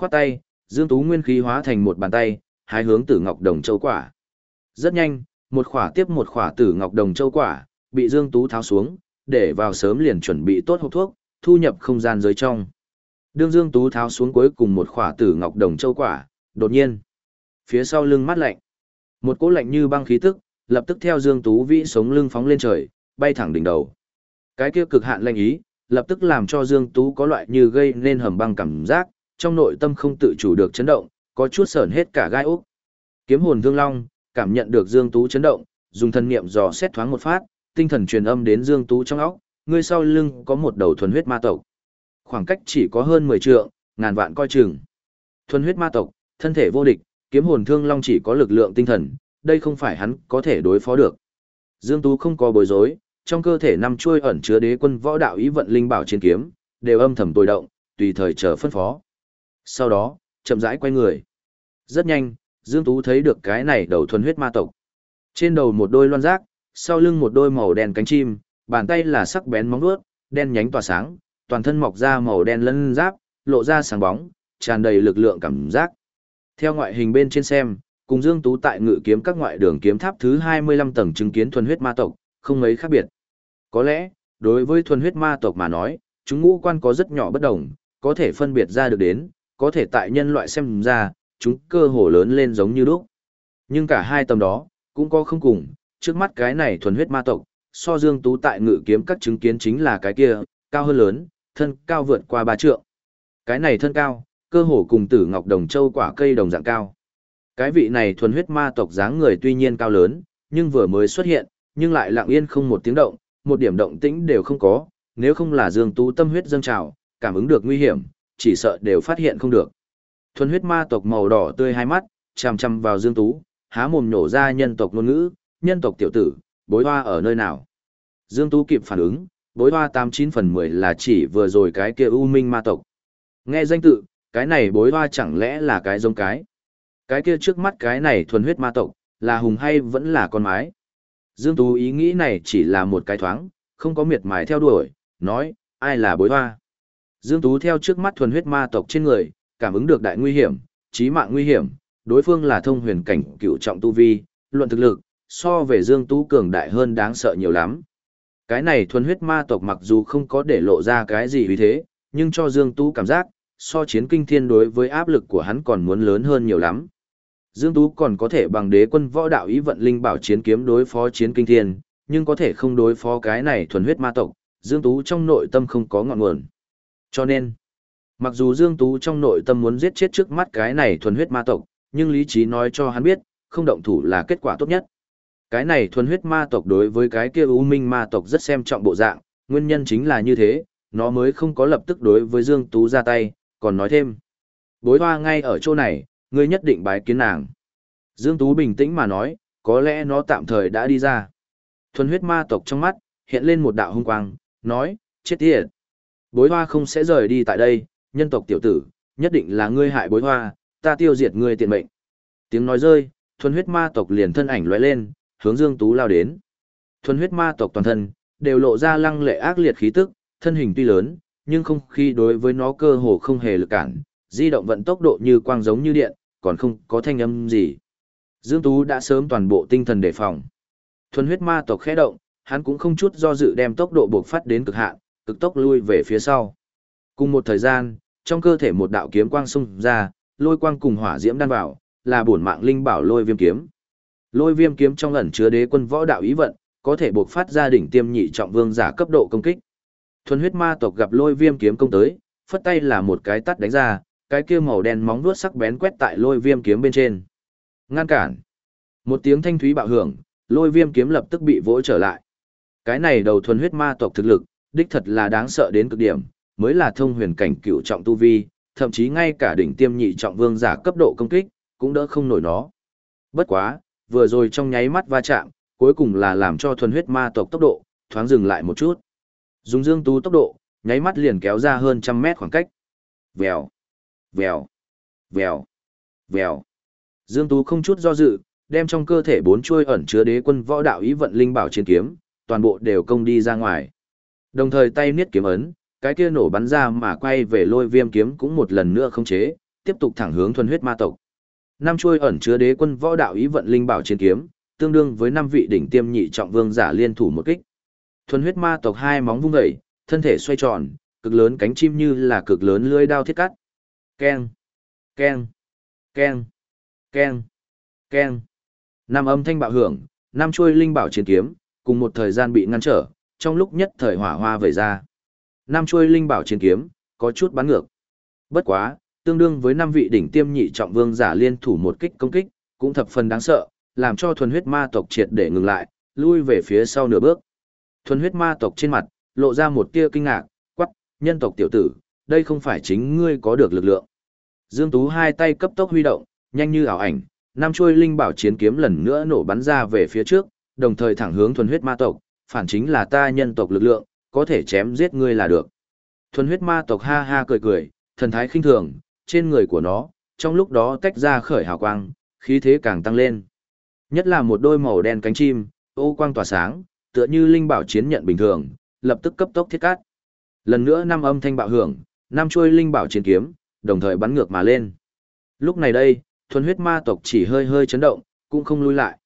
Khoát tay, Dương Tú nguyên khí hóa thành một bàn tay, hai hướng tử ngọc đồng châu quả. Rất nhanh, một khỏa tiếp một khỏa tử ngọc đồng châu quả, bị Dương Tú tháo xuống, để vào sớm liền chuẩn bị tốt hộp thuốc, thu nhập không gian giới trong. Đương Dương Tú tháo xuống cuối cùng một khỏa tử ngọc đồng châu quả, đột nhiên, phía sau lưng mát lạnh. Một cỗ lạnh như băng khí tức, lập tức theo Dương Tú vĩ sống lưng phóng lên trời, bay thẳng đỉnh đầu. Cái kia cực hạn lạnh ý, lập tức làm cho Dương Tú có loại như gây nên hầm băng cảm giác, trong nội tâm không tự chủ được chấn động, có chút sởn hết cả gai ốc. Kiếm hồn thương long, cảm nhận được Dương Tú chấn động, dùng thần niệm dò xét thoáng một phát, tinh thần truyền âm đến Dương Tú trong óc, người sau lưng có một đầu thuần huyết ma tộc. Khoảng cách chỉ có hơn 10 trượng, ngàn vạn coi chừng. Thuần huyết ma tộc, thân thể vô địch, kiếm hồn thương long chỉ có lực lượng tinh thần, đây không phải hắn có thể đối phó được. Dương Tú không có bối rối, trong cơ thể năm chuôi ẩn chứa đế quân võ đạo ý vận linh bảo chiến kiếm, đều âm thầm tồi động, tùy thời chờ phân phó. Sau đó, chậm rãi quay người. Rất nhanh, Dương Tú thấy được cái này đầu thuần huyết ma tộc. Trên đầu một đôi loan giác, sau lưng một đôi màu đen cánh chim, bàn tay là sắc bén móng vuốt, đen nhánh tỏa sáng, toàn thân mọc ra màu đen lân giáp, lộ ra sáng bóng, tràn đầy lực lượng cảm giác. Theo ngoại hình bên trên xem, cùng Dương Tú tại ngự kiếm các ngoại đường kiếm tháp thứ 25 tầng chứng kiến thuần huyết ma tộc, không mấy khác biệt. Có lẽ, đối với thuần huyết ma tộc mà nói, chúng ngũ quan có rất nhỏ bất đồng, có thể phân biệt ra được đến, có thể tại nhân loại xem ra, chúng cơ hồ lớn lên giống như lúc. Nhưng cả hai tầm đó, cũng có không cùng, trước mắt cái này thuần huyết ma tộc, so Dương Tú tại ngự kiếm các chứng kiến chính là cái kia, cao hơn lớn, thân cao vượt qua ba trượng. Cái này thân cao, cơ hồ cùng tử ngọc đồng châu quả cây đồng dạng cao. Cái vị này thuần huyết ma tộc dáng người tuy nhiên cao lớn, nhưng vừa mới xuất hiện, nhưng lại lặng yên không một tiếng động, một điểm động tĩnh đều không có, nếu không là Dương Tú tâm huyết dâng trào, cảm ứng được nguy hiểm, chỉ sợ đều phát hiện không được. Thuần huyết ma tộc màu đỏ tươi hai mắt, chằm chằm vào Dương Tú, há mồm nổ ra nhân tộc ngôn ngữ, nhân tộc tiểu tử, bối hoa ở nơi nào. Dương Tú kịp phản ứng, bối hoa 89 phần 10 là chỉ vừa rồi cái kia u minh ma tộc. Nghe danh tự, cái này bối hoa chẳng lẽ là cái giống cái. Cái kia trước mắt cái này thuần huyết ma tộc, là hùng hay vẫn là con mái. Dương Tú ý nghĩ này chỉ là một cái thoáng, không có miệt mài theo đuổi, nói, ai là bối hoa. Dương Tú theo trước mắt thuần huyết ma tộc trên người, cảm ứng được đại nguy hiểm, chí mạng nguy hiểm, đối phương là thông huyền cảnh cựu trọng tu vi, luận thực lực, so về Dương Tú cường đại hơn đáng sợ nhiều lắm. Cái này thuần huyết ma tộc mặc dù không có để lộ ra cái gì vì thế, nhưng cho Dương Tú cảm giác, so chiến kinh thiên đối với áp lực của hắn còn muốn lớn hơn nhiều lắm. Dương Tú còn có thể bằng đế quân võ đạo ý vận linh bảo chiến kiếm đối phó chiến kinh thiên, nhưng có thể không đối phó cái này thuần huyết ma tộc, Dương Tú trong nội tâm không có ngọn nguồn. Cho nên, mặc dù Dương Tú trong nội tâm muốn giết chết trước mắt cái này thuần huyết ma tộc, nhưng lý trí nói cho hắn biết, không động thủ là kết quả tốt nhất. Cái này thuần huyết ma tộc đối với cái kia u minh ma tộc rất xem trọng bộ dạng, nguyên nhân chính là như thế, nó mới không có lập tức đối với Dương Tú ra tay, còn nói thêm. Bối hoa ngay ở chỗ này, ngươi nhất định bái kiến nàng. Dương Tú bình tĩnh mà nói, có lẽ nó tạm thời đã đi ra. Thuần huyết ma tộc trong mắt, hiện lên một đạo hung quang, nói, chết tiệt. Bối hoa không sẽ rời đi tại đây, nhân tộc tiểu tử, nhất định là ngươi hại bối hoa, ta tiêu diệt ngươi tiện mệnh. Tiếng nói rơi, thuần huyết ma tộc liền thân ảnh lóe lên, hướng Dương Tú lao đến. Thuần huyết ma tộc toàn thân, đều lộ ra lăng lệ ác liệt khí tức, thân hình tuy lớn, nhưng không khi đối với nó cơ hồ không hề lực cản, di động vận tốc độ như quang giống như điện, còn không có thanh âm gì. Dương Tú đã sớm toàn bộ tinh thần đề phòng. Thuần huyết ma tộc khẽ động, hắn cũng không chút do dự đem tốc độ buộc phát đến cực hạn, cực tốc lui về phía sau. Cùng một thời gian, trong cơ thể một đạo kiếm quang xung ra, lôi quang cùng hỏa diễm đan vào, là bổn mạng linh bảo lôi viêm kiếm. Lôi viêm kiếm trong ẩn chứa đế quân võ đạo ý vận, có thể buộc phát ra đỉnh tiêm nhị trọng vương giả cấp độ công kích. Thuần huyết ma tộc gặp lôi viêm kiếm công tới, phất tay là một cái tát đánh ra, cái kia màu đen móng vuốt sắc bén quét tại lôi viêm kiếm bên trên. Ngăn cản. Một tiếng thanh thúy bạo hưởng, lôi viêm kiếm lập tức bị vỗ trở lại. Cái này đầu thuần huyết ma tộc thực lực, đích thật là đáng sợ đến cực điểm, mới là thông huyền cảnh cựu trọng tu vi, thậm chí ngay cả đỉnh tiêm nhị trọng vương giả cấp độ công kích, cũng đỡ không nổi nó. Bất quá, vừa rồi trong nháy mắt va chạm, cuối cùng là làm cho thuần huyết ma tộc tốc độ, thoáng dừng lại một chút. Dùng dương tú tốc độ, nháy mắt liền kéo ra hơn trăm mét khoảng cách. Vèo, vèo, vèo, vèo. Dương tú không chút do dự, đem trong cơ thể bốn chuôi ẩn chứa đế quân võ đạo ý vận linh bảo chiến kiếm, toàn bộ đều công đi ra ngoài. Đồng thời tay niết kiếm ấn, cái kia nổ bắn ra mà quay về lôi viêm kiếm cũng một lần nữa không chế, tiếp tục thẳng hướng thuần huyết ma tộc. Năm chuôi ẩn chứa đế quân võ đạo ý vận linh bảo chiến kiếm, tương đương với năm vị đỉnh tiêm nhị trọng vương giả liên thủ một kích. Thuần huyết ma tộc hai móng vung dậy, thân thể xoay tròn, cực lớn cánh chim như là cực lớn lưỡi đao thiết cắt. Keng, keng, keng, keng, keng. Năm âm thanh bạo hưởng, năm chuôi linh bảo chiến kiếm, cùng một thời gian bị ngăn trở, trong lúc nhất thời hỏa hoa vẩy ra. Năm chuôi linh bảo chiến kiếm, có chút bắn ngược. Bất quá, tương đương với năm vị đỉnh tiêm nhị trọng vương giả liên thủ một kích công kích, cũng thập phần đáng sợ, làm cho thuần huyết ma tộc triệt để ngừng lại, lui về phía sau nửa bước. Thuần huyết ma tộc trên mặt, lộ ra một tia kinh ngạc, quắc, nhân tộc tiểu tử, đây không phải chính ngươi có được lực lượng. Dương Tú hai tay cấp tốc huy động, nhanh như ảo ảnh, năm chuôi linh bảo chiến kiếm lần nữa nổ bắn ra về phía trước, đồng thời thẳng hướng thuần huyết ma tộc, phản chính là ta nhân tộc lực lượng, có thể chém giết ngươi là được. Thuần huyết ma tộc ha ha cười cười, thần thái khinh thường, trên người của nó, trong lúc đó tách ra khởi hào quang, khí thế càng tăng lên. Nhất là một đôi màu đen cánh chim, ô quang tỏa sáng, tựa như linh bảo chiến nhận bình thường, lập tức cấp tốc thiết cát. Lần nữa năm âm thanh bạo hưởng, năm chuôi linh bảo chiến kiếm, đồng thời bắn ngược mà lên. Lúc này đây, thuần huyết ma tộc chỉ hơi hơi chấn động, cũng không lui lại.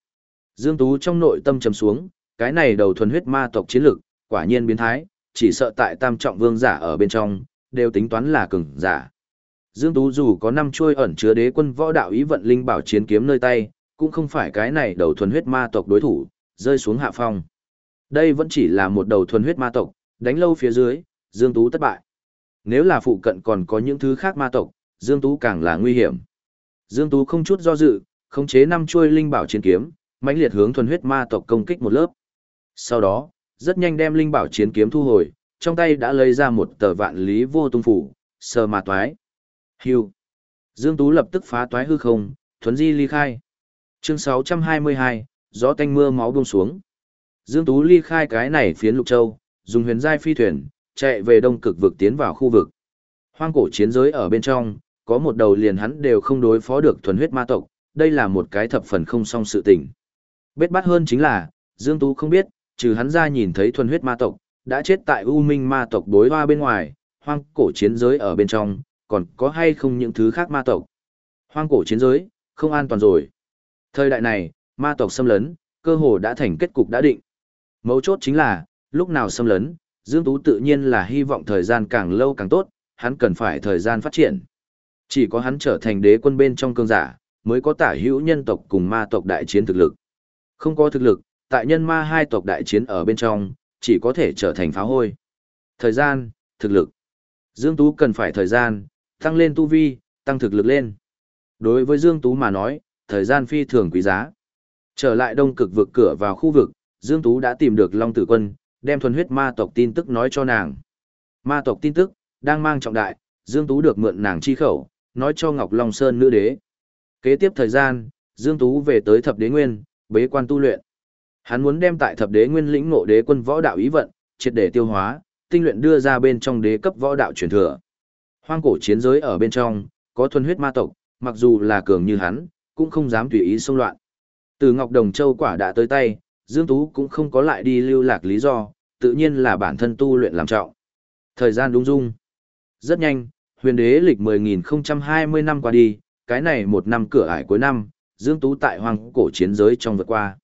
Dương Tú trong nội tâm trầm xuống, cái này đầu thuần huyết ma tộc chiến lực, quả nhiên biến thái, chỉ sợ tại tam trọng vương giả ở bên trong, đều tính toán là cường giả. Dương Tú dù có năm chuôi ẩn chứa đế quân võ đạo ý vận linh bảo chiến kiếm nơi tay, cũng không phải cái này đầu thuần huyết ma tộc đối thủ, rơi xuống hạ phong. Đây vẫn chỉ là một đầu thuần huyết ma tộc, đánh lâu phía dưới, Dương Tú thất bại. Nếu là phụ cận còn có những thứ khác ma tộc, Dương Tú càng là nguy hiểm. Dương Tú không chút do dự, khống chế năm chuôi linh bảo chiến kiếm, mãnh liệt hướng thuần huyết ma tộc công kích một lớp. Sau đó, rất nhanh đem linh bảo chiến kiếm thu hồi, trong tay đã lấy ra một tờ vạn lý vô tung phủ, sờ mà toái. Hưu. Dương Tú lập tức phá toái hư không, thuấn di ly khai. Chương 622, gió tanh mưa máu buông xuống. Dương Tú ly khai cái này phiến lục châu, dùng huyền giai phi thuyền, chạy về đông cực vực tiến vào khu vực. Hoang cổ chiến giới ở bên trong, có một đầu liền hắn đều không đối phó được thuần huyết ma tộc, đây là một cái thập phần không song sự tình. Bết bát hơn chính là, Dương Tú không biết, trừ hắn ra nhìn thấy thuần huyết ma tộc, đã chết tại U Minh ma tộc đối hoa bên ngoài, hoang cổ chiến giới ở bên trong, còn có hay không những thứ khác ma tộc. Hoang cổ chiến giới, không an toàn rồi. Thời đại này, ma tộc xâm lấn, cơ hồ đã thành kết cục đã định. Mấu chốt chính là, lúc nào xâm lấn, Dương Tú tự nhiên là hy vọng thời gian càng lâu càng tốt, hắn cần phải thời gian phát triển. Chỉ có hắn trở thành đế quân bên trong cương giả, mới có tả hữu nhân tộc cùng ma tộc đại chiến thực lực. Không có thực lực, tại nhân ma hai tộc đại chiến ở bên trong, chỉ có thể trở thành pháo hôi. Thời gian, thực lực. Dương Tú cần phải thời gian, tăng lên tu vi, tăng thực lực lên. Đối với Dương Tú mà nói, thời gian phi thường quý giá. Trở lại đông cực vực cửa vào khu vực, Dương Tú đã tìm được Long Tử Quân, đem thuần huyết ma tộc tin tức nói cho nàng. Ma tộc tin tức, đang mang trọng đại, Dương Tú được mượn nàng chi khẩu, nói cho Ngọc Long Sơn nữ đế. Kế tiếp thời gian, Dương Tú về tới thập đế nguyên, bế quan tu luyện. Hắn muốn đem tại thập đế nguyên lĩnh ngộ đế quân võ đạo ý vận, triệt để tiêu hóa, tinh luyện đưa ra bên trong đế cấp võ đạo truyền thừa. Hoang cổ chiến giới ở bên trong, có thuần huyết ma tộc, mặc dù là cường như hắn, cũng không dám tùy ý xông loạn. Từ Ngọc Đồng Châu quả đã tới tay, Dương Tú cũng không có lại đi lưu lạc lý do, tự nhiên là bản thân tu luyện làm trọng. Thời gian đúng dung. Rất nhanh, huyền đế lịch 10.020 năm qua đi, cái này một năm cửa ải cuối năm, Dương Tú tại hoang cổ chiến giới trong vượt qua.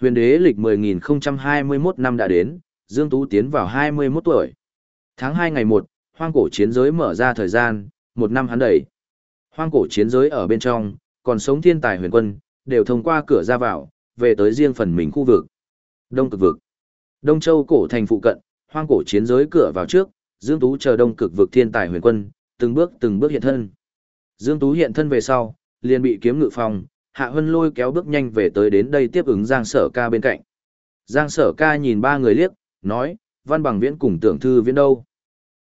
Huyền đế lịch 10.021 năm đã đến, Dương Tú tiến vào 21 tuổi. Tháng 2 ngày 1, hoang cổ chiến giới mở ra thời gian, một năm hắn đẩy. Hoang cổ chiến giới ở bên trong, còn sống thiên tài huyền quân, đều thông qua cửa ra vào, về tới riêng phần mình khu vực. Đông cực vực. Đông châu cổ thành phụ cận, hoang cổ chiến giới cửa vào trước, Dương Tú chờ đông cực vực thiên tài huyền quân, từng bước từng bước hiện thân. Dương Tú hiện thân về sau, liền bị kiếm ngự phòng, Hạ Hân lôi kéo bước nhanh về tới đến đây tiếp ứng Giang Sở Ca bên cạnh. Giang Sở Ca nhìn ba người liếc, nói, văn bằng viễn cùng tưởng thư viễn đâu.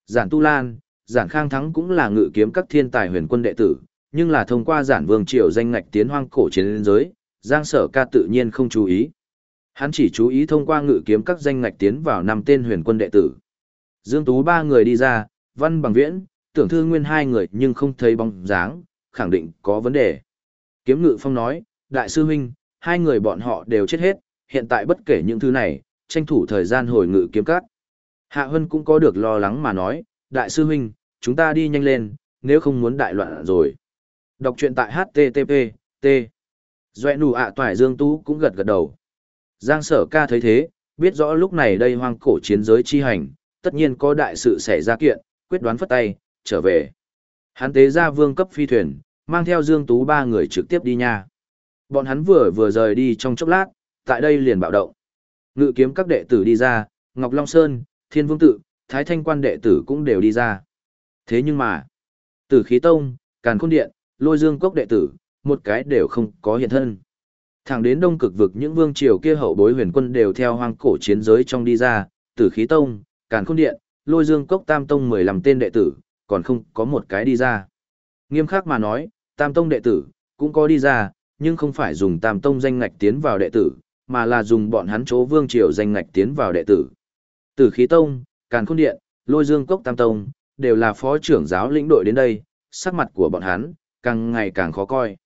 Giản Tu Lan, Giản Khang Thắng cũng là ngự kiếm các thiên tài huyền quân đệ tử, nhưng là thông qua Giản Vương Triều danh ngạch tiến hoang cổ chiến giới, Giang Sở Ca tự nhiên không chú ý. Hắn chỉ chú ý thông qua ngự kiếm các danh ngạch tiến vào năm tên huyền quân đệ tử. Dương Tú ba người đi ra, văn bằng viễn, tưởng thư nguyên hai người nhưng không thấy bóng dáng, khẳng định có vấn đề. Kiếm ngự phong nói, đại sư huynh, hai người bọn họ đều chết hết, hiện tại bất kể những thứ này, tranh thủ thời gian hồi ngự kiếm cắt. Hạ Hân cũng có được lo lắng mà nói, đại sư huynh, chúng ta đi nhanh lên, nếu không muốn đại loạn rồi. Đọc truyện tại HTTP, T. Doe nụ ạ toại Dương Tú cũng gật gật đầu. Giang sở ca thấy thế, biết rõ lúc này đây hoang cổ chiến giới chi hành, tất nhiên có đại sự xảy ra kiện, quyết đoán phất tay, trở về. Hán tế ra vương cấp phi thuyền, mang theo Dương Tú ba người trực tiếp đi nha. Bọn hắn vừa vừa rời đi trong chốc lát, tại đây liền bạo động. Ngự kiếm các đệ tử đi ra, Ngọc Long Sơn, Thiên Vương Tự, Thái Thanh Quan đệ tử cũng đều đi ra. Thế nhưng mà, Tử Khí Tông, Càn Khôn Điện, Lôi Dương Cốc đệ tử, một cái đều không có hiện thân. Thẳng đến đông cực vực những vương triều kia hậu bối huyền quân đều theo hoang cổ chiến giới trong đi ra, Tử Khí Tông, Càn Khôn Điện, Lôi Dương Cốc Tam Tông 15 tên đệ tử, còn không có một cái đi ra. Nghiêm khắc mà nói, Tam Tông đệ tử, cũng có đi ra, nhưng không phải dùng Tam Tông danh ngạch tiến vào đệ tử, mà là dùng bọn hắn chỗ vương triều danh ngạch tiến vào đệ tử. Tử khí tông, càn khôn điện, lôi dương cốc tam tông, đều là phó trưởng giáo lĩnh đội đến đây, sắc mặt của bọn hắn, càng ngày càng khó coi.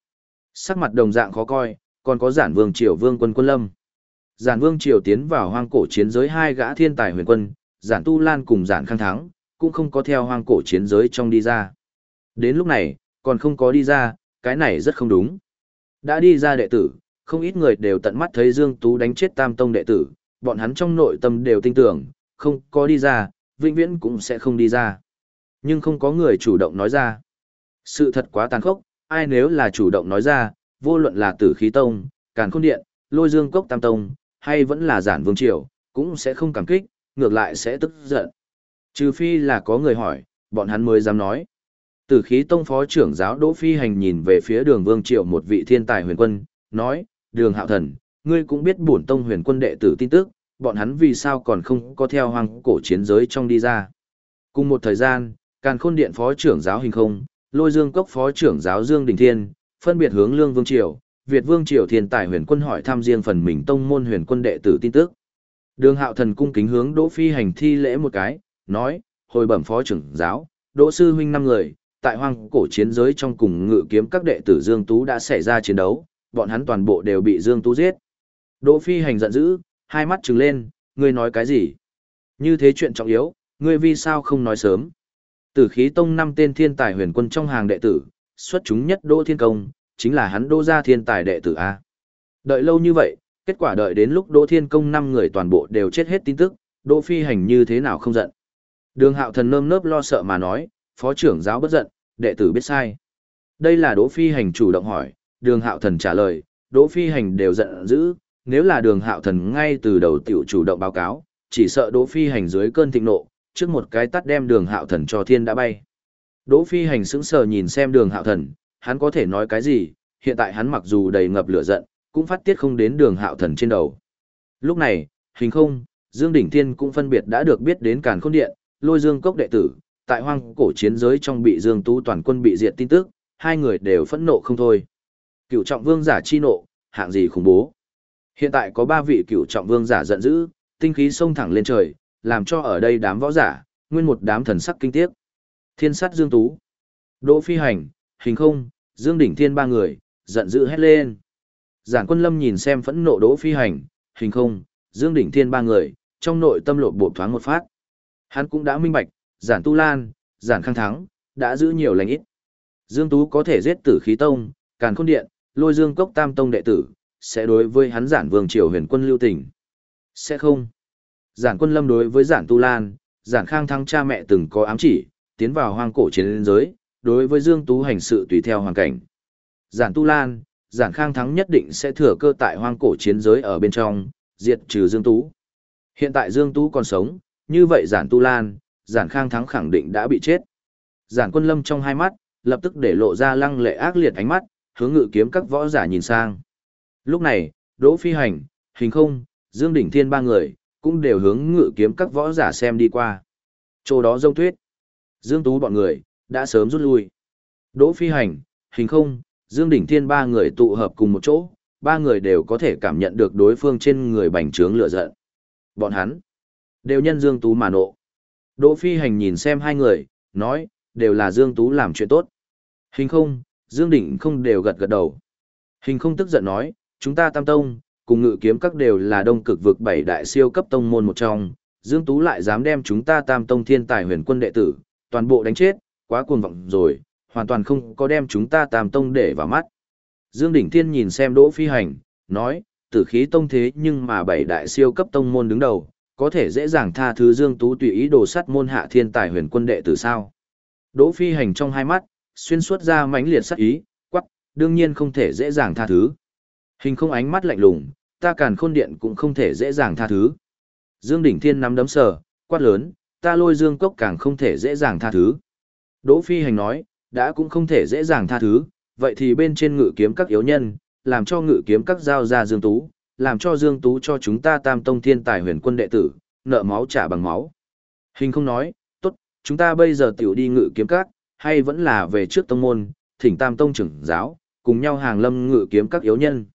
Sắc mặt đồng dạng khó coi, còn có giản vương triều vương quân quân lâm. Giản vương triều tiến vào hoang cổ chiến giới hai gã thiên tài huyền quân, giản tu lan cùng giản khang thắng, cũng không có theo hoang cổ chiến giới trong đi ra. Đến lúc này, còn không có đi ra, cái này rất không đúng. Đã đi ra đệ tử, không ít người đều tận mắt thấy Dương Tú đánh chết tam tông đệ tử, bọn hắn trong nội tâm đều tin tưởng, không có đi ra, vĩnh viễn cũng sẽ không đi ra. Nhưng không có người chủ động nói ra. Sự thật quá tàn khốc, ai nếu là chủ động nói ra, vô luận là tử khí tông, càn khôn điện, lôi dương cốc tam tông, hay vẫn là giản vương triều, cũng sẽ không cảm kích, ngược lại sẽ tức giận. Trừ phi là có người hỏi, bọn hắn mới dám nói. Tử khí tông phó trưởng giáo Đỗ Phi Hành nhìn về phía đường vương triệu một vị thiên tài huyền quân, nói, đường hạo thần, ngươi cũng biết bổn tông huyền quân đệ tử tin tức, bọn hắn vì sao còn không có theo hoàng cổ chiến giới trong đi ra. Cùng một thời gian, càn khôn điện phó trưởng giáo hình không, lôi dương cốc phó trưởng giáo Dương Đình Thiên, phân biệt hướng lương vương triều, Việt vương triều thiên tài huyền quân hỏi thăm riêng phần mình tông môn huyền quân đệ tử tin tức. Đường hạo thần cung kính hướng đỗ phi hành thi lễ một cái, nói, hồi bẩm phó trưởng giáo, đỗ sư huynh năm người, tại hoang cổ chiến giới trong cùng ngự kiếm các đệ tử Dương Tú đã xảy ra chiến đấu, bọn hắn toàn bộ đều bị Dương Tú giết. Đỗ Phi Hành giận dữ, hai mắt trừng lên, ngươi nói cái gì? Như thế chuyện trọng yếu, ngươi vì sao không nói sớm? Tử khí tông năm tên thiên tài huyền quân trong hàng đệ tử, xuất chúng nhất Đỗ Thiên Công, chính là hắn Đỗ gia thiên tài đệ tử A. Đợi lâu như vậy, kết quả đợi đến lúc Đỗ Thiên Công năm người toàn bộ đều chết hết tin tức, Đỗ Phi Hành như thế nào không giận? Đường Hạo Thần nơm nớp lo sợ mà nói, phó trưởng giáo bất giận, đệ tử biết sai. Đây là Đỗ Phi Hành chủ động hỏi, đường hạo thần trả lời, Đỗ Phi Hành đều giận dữ, nếu là đường hạo thần ngay từ đầu tiểu chủ động báo cáo, chỉ sợ Đỗ Phi Hành dưới cơn thịnh nộ, trước một cái tắt đem đường hạo thần cho thiên đã bay. Đỗ Phi Hành sững sờ nhìn xem đường hạo thần, hắn có thể nói cái gì, hiện tại hắn mặc dù đầy ngập lửa giận, cũng phát tiết không đến đường hạo thần trên đầu. Lúc này, hình không, Dương Đỉnh Thiên cũng phân biệt đã được biết đến càn khôn điện, lôi dương cốc đệ tử, tại hoang cổ chiến giới trong bị Dương Tú toàn quân bị diệt tin tức, hai người đều phẫn nộ không thôi. Cựu trọng vương giả chi nộ, hạng gì khủng bố. Hiện tại có ba vị cựu trọng vương giả giận dữ, tinh khí xông thẳng lên trời, làm cho ở đây đám võ giả, nguyên một đám thần sắc kinh tiếc. Thiên sát Dương Tú, Đỗ Phi Hành, Hình Không, Dương Đỉnh Thiên ba người, giận dữ hét lên. Giản Quân Lâm nhìn xem phẫn nộ Đỗ Phi Hành, Hình Không, Dương Đỉnh Thiên ba người, trong nội tâm lộ bộ thoáng một phát. Hắn cũng đã minh bạch, Giản Tu Lan, Giản Khang Thắng, đã giữ nhiều lành ít. Dương Tú có thể giết tử khí tông, càn khôn điện, lôi dương cốc tam tông đệ tử, sẽ đối với hắn giản vương triều huyền quân lưu tình. Sẽ không. Giản quân lâm đối với giản tu lan, giản khang thắng cha mẹ từng có ám chỉ, tiến vào hoang cổ chiến giới, đối với dương tú hành sự tùy theo hoàn cảnh. Giản tu lan, giản khang thắng nhất định sẽ thừa cơ tại hoang cổ chiến giới ở bên trong, diệt trừ dương tú. Hiện tại dương tú còn sống, như vậy giản tu lan, giản khang thắng khẳng định đã bị chết. Giản quân lâm trong hai mắt, lập tức để lộ ra lăng lệ ác liệt ánh mắt, hướng ngự kiếm các võ giả nhìn sang. Lúc này, Đỗ Phi Hành, Hình Không, Dương Đỉnh Thiên ba người, cũng đều hướng ngự kiếm các võ giả xem đi qua. Chỗ đó rông tuyết. Dương Tú bọn người, đã sớm rút lui. Đỗ Phi Hành, Hình Không, Dương Đỉnh Thiên ba người tụ hợp cùng một chỗ, ba người đều có thể cảm nhận được đối phương trên người bành trướng lửa giận. Bọn hắn, đều nhân Dương Tú mà nộ. Đỗ Phi Hành nhìn xem hai người, nói, đều là Dương Tú làm chuyện tốt. Hình không, Dương Định không đều gật gật đầu. Hình không tức giận nói, chúng ta tam tông, cùng ngự kiếm các đều là đông cực vực bảy đại siêu cấp tông môn một trong, Dương Tú lại dám đem chúng ta tam tông thiên tài huyền quân đệ tử, toàn bộ đánh chết, quá cuồng vọng rồi, hoàn toàn không có đem chúng ta tam tông để vào mắt. Dương Đỉnh Thiên nhìn xem Đỗ Phi Hành, nói, tử khí tông thế nhưng mà bảy đại siêu cấp tông môn đứng đầu, có thể dễ dàng tha thứ Dương Tú tùy ý đồ sắt môn hạ thiên tài huyền quân đệ tử sao. Đỗ Phi Hành trong hai mắt, xuyên suốt ra mãnh liệt sắc ý, quắc, đương nhiên không thể dễ dàng tha thứ. Hình không ánh mắt lạnh lùng, ta càn khôn điện cũng không thể dễ dàng tha thứ. Dương Đỉnh Thiên nắm đấm sờ, quát lớn, ta lôi Dương Cốc càng không thể dễ dàng tha thứ. Đỗ Phi Hành nói, đã cũng không thể dễ dàng tha thứ, vậy thì bên trên ngự kiếm các yếu nhân, làm cho ngự kiếm các giao ra Dương Tú, làm cho Dương Tú cho chúng ta tam tông thiên tài huyền quân đệ tử, nợ máu trả bằng máu. Hình không nói, tốt, chúng ta bây giờ tiểu đi ngự kiếm các, hay vẫn là về trước tông môn, thỉnh tam tông trưởng giáo, cùng nhau hàng lâm ngự kiếm các yếu nhân.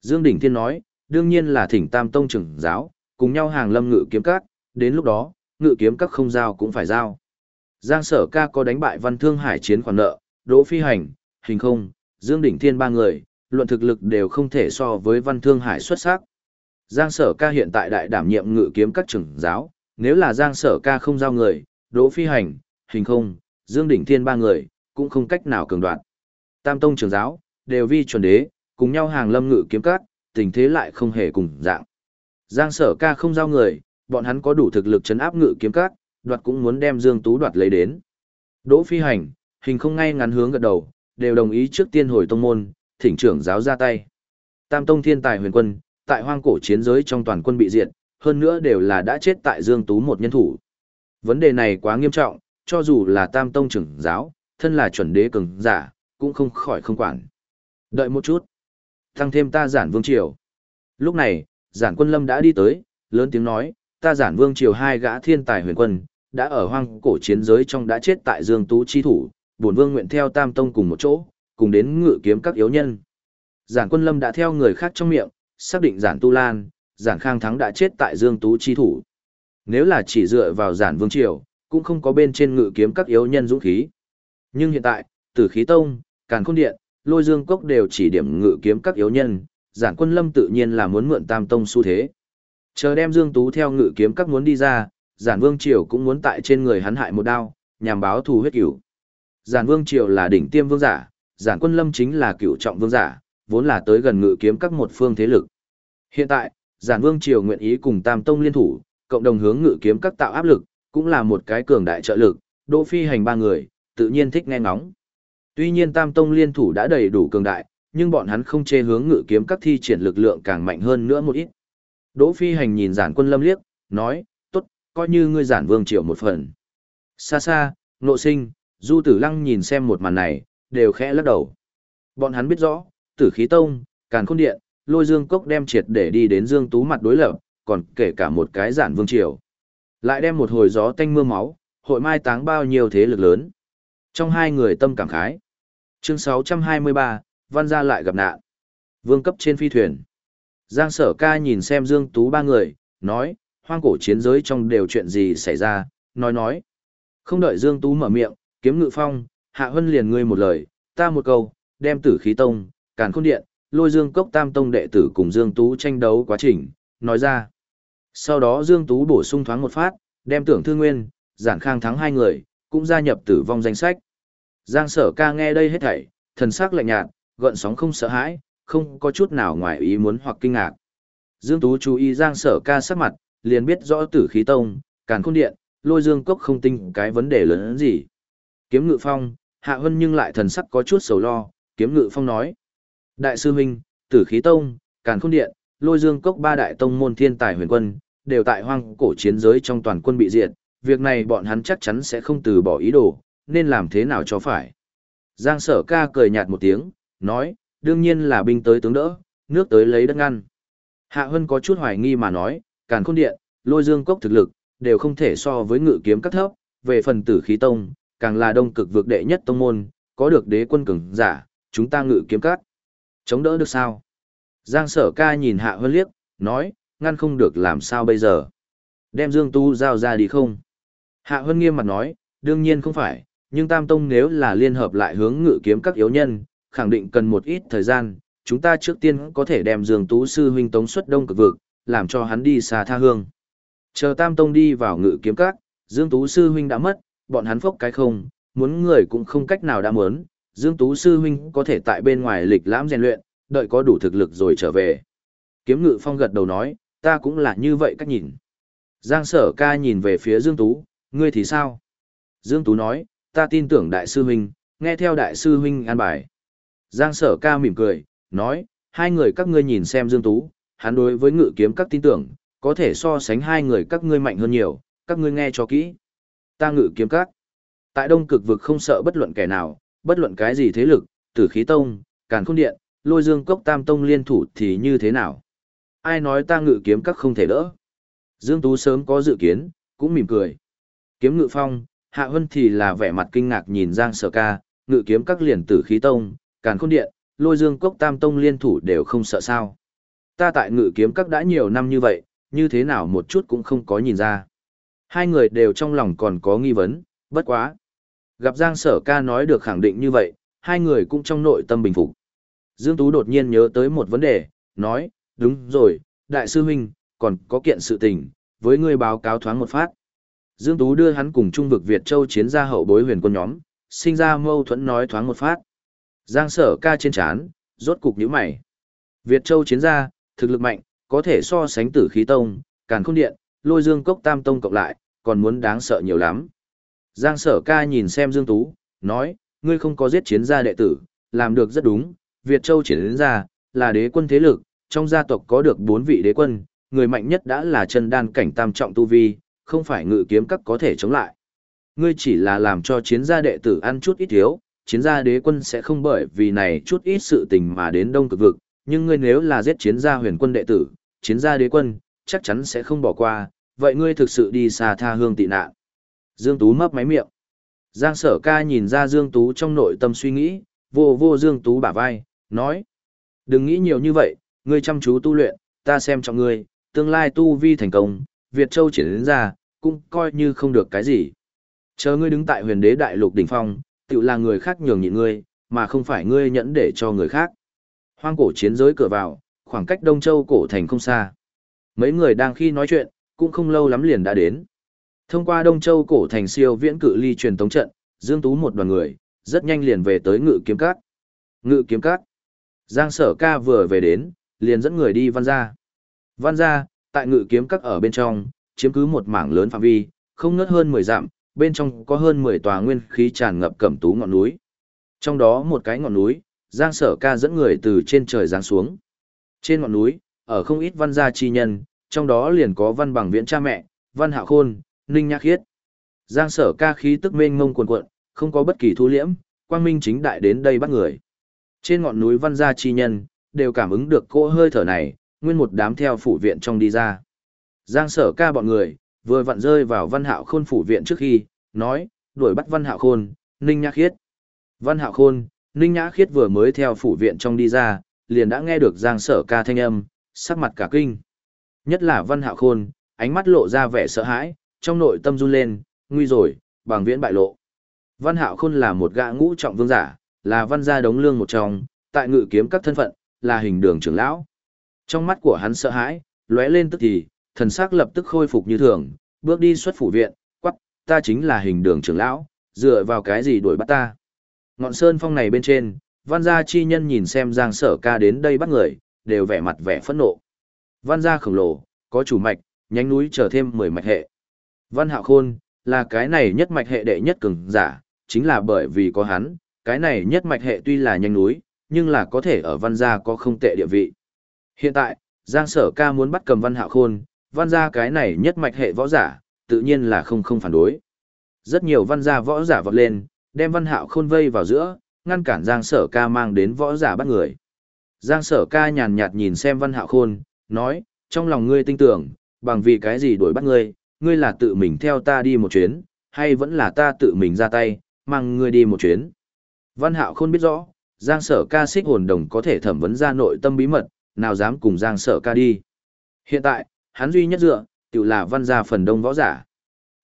Dương Đỉnh Thiên nói, đương nhiên là thỉnh tam tông trưởng giáo, cùng nhau hàng lâm ngự kiếm các, đến lúc đó, ngự kiếm các không giao cũng phải giao. Giang sở ca có đánh bại văn thương hải chiến khoản nợ, đỗ phi hành, hình không, Dương Đỉnh Thiên ba người, luận thực lực đều không thể so với văn thương hải xuất sắc. Giang sở ca hiện tại đại đảm nhiệm ngự kiếm các trưởng giáo, nếu là Giang sở ca không giao người, đỗ phi hành, hình không, Dương Đỉnh Thiên ba người, cũng không cách nào cường đoạn. Tam tông trưởng giáo, đều vi chuẩn đế, cùng nhau hàng lâm ngự kiếm các, tình thế lại không hề cùng dạng. Giang sở ca không giao người, bọn hắn có đủ thực lực chấn áp ngự kiếm các, đoạt cũng muốn đem Dương Tú đoạt lấy đến. Đỗ phi hành, hình không ngay ngắn hướng gật đầu, đều đồng ý trước tiên hồi tông môn, thỉnh trưởng giáo ra tay. Tam tông thiên tài huyền quân, tại hoang cổ chiến giới trong toàn quân bị diệt, hơn nữa đều là đã chết tại Dương Tú một nhân thủ. Vấn đề này quá nghiêm trọng, cho dù là tam tông trưởng giáo, thân là chuẩn đế cường giả, cũng không khỏi không quản. Đợi một chút. Tăng thêm ta giản vương triều. Lúc này, giản quân lâm đã đi tới, lớn tiếng nói, ta giản vương triều hai gã thiên tài huyền quân, đã ở hoang cổ chiến giới trong đã chết tại Dương Tú chi thủ, bổn vương nguyện theo tam tông cùng một chỗ, cùng đến ngự kiếm các yếu nhân. Giản quân lâm đã theo người khác trong miệng, xác định giản tu lan, giản khang thắng đã chết tại Dương Tú chi thủ. Nếu là chỉ dựa vào giản vương triều, cũng không có bên trên ngự kiếm các yếu nhân dũng khí. Nhưng hiện tại, tử khí tông, càn khôn điện, lôi dương cốc đều chỉ điểm ngự kiếm các yếu nhân, giản quân lâm tự nhiên là muốn mượn tam tông xu thế. Chờ đem Dương Tú theo ngự kiếm các muốn đi ra, giản vương triều cũng muốn tại trên người hắn hại một đao, nhằm báo thù huyết cửu. Giản vương triều là đỉnh tiêm vương giả, giản quân lâm chính là cựu trọng vương giả, vốn là tới gần ngự kiếm các một phương thế lực. Hiện tại, giản vương triều nguyện ý cùng tam tông liên thủ, cộng đồng hướng ngự kiếm các tạo áp lực, cũng là một cái cường đại trợ lực, đỗ phi hành ba người, tự nhiên thích nghe ngóng. Tuy nhiên tam tông liên thủ đã đầy đủ cường đại, nhưng bọn hắn không chê hướng ngự kiếm các thi triển lực lượng càng mạnh hơn nữa một ít. Đỗ phi hành nhìn giản quân lâm liếc, nói, tốt, coi như ngươi giản vương triều một phần. Xa xa, nộ sinh, du tử lăng nhìn xem một màn này, đều khẽ lắc đầu. Bọn hắn biết rõ, tử khí tông, càn khôn điện, lôi dương cốc đem triệt để đi đến dương tú mặt đối lập, còn kể cả một cái giản vương triều. Lại đem một hồi gió tanh mưa máu, hội mai táng bao nhiêu thế lực lớn. Trong hai người tâm cảm khái. Chương 623, văn gia lại gặp nạn. Vương cấp trên phi thuyền. Giang sở ca nhìn xem Dương Tú ba người, nói, hoang cổ chiến giới trong đều chuyện gì xảy ra, nói nói. Không đợi Dương Tú mở miệng, kiếm ngự phong, hạ hân liền ngươi một lời, ta một câu, đem tử khí tông, càn khôn điện, lôi Dương cốc tam tông đệ tử cùng Dương Tú tranh đấu quá trình, nói ra. Sau đó Dương Tú bổ sung thoáng một phát, đem tưởng thư nguyên, giản khang thắng hai người, cũng gia nhập tử vong danh sách. Giang sở ca nghe đây hết thảy, thần sắc lạnh nhạt, gợn sóng không sợ hãi, không có chút nào ngoài ý muốn hoặc kinh ngạc. Dương Tú chú ý Giang sở ca sắc mặt, liền biết rõ tử khí tông, càn khôn điện, lôi dương cốc không tinh cái vấn đề lớn hơn gì. Kiếm ngự phong, hạ hân nhưng lại thần sắc có chút sầu lo, kiếm ngự phong nói. Đại sư huynh, tử khí tông, càn khôn điện, lôi dương cốc ba đại tông môn thiên tài huyền quân, đều tại hoang cổ chiến giới trong toàn quân bị diệt, việc này bọn hắn chắc chắn sẽ không từ bỏ ý đồ, nên làm thế nào cho phải. Giang sở ca cười nhạt một tiếng, nói, đương nhiên là binh tới tướng đỡ, nước tới lấy đất ngăn. Hạ Hân có chút hoài nghi mà nói, càn khôn điện, lôi dương cốc thực lực, đều không thể so với ngự kiếm các thấp, về phần tử khí tông, càng là đông cực vực đệ nhất tông môn, có được đế quân cường giả, chúng ta ngự kiếm cát Chống đỡ được sao? Giang sở ca nhìn Hạ hơn liếc, nói, ngăn không được làm sao bây giờ. Đem Dương Tu giao ra đi không? Hạ Hân nghiêm mặt nói, đương nhiên không phải, nhưng Tam Tông nếu là liên hợp lại hướng ngự kiếm các yếu nhân, khẳng định cần một ít thời gian, chúng ta trước tiên có thể đem Dương Tú sư huynh tống xuất đông cực vực, làm cho hắn đi xa tha hương. Chờ Tam Tông đi vào ngự kiếm các, Dương Tú sư huynh đã mất, bọn hắn phốc cái không, muốn người cũng không cách nào đã muốn, Dương Tú Sư Huynh có thể tại bên ngoài lịch lãm rèn luyện, đợi có đủ thực lực rồi trở về. Kiếm ngự phong gật đầu nói, ta cũng là như vậy cách nhìn. Giang sở ca nhìn về phía Dương Tú, ngươi thì sao? Dương Tú nói, ta tin tưởng đại sư huynh, nghe theo đại sư huynh an bài. Giang sở ca mỉm cười, nói, hai người các ngươi nhìn xem Dương Tú, hắn đối với ngự kiếm các tin tưởng, có thể so sánh hai người các ngươi mạnh hơn nhiều, các ngươi nghe cho kỹ. Ta ngự kiếm các. Tại đông cực vực không sợ bất luận kẻ nào, bất luận cái gì thế lực, tử khí tông, càn khôn điện, lôi dương cốc tam tông liên thủ thì như thế nào? Ai nói ta ngự kiếm các không thể đỡ? Dương Tú sớm có dự kiến, cũng mỉm cười. Kiếm ngự phong, hạ hân thì là vẻ mặt kinh ngạc nhìn Giang sở ca, ngự kiếm các liền tử khí tông, càn khôn điện, lôi dương cốc tam tông liên thủ đều không sợ sao. Ta tại ngự kiếm các đã nhiều năm như vậy, như thế nào một chút cũng không có nhìn ra. Hai người đều trong lòng còn có nghi vấn, bất quá. Gặp Giang sở ca nói được khẳng định như vậy, hai người cũng trong nội tâm bình phục. Dương Tú đột nhiên nhớ tới một vấn đề, nói, đúng rồi, đại sư huynh, còn có kiện sự tình, với ngươi báo cáo thoáng một phát. Dương Tú đưa hắn cùng Trung vực Việt Châu chiến ra hậu bối huyền quân nhóm, sinh ra mâu thuẫn nói thoáng một phát. Giang sở ca trên chán, rốt cục nhíu mày. Việt Châu chiến ra, thực lực mạnh, có thể so sánh tử khí tông, càn khôn điện, lôi dương cốc tam tông cộng lại, còn muốn đáng sợ nhiều lắm. Giang sở ca nhìn xem Dương Tú, nói, ngươi không có giết chiến gia đệ tử, làm được rất đúng, Việt Châu chiến ra, là đế quân thế lực, trong gia tộc có được bốn vị đế quân, người mạnh nhất đã là chân đan cảnh tam trọng tu vi, không phải ngự kiếm các có thể chống lại. Ngươi chỉ là làm cho chiến gia đệ tử ăn chút ít thiếu, chiến gia đế quân sẽ không bởi vì này chút ít sự tình mà đến đông cực vực, nhưng ngươi nếu là giết chiến gia huyền quân đệ tử, chiến gia đế quân, chắc chắn sẽ không bỏ qua, vậy ngươi thực sự đi xa tha hương tị nạn. Dương Tú mấp máy miệng. Giang sở ca nhìn ra Dương Tú trong nội tâm suy nghĩ, vô vô Dương Tú bả vai, nói. Đừng nghĩ nhiều như vậy, ngươi chăm chú tu luyện, ta xem trọng ngươi, tương lai tu vi thành công, Việt Châu triển đến ra, cũng coi như không được cái gì. Chờ ngươi đứng tại huyền đế đại lục đỉnh phong, tự là người khác nhường nhịn ngươi, mà không phải ngươi nhẫn để cho người khác. Hoang cổ chiến giới cửa vào, khoảng cách Đông Châu cổ thành không xa. Mấy người đang khi nói chuyện, cũng không lâu lắm liền đã đến. Thông qua Đông Châu cổ thành siêu viễn cự ly truyền tống trận, Dương Tú một đoàn người, rất nhanh liền về tới ngự kiếm cát. Ngự kiếm cát. Giang sở ca vừa về đến, liền dẫn người đi văn ra. Văn ra, tại ngự kiếm các ở bên trong, chiếm cứ một mảng lớn phạm vi, không ngớt hơn 10 dặm, bên trong có hơn 10 tòa nguyên khí tràn ngập cẩm tú ngọn núi. Trong đó một cái ngọn núi, Giang Sở Ca dẫn người từ trên trời giáng xuống. Trên ngọn núi, ở không ít văn gia chi nhân, trong đó liền có văn bằng viễn cha mẹ, văn hạ khôn, ninh nhạc khiết. Giang Sở Ca khí tức mênh mông cuồn cuộn, không có bất kỳ thu liễm, quang minh chính đại đến đây bắt người. Trên ngọn núi văn gia chi nhân, đều cảm ứng được cỗ hơi thở này, nguyên một đám theo phủ viện trong đi ra. Giang sở ca bọn người, vừa vặn rơi vào văn hạo khôn phủ viện trước khi, nói, đuổi bắt văn hạo khôn, ninh nhã khiết. Văn hạo khôn, ninh nhã khiết vừa mới theo phủ viện trong đi ra, liền đã nghe được giang sở ca thanh âm, sắc mặt cả kinh. Nhất là văn hạo khôn, ánh mắt lộ ra vẻ sợ hãi, trong nội tâm run lên, nguy rồi, bằng viễn bại lộ. Văn hạo khôn là một gã ngũ trọng vương giả, là văn gia đống lương một trong, tại ngự kiếm các thân phận, là hình đường trưởng lão. Trong mắt của hắn sợ hãi, lóe lên tức thì, thần sắc lập tức khôi phục như thường, bước đi xuất phủ viện, quắc, ta chính là hình đường trưởng lão, dựa vào cái gì đuổi bắt ta. Ngọn sơn phong này bên trên, văn gia chi nhân nhìn xem giang sở ca đến đây bắt người, đều vẻ mặt vẻ phẫn nộ. Văn gia khổng lồ, có chủ mạch, nhánh núi trở thêm 10 mạch hệ. Văn hạo khôn, là cái này nhất mạch hệ đệ nhất cường giả, chính là bởi vì có hắn, cái này nhất mạch hệ tuy là nhánh núi, nhưng là có thể ở văn gia có không tệ địa vị. Hiện tại, Giang Sở ca muốn bắt cầm văn hạo khôn, văn gia cái này nhất mạch hệ võ giả, tự nhiên là không không phản đối. Rất nhiều văn gia võ giả vọt lên, đem văn hạo khôn vây vào giữa, ngăn cản Giang Sở ca mang đến võ giả bắt người. Giang Sở ca nhàn nhạt nhìn xem văn hạo khôn, nói, trong lòng ngươi tin tưởng, bằng vì cái gì đuổi bắt ngươi, ngươi là tự mình theo ta đi một chuyến, hay vẫn là ta tự mình ra tay, mang ngươi đi một chuyến. Văn hạo khôn biết rõ, Giang sở ca xích hồn đồng có thể thẩm vấn ra nội tâm bí mật, nào dám cùng Giang sở ca đi. Hiện tại, hắn duy nhất dựa, tự là văn gia phần đông võ giả.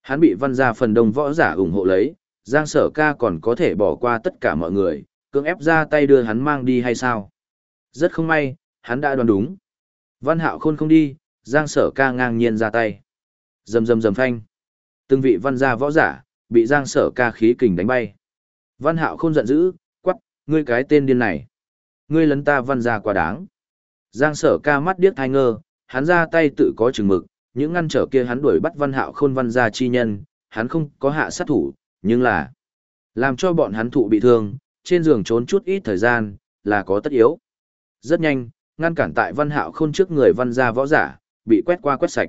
Hắn bị văn gia phần đông võ giả ủng hộ lấy, Giang sở ca còn có thể bỏ qua tất cả mọi người, cưỡng ép ra tay đưa hắn mang đi hay sao? Rất không may, hắn đã đoán đúng. Văn hạo khôn không đi, Giang sở ca ngang nhiên ra tay. Dầm dầm dầm phanh. Từng vị văn gia võ giả, bị Giang sở ca khí kình đánh bay. Văn hạo khôn giận dữ, quắc, ngươi cái tên điên này. Ngươi lấn ta văn gia quá đáng. Giang sở ca mắt điếc thai ngơ, hắn ra tay tự có chừng mực, những ngăn trở kia hắn đuổi bắt văn hạo khôn văn gia chi nhân, hắn không có hạ sát thủ, nhưng là làm cho bọn hắn thụ bị thương, trên giường trốn chút ít thời gian, là có tất yếu. Rất nhanh, ngăn cản tại văn hạo khôn trước người văn gia võ giả, bị quét qua quét sạch.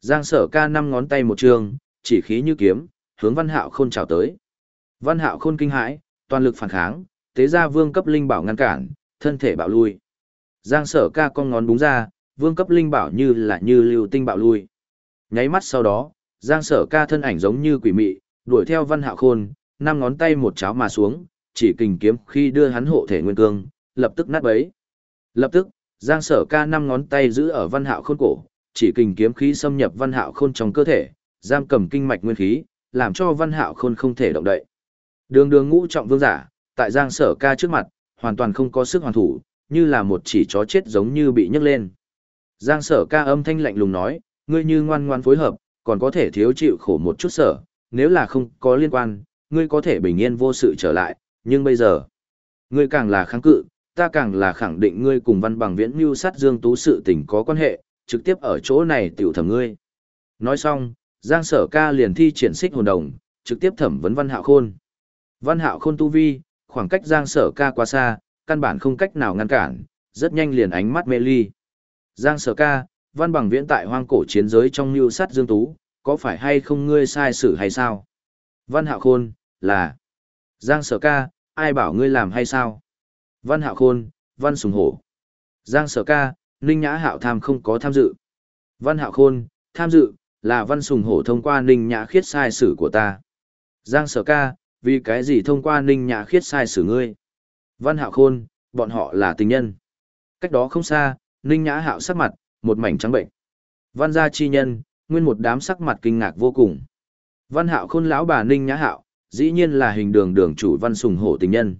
Giang sở ca năm ngón tay một trường, chỉ khí như kiếm, hướng văn hạo khôn trào tới. Văn hạo khôn kinh hãi, toàn lực phản kháng, tế ra vương cấp linh bảo ngăn cản, thân thể bạo lui. Giang sở ca con ngón búng ra, vương cấp linh bảo như là như lưu tinh bạo lui. Nháy mắt sau đó, Giang sở ca thân ảnh giống như quỷ mị, đuổi theo văn hạo khôn, năm ngón tay một cháo mà xuống, chỉ kình kiếm khi đưa hắn hộ thể nguyên cương, lập tức nát bấy. Lập tức, Giang sở ca năm ngón tay giữ ở văn hạo khôn cổ, chỉ kình kiếm khí xâm nhập văn hạo khôn trong cơ thể, giam cầm kinh mạch nguyên khí, làm cho văn hạo khôn không thể động đậy. Đường đường ngũ trọng vương giả, tại Giang sở ca trước mặt, hoàn toàn không có sức hoàn thủ, như là một chỉ chó chết giống như bị nhấc lên. Giang sở ca âm thanh lạnh lùng nói, ngươi như ngoan ngoan phối hợp, còn có thể thiếu chịu khổ một chút sở, nếu là không có liên quan, ngươi có thể bình yên vô sự trở lại, nhưng bây giờ, ngươi càng là kháng cự, ta càng là khẳng định ngươi cùng văn bằng viễn mưu sát Dương Tú sự tình có quan hệ, trực tiếp ở chỗ này tiểu thẩm ngươi. Nói xong, Giang Sở Ca liền thi triển xích hồn đồng, trực tiếp thẩm vấn Văn Hạo Khôn. Văn Hạo Khôn tu vi, khoảng cách Giang Sở Ca quá xa, căn bản không cách nào ngăn cản, rất nhanh liền ánh mắt mê ly. Giang Sở Ca, Văn Bằng Viễn tại hoang cổ chiến giới trong mưu sát Dương Tú, có phải hay không ngươi sai sự hay sao? Văn Hạo Khôn, là Giang Sở Ca, ai bảo ngươi làm hay sao? Văn Hạo Khôn, Văn Sùng Hổ. Giang Sở Ca, Ninh Nhã Hạo tham không có tham dự. Văn Hạo Khôn, tham dự, là Văn Sùng Hổ thông qua Ninh Nhã khiết sai sử của ta. Giang Sở Ca, vì cái gì thông qua Ninh Nhã khiết sai sử ngươi? Văn Hạo Khôn, bọn họ là tình nhân. Cách đó không xa, Ninh Nhã Hạo sắc mặt, một mảnh trắng bệnh. Văn gia chi nhân, nguyên một đám sắc mặt kinh ngạc vô cùng. Văn Hạo Khôn lão bà Ninh Nhã Hạo, dĩ nhiên là hình đường đường chủ Văn Sùng Hổ tình nhân.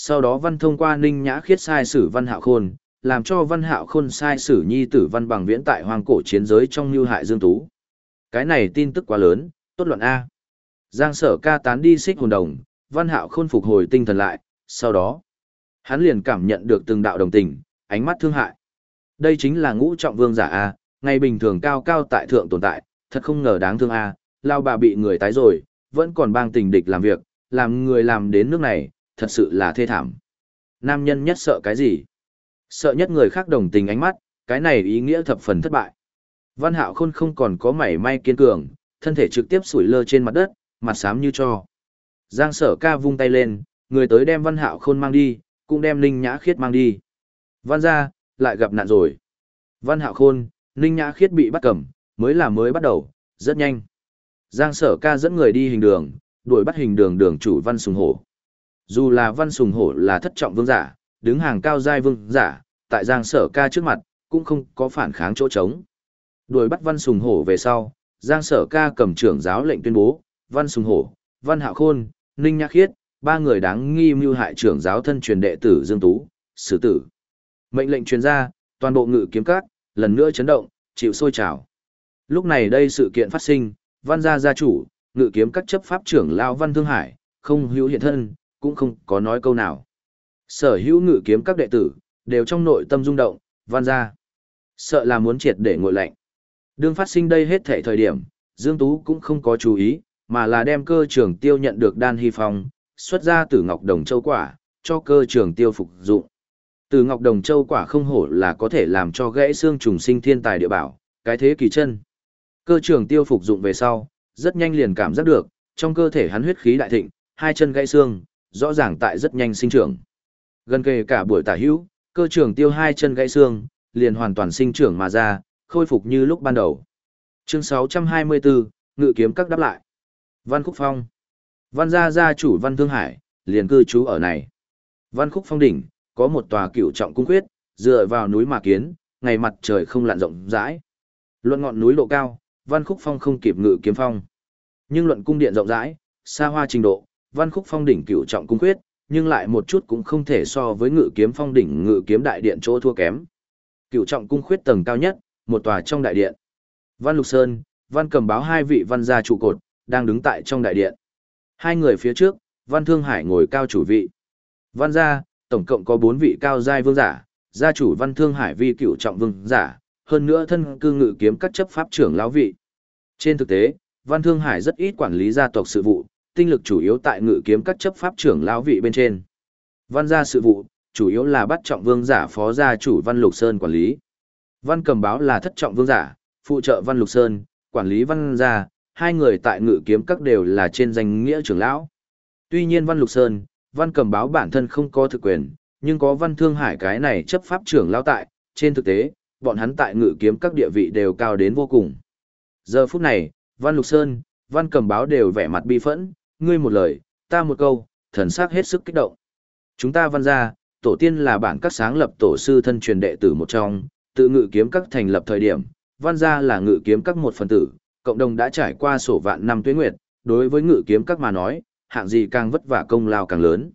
Sau đó Văn thông qua Ninh Nhã khiết sai sử Văn Hạo Khôn, làm cho Văn Hạo Khôn sai sử nhi tử Văn Bằng Viễn tại hoàng cổ chiến giới trong lưu hại Dương Tú. Cái này tin tức quá lớn, tốt luận A. Giang sở ca tán đi xích hồn đồng, Văn Hạo Khôn phục hồi tinh thần lại, sau đó, hắn liền cảm nhận được từng đạo đồng tình, ánh mắt thương hại. Đây chính là ngũ trọng vương giả A, ngày bình thường cao cao tại thượng tồn tại, thật không ngờ đáng thương A, lao bà bị người tái rồi, vẫn còn bang tình địch làm việc, làm người làm đến nước này, thật sự là thê thảm. Nam nhân nhất sợ cái gì? Sợ nhất người khác đồng tình ánh mắt, cái này ý nghĩa thập phần thất bại. Văn Hạo Khôn không còn có mảy may kiên cường, thân thể trực tiếp sủi lơ trên mặt đất, mặt xám như cho. Giang Sở Ca vung tay lên, người tới đem Văn Hạo Khôn mang đi, cũng đem Ninh Nhã Khiết mang đi. Văn gia, lại gặp nạn rồi. Văn Hạo Khôn, Ninh Nhã Khiết bị bắt cầm, mới là mới bắt đầu, rất nhanh. Giang Sở Ca dẫn người đi hình đường, đuổi bắt hình đường đường chủ Văn Sùng Hổ. Dù là Văn Sùng Hổ là thất trọng vương giả, đứng hàng cao giai vương giả, tại Giang Sở Ca trước mặt, cũng không có phản kháng chỗ trống. Đuổi bắt Văn Sùng Hổ về sau, Giang Sở Ca cầm trưởng giáo lệnh tuyên bố, Văn Sùng Hổ, Văn Hạo Khôn, Ninh Nhã Khiết, ba người đáng nghi mưu hại trưởng giáo thân truyền đệ tử Dương Tú, xử tử. Mệnh lệnh truyền ra, toàn bộ ngự kiếm các, lần nữa chấn động, chịu sôi trào. Lúc này đây sự kiện phát sinh, Văn gia gia chủ, ngự kiếm các chấp pháp trưởng Lao Văn Thương Hải, không hữu hiện thân, cũng không có nói câu nào. Sở hữu ngự kiếm các đệ tử, đều trong nội tâm rung động, Văn ra, Sợ là muốn triệt để ngồi lạnh. Đương phát sinh đây hết thể thời điểm, Dương Tú cũng không có chú ý, mà là đem cơ trưởng tiêu nhận được đan hy phong, xuất ra từ Ngọc Đồng Châu quả, cho cơ trưởng tiêu phục dụng. Từ Ngọc Đồng Châu quả không hổ là có thể làm cho gãy xương trùng sinh thiên tài địa bảo, cái thế kỳ chân. Cơ trưởng tiêu phục dụng về sau, rất nhanh liền cảm giác được, trong cơ thể hắn huyết khí đại thịnh, hai chân gãy xương, rõ ràng tại rất nhanh sinh trưởng. Gần kề cả buổi tả hữu, cơ trưởng tiêu hai chân gãy xương, liền hoàn toàn sinh trưởng mà ra, khôi phục như lúc ban đầu. Chương 624, Ngự kiếm các đáp lại. Văn Khúc Phong. Văn gia gia chủ Văn Thương Hải, liền cư trú ở này. Văn Khúc Phong đỉnh, có một tòa cựu trọng cung khuyết, dựa vào núi mà kiến, ngày mặt trời không lặn rộng rãi. Luận ngọn núi độ cao, Văn Khúc Phong không kịp ngự kiếm phong. Nhưng luận cung điện rộng rãi, xa hoa trình độ, Văn Khúc Phong đỉnh cựu trọng cung quyết nhưng lại một chút cũng không thể so với ngự kiếm phong đỉnh ngự kiếm đại điện chỗ thua kém. Cựu trọng cung khuyết tầng cao nhất, một tòa trong đại điện. Văn Lục Sơn, Văn Cầm báo hai vị văn gia trụ cột, đang đứng tại trong đại điện. Hai người phía trước, Văn Thương Hải ngồi cao chủ vị. Văn gia, tổng cộng có 4 vị cao giai vương giả, gia chủ Văn Thương Hải vi cựu trọng vương giả, hơn nữa thân cư ngự kiếm các chấp pháp trưởng lão vị. Trên thực tế, Văn Thương Hải rất ít quản lý gia tộc sự vụ, tinh lực chủ yếu tại ngự kiếm các chấp pháp trưởng lão vị bên trên. Văn gia sự vụ, chủ yếu là bắt trọng vương giả phó gia chủ Văn Lục Sơn quản lý. Văn Cầm Báo là thất trọng vương giả, phụ trợ Văn Lục Sơn, quản lý Văn gia, hai người tại ngự kiếm các đều là trên danh nghĩa trưởng lão. Tuy nhiên Văn Lục Sơn, Văn Cầm Báo bản thân không có thực quyền, nhưng có Văn Thương Hải cái này chấp pháp trưởng lão tại, trên thực tế, bọn hắn tại ngự kiếm các địa vị đều cao đến vô cùng. Giờ phút này, Văn Lục Sơn, Văn Cầm Báo đều vẻ mặt bi phẫn, ngươi một lời, ta một câu, thần sắc hết sức kích động. Chúng ta văn gia, tổ tiên là bản các sáng lập tổ sư thân truyền đệ tử một trong, tự ngự kiếm các thành lập thời điểm, văn gia là ngự kiếm các một phần tử, cộng đồng đã trải qua sổ vạn năm tuế nguyệt, đối với ngự kiếm các mà nói, hạng gì càng vất vả công lao càng lớn.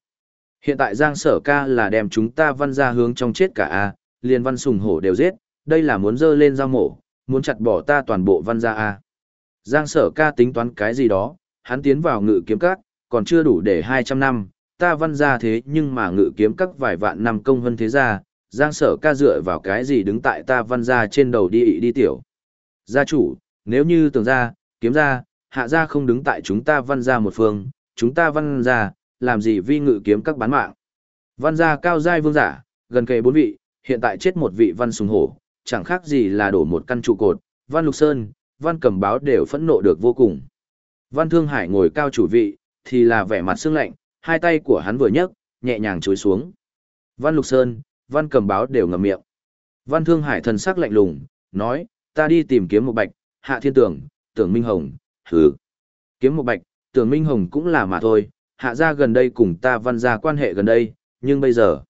Hiện tại Giang Sở Ca là đem chúng ta văn gia hướng trong chết cả a, liền văn sùng hổ đều giết, đây là muốn dơ lên giao mổ, muốn chặt bỏ ta toàn bộ văn gia a. Giang Sở Ca tính toán cái gì đó, hắn tiến vào ngự kiếm các, còn chưa đủ để 200 năm, ta văn gia thế nhưng mà ngự kiếm các vài vạn năm công hơn thế gia, Giang Sở Ca dựa vào cái gì đứng tại ta văn gia trên đầu đi đi tiểu. Gia chủ, nếu như tưởng ra, kiếm ra, hạ ra không đứng tại chúng ta văn ra một phương, chúng ta văn ra, làm gì vi ngự kiếm các bán mạng. Văn gia cao giai vương giả, gần kề bốn vị, hiện tại chết một vị văn sùng hổ, chẳng khác gì là đổ một căn trụ cột, văn lục sơn, văn cầm báo đều phẫn nộ được vô cùng. Văn thương hải ngồi cao chủ vị, thì là vẻ mặt sương lạnh, hai tay của hắn vừa nhấc, nhẹ nhàng chối xuống. Văn lục sơn, văn cầm báo đều ngậm miệng. Văn thương hải thần sắc lạnh lùng, nói, ta đi tìm kiếm một bạch, hạ thiên tưởng, tưởng minh hồng, Hừ. Kiếm một bạch, tưởng minh hồng cũng là mà thôi, hạ gia gần đây cùng ta văn gia quan hệ gần đây, nhưng bây giờ,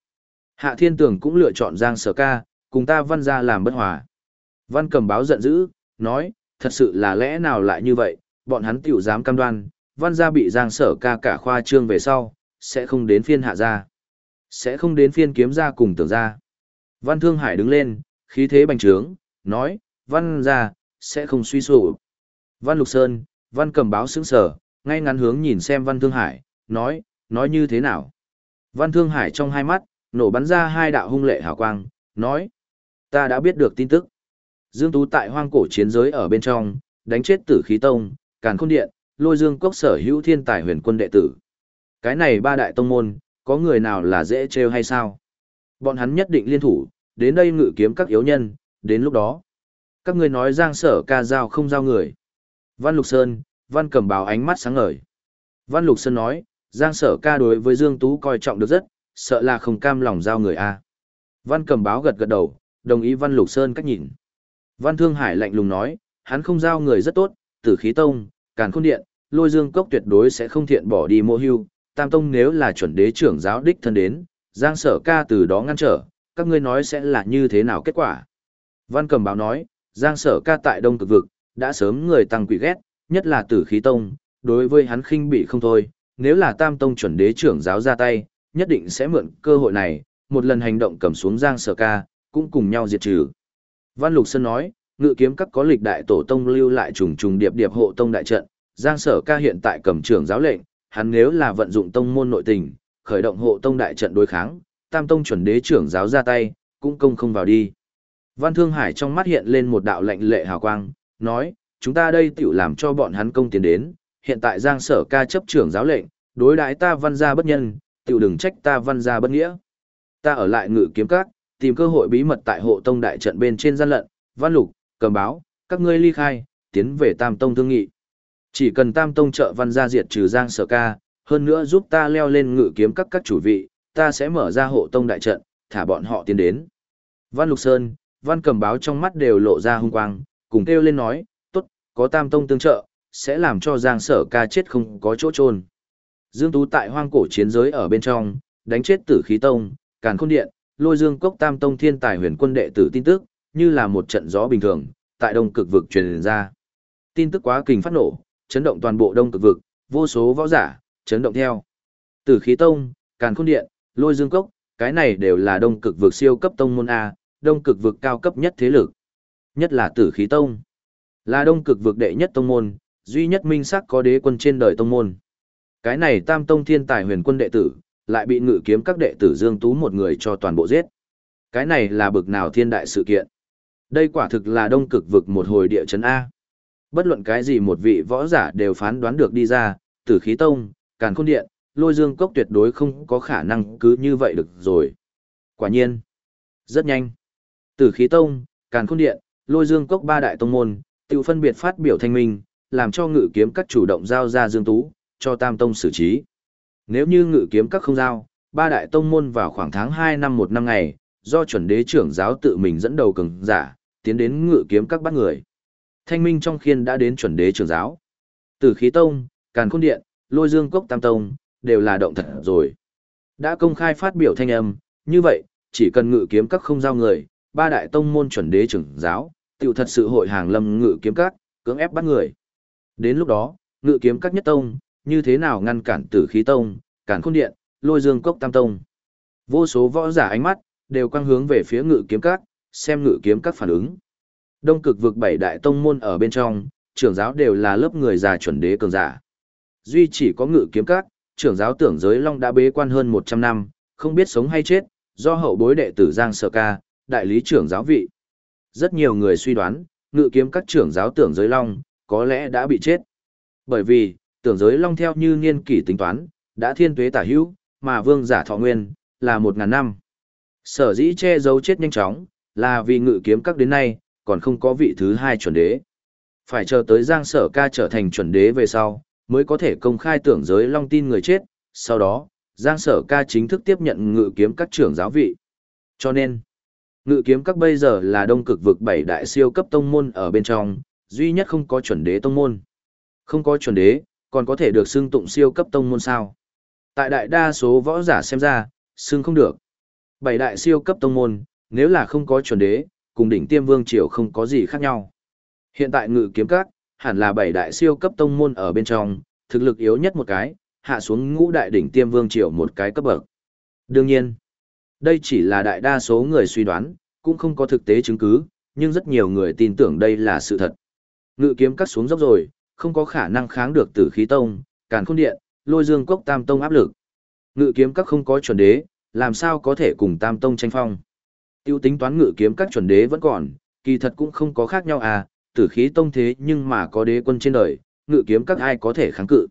hạ thiên tưởng cũng lựa chọn giang sở ca, cùng ta văn gia làm bất hòa. Văn cầm báo giận dữ, nói, thật sự là lẽ nào lại như vậy, bọn hắn tiểu dám cam đoan, văn gia bị giang sở ca cả khoa trương về sau, sẽ không đến phiên hạ gia. Sẽ không đến phiên kiếm gia cùng tưởng gia. Văn Thương Hải đứng lên, khí thế bành trướng, nói, văn gia, sẽ không suy sụp. Văn Lục Sơn, Văn cầm báo sững sở, ngay ngắn hướng nhìn xem Văn Thương Hải, nói, nói như thế nào. Văn Thương Hải trong hai mắt, nổ bắn ra hai đạo hung lệ hào quang, nói, ta đã biết được tin tức. Dương Tú tại hoang cổ chiến giới ở bên trong, đánh chết tử khí tông, càn khôn điện, lôi dương cốc sở hữu thiên tài huyền quân đệ tử. Cái này ba đại tông môn, có người nào là dễ trêu hay sao? Bọn hắn nhất định liên thủ, đến đây ngự kiếm các yếu nhân, đến lúc đó. Các ngươi nói giang sở ca giao không giao người. Văn Lục Sơn, Văn cầm báo ánh mắt sáng ngời. Văn Lục Sơn nói, giang sở ca đối với Dương Tú coi trọng được rất, sợ là không cam lòng giao người a Văn cầm báo gật gật đầu, đồng ý Văn Lục Sơn cách nhìn. Văn Thương Hải lạnh lùng nói, hắn không giao người rất tốt, tử khí tông, càn khôn điện, lôi dương cốc tuyệt đối sẽ không thiện bỏ đi mô hưu, tam tông nếu là chuẩn đế trưởng giáo đích thân đến, giang sở ca từ đó ngăn trở, các ngươi nói sẽ là như thế nào kết quả. Văn cầm báo nói, giang sở ca tại đông cực vực, đã sớm người tăng quỷ ghét, nhất là tử khí tông, đối với hắn khinh bị không thôi, nếu là tam tông chuẩn đế trưởng giáo ra tay, nhất định sẽ mượn cơ hội này, một lần hành động cầm xuống giang sở ca, cũng cùng nhau diệt trừ. Văn Lục Sơn nói, ngự kiếm các có lịch đại tổ tông lưu lại trùng trùng điệp điệp hộ tông đại trận, Giang Sở Ca hiện tại cầm trưởng giáo lệnh, hắn nếu là vận dụng tông môn nội tình, khởi động hộ tông đại trận đối kháng, Tam tông chuẩn đế trưởng giáo ra tay, cũng công không vào đi. Văn Thương Hải trong mắt hiện lên một đạo lệnh lệ hào quang, nói, chúng ta đây tiểu làm cho bọn hắn công tiến đến, hiện tại Giang Sở Ca chấp trưởng giáo lệnh, đối đãi ta văn gia bất nhân, tiểu đừng trách ta văn gia bất nghĩa. Ta ở lại ngự kiếm các, tìm cơ hội bí mật tại hộ tông đại trận bên trên gian lận, văn lục, cầm báo, các ngươi ly khai, tiến về Tam Tông thương nghị. Chỉ cần Tam Tông trợ văn gia diệt trừ Giang Sở Ca, hơn nữa giúp ta leo lên ngự kiếm các các chủ vị, ta sẽ mở ra hộ tông đại trận, thả bọn họ tiến đến. Văn Lục Sơn, Văn Cầm báo trong mắt đều lộ ra hung quang, cùng kêu lên nói, tốt, có Tam Tông tương trợ, sẽ làm cho Giang Sở Ca chết không có chỗ trôn. Dương Tú tại hoang cổ chiến giới ở bên trong, đánh chết tử khí tông, càn khôn điện, lôi dương cốc tam tông thiên tài huyền quân đệ tử tin tức, như là một trận gió bình thường, tại đông cực vực truyền ra. Tin tức quá kinh phát nổ, chấn động toàn bộ đông cực vực, vô số võ giả, chấn động theo. Tử khí tông, càn khôn điện, lôi dương cốc, cái này đều là đông cực vực siêu cấp tông môn A, đông cực vực cao cấp nhất thế lực. Nhất là tử khí tông. Là đông cực vực đệ nhất tông môn, duy nhất minh sắc có đế quân trên đời tông môn. Cái này tam tông thiên tài huyền quân đệ tử, lại bị ngự kiếm các đệ tử Dương Tú một người cho toàn bộ giết. Cái này là bực nào thiên đại sự kiện. Đây quả thực là đông cực vực một hồi địa chấn A. Bất luận cái gì một vị võ giả đều phán đoán được đi ra, tử khí tông, càn khôn điện, lôi dương cốc tuyệt đối không có khả năng cứ như vậy được rồi. Quả nhiên, rất nhanh. Tử khí tông, càn khôn điện, lôi dương cốc ba đại tông môn, tự phân biệt phát biểu thanh minh, làm cho ngự kiếm các chủ động giao ra dương tú, cho tam tông xử trí. Nếu như ngự kiếm các không giao, ba đại tông môn vào khoảng tháng 2 năm một năm ngày, do chuẩn đế trưởng giáo tự mình dẫn đầu cường giả, tiến đến ngự kiếm các bắt người. Thanh minh trong khiên đã đến chuẩn đế trưởng giáo. Tử khí tông, càn khôn điện, lôi dương cốc tam tông, đều là động thật rồi. Đã công khai phát biểu thanh âm, như vậy, chỉ cần ngự kiếm các không giao người, ba đại tông môn chuẩn đế trưởng giáo, tiểu thật sự hội hàng lâm ngự kiếm các, cưỡng ép bắt người. Đến lúc đó, ngự kiếm các nhất tông, như thế nào ngăn cản tử khí tông, cản khôn điện, lôi dương cốc tam tông. Vô số võ giả ánh mắt, đều quang hướng về phía ngự kiếm các, xem ngự kiếm các phản ứng. Đông cực vực bảy đại tông môn ở bên trong, trưởng giáo đều là lớp người già chuẩn đế cường giả. Duy chỉ có ngự kiếm các, trưởng giáo tưởng giới long đã bế quan hơn 100 năm, không biết sống hay chết, do hậu bối đệ tử Giang Sở Ca, đại lý trưởng giáo vị. Rất nhiều người suy đoán, ngự kiếm các trưởng giáo tưởng giới long, có lẽ đã bị chết. Bởi vì, tưởng giới long theo như niên kỷ tính toán, đã thiên tuế tả hữu, mà vương giả thọ nguyên, là một ngàn năm. Sở dĩ che giấu chết nhanh chóng, là vì ngự kiếm các đến nay, còn không có vị thứ hai chuẩn đế. Phải chờ tới Giang Sở Ca trở thành chuẩn đế về sau, mới có thể công khai tưởng giới long tin người chết, sau đó, Giang Sở Ca chính thức tiếp nhận ngự kiếm các trưởng giáo vị. Cho nên, ngự kiếm các bây giờ là đông cực vực bảy đại siêu cấp tông môn ở bên trong, duy nhất không có chuẩn đế tông môn. Không có chuẩn đế, còn có thể được xưng tụng siêu cấp tông môn sao. Tại đại đa số võ giả xem ra, xưng không được. Bảy đại siêu cấp tông môn, nếu là không có chuẩn đế, cùng đỉnh tiêm vương triều không có gì khác nhau. Hiện tại ngự kiếm các, hẳn là bảy đại siêu cấp tông môn ở bên trong, thực lực yếu nhất một cái, hạ xuống ngũ đại đỉnh tiêm vương triều một cái cấp bậc. Đương nhiên, đây chỉ là đại đa số người suy đoán, cũng không có thực tế chứng cứ, nhưng rất nhiều người tin tưởng đây là sự thật. Ngự kiếm cắt xuống dốc rồi, không có khả năng kháng được tử khí tông, càn khôn điện, lôi dương cốc tam tông áp lực. Ngự kiếm các không có chuẩn đế, làm sao có thể cùng tam tông tranh phong. Tiêu tính toán ngự kiếm các chuẩn đế vẫn còn, kỳ thật cũng không có khác nhau à, tử khí tông thế nhưng mà có đế quân trên đời, ngự kiếm các ai có thể kháng cự.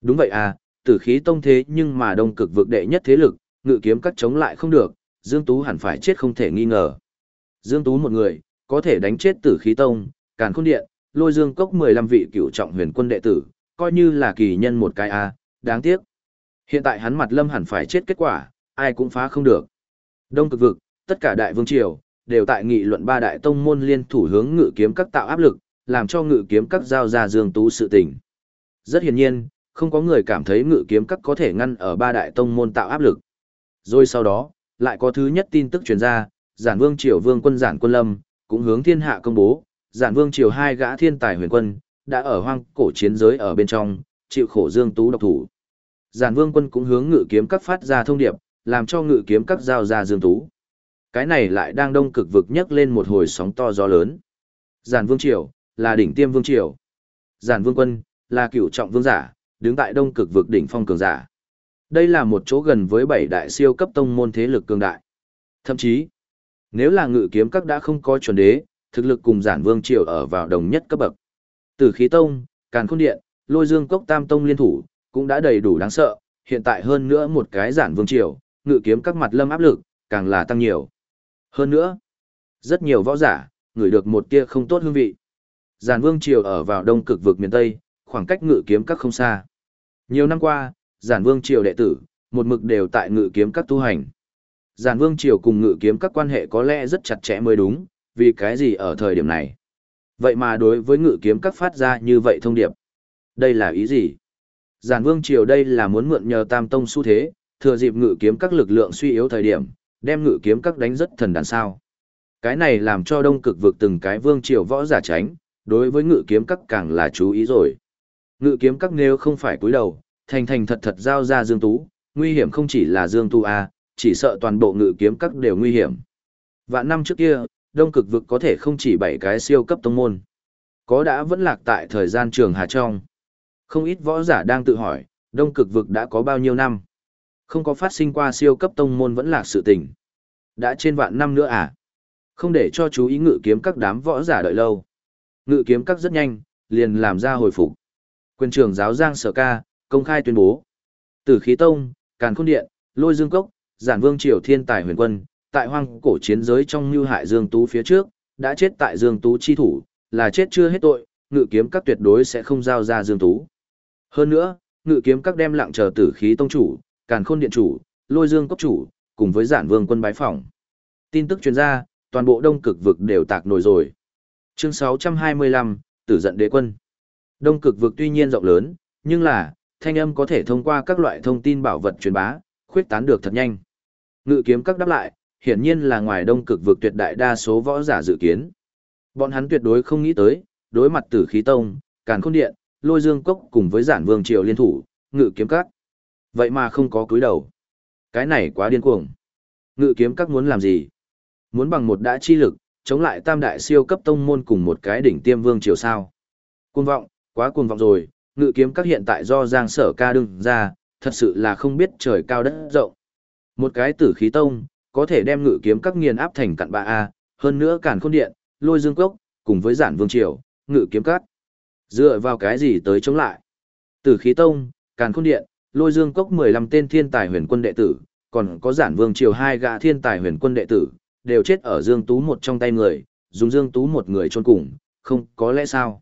Đúng vậy à, tử khí tông thế nhưng mà đông cực vực đệ nhất thế lực, ngự kiếm các chống lại không được, Dương Tú hẳn phải chết không thể nghi ngờ. Dương Tú một người, có thể đánh chết tử khí tông, càn khôn điện, lôi dương cốc 15 vị cựu trọng huyền quân đệ tử, coi như là kỳ nhân một cái a đáng tiếc. Hiện tại hắn mặt lâm hẳn phải chết kết quả, ai cũng phá không được. Đông cực vực, tất cả đại vương triều, đều tại nghị luận ba đại tông môn liên thủ hướng ngự kiếm các tạo áp lực, làm cho ngự kiếm các giao ra dương tú sự tình. Rất hiển nhiên, không có người cảm thấy ngự kiếm các có thể ngăn ở ba đại tông môn tạo áp lực. Rồi sau đó, lại có thứ nhất tin tức truyền ra, giản vương triều vương quân giản quân lâm, cũng hướng thiên hạ công bố, giản vương triều hai gã thiên tài huyền quân, đã ở hoang cổ chiến giới ở bên trong, chịu khổ dương tú độc thủ. Giản vương quân cũng hướng ngự kiếm các phát ra thông điệp, làm cho ngự kiếm các giao ra dương tú. Cái này lại đang đông cực vực nhấc lên một hồi sóng to gió lớn. Giản vương triều, là đỉnh tiêm vương triều. Giản vương quân, là cựu trọng vương giả, đứng tại đông cực vực đỉnh phong cường giả. Đây là một chỗ gần với bảy đại siêu cấp tông môn thế lực cường đại. Thậm chí, nếu là ngự kiếm các đã không có chuẩn đế, thực lực cùng giản vương triều ở vào đồng nhất cấp bậc. từ khí tông, càn khôn điện, lôi dương cốc tam tông liên thủ, cũng đã đầy đủ đáng sợ, hiện tại hơn nữa một cái giản vương triều, ngự kiếm các mặt lâm áp lực, càng là tăng nhiều. Hơn nữa, rất nhiều võ giả, ngửi được một tia không tốt hương vị. Giản vương triều ở vào đông cực vực miền Tây, khoảng cách ngự kiếm các không xa. Nhiều năm qua, giản vương triều đệ tử, một mực đều tại ngự kiếm các tu hành. Giản vương triều cùng ngự kiếm các quan hệ có lẽ rất chặt chẽ mới đúng, vì cái gì ở thời điểm này. Vậy mà đối với ngự kiếm các phát ra như vậy thông điệp. Đây là ý gì? Giản vương triều đây là muốn mượn nhờ tam tông xu thế, thừa dịp ngự kiếm các lực lượng suy yếu thời điểm, đem ngự kiếm các đánh rất thần đàn sao. Cái này làm cho đông cực vực từng cái vương triều võ giả tránh, đối với ngự kiếm các càng là chú ý rồi. Ngự kiếm các nếu không phải cúi đầu, thành thành thật thật giao ra Dương Tú, nguy hiểm không chỉ là Dương Tu A, à, chỉ sợ toàn bộ ngự kiếm các đều nguy hiểm. Vạn năm trước kia, đông cực vực có thể không chỉ bảy cái siêu cấp tông môn. Có đã vẫn lạc tại thời gian trường Hà Trong. Không ít võ giả đang tự hỏi, Đông cực vực đã có bao nhiêu năm? Không có phát sinh qua siêu cấp tông môn vẫn là sự tình. Đã trên vạn năm nữa à? Không để cho chú ý ngự kiếm các đám võ giả đợi lâu. Ngự kiếm các rất nhanh, liền làm ra hồi phục. Quyền trưởng giáo Giang Sở Ca, công khai tuyên bố. Tử khí tông, Càn Khôn Điện, Lôi Dương Cốc, Giản Vương Triều Thiên Tài Huyền Quân, tại hoang cổ chiến giới trong mưu hại Dương Tú phía trước, đã chết tại Dương Tú chi thủ, là chết chưa hết tội, ngự kiếm các tuyệt đối sẽ không giao ra Dương Tú. Hơn nữa, ngự kiếm các đem lặng chờ tử khí tông chủ, Càn Khôn Điện chủ, Lôi Dương Cốc chủ, cùng với Giản Vương quân bái phỏng. Tin tức truyền ra, toàn bộ Đông Cực vực đều tạc nổi rồi. Chương 625, Tử giận đế quân. Đông Cực vực tuy nhiên rộng lớn, nhưng là thanh âm có thể thông qua các loại thông tin bảo vật truyền bá, khuyết tán được thật nhanh. Ngự kiếm các đáp lại, hiển nhiên là ngoài Đông Cực vực tuyệt đại đa số võ giả dự kiến. Bọn hắn tuyệt đối không nghĩ tới, đối mặt Tử khí tông, Càn Khôn điện, Lôi Dương cốc cùng với Giản Vương triều liên thủ, ngự kiếm các. Vậy mà không có cúi đầu. Cái này quá điên cuồng. Ngự kiếm các muốn làm gì? Muốn bằng một đã chi lực, chống lại tam đại siêu cấp tông môn cùng một cái đỉnh tiêm vương triều sao. Cuồng vọng, quá cuồng vọng rồi, ngự kiếm các hiện tại do giang sở ca đương ra, thật sự là không biết trời cao đất rộng. Một cái tử khí tông, có thể đem ngự kiếm các nghiền áp thành cặn bạ A, hơn nữa cản khôn điện, lôi dương cốc, cùng với giản vương triều, ngự kiếm các. Dựa vào cái gì tới chống lại? Tử khí tông, càn khôn điện, lôi dương cốc 15 tên thiên tài huyền quân đệ tử, còn có giản vương triều hai gã thiên tài huyền quân đệ tử, đều chết ở Dương Tú một trong tay người, dùng Dương Tú một người chôn cùng, không có lẽ sao?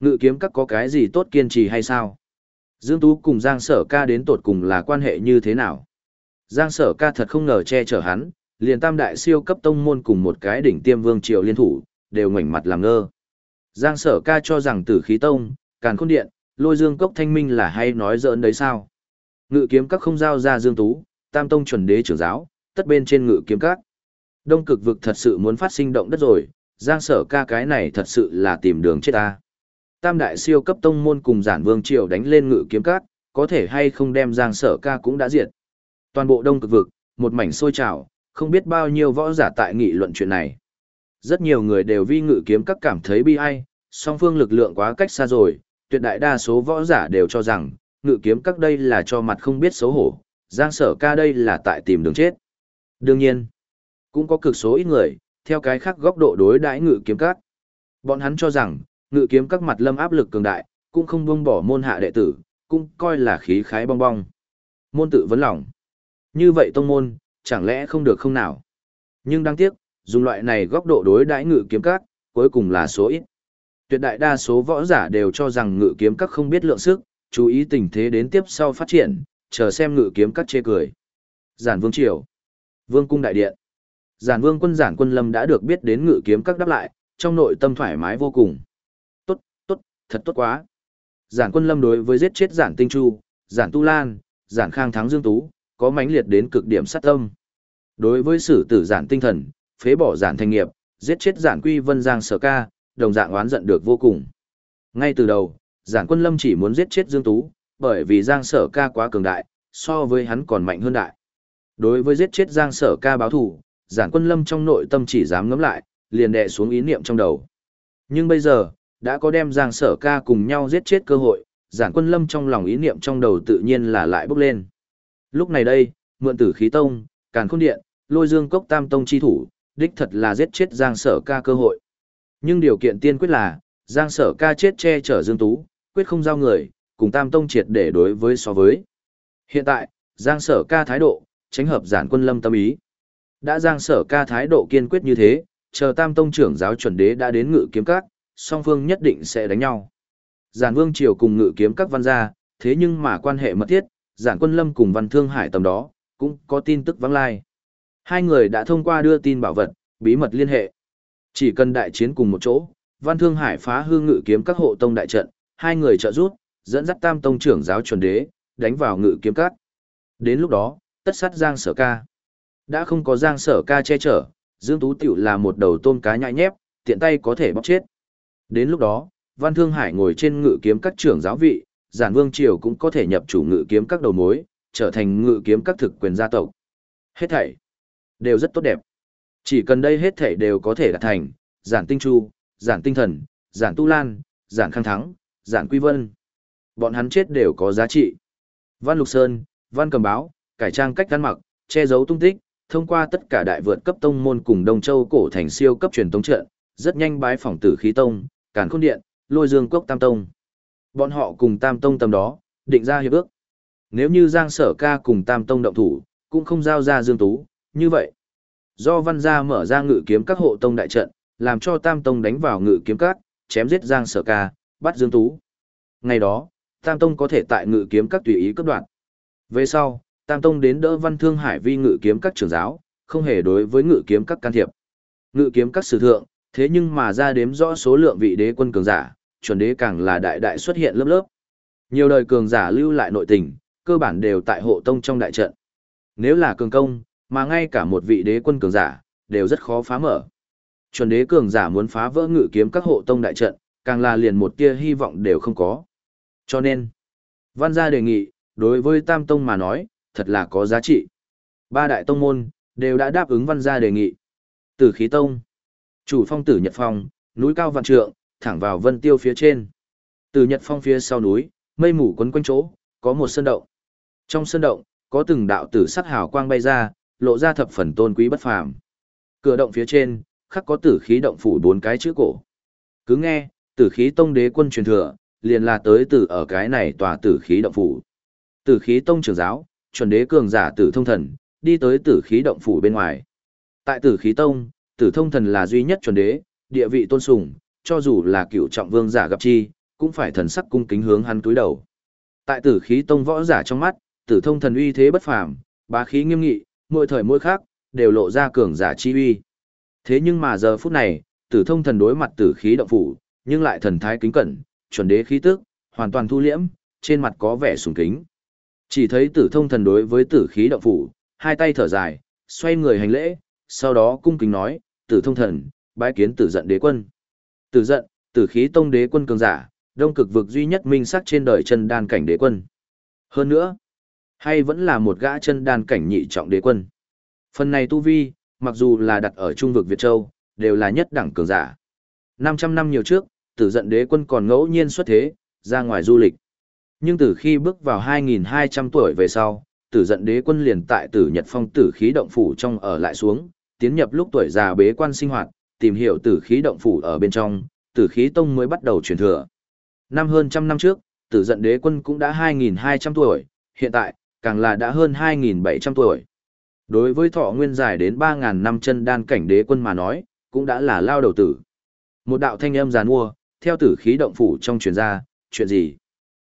Ngự kiếm các có cái gì tốt kiên trì hay sao? Dương Tú cùng Giang Sở Ca đến tột cùng là quan hệ như thế nào? Giang Sở Ca thật không ngờ che chở hắn, liền tam đại siêu cấp tông môn cùng một cái đỉnh tiêm vương triều liên thủ, đều ngoảnh mặt làm ngơ. Giang Sở Ca cho rằng tử khí tông, càn khôn điện, lôi dương cốc thanh minh là hay nói giỡn đấy sao? Ngự kiếm các không giao ra Dương Tú, tam tông chuẩn đế trưởng giáo, tất bên trên ngự kiếm các. Đông cực vực thật sự muốn phát sinh động đất rồi, giang sở ca cái này thật sự là tìm đường chết ta. Tam đại siêu cấp tông môn cùng giản vương triều đánh lên ngự kiếm các, có thể hay không đem giang sở ca cũng đã diệt. Toàn bộ đông cực vực, một mảnh sôi trào, không biết bao nhiêu võ giả tại nghị luận chuyện này. Rất nhiều người đều vi ngự kiếm các cảm thấy bi ai, song phương lực lượng quá cách xa rồi, tuyệt đại đa số võ giả đều cho rằng, ngự kiếm các đây là cho mặt không biết xấu hổ, giang sở ca đây là tại tìm đường chết. Đương nhiên, cũng có cực số ít người, theo cái khác góc độ đối đãi ngự kiếm các. Bọn hắn cho rằng, ngự kiếm các mặt lâm áp lực cường đại, cũng không buông bỏ môn hạ đệ tử, cũng coi là khí khái bong bong. Môn tự vấn lòng. Như vậy tông môn, chẳng lẽ không được không nào? Nhưng đáng tiếc, dùng loại này góc độ đối đãi ngự kiếm các, cuối cùng là số ít. Tuyệt đại đa số võ giả đều cho rằng ngự kiếm các không biết lượng sức, chú ý tình thế đến tiếp sau phát triển, chờ xem ngự kiếm các chê cười. Giản Vương Triều Vương Cung Đại Điện Giản Vương quân giản quân lâm đã được biết đến ngự kiếm các đáp lại, trong nội tâm thoải mái vô cùng. Tốt, tốt, thật tốt quá. Giản quân lâm đối với giết chết giản tinh chu, giản tu lan, giản khang thắng dương tú, có mãnh liệt đến cực điểm sát tâm. Đối với sử tử giản tinh thần, phế bỏ giản thanh nghiệp, giết chết giản quy vân giang sở ca, đồng dạng oán giận được vô cùng. Ngay từ đầu, giản quân lâm chỉ muốn giết chết dương tú, bởi vì giang sở ca quá cường đại, so với hắn còn mạnh hơn đại. Đối với giết chết giang sở ca báo thủ, giản quân lâm trong nội tâm chỉ dám ngấm lại, liền đè xuống ý niệm trong đầu. Nhưng bây giờ, đã có đem giang sở ca cùng nhau giết chết cơ hội, giản quân lâm trong lòng ý niệm trong đầu tự nhiên là lại bốc lên. Lúc này đây, mượn tử khí tông, càn khôn điện, lôi dương cốc tam tông chi thủ, đích thật là giết chết giang sở ca cơ hội. Nhưng điều kiện tiên quyết là, giang sở ca chết che chở dương tú, quyết không giao người, cùng tam tông triệt để đối với so với. Hiện tại, giang sở ca thái độ, tránh hợp giản quân lâm tâm ý. Đã giang sở ca thái độ kiên quyết như thế, chờ tam tông trưởng giáo chuẩn đế đã đến ngự kiếm các, song phương nhất định sẽ đánh nhau. Giản vương triều cùng ngự kiếm các văn gia, thế nhưng mà quan hệ mật thiết, giản quân lâm cùng văn thương hải tầm đó, cũng có tin tức vắng lai. Hai người đã thông qua đưa tin bảo vật, bí mật liên hệ. Chỉ cần đại chiến cùng một chỗ, văn thương hải phá hư ngự kiếm các hộ tông đại trận, hai người trợ rút, dẫn dắt tam tông trưởng giáo chuẩn đế, đánh vào ngự kiếm cắt Đến lúc đó, tất sát giang sở ca. Đã không có giang sở ca che chở, Dương Tú Tiểu là một đầu tôm cá nhại nhép, tiện tay có thể bóc chết. Đến lúc đó, Văn Thương Hải ngồi trên ngự kiếm các trưởng giáo vị, giản vương triều cũng có thể nhập chủ ngự kiếm các đầu mối, trở thành ngự kiếm các thực quyền gia tộc. Hết thảy đều rất tốt đẹp. Chỉ cần đây hết thảy đều có thể đạt thành, giản tinh chu, giản tinh thần, giản tu lan, giản khang thắng, giản quy vân. Bọn hắn chết đều có giá trị. Văn Lục Sơn, Văn Cầm Báo, cải trang cách ăn mặc, che giấu tung tích, thông qua tất cả đại vượt cấp tông môn cùng Đông Châu cổ thành siêu cấp truyền tống trận, rất nhanh bái phỏng tử khí tông, càn khôn điện, lôi dương cốc tam tông. Bọn họ cùng tam tông tầm đó, định ra hiệp ước. Nếu như Giang Sở Ca cùng tam tông động thủ, cũng không giao ra Dương Tú, như vậy. Do văn gia mở ra ngự kiếm các hộ tông đại trận, làm cho tam tông đánh vào ngự kiếm các, chém giết Giang Sở Ca, bắt Dương Tú. Ngày đó, tam tông có thể tại ngự kiếm các tùy ý cấp đoạn. Về sau, tam tông đến đỡ văn thương hải vi ngự kiếm các trưởng giáo, không hề đối với ngự kiếm các can thiệp. Ngự kiếm các sử thượng, thế nhưng mà ra đếm rõ số lượng vị đế quân cường giả, chuẩn đế càng là đại đại xuất hiện lớp lớp. Nhiều đời cường giả lưu lại nội tình, cơ bản đều tại hộ tông trong đại trận. Nếu là cường công, mà ngay cả một vị đế quân cường giả, đều rất khó phá mở. Chuẩn đế cường giả muốn phá vỡ ngự kiếm các hộ tông đại trận, càng là liền một tia hy vọng đều không có. Cho nên, văn gia đề nghị, đối với tam tông mà nói, thật là có giá trị. Ba đại tông môn, đều đã đáp ứng văn gia đề nghị. Tử khí tông, chủ phong tử Nhật Phong, núi cao vạn trượng, thẳng vào vân tiêu phía trên. Từ Nhật Phong phía sau núi, mây mù quấn quanh chỗ, có một sơn động. Trong sơn động, có từng đạo tử sắc hào quang bay ra, lộ ra thập phần tôn quý bất phàm. Cửa động phía trên, khắc có tử khí động phủ bốn cái chữ cổ. Cứ nghe, tử khí tông đế quân truyền thừa, liền là tới từ ở cái này tòa tử khí động phủ. Tử khí tông trưởng giáo, chuẩn đế cường giả tử thông thần, đi tới tử khí động phủ bên ngoài. Tại tử khí tông, tử thông thần là duy nhất chuẩn đế, địa vị tôn sùng, cho dù là cựu trọng vương giả gặp chi, cũng phải thần sắc cung kính hướng hắn túi đầu. Tại tử khí tông võ giả trong mắt, tử thông thần uy thế bất phàm, bá khí nghiêm nghị, mỗi thời mỗi khác, đều lộ ra cường giả chi uy. Thế nhưng mà giờ phút này, tử thông thần đối mặt tử khí động phủ, nhưng lại thần thái kính cẩn, chuẩn đế khí tức, hoàn toàn thu liễm, trên mặt có vẻ sùng kính. Chỉ thấy tử thông thần đối với tử khí động phủ, hai tay thở dài, xoay người hành lễ, sau đó cung kính nói, tử thông thần, bái kiến tử giận đế quân. Tử giận, tử khí tông đế quân cường giả, đông cực vực duy nhất minh sắc trên đời chân đan cảnh đế quân. Hơn nữa, hay vẫn là một gã chân đan cảnh nhị trọng đế quân. Phần này tu vi, mặc dù là đặt ở trung vực Việt Châu, đều là nhất đẳng cường giả. 500 năm nhiều trước, tử giận đế quân còn ngẫu nhiên xuất thế, ra ngoài du lịch. Nhưng từ khi bước vào 2.200 tuổi về sau, tử giận đế quân liền tại tử Nhật Phong tử khí động phủ trong ở lại xuống, tiến nhập lúc tuổi già bế quan sinh hoạt, tìm hiểu tử khí động phủ ở bên trong, tử khí tông mới bắt đầu truyền thừa. Năm hơn trăm năm trước, tử giận đế quân cũng đã 2.200 tuổi, hiện tại, càng là đã hơn 2.700 tuổi. Đối với thọ nguyên dài đến 3.000 năm chân đan cảnh đế quân mà nói, cũng đã là lao đầu tử. Một đạo thanh âm giàn mua, theo tử khí động phủ trong truyền ra, chuyện gì?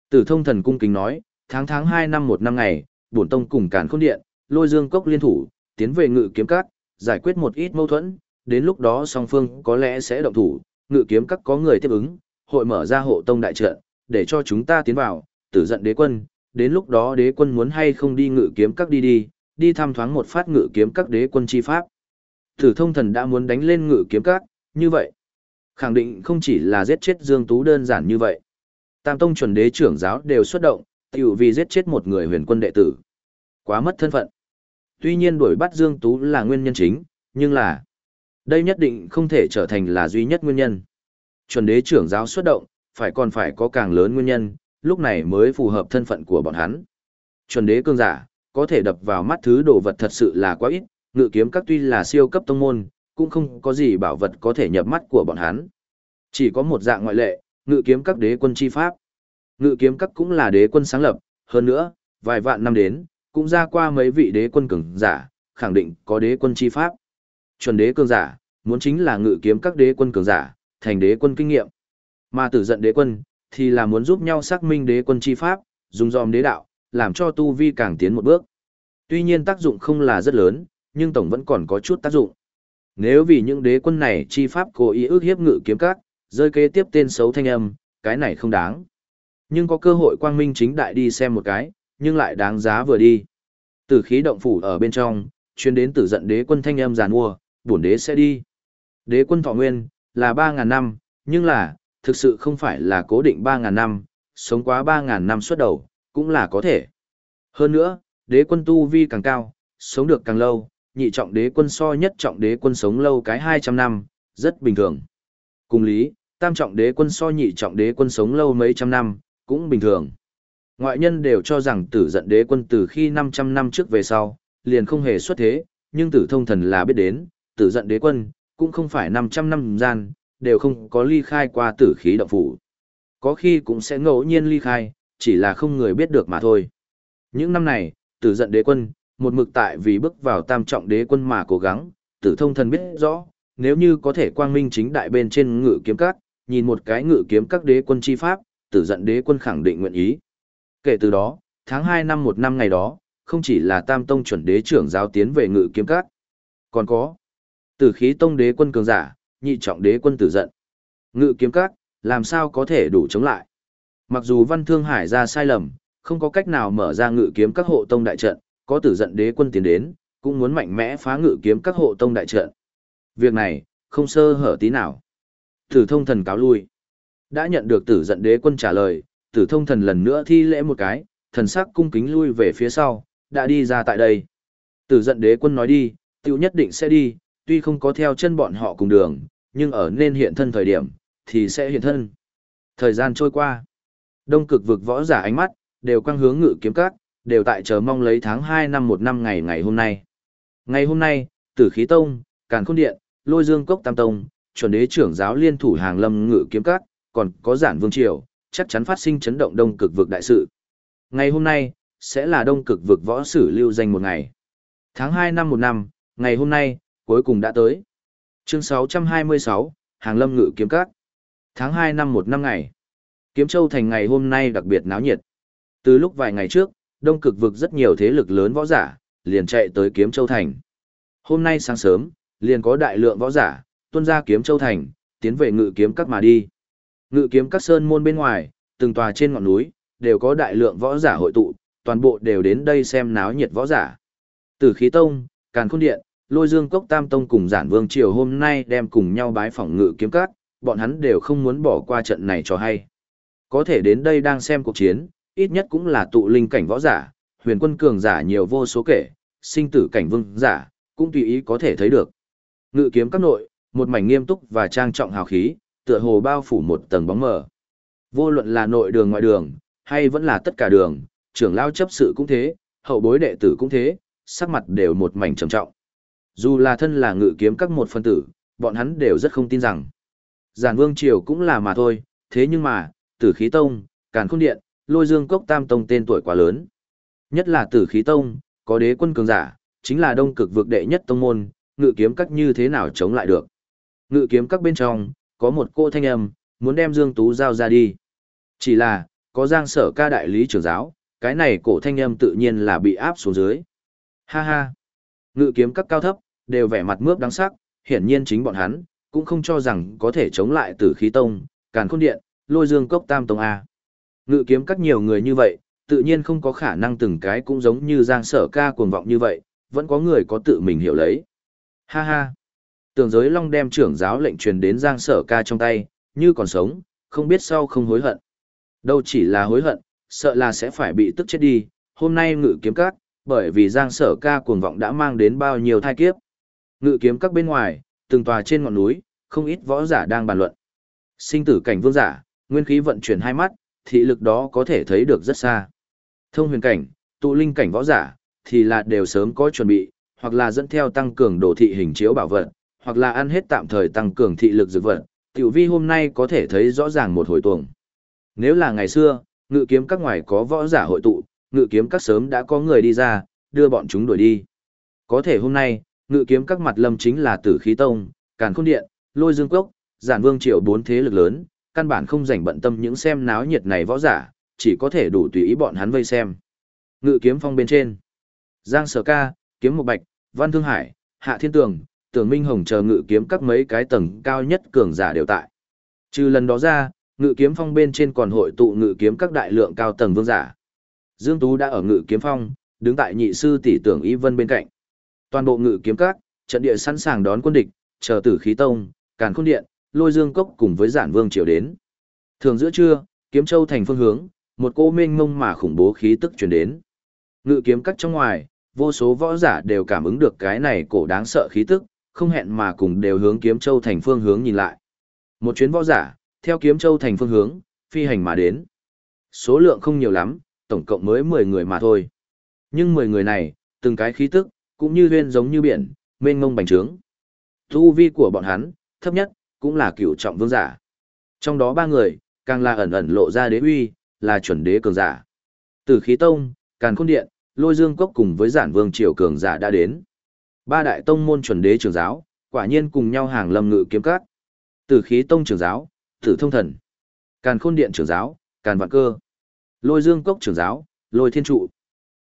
Tử thông thần cung kính nói, tháng tháng 2 năm một năm ngày, bổn tông cùng càn khôn điện, lôi dương cốc liên thủ, tiến về ngự kiếm các, giải quyết một ít mâu thuẫn, đến lúc đó song phương có lẽ sẽ động thủ, ngự kiếm các có người tiếp ứng, hội mở ra hộ tông đại trận, để cho chúng ta tiến vào, tử giận đế quân, đến lúc đó đế quân muốn hay không đi ngự kiếm các đi đi, đi thăm thoáng một phát ngự kiếm các đế quân chi pháp. Tử thông thần đã muốn đánh lên ngự kiếm các, như vậy. Khẳng định không chỉ là giết chết Dương Tú đơn giản như vậy. Tam tông chuẩn đế trưởng giáo đều xuất động, tiểu vì giết chết một người huyền quân đệ tử. Quá mất thân phận. Tuy nhiên đuổi bắt Dương Tú là nguyên nhân chính, nhưng là đây nhất định không thể trở thành là duy nhất nguyên nhân. Chuẩn đế trưởng giáo xuất động, phải còn phải có càng lớn nguyên nhân, lúc này mới phù hợp thân phận của bọn hắn. Chuẩn đế cương giả, có thể đập vào mắt thứ đồ vật thật sự là quá ít, ngự kiếm các tuy là siêu cấp tông môn, cũng không có gì bảo vật có thể nhập mắt của bọn hắn. Chỉ có một dạng ngoại lệ, ngự kiếm các đế quân chi pháp. Ngự kiếm các cũng là đế quân sáng lập, hơn nữa, vài vạn năm đến, cũng ra qua mấy vị đế quân cường giả, khẳng định có đế quân chi pháp. Chuẩn đế cường giả, muốn chính là ngự kiếm các đế quân cường giả, thành đế quân kinh nghiệm. Mà tử giận đế quân, thì là muốn giúp nhau xác minh đế quân chi pháp, dùng dòm đế đạo, làm cho tu vi càng tiến một bước. Tuy nhiên tác dụng không là rất lớn, nhưng tổng vẫn còn có chút tác dụng. Nếu vì những đế quân này chi pháp cố ý ước hiếp ngự kiếm các, rơi kế tiếp tên xấu thanh âm, cái này không đáng. Nhưng có cơ hội quang minh chính đại đi xem một cái, nhưng lại đáng giá vừa đi. Tử khí động phủ ở bên trong, chuyên đến tử giận đế quân thanh âm giàn mua, bổn đế sẽ đi. Đế quân thọ nguyên, là 3.000 năm, nhưng là, thực sự không phải là cố định 3.000 năm, sống quá 3.000 năm suốt đầu, cũng là có thể. Hơn nữa, đế quân tu vi càng cao, sống được càng lâu, nhị trọng đế quân so nhất trọng đế quân sống lâu cái 200 năm, rất bình thường. Cùng lý, tam trọng đế quân so nhị trọng đế quân sống lâu mấy trăm năm, cũng bình thường. Ngoại nhân đều cho rằng tử giận đế quân từ khi 500 năm trước về sau, liền không hề xuất thế, nhưng tử thông thần là biết đến, tử giận đế quân, cũng không phải 500 năm gian, đều không có ly khai qua tử khí động phủ. Có khi cũng sẽ ngẫu nhiên ly khai, chỉ là không người biết được mà thôi. Những năm này, tử giận đế quân, một mực tại vì bước vào tam trọng đế quân mà cố gắng, tử thông thần biết rõ, nếu như có thể quang minh chính đại bên trên ngự kiếm các, nhìn một cái ngự kiếm các đế quân chi pháp, tử giận đế quân khẳng định nguyện ý. Kể từ đó, tháng 2 năm một năm ngày đó, không chỉ là tam tông chuẩn đế trưởng giáo tiến về ngự kiếm các, còn có tử khí tông đế quân cường giả, nhị trọng đế quân tử giận. Ngự kiếm các, làm sao có thể đủ chống lại. Mặc dù văn thương hải ra sai lầm, không có cách nào mở ra ngự kiếm các hộ tông đại trận, có tử giận đế quân tiến đến, cũng muốn mạnh mẽ phá ngự kiếm các hộ tông đại trận. Việc này, không sơ hở tí nào. Tử thông thần cáo lui. Đã nhận được tử giận đế quân trả lời, tử thông thần lần nữa thi lễ một cái, thần sắc cung kính lui về phía sau, đã đi ra tại đây. Tử giận đế quân nói đi, tiêu nhất định sẽ đi, tuy không có theo chân bọn họ cùng đường, nhưng ở nên hiện thân thời điểm, thì sẽ hiện thân. Thời gian trôi qua, đông cực vực võ giả ánh mắt, đều quang hướng ngự kiếm các, đều tại chờ mong lấy tháng 2 năm một năm ngày ngày hôm nay. Ngày hôm nay, Tử Khí Tông, Càn Khôn Điện, Lôi Dương Cốc Tam Tông, chuẩn đế trưởng giáo liên thủ hàng lâm ngự kiếm các, còn có giản vương triều, chắc chắn phát sinh chấn động đông cực vực đại sự. Ngày hôm nay, sẽ là đông cực vực võ sử lưu danh một ngày. Tháng 2 năm một năm, ngày hôm nay, cuối cùng đã tới. Chương 626, Hàng lâm ngự kiếm các. Tháng 2 năm một năm ngày. Kiếm Châu thành ngày hôm nay đặc biệt náo nhiệt. Từ lúc vài ngày trước, đông cực vực rất nhiều thế lực lớn võ giả, liền chạy tới Kiếm Châu thành. Hôm nay sáng sớm, liền có đại lượng võ giả, tuân ra Kiếm Châu thành, tiến về ngự kiếm các mà đi. Ngự kiếm các sơn môn bên ngoài, từng tòa trên ngọn núi, đều có đại lượng võ giả hội tụ, toàn bộ đều đến đây xem náo nhiệt võ giả. Tử khí tông, càn khôn điện, lôi dương cốc tam tông cùng giản vương triều hôm nay đem cùng nhau bái phỏng ngự kiếm các, bọn hắn đều không muốn bỏ qua trận này cho hay. Có thể đến đây đang xem cuộc chiến, ít nhất cũng là tụ linh cảnh võ giả, huyền quân cường giả nhiều vô số kể, sinh tử cảnh vương giả, cũng tùy ý có thể thấy được. Ngự kiếm các nội, một mảnh nghiêm túc và trang trọng hào khí, tựa hồ bao phủ một tầng bóng mờ. Vô luận là nội đường ngoại đường, hay vẫn là tất cả đường, trưởng lao chấp sự cũng thế, hậu bối đệ tử cũng thế, sắc mặt đều một mảnh trầm trọng. Dù là thân là ngự kiếm các một phân tử, bọn hắn đều rất không tin rằng. Giản vương triều cũng là mà thôi, thế nhưng mà, tử khí tông, càn khôn điện, lôi dương cốc tam tông tên tuổi quá lớn. Nhất là tử khí tông, có đế quân cường giả, chính là đông cực vực đệ nhất tông môn, ngự kiếm các như thế nào chống lại được. Ngự kiếm các bên trong, có một cô thanh âm, muốn đem Dương Tú giao ra đi. Chỉ là, có giang sở ca đại lý trưởng giáo, cái này cổ thanh âm tự nhiên là bị áp xuống dưới. Ha ha! Ngự kiếm các cao thấp, đều vẻ mặt mướp đáng sắc, hiển nhiên chính bọn hắn, cũng không cho rằng có thể chống lại tử khí tông, càn khôn điện, lôi dương cốc tam tông A. Ngự kiếm các nhiều người như vậy, tự nhiên không có khả năng từng cái cũng giống như giang sở ca cuồng vọng như vậy, vẫn có người có tự mình hiểu lấy. Ha ha! Tường giới long đem trưởng giáo lệnh truyền đến giang sở ca trong tay, như còn sống, không biết sau không hối hận. Đâu chỉ là hối hận, sợ là sẽ phải bị tức chết đi, hôm nay ngự kiếm các, bởi vì giang sở ca cuồng vọng đã mang đến bao nhiêu thai kiếp. Ngự kiếm các bên ngoài, từng tòa trên ngọn núi, không ít võ giả đang bàn luận. Sinh tử cảnh vương giả, nguyên khí vận chuyển hai mắt, thị lực đó có thể thấy được rất xa. Thông huyền cảnh, tụ linh cảnh võ giả, thì là đều sớm có chuẩn bị, hoặc là dẫn theo tăng cường đồ thị hình chiếu bảo vật, hoặc là ăn hết tạm thời tăng cường thị lực dược vật, tiểu vi hôm nay có thể thấy rõ ràng một hồi tuồng. Nếu là ngày xưa, ngự kiếm các ngoài có võ giả hội tụ, ngự kiếm các sớm đã có người đi ra, đưa bọn chúng đuổi đi. Có thể hôm nay, ngự kiếm các mặt lâm chính là tử khí tông, càn khôn điện, lôi dương cốc, giản vương triệu bốn thế lực lớn, căn bản không dành bận tâm những xem náo nhiệt này võ giả, chỉ có thể đủ tùy ý bọn hắn vây xem. Ngự kiếm phong bên trên. Giang Sở Ca, Kiếm Mộc Bạch, Văn Thương Hải, Hạ Thiên Tường, Tưởng Minh Hồng chờ ngự kiếm các mấy cái tầng cao nhất cường giả đều tại. Trừ lần đó ra, ngự kiếm phong bên trên còn hội tụ ngự kiếm các đại lượng cao tầng vương giả. Dương Tú đã ở ngự kiếm phong, đứng tại nhị sư tỷ tưởng Y Vân bên cạnh. Toàn bộ ngự kiếm các, trận địa sẵn sàng đón quân địch, chờ tử khí tông, càn khôn điện, lôi dương cốc cùng với giản vương triều đến. Thường giữa trưa, kiếm châu thành phương hướng, một cô mênh mông mà khủng bố khí tức truyền đến. Ngự kiếm cắt trong ngoài, vô số võ giả đều cảm ứng được cái này cổ đáng sợ khí tức, không hẹn mà cùng đều hướng kiếm châu thành phương hướng nhìn lại. Một chuyến võ giả, theo kiếm châu thành phương hướng, phi hành mà đến. Số lượng không nhiều lắm, tổng cộng mới 10 người mà thôi. Nhưng 10 người này, từng cái khí tức, cũng như huyên giống như biển, mênh mông bành trướng. Tu vi của bọn hắn, thấp nhất, cũng là cựu trọng vương giả. Trong đó ba người, càng là ẩn ẩn lộ ra đế uy, là chuẩn đế cường giả. Từ khí tông, càn khôn điện, lôi dương cốc cùng với giản vương triều cường giả đã đến. Ba đại tông môn chuẩn đế trường giáo, quả nhiên cùng nhau hàng lâm ngự kiếm cát. Từ khí tông trường giáo, tử thông thần. Càn khôn điện trường giáo, càn vạn cơ. Lôi dương cốc trường giáo, lôi thiên trụ.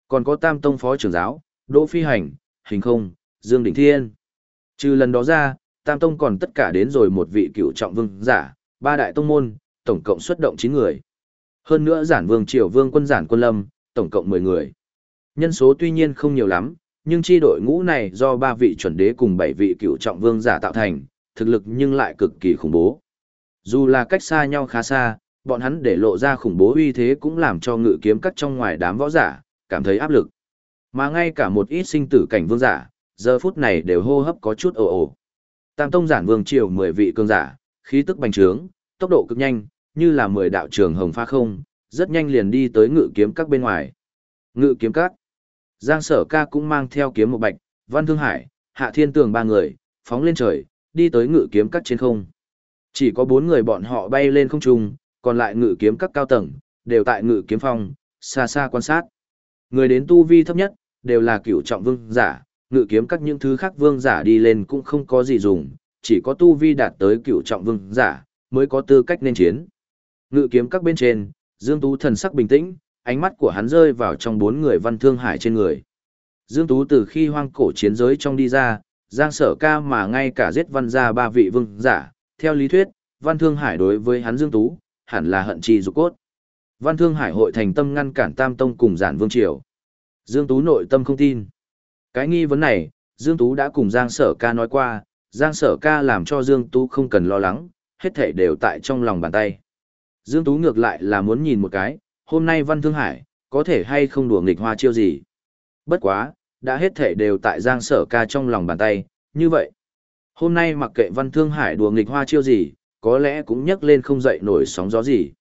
Còn có tam tông phó trường giáo, đỗ phi hành, hình không, dương đỉnh thiên. Trừ lần đó ra, tam tông còn tất cả đến rồi một vị cựu trọng vương giả, ba đại tông môn, tổng cộng xuất động 9 người. Hơn nữa giản vương triều vương quân giản quân lâm, tổng cộng 10 người. Nhân số tuy nhiên không nhiều lắm, nhưng chi đội ngũ này do ba vị chuẩn đế cùng bảy vị cựu trọng vương giả tạo thành, thực lực nhưng lại cực kỳ khủng bố. Dù là cách xa nhau khá xa, bọn hắn để lộ ra khủng bố uy thế cũng làm cho ngự kiếm cắt trong ngoài đám võ giả, cảm thấy áp lực. Mà ngay cả một ít sinh tử cảnh vương giả, giờ phút này đều hô hấp có chút ồ ồ. Tam tông giản vương triều 10 vị cương giả, khí tức bành trướng, tốc độ cực nhanh, như là 10 đạo trường hồng pha không, rất nhanh liền đi tới ngự kiếm các bên ngoài. Ngự kiếm các. Giang sở ca cũng mang theo kiếm một bạch, văn thương hải, hạ thiên tường ba người, phóng lên trời, đi tới ngự kiếm các trên không. Chỉ có bốn người bọn họ bay lên không trung, còn lại ngự kiếm các cao tầng, đều tại ngự kiếm phong, xa xa quan sát. Người đến tu vi thấp nhất, đều là cửu trọng vương giả, ngự kiếm các những thứ khác vương giả đi lên cũng không có gì dùng, chỉ có tu vi đạt tới cựu trọng vương giả, mới có tư cách nên chiến. Ngự kiếm các bên trên, Dương Tú thần sắc bình tĩnh, ánh mắt của hắn rơi vào trong bốn người văn thương hải trên người. Dương Tú từ khi hoang cổ chiến giới trong đi ra, giang sở ca mà ngay cả giết văn ra ba vị vương giả, theo lý thuyết, văn thương hải đối với hắn Dương Tú, hẳn là hận trì dục cốt. Văn thương hải hội thành tâm ngăn cản tam tông cùng giản vương triều. Dương Tú nội tâm không tin. Cái nghi vấn này, Dương Tú đã cùng Giang Sở Ca nói qua, Giang Sở Ca làm cho Dương Tú không cần lo lắng, hết thể đều tại trong lòng bàn tay. Dương Tú ngược lại là muốn nhìn một cái, hôm nay Văn Thương Hải, có thể hay không đùa nghịch hoa chiêu gì. Bất quá, đã hết thể đều tại Giang Sở Ca trong lòng bàn tay, như vậy. Hôm nay mặc kệ Văn Thương Hải đùa nghịch hoa chiêu gì, có lẽ cũng nhấc lên không dậy nổi sóng gió gì.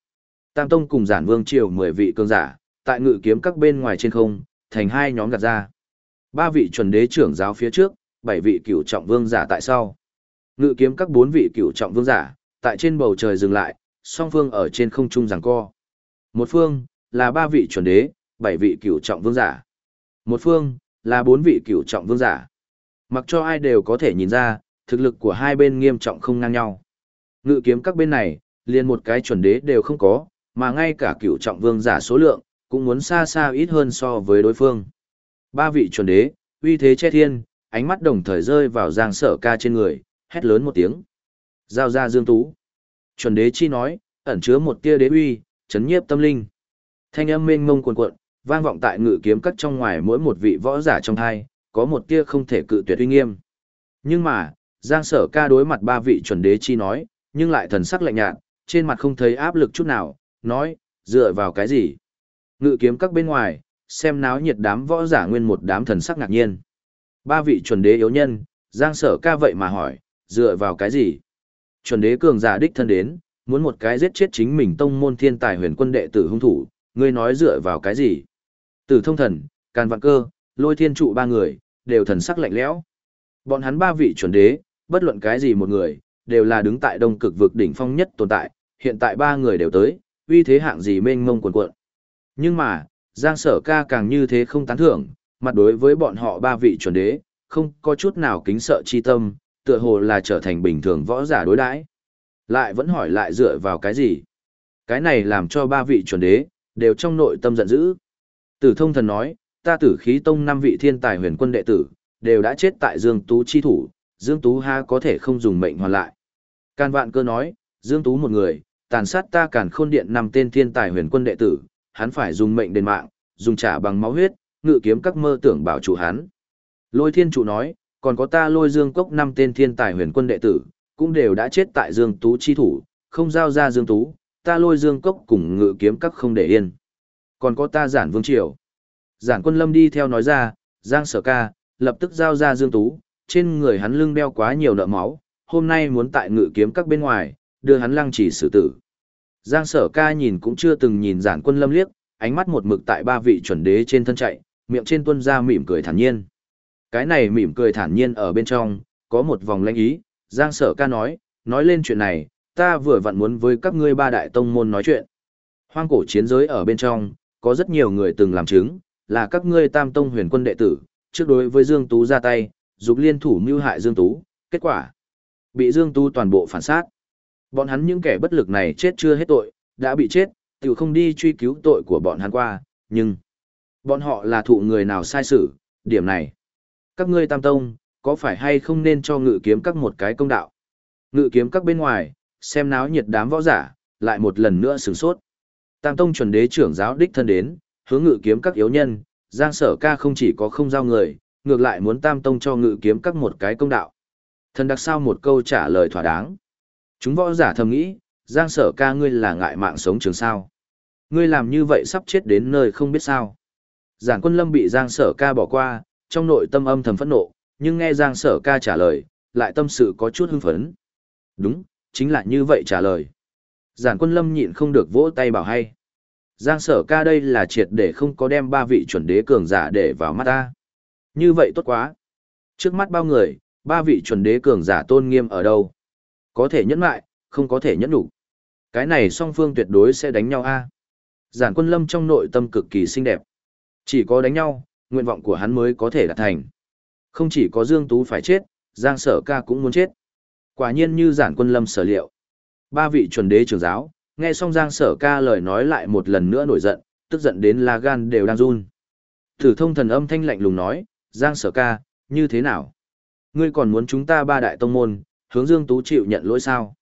Tam Tông cùng giản vương triều 10 vị cường giả, tại ngự kiếm các bên ngoài trên không, thành hai nhóm gạt ra. Ba vị chuẩn đế trưởng giáo phía trước, bảy vị cửu trọng vương giả tại sau. Ngự kiếm các bốn vị cửu trọng vương giả, tại trên bầu trời dừng lại, song phương ở trên không trung giằng co. Một phương, là ba vị chuẩn đế, bảy vị cửu trọng vương giả. Một phương, là bốn vị cửu trọng vương giả. Mặc cho ai đều có thể nhìn ra, thực lực của hai bên nghiêm trọng không ngang nhau. Ngự kiếm các bên này, liền một cái chuẩn đế đều không có, mà ngay cả cửu trọng vương giả số lượng, cũng muốn xa xa ít hơn so với đối phương. Ba vị chuẩn đế, uy thế che thiên, ánh mắt đồng thời rơi vào giang sở ca trên người, hét lớn một tiếng. Giao ra dương tú. Chuẩn đế chi nói, ẩn chứa một tia đế uy, chấn nhiếp tâm linh. Thanh âm mênh mông cuồn cuộn, vang vọng tại ngự kiếm cắt trong ngoài mỗi một vị võ giả trong hai, có một tia không thể cự tuyệt uy nghiêm. Nhưng mà, Giang Sở Ca đối mặt ba vị chuẩn đế chi nói, nhưng lại thần sắc lạnh nhạt, trên mặt không thấy áp lực chút nào, nói, dựa vào cái gì? Ngự kiếm các bên ngoài, xem náo nhiệt đám võ giả nguyên một đám thần sắc ngạc nhiên. Ba vị chuẩn đế yếu nhân, Giang Sở ca vậy mà hỏi, dựa vào cái gì? Chuẩn đế cường giả đích thân đến, muốn một cái giết chết chính mình tông môn thiên tài huyền quân đệ tử hung thủ, ngươi nói dựa vào cái gì? Tử thông thần, càn vạn cơ, lôi thiên trụ ba người, đều thần sắc lạnh lẽo. Bọn hắn ba vị chuẩn đế, bất luận cái gì một người, đều là đứng tại đông cực vực đỉnh phong nhất tồn tại, hiện tại ba người đều tới, uy thế hạng gì mênh mông cuộn cuộn. Nhưng mà, Giang sở ca càng như thế không tán thưởng, mặt đối với bọn họ ba vị chuẩn đế, không có chút nào kính sợ chi tâm, tựa hồ là trở thành bình thường võ giả đối đãi. Lại vẫn hỏi lại dựa vào cái gì? Cái này làm cho ba vị chuẩn đế, đều trong nội tâm giận dữ. Tử thông thần nói, ta tử khí tông năm vị thiên tài huyền quân đệ tử, đều đã chết tại Dương Tú chi thủ, Dương Tú ha có thể không dùng mệnh hoàn lại. Can vạn cơ nói, Dương Tú một người, tàn sát ta càn khôn điện năm tên thiên tài huyền quân đệ tử, hắn phải dùng mệnh đền mạng, dùng trả bằng máu huyết, ngự kiếm các mơ tưởng bảo chủ hắn. Lôi thiên chủ nói, còn có ta lôi dương cốc năm tên thiên tài huyền quân đệ tử, cũng đều đã chết tại dương tú chi thủ, không giao ra dương tú, ta lôi dương cốc cùng ngự kiếm các không để yên. Còn có ta giản vương triều. Giản quân lâm đi theo nói ra, giang sở ca, lập tức giao ra dương tú, trên người hắn lưng đeo quá nhiều nợ máu, hôm nay muốn tại ngự kiếm các bên ngoài, đưa hắn lăng chỉ xử tử. Giang sở ca nhìn cũng chưa từng nhìn giản quân lâm liếc, ánh mắt một mực tại ba vị chuẩn đế trên thân chạy, miệng trên tuân ra mỉm cười thản nhiên. Cái này mỉm cười thản nhiên ở bên trong, có một vòng lãnh ý, Giang Sở ca nói, nói lên chuyện này, ta vừa vặn muốn với các ngươi ba đại tông môn nói chuyện. Hoang cổ chiến giới ở bên trong, có rất nhiều người từng làm chứng, là các ngươi tam tông huyền quân đệ tử, trước đối với Dương Tú ra tay, dục liên thủ mưu hại Dương Tú, kết quả bị Dương Tú toàn bộ phản sát. Bọn hắn những kẻ bất lực này chết chưa hết tội, đã bị chết, tiểu không đi truy cứu tội của bọn hắn qua, nhưng bọn họ là thụ người nào sai sự, điểm này. Các ngươi tam tông, có phải hay không nên cho ngự kiếm các một cái công đạo? Ngự kiếm các bên ngoài, xem náo nhiệt đám võ giả, lại một lần nữa sửng sốt. Tam tông chuẩn đế trưởng giáo đích thân đến, hướng ngự kiếm các yếu nhân, Giang Sở Ca không chỉ có không giao người, ngược lại muốn Tam tông cho ngự kiếm các một cái công đạo. Thần đặc sao một câu trả lời thỏa đáng. Chúng võ giả thầm nghĩ, Giang Sở Ca ngươi là ngại mạng sống trường sao? Ngươi làm như vậy sắp chết đến nơi không biết sao? Giản Quân Lâm bị Giang Sở Ca bỏ qua, trong nội tâm âm thầm phẫn nộ, nhưng nghe Giang Sở Ca trả lời, lại tâm sự có chút hưng phấn. Đúng, chính là như vậy trả lời. Giản quân lâm nhịn không được vỗ tay bảo hay. Giang sở ca đây là triệt để không có đem ba vị chuẩn đế cường giả để vào mắt ta. Như vậy tốt quá. Trước mắt bao người, ba vị chuẩn đế cường giả tôn nghiêm ở đâu? Có thể nhẫn lại, không có thể nhẫn đủ. Cái này song phương tuyệt đối sẽ đánh nhau a. Giản quân lâm trong nội tâm cực kỳ xinh đẹp. Chỉ có đánh nhau, nguyện vọng của hắn mới có thể đạt thành. Không chỉ có Dương Tú phải chết, Giang sở ca cũng muốn chết. Quả nhiên như giản quân lâm sở liệu. Ba vị chuẩn đế trưởng giáo, nghe xong Giang sở ca lời nói lại một lần nữa nổi giận, tức giận đến la gan đều đang run. Thử thông thần âm thanh lạnh lùng nói, Giang sở ca, như thế nào? Ngươi còn muốn chúng ta ba đại tông môn, hướng Dương Tú chịu nhận lỗi sao?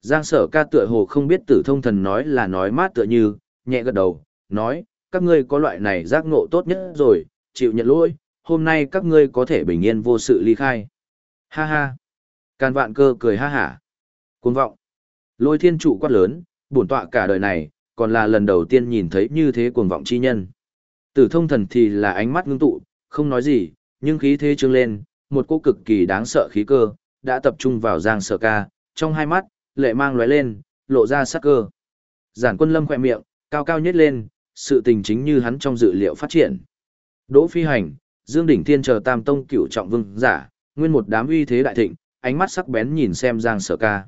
Giang sở ca tựa hồ không biết tử thông thần nói là nói mát tựa như, nhẹ gật đầu, nói, các ngươi có loại này giác ngộ tốt nhất rồi, chịu nhận lỗi, hôm nay các ngươi có thể bình yên vô sự ly khai. Ha ha! Can vạn cơ cười ha hả. Cuồng vọng. Lôi thiên trụ quát lớn, bổn tọa cả đời này, còn là lần đầu tiên nhìn thấy như thế cuồng vọng chi nhân. Tử thông thần thì là ánh mắt ngưng tụ, không nói gì, nhưng khí thế trương lên, một cô cực kỳ đáng sợ khí cơ, đã tập trung vào giang sở ca, trong hai mắt, lệ mang lóe lên, lộ ra sắc cơ. Giản quân lâm khỏe miệng, cao cao nhất lên, sự tình chính như hắn trong dự liệu phát triển. Đỗ phi hành, Dương Đỉnh Thiên chờ tam tông Cựu trọng vương giả, nguyên một đám uy thế đại thịnh, ánh mắt sắc bén nhìn xem Giang Sở Ca.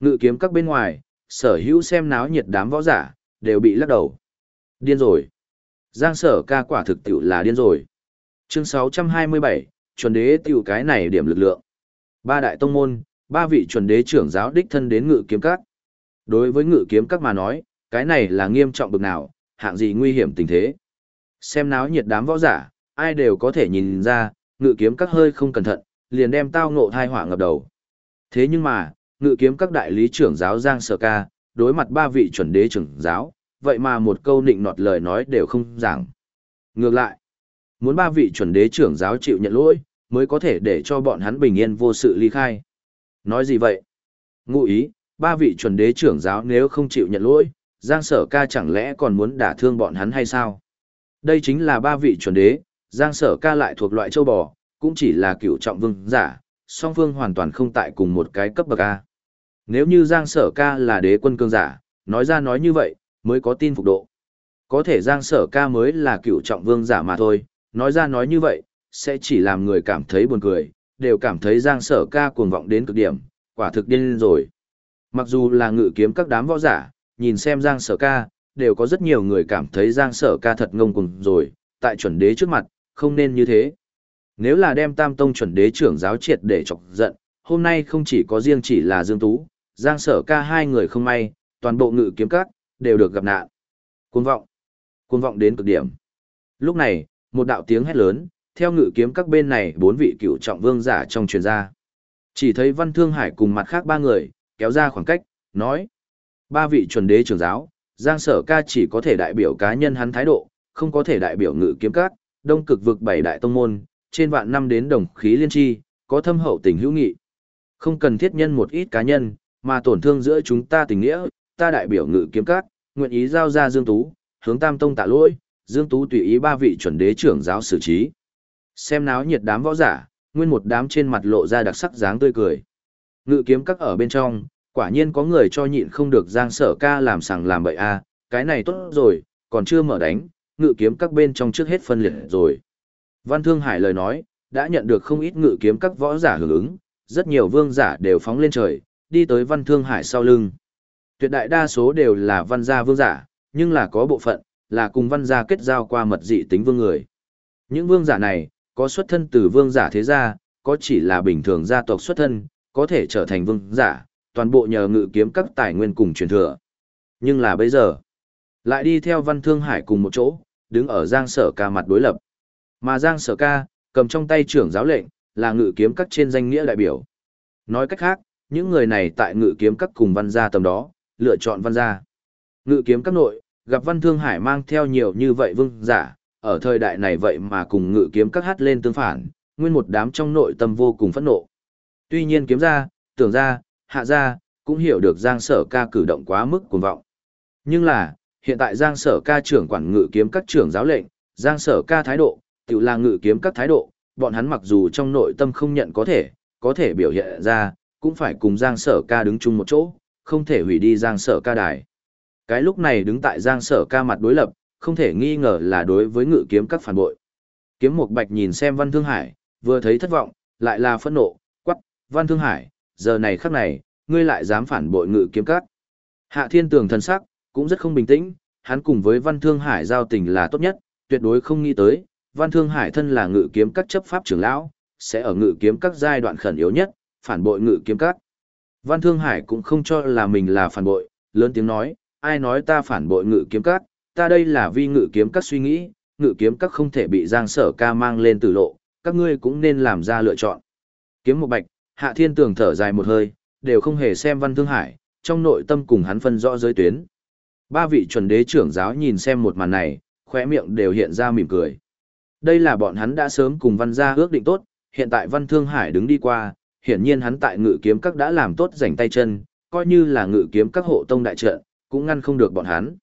Ngự kiếm các bên ngoài, sở hữu xem náo nhiệt đám võ giả, đều bị lắc đầu. Điên rồi. Giang Sở Ca quả thực tiểu là điên rồi. Chương 627, chuẩn đế tiểu cái này điểm lực lượng. Ba đại tông môn, ba vị chuẩn đế trưởng giáo đích thân đến ngự kiếm các. Đối với ngự kiếm các mà nói, cái này là nghiêm trọng bực nào, hạng gì nguy hiểm tình thế. Xem náo nhiệt đám võ giả, ai đều có thể nhìn ra, ngự kiếm các hơi không cẩn thận, liền đem tao ngộ thai họa ngập đầu. Thế nhưng mà, ngự kiếm các đại lý trưởng giáo Giang Sở Ca, đối mặt ba vị chuẩn đế trưởng giáo, vậy mà một câu nịnh nọt lời nói đều không giảng. Ngược lại, muốn ba vị chuẩn đế trưởng giáo chịu nhận lỗi, mới có thể để cho bọn hắn bình yên vô sự ly khai. Nói gì vậy? Ngụ ý, ba vị chuẩn đế trưởng giáo nếu không chịu nhận lỗi, Giang Sở Ca chẳng lẽ còn muốn đả thương bọn hắn hay sao? Đây chính là ba vị chuẩn đế, Giang Sở Ca lại thuộc loại châu bò, cũng chỉ là cựu trọng vương giả, song phương hoàn toàn không tại cùng một cái cấp bậc A. Nếu như Giang Sở Ca là đế quân cương giả, nói ra nói như vậy, mới có tin phục độ. Có thể Giang Sở Ca mới là cựu trọng vương giả mà thôi, nói ra nói như vậy, sẽ chỉ làm người cảm thấy buồn cười, đều cảm thấy Giang Sở Ca cuồng vọng đến cực điểm, quả thực điên rồi. Mặc dù là ngự kiếm các đám võ giả, nhìn xem Giang Sở Ca, đều có rất nhiều người cảm thấy Giang Sở Ca thật ngông cuồng rồi, tại chuẩn đế trước mặt, không nên như thế. Nếu là đem tam tông chuẩn đế trưởng giáo triệt để chọc giận, hôm nay không chỉ có riêng chỉ là Dương Tú, Giang Sở ca hai người không may, toàn bộ ngự kiếm các, đều được gặp nạn. Cuồng vọng. Cuồng vọng đến cực điểm. Lúc này, một đạo tiếng hét lớn, theo ngự kiếm các bên này bốn vị cựu trọng vương giả trong truyền gia. Chỉ thấy Văn Thương Hải cùng mặt khác ba người, kéo ra khoảng cách, nói. Ba vị chuẩn đế trưởng giáo, Giang Sở ca chỉ có thể đại biểu cá nhân hắn thái độ, không có thể đại biểu ngự kiếm các, đông cực vực bảy đại tông môn, trên vạn năm đến đồng khí liên tri, có thâm hậu tình hữu nghị. Không cần thiết nhân một ít cá nhân, mà tổn thương giữa chúng ta tình nghĩa, ta đại biểu ngự kiếm các, nguyện ý giao ra Dương Tú, hướng Tam Tông tạ lỗi, Dương Tú tùy ý ba vị chuẩn đế trưởng giáo xử trí. Xem náo nhiệt đám võ giả, nguyên một đám trên mặt lộ ra đặc sắc dáng tươi cười. Ngự kiếm các ở bên trong, quả nhiên có người cho nhịn không được giang sở ca làm sằng làm bậy a cái này tốt rồi, còn chưa mở đánh, ngự kiếm các bên trong trước hết phân liệt rồi. Văn Thương Hải lời nói, đã nhận được không ít ngự kiếm các võ giả hưởng ứng, rất nhiều vương giả đều phóng lên trời, đi tới Văn Thương Hải sau lưng. Tuyệt đại đa số đều là văn gia vương giả, nhưng là có bộ phận, là cùng văn gia kết giao qua mật dị tính vương người. Những vương giả này, có xuất thân từ vương giả thế gia, có chỉ là bình thường gia tộc xuất thân, có thể trở thành vương giả, toàn bộ nhờ ngự kiếm các tài nguyên cùng truyền thừa. Nhưng là bây giờ, lại đi theo văn thương hải cùng một chỗ, đứng ở giang sở ca mặt đối lập. Mà giang sở ca, cầm trong tay trưởng giáo lệnh, là ngự kiếm các trên danh nghĩa đại biểu. Nói cách khác, những người này tại ngự kiếm các cùng văn gia tầm đó, lựa chọn văn gia. Ngự kiếm các nội, gặp văn thương hải mang theo nhiều như vậy vương giả, ở thời đại này vậy mà cùng ngự kiếm các hát lên tương phản, nguyên một đám trong nội tâm vô cùng phẫn nộ. Tuy nhiên kiếm ra, tưởng ra, hạ ra, cũng hiểu được giang sở ca cử động quá mức cuồng vọng. Nhưng là, hiện tại giang sở ca trưởng quản ngự kiếm các trưởng giáo lệnh, giang sở ca thái độ, tự là ngự kiếm các thái độ, bọn hắn mặc dù trong nội tâm không nhận có thể, có thể biểu hiện ra, cũng phải cùng giang sở ca đứng chung một chỗ, không thể hủy đi giang sở ca đài. Cái lúc này đứng tại giang sở ca mặt đối lập, không thể nghi ngờ là đối với ngự kiếm các phản bội. Kiếm Mục bạch nhìn xem văn thương hải, vừa thấy thất vọng, lại là phẫn nộ, quắc, văn thương hải, giờ này khắc này, ngươi lại dám phản bội ngự kiếm các. Hạ thiên tường thần sắc, cũng rất không bình tĩnh, hắn cùng với văn thương hải giao tình là tốt nhất, tuyệt đối không nghĩ tới, văn thương hải thân là ngự kiếm các chấp pháp trưởng lão, sẽ ở ngự kiếm các giai đoạn khẩn yếu nhất, phản bội ngự kiếm các. Văn thương hải cũng không cho là mình là phản bội, lớn tiếng nói, ai nói ta phản bội ngự kiếm các, ta đây là vi ngự kiếm các suy nghĩ, ngự kiếm các không thể bị giang sở ca mang lên tử lộ, các ngươi cũng nên làm ra lựa chọn. Kiếm một bạch, hạ thiên tường thở dài một hơi, đều không hề xem văn thương hải, trong nội tâm cùng hắn phân rõ giới tuyến. Ba vị chuẩn đế trưởng giáo nhìn xem một màn này, khóe miệng đều hiện ra mỉm cười. Đây là bọn hắn đã sớm cùng văn gia ước định tốt, hiện tại văn thương hải đứng đi qua, hiển nhiên hắn tại ngự kiếm các đã làm tốt rảnh tay chân, coi như là ngự kiếm các hộ tông đại trận, cũng ngăn không được bọn hắn.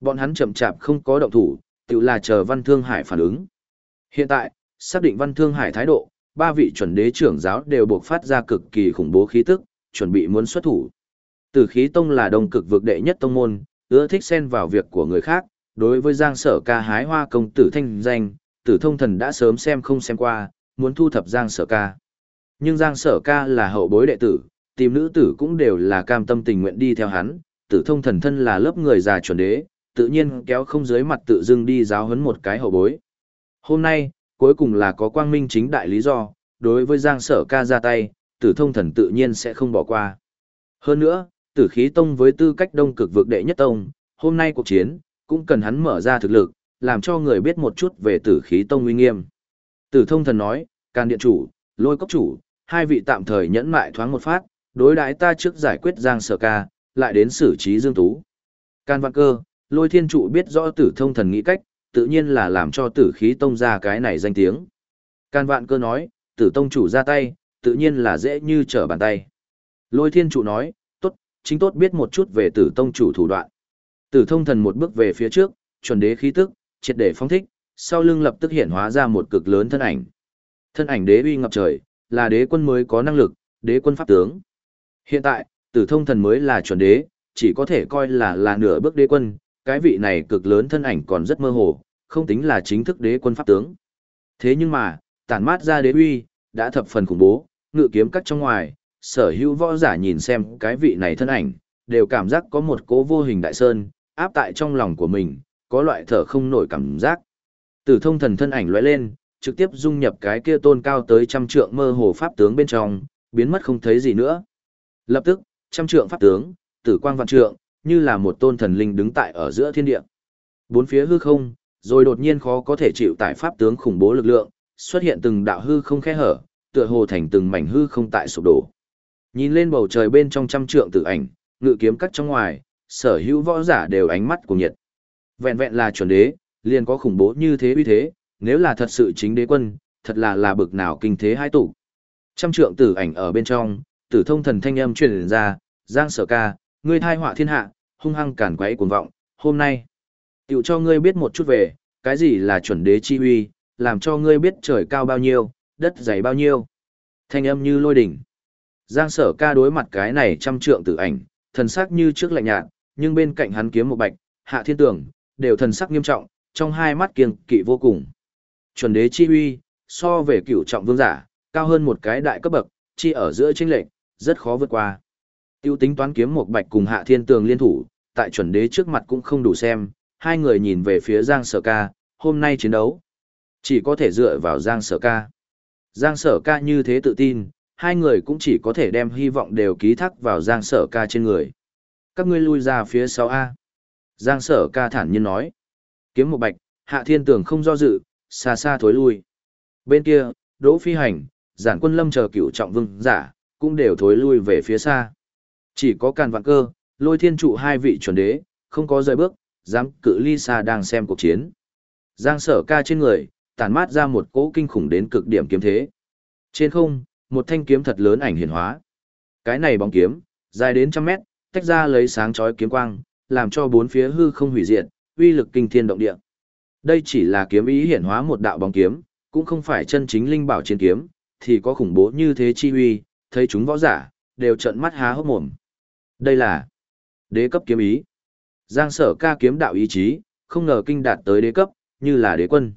Bọn hắn chậm chạp không có động thủ, tự là chờ Văn Thương Hải phản ứng. Hiện tại, xác định Văn Thương Hải thái độ, ba vị chuẩn đế trưởng giáo đều buộc phát ra cực kỳ khủng bố khí tức, chuẩn bị muốn xuất thủ. Tử khí tông là đông cực vực đệ nhất tông môn, ưa thích xen vào việc của người khác, đối với Giang Sở Ca hái hoa công tử thanh danh, Tử Thông Thần đã sớm xem không xem qua, muốn thu thập Giang Sở Ca. Nhưng Giang Sở Ca là hậu bối đệ tử, tìm nữ tử cũng đều là cam tâm tình nguyện đi theo hắn, Tử Thông Thần thân là lớp người già chuẩn đế, tự nhiên kéo không dưới mặt tự dưng đi giáo huấn một cái hậu bối. Hôm nay, cuối cùng là có quang minh chính đại lý do, đối với Giang Sở Ca ra tay, Tử Thông Thần tự nhiên sẽ không bỏ qua. Hơn nữa, Tử Khí Tông với tư cách đông cực vực đệ nhất tông, hôm nay cuộc chiến, cũng cần hắn mở ra thực lực, làm cho người biết một chút về Tử Khí Tông uy nghiêm. Tử Thông Thần nói, Can Điện Chủ, Lôi Cốc Chủ, hai vị tạm thời nhẫn mại thoáng một phát, đối đãi ta trước giải quyết Giang Sở Ca, lại đến xử trí Dương Tú. Can Văn Cơ, lôi thiên trụ biết rõ tử thông thần nghĩ cách, tự nhiên là làm cho tử khí tông ra cái này danh tiếng. Can vạn cơ nói, tử tông chủ ra tay, tự nhiên là dễ như trở bàn tay. Lôi thiên trụ nói, tốt, chính tốt biết một chút về tử tông chủ thủ đoạn. Tử thông thần một bước về phía trước, chuẩn đế khí tức, triệt để phong thích, sau lưng lập tức hiện hóa ra một cực lớn thân ảnh. Thân ảnh đế uy ngập trời, là đế quân mới có năng lực, đế quân pháp tướng. Hiện tại, tử thông thần mới là chuẩn đế, chỉ có thể coi là là nửa bước đế quân, cái vị này cực lớn thân ảnh còn rất mơ hồ, không tính là chính thức đế quân pháp tướng. Thế nhưng mà, tản mát ra đế uy, đã thập phần khủng bố, ngự kiếm cắt trong ngoài, sở hữu võ giả nhìn xem cái vị này thân ảnh, đều cảm giác có một cố vô hình đại sơn, áp tại trong lòng của mình, có loại thở không nổi cảm giác. Tử thông thần thân ảnh lóe lên, trực tiếp dung nhập cái kia tôn cao tới trăm trượng mơ hồ pháp tướng bên trong, biến mất không thấy gì nữa. Lập tức, trăm trượng pháp tướng, tử quang vạn trượng, như là một tôn thần linh đứng tại ở giữa thiên địa. Bốn phía hư không, rồi đột nhiên khó có thể chịu tại pháp tướng khủng bố lực lượng, xuất hiện từng đạo hư không khe hở, tựa hồ thành từng mảnh hư không tại sụp đổ. Nhìn lên bầu trời bên trong trăm trượng tử ảnh, ngự kiếm cắt trong ngoài, sở hữu võ giả đều ánh mắt của nhiệt. Vẹn vẹn là chuẩn đế, liền có khủng bố như thế uy thế, nếu là thật sự chính đế quân, thật là là bực nào kinh thế hai tụ. Trăm trượng tử ảnh ở bên trong, tử thông thần thanh âm truyền ra, giang sở ca, ngươi thai họa thiên hạ, hung hăng cản quấy cuồng vọng, hôm nay, tiểu cho ngươi biết một chút về, cái gì là chuẩn đế chi uy, làm cho ngươi biết trời cao bao nhiêu, đất dày bao nhiêu. Thanh âm như lôi đỉnh. Giang sở ca đối mặt cái này trăm trượng tử ảnh, thần sắc như trước lạnh nhạt, nhưng bên cạnh hắn kiếm một bạch, hạ thiên tường, đều thần sắc nghiêm trọng, trong hai mắt kiêng kỵ vô cùng. Chuẩn đế chi uy, so về cửu trọng vương giả, cao hơn một cái đại cấp bậc, chi ở giữa chênh lệch, rất khó vượt qua. Tiêu tính toán kiếm một bạch cùng hạ thiên tường liên thủ, tại chuẩn đế trước mặt cũng không đủ xem, hai người nhìn về phía Giang Sở Ca, hôm nay chiến đấu. Chỉ có thể dựa vào Giang Sở Ca. Giang Sở Ca như thế tự tin, hai người cũng chỉ có thể đem hy vọng đều ký thác vào Giang Sở Ca trên người. Các ngươi lui ra phía sau A. Giang Sở Ca thản nhiên nói. Kiếm một bạch, hạ thiên tường không do dự, xa xa thối lui. Bên kia, Đỗ Phi Hành, giản quân lâm chờ cựu trọng vương giả, cũng đều thối lui về phía xa. Chỉ có càn vạn cơ, lôi thiên trụ hai vị chuẩn đế, không có rời bước, dám cự ly xa đang xem cuộc chiến. Giang sở ca trên người, tản mát ra một cỗ kinh khủng đến cực điểm kiếm thế. Trên không, một thanh kiếm thật lớn ảnh hiển hóa. Cái này bóng kiếm, dài đến trăm mét, tách ra lấy sáng chói kiếm quang, làm cho bốn phía hư không hủy diệt, uy lực kinh thiên động địa. Đây chỉ là kiếm ý hiển hóa một đạo bóng kiếm, cũng không phải chân chính linh bảo chiến kiếm, thì có khủng bố như thế chi uy, thấy chúng võ giả, đều trợn mắt há hốc mồm. Đây là đế cấp kiếm ý. Giang sở ca kiếm đạo ý chí, không ngờ kinh đạt tới đế cấp, như là đế quân.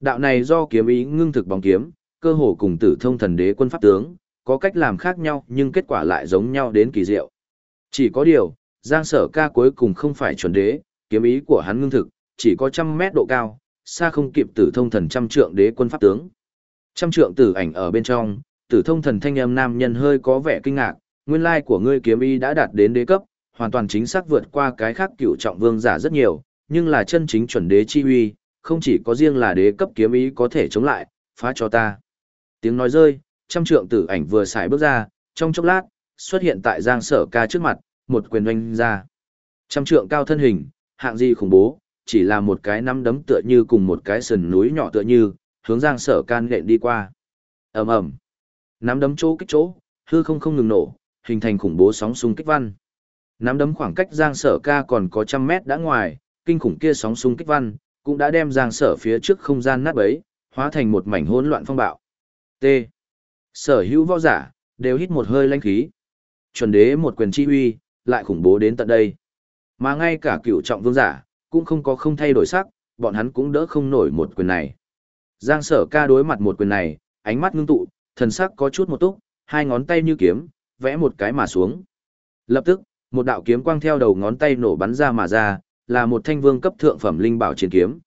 Đạo này do kiếm ý ngưng thực bóng kiếm, cơ hồ cùng tử thông thần đế quân pháp tướng, có cách làm khác nhau nhưng kết quả lại giống nhau đến kỳ diệu. Chỉ có điều, Giang sở ca cuối cùng không phải chuẩn đế, kiếm ý của hắn ngưng thực, chỉ có trăm mét độ cao, xa không kịp tử thông thần trăm trượng đế quân pháp tướng. Trăm trượng tử ảnh ở bên trong, tử thông thần thanh âm nam nhân hơi có vẻ kinh ngạc, nguyên lai của ngươi kiếm y đã đạt đến đế cấp, hoàn toàn chính xác vượt qua cái khác cựu trọng vương giả rất nhiều, nhưng là chân chính chuẩn đế chi uy, không chỉ có riêng là đế cấp kiếm ý có thể chống lại, phá cho ta. Tiếng nói rơi, trăm trượng tử ảnh vừa xài bước ra, trong chốc lát, xuất hiện tại giang sở ca trước mặt, một quyền oanh ra. Trăm trượng cao thân hình, hạng gì khủng bố, chỉ là một cái nắm đấm tựa như cùng một cái sườn núi nhỏ tựa như, hướng giang sở can nện đi qua. ầm ầm Nắm đấm chỗ kích chỗ, hư không không ngừng nổ, hình thành khủng bố sóng xung kích văn. Nắm đấm khoảng cách giang sở ca còn có trăm mét đã ngoài, kinh khủng kia sóng xung kích văn, cũng đã đem giang sở phía trước không gian nát bấy, hóa thành một mảnh hỗn loạn phong bạo. T. Sở hữu võ giả, đều hít một hơi lãnh khí. Chuẩn đế một quyền chi uy, lại khủng bố đến tận đây. Mà ngay cả cựu trọng vương giả, cũng không có không thay đổi sắc, bọn hắn cũng đỡ không nổi một quyền này. Giang sở ca đối mặt một quyền này, ánh mắt ngưng tụ, thần sắc có chút một túc, hai ngón tay như kiếm, vẽ một cái mà xuống. Lập tức, một đạo kiếm quang theo đầu ngón tay nổ bắn ra mà ra, là một thanh vương cấp thượng phẩm linh bảo chiến kiếm.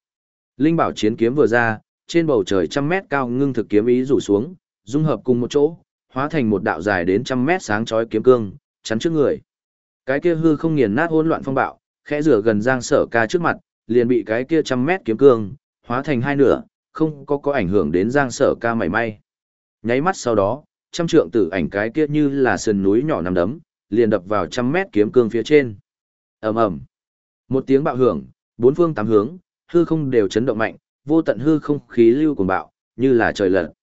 Linh bảo chiến kiếm vừa ra, trên bầu trời trăm mét cao ngưng thực kiếm ý rủ xuống, dung hợp cùng một chỗ, hóa thành một đạo dài đến trăm mét sáng chói kiếm cương, chắn trước người. Cái kia hư không nghiền nát hỗn loạn phong bạo, khẽ rửa gần Giang Sở Ca trước mặt, liền bị cái kia trăm mét kiếm cương hóa thành hai nửa, không có có ảnh hưởng đến Giang Sở Ca mảy may. Nháy mắt sau đó, trăm trượng tử ảnh cái kia như là sườn núi nhỏ nằm đấm, liền đập vào trăm mét kiếm cương phía trên. ầm ầm, một tiếng bạo hưởng, bốn phương tám hướng, hư không đều chấn động mạnh, vô tận hư không khí lưu cuồng bạo, như là trời lật.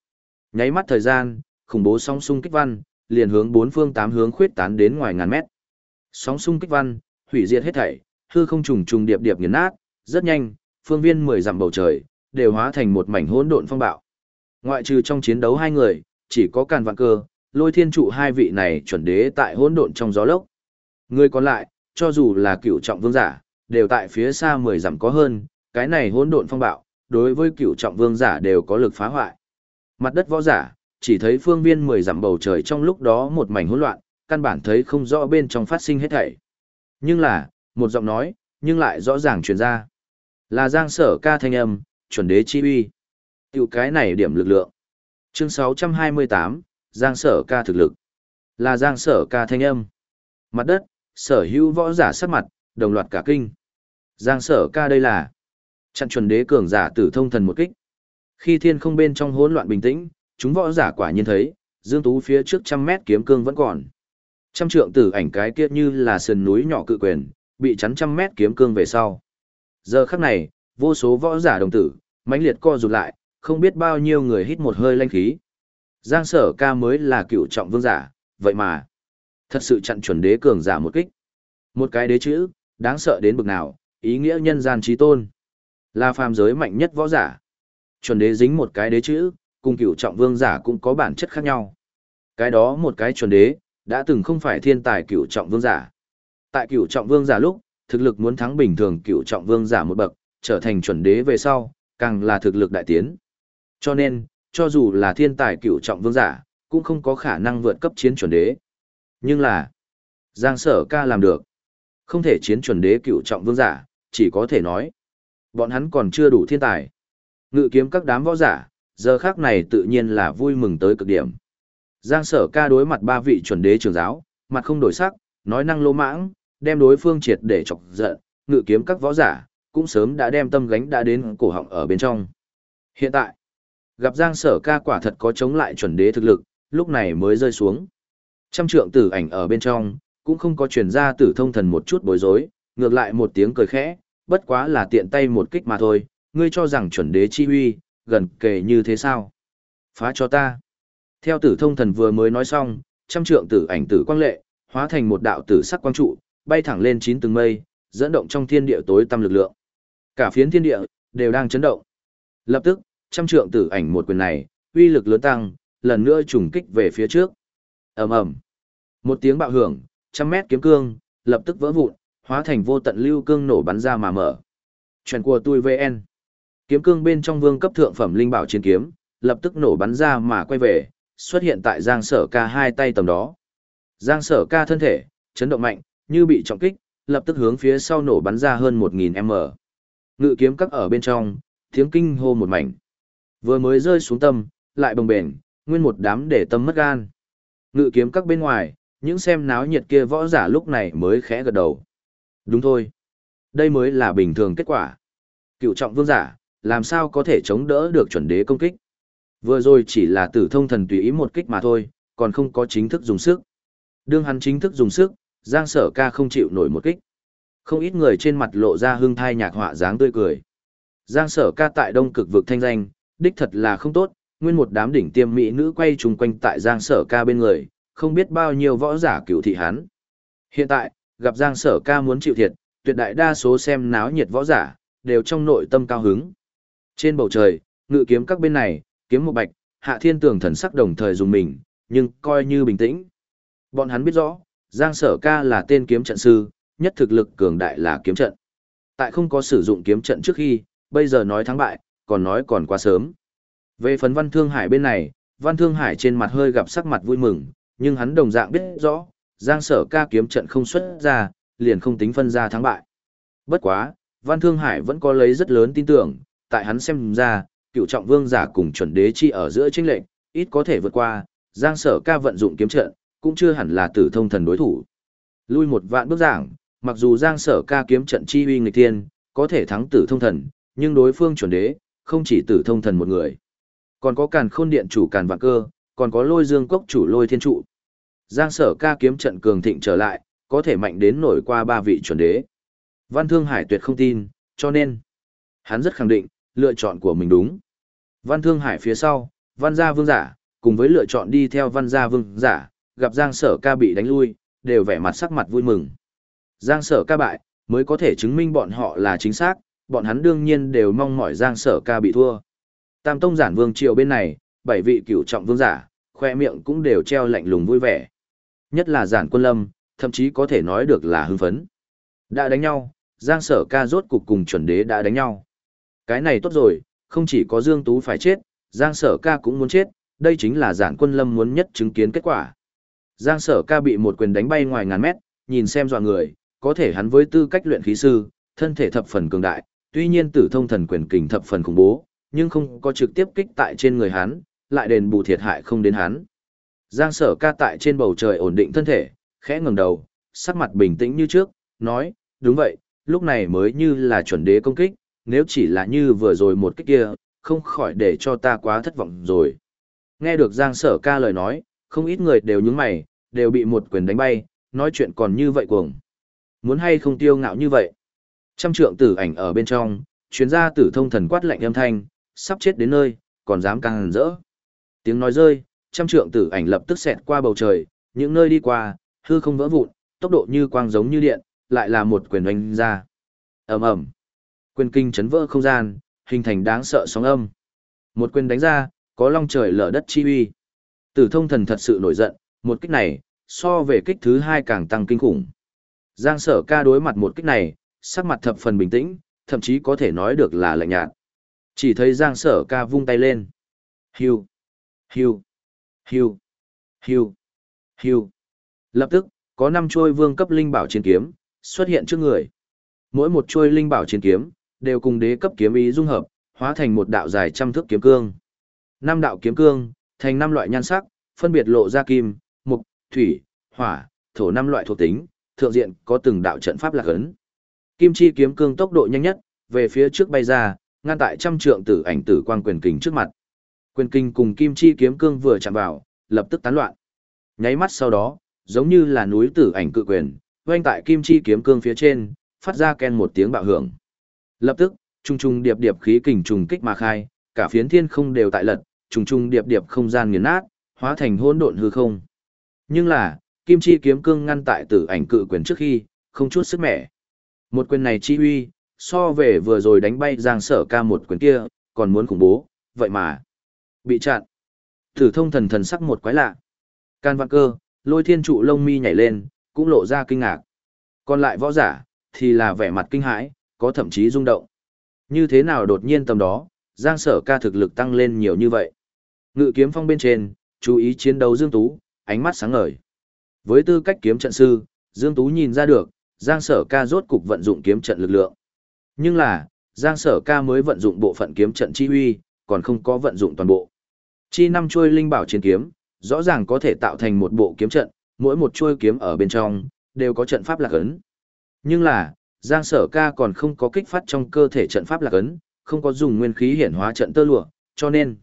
Nháy mắt thời gian, khủng bố sóng xung kích văn, liền hướng bốn phương tám hướng khuyết tán đến ngoài ngàn mét. Sóng xung kích văn, hủy diệt hết thảy, hư không trùng trùng điệp điệp nghiền nát, rất nhanh, phương viên mười dặm bầu trời đều hóa thành một mảnh hỗn độn phong bạo. Ngoại trừ trong chiến đấu hai người, chỉ có Càn Vạn Cơ, Lôi Thiên trụ hai vị này chuẩn đế tại hỗn độn trong gió lốc. Người còn lại, cho dù là cựu trọng vương giả, đều tại phía xa mười dặm có hơn, cái này hỗn độn phong bạo, đối với cựu trọng vương giả đều có lực phá hoại. Mặt đất võ giả, chỉ thấy phương viên mười dặm bầu trời trong lúc đó một mảnh hỗn loạn, căn bản thấy không rõ bên trong phát sinh hết thảy. Nhưng là, một giọng nói, nhưng lại rõ ràng truyền ra. Là Giang Sở ca thanh âm, chuẩn đế chi uy. Tiểu cái này điểm lực lượng. Chương 628, Giang Sở ca thực lực. Là Giang Sở ca thanh âm. Mặt đất, sở hữu võ giả sắc mặt, đồng loạt cả kinh. Giang Sở ca đây là chặn chuẩn đế cường giả tử thông thần một kích. Khi thiên không bên trong hỗn loạn bình tĩnh, chúng võ giả quả nhiên thấy, Dương Tú phía trước trăm mét kiếm cương vẫn còn. Trăm trượng tử ảnh cái kia như là sườn núi nhỏ cự quyền, bị chắn trăm mét kiếm cương về sau. Giờ khắc này, vô số võ giả đồng tử, mãnh liệt co rụt lại, không biết bao nhiêu người hít một hơi lanh khí. Giang sở ca mới là cựu trọng vương giả, vậy mà, thật sự chặn chuẩn đế cường giả một kích. Một cái đế chữ, đáng sợ đến bực nào, ý nghĩa nhân gian trí tôn. Là phàm giới mạnh nhất võ giả. Chuẩn đế dính một cái đế chữ, cùng cựu trọng vương giả cũng có bản chất khác nhau. Cái đó một cái chuẩn đế, đã từng không phải thiên tài cựu trọng vương giả. Tại cựu trọng vương giả lúc, thực lực muốn thắng bình thường cựu trọng vương giả một bậc, trở thành chuẩn đế về sau, càng là thực lực đại tiến. Cho nên, cho dù là thiên tài cựu trọng vương giả, cũng không có khả năng vượt cấp chiến chuẩn đế. Nhưng là, Giang Sở ca làm được. Không thể chiến chuẩn đế cựu trọng vương giả, chỉ có thể nói. Bọn hắn còn chưa đủ thiên tài. Ngự kiếm các đám võ giả, giờ khác này tự nhiên là vui mừng tới cực điểm. Giang Sở ca đối mặt ba vị chuẩn đế trưởng giáo, mặt không đổi sắc, nói năng lô mãng, đem đối phương triệt để chọc giận, ngự kiếm các võ giả, cũng sớm đã đem tâm gánh đã đến cổ họng ở bên trong. Hiện tại, gặp Giang Sở ca quả thật có chống lại chuẩn đế thực lực, lúc này mới rơi xuống. Trăm trượng tử ảnh ở bên trong, cũng không có truyền ra tử thông thần một chút bối rối, ngược lại một tiếng cười khẽ, bất quá là tiện tay một kích mà thôi, ngươi cho rằng chuẩn đế chi huy, gần kề như thế sao? Phá cho ta. Theo tử thông thần vừa mới nói xong, trăm trượng tử ảnh tử quang lệ, hóa thành một đạo tử sắc quang trụ, bay thẳng lên chín tầng mây, dẫn động trong thiên địa tối tăm lực lượng. Cả phiến thiên địa đều đang chấn động. Lập tức, trăm trượng tử ảnh một quyền này, uy lực lớn tăng, lần nữa trùng kích về phía trước. Ầm ầm. Một tiếng bạo hưởng, trăm mét kiếm cương, lập tức vỡ vụn, hóa thành vô tận lưu cương nổ bắn ra mà mở. truyền của tôi VN. Kiếm cương bên trong vương cấp thượng phẩm linh bảo chiến kiếm, lập tức nổ bắn ra mà quay về, xuất hiện tại Giang Sở Ca hai tay tầm đó. Giang Sở Ca thân thể chấn động mạnh, như bị trọng kích, lập tức hướng phía sau nổ bắn ra hơn 1000m. Ngự kiếm các ở bên trong, tiếng kinh hô một mảnh. Vừa mới rơi xuống tâm, lại bồng bềnh, nguyên một đám để tâm mất gan. Ngự kiếm các bên ngoài, những xem náo nhiệt kia võ giả lúc này mới khẽ gật đầu. Đúng thôi. Đây mới là bình thường kết quả. Cựu trọng vương giả, làm sao có thể chống đỡ được chuẩn đế công kích. Vừa rồi chỉ là tử thông thần tùy ý một kích mà thôi, còn không có chính thức dùng sức. Đương hắn chính thức dùng sức, Giang Sở ca không chịu nổi một kích. Không ít người trên mặt lộ ra hương thai nhạc họa dáng tươi cười. Giang Sở ca tại đông cực vực thanh danh, đích thật là không tốt, nguyên một đám đỉnh tiêm mỹ nữ quay chung quanh tại Giang Sở ca bên người, không biết bao nhiêu võ giả cựu thị hắn. Hiện tại, gặp Giang Sở ca muốn chịu thiệt, tuyệt đại đa số xem náo nhiệt võ giả, đều trong nội tâm cao hứng. Trên bầu trời, ngự kiếm các bên này, kiếm một bạch, hạ thiên tường thần sắc đồng thời dùng mình, nhưng coi như bình tĩnh. Bọn hắn biết rõ, Giang Sở ca là tên kiếm trận sư, nhất thực lực cường đại là kiếm trận. Tại không có sử dụng kiếm trận trước khi, bây giờ nói thắng bại, còn nói còn quá sớm. Về phần Văn Thương Hải bên này, Văn Thương Hải trên mặt hơi gặp sắc mặt vui mừng, nhưng hắn đồng dạng biết rõ, Giang Sở ca kiếm trận không xuất ra, liền không tính phân ra thắng bại. Bất quá, Văn Thương Hải vẫn có lấy rất lớn tin tưởng, tại hắn xem ra, cựu trọng vương giả cùng chuẩn đế chi ở giữa chênh lệnh, ít có thể vượt qua, Giang Sở ca vận dụng kiếm trận, cũng chưa hẳn là tử thông thần đối thủ. Lui một vạn bước giảng, mặc dù Giang Sở ca kiếm trận chi uy nghịch thiên, có thể thắng tử thông thần, nhưng đối phương chuẩn đế, không chỉ tử thông thần một người. Còn có càn khôn điện chủ càn vạn cơ, còn có lôi dương cốc chủ lôi thiên trụ. Giang sở ca kiếm trận cường thịnh trở lại, có thể mạnh đến nổi qua ba vị chuẩn đế. Văn Thương Hải tuyệt không tin, cho nên, hắn rất khẳng định, lựa chọn của mình đúng. Văn Thương Hải phía sau, Văn Gia Vương Giả, cùng với lựa chọn đi theo Văn Gia Vương Giả, gặp Giang sở ca bị đánh lui, đều vẻ mặt sắc mặt vui mừng. Giang sở ca bại, mới có thể chứng minh bọn họ là chính xác, bọn hắn đương nhiên đều mong mỏi Giang sở ca bị thua. Tam Tông Giản Vương Triều bên này, bảy vị cửu trọng vương giả, khoe miệng cũng đều treo lạnh lùng vui vẻ. Nhất là Giản Quân Lâm, thậm chí có thể nói được là hưng phấn. Đã đánh nhau, Giang Sở Ca rốt cục cùng chuẩn đế đã đánh nhau. Cái này tốt rồi, không chỉ có Dương Tú phải chết, Giang Sở Ca cũng muốn chết, đây chính là Giản Quân Lâm muốn nhất chứng kiến kết quả. Giang Sở Ca bị một quyền đánh bay ngoài ngàn mét, nhìn xem dọa người, có thể hắn với tư cách luyện khí sư, thân thể thập phần cường đại, tuy nhiên tử thông thần quyền kình thập phần khủng bố, nhưng không có trực tiếp kích tại trên người hắn, lại đền bù thiệt hại không đến hắn. Giang sở ca tại trên bầu trời ổn định thân thể, khẽ ngẩng đầu, sắc mặt bình tĩnh như trước, nói, đúng vậy, lúc này mới như là chuẩn đế công kích, nếu chỉ là như vừa rồi một kích kia, không khỏi để cho ta quá thất vọng rồi. Nghe được Giang sở ca lời nói, không ít người đều nhướng mày, đều bị một quyền đánh bay, nói chuyện còn như vậy cuồng. Muốn hay không tiêu ngạo như vậy? Trăm trượng tử ảnh ở bên trong, chuyến ra tử thông thần quát lạnh âm thanh, sắp chết đến nơi, còn dám càng hẳn rỡ. Tiếng nói rơi, trăm trượng tử ảnh lập tức xẹt qua bầu trời, những nơi đi qua, hư không vỡ vụn, tốc độ như quang giống như điện, lại là một quyền đánh ra. ầm ầm, quyền kinh chấn vỡ không gian, hình thành đáng sợ sóng âm. Một quyền đánh ra, có long trời lở đất chi uy. Tử thông thần thật sự nổi giận, một kích này, so về kích thứ hai càng tăng kinh khủng. Giang sở ca đối mặt một kích này, sắc mặt thập phần bình tĩnh, thậm chí có thể nói được là lạnh nhạt. Chỉ thấy Giang Sở Ca vung tay lên. Hiu, hiu, hiu, hiu, hiu. Lập tức, có năm chuôi vương cấp linh bảo chiến kiếm xuất hiện trước người. Mỗi một chuôi linh bảo chiến kiếm đều cùng đế cấp kiếm ý dung hợp, hóa thành một đạo dài trăm thước kiếm cương. Năm đạo kiếm cương thành năm loại nhan sắc, phân biệt lộ ra kim, mộc, thủy, hỏa, thổ năm loại thuộc tính, thượng diện có từng đạo trận pháp lạc ấn. Kim chi kiếm cương tốc độ nhanh nhất, về phía trước bay ra, ngăn tại trăm trượng tử ảnh tử quang quyền kình trước mặt. Quyền kình cùng kim chi kiếm cương vừa chạm vào, lập tức tán loạn. Nháy mắt sau đó, giống như là núi tử ảnh cự quyền, quanh tại kim chi kiếm cương phía trên, phát ra ken một tiếng bạo hưởng. Lập tức, trùng trùng điệp điệp khí kình trùng kích mà khai, cả phiến thiên không đều tại lật, trùng trùng điệp điệp không gian nghiền nát, hóa thành hỗn độn hư không. Nhưng là, kim chi kiếm cương ngăn tại tử ảnh cự quyền trước khi, không chút sức mẻ. Một quyền này chi huy so về vừa rồi đánh bay giang sở ca một quyền kia, còn muốn khủng bố, vậy mà. Bị chặn. Tử thông thần thần sắc một quái lạ. Can văn cơ, lôi thiên trụ lông mi nhảy lên, cũng lộ ra kinh ngạc. Còn lại võ giả, thì là vẻ mặt kinh hãi, có thậm chí rung động. Như thế nào đột nhiên tầm đó, giang sở ca thực lực tăng lên nhiều như vậy. Ngự kiếm phong bên trên, chú ý chiến đấu Dương Tú, ánh mắt sáng ngời. Với tư cách kiếm trận sư, Dương Tú nhìn ra được, Giang Sở Ca rốt cục vận dụng kiếm trận lực lượng. Nhưng là, Giang Sở Ca mới vận dụng bộ phận kiếm trận chi huy, còn không có vận dụng toàn bộ. Chi năm chuôi linh bảo chiến kiếm, rõ ràng có thể tạo thành một bộ kiếm trận, mỗi một chuôi kiếm ở bên trong đều có trận pháp lạc ấn. Nhưng là, Giang Sở Ca còn không có kích phát trong cơ thể trận pháp lạc ấn, không có dùng nguyên khí hiển hóa trận tơ lụa, cho nên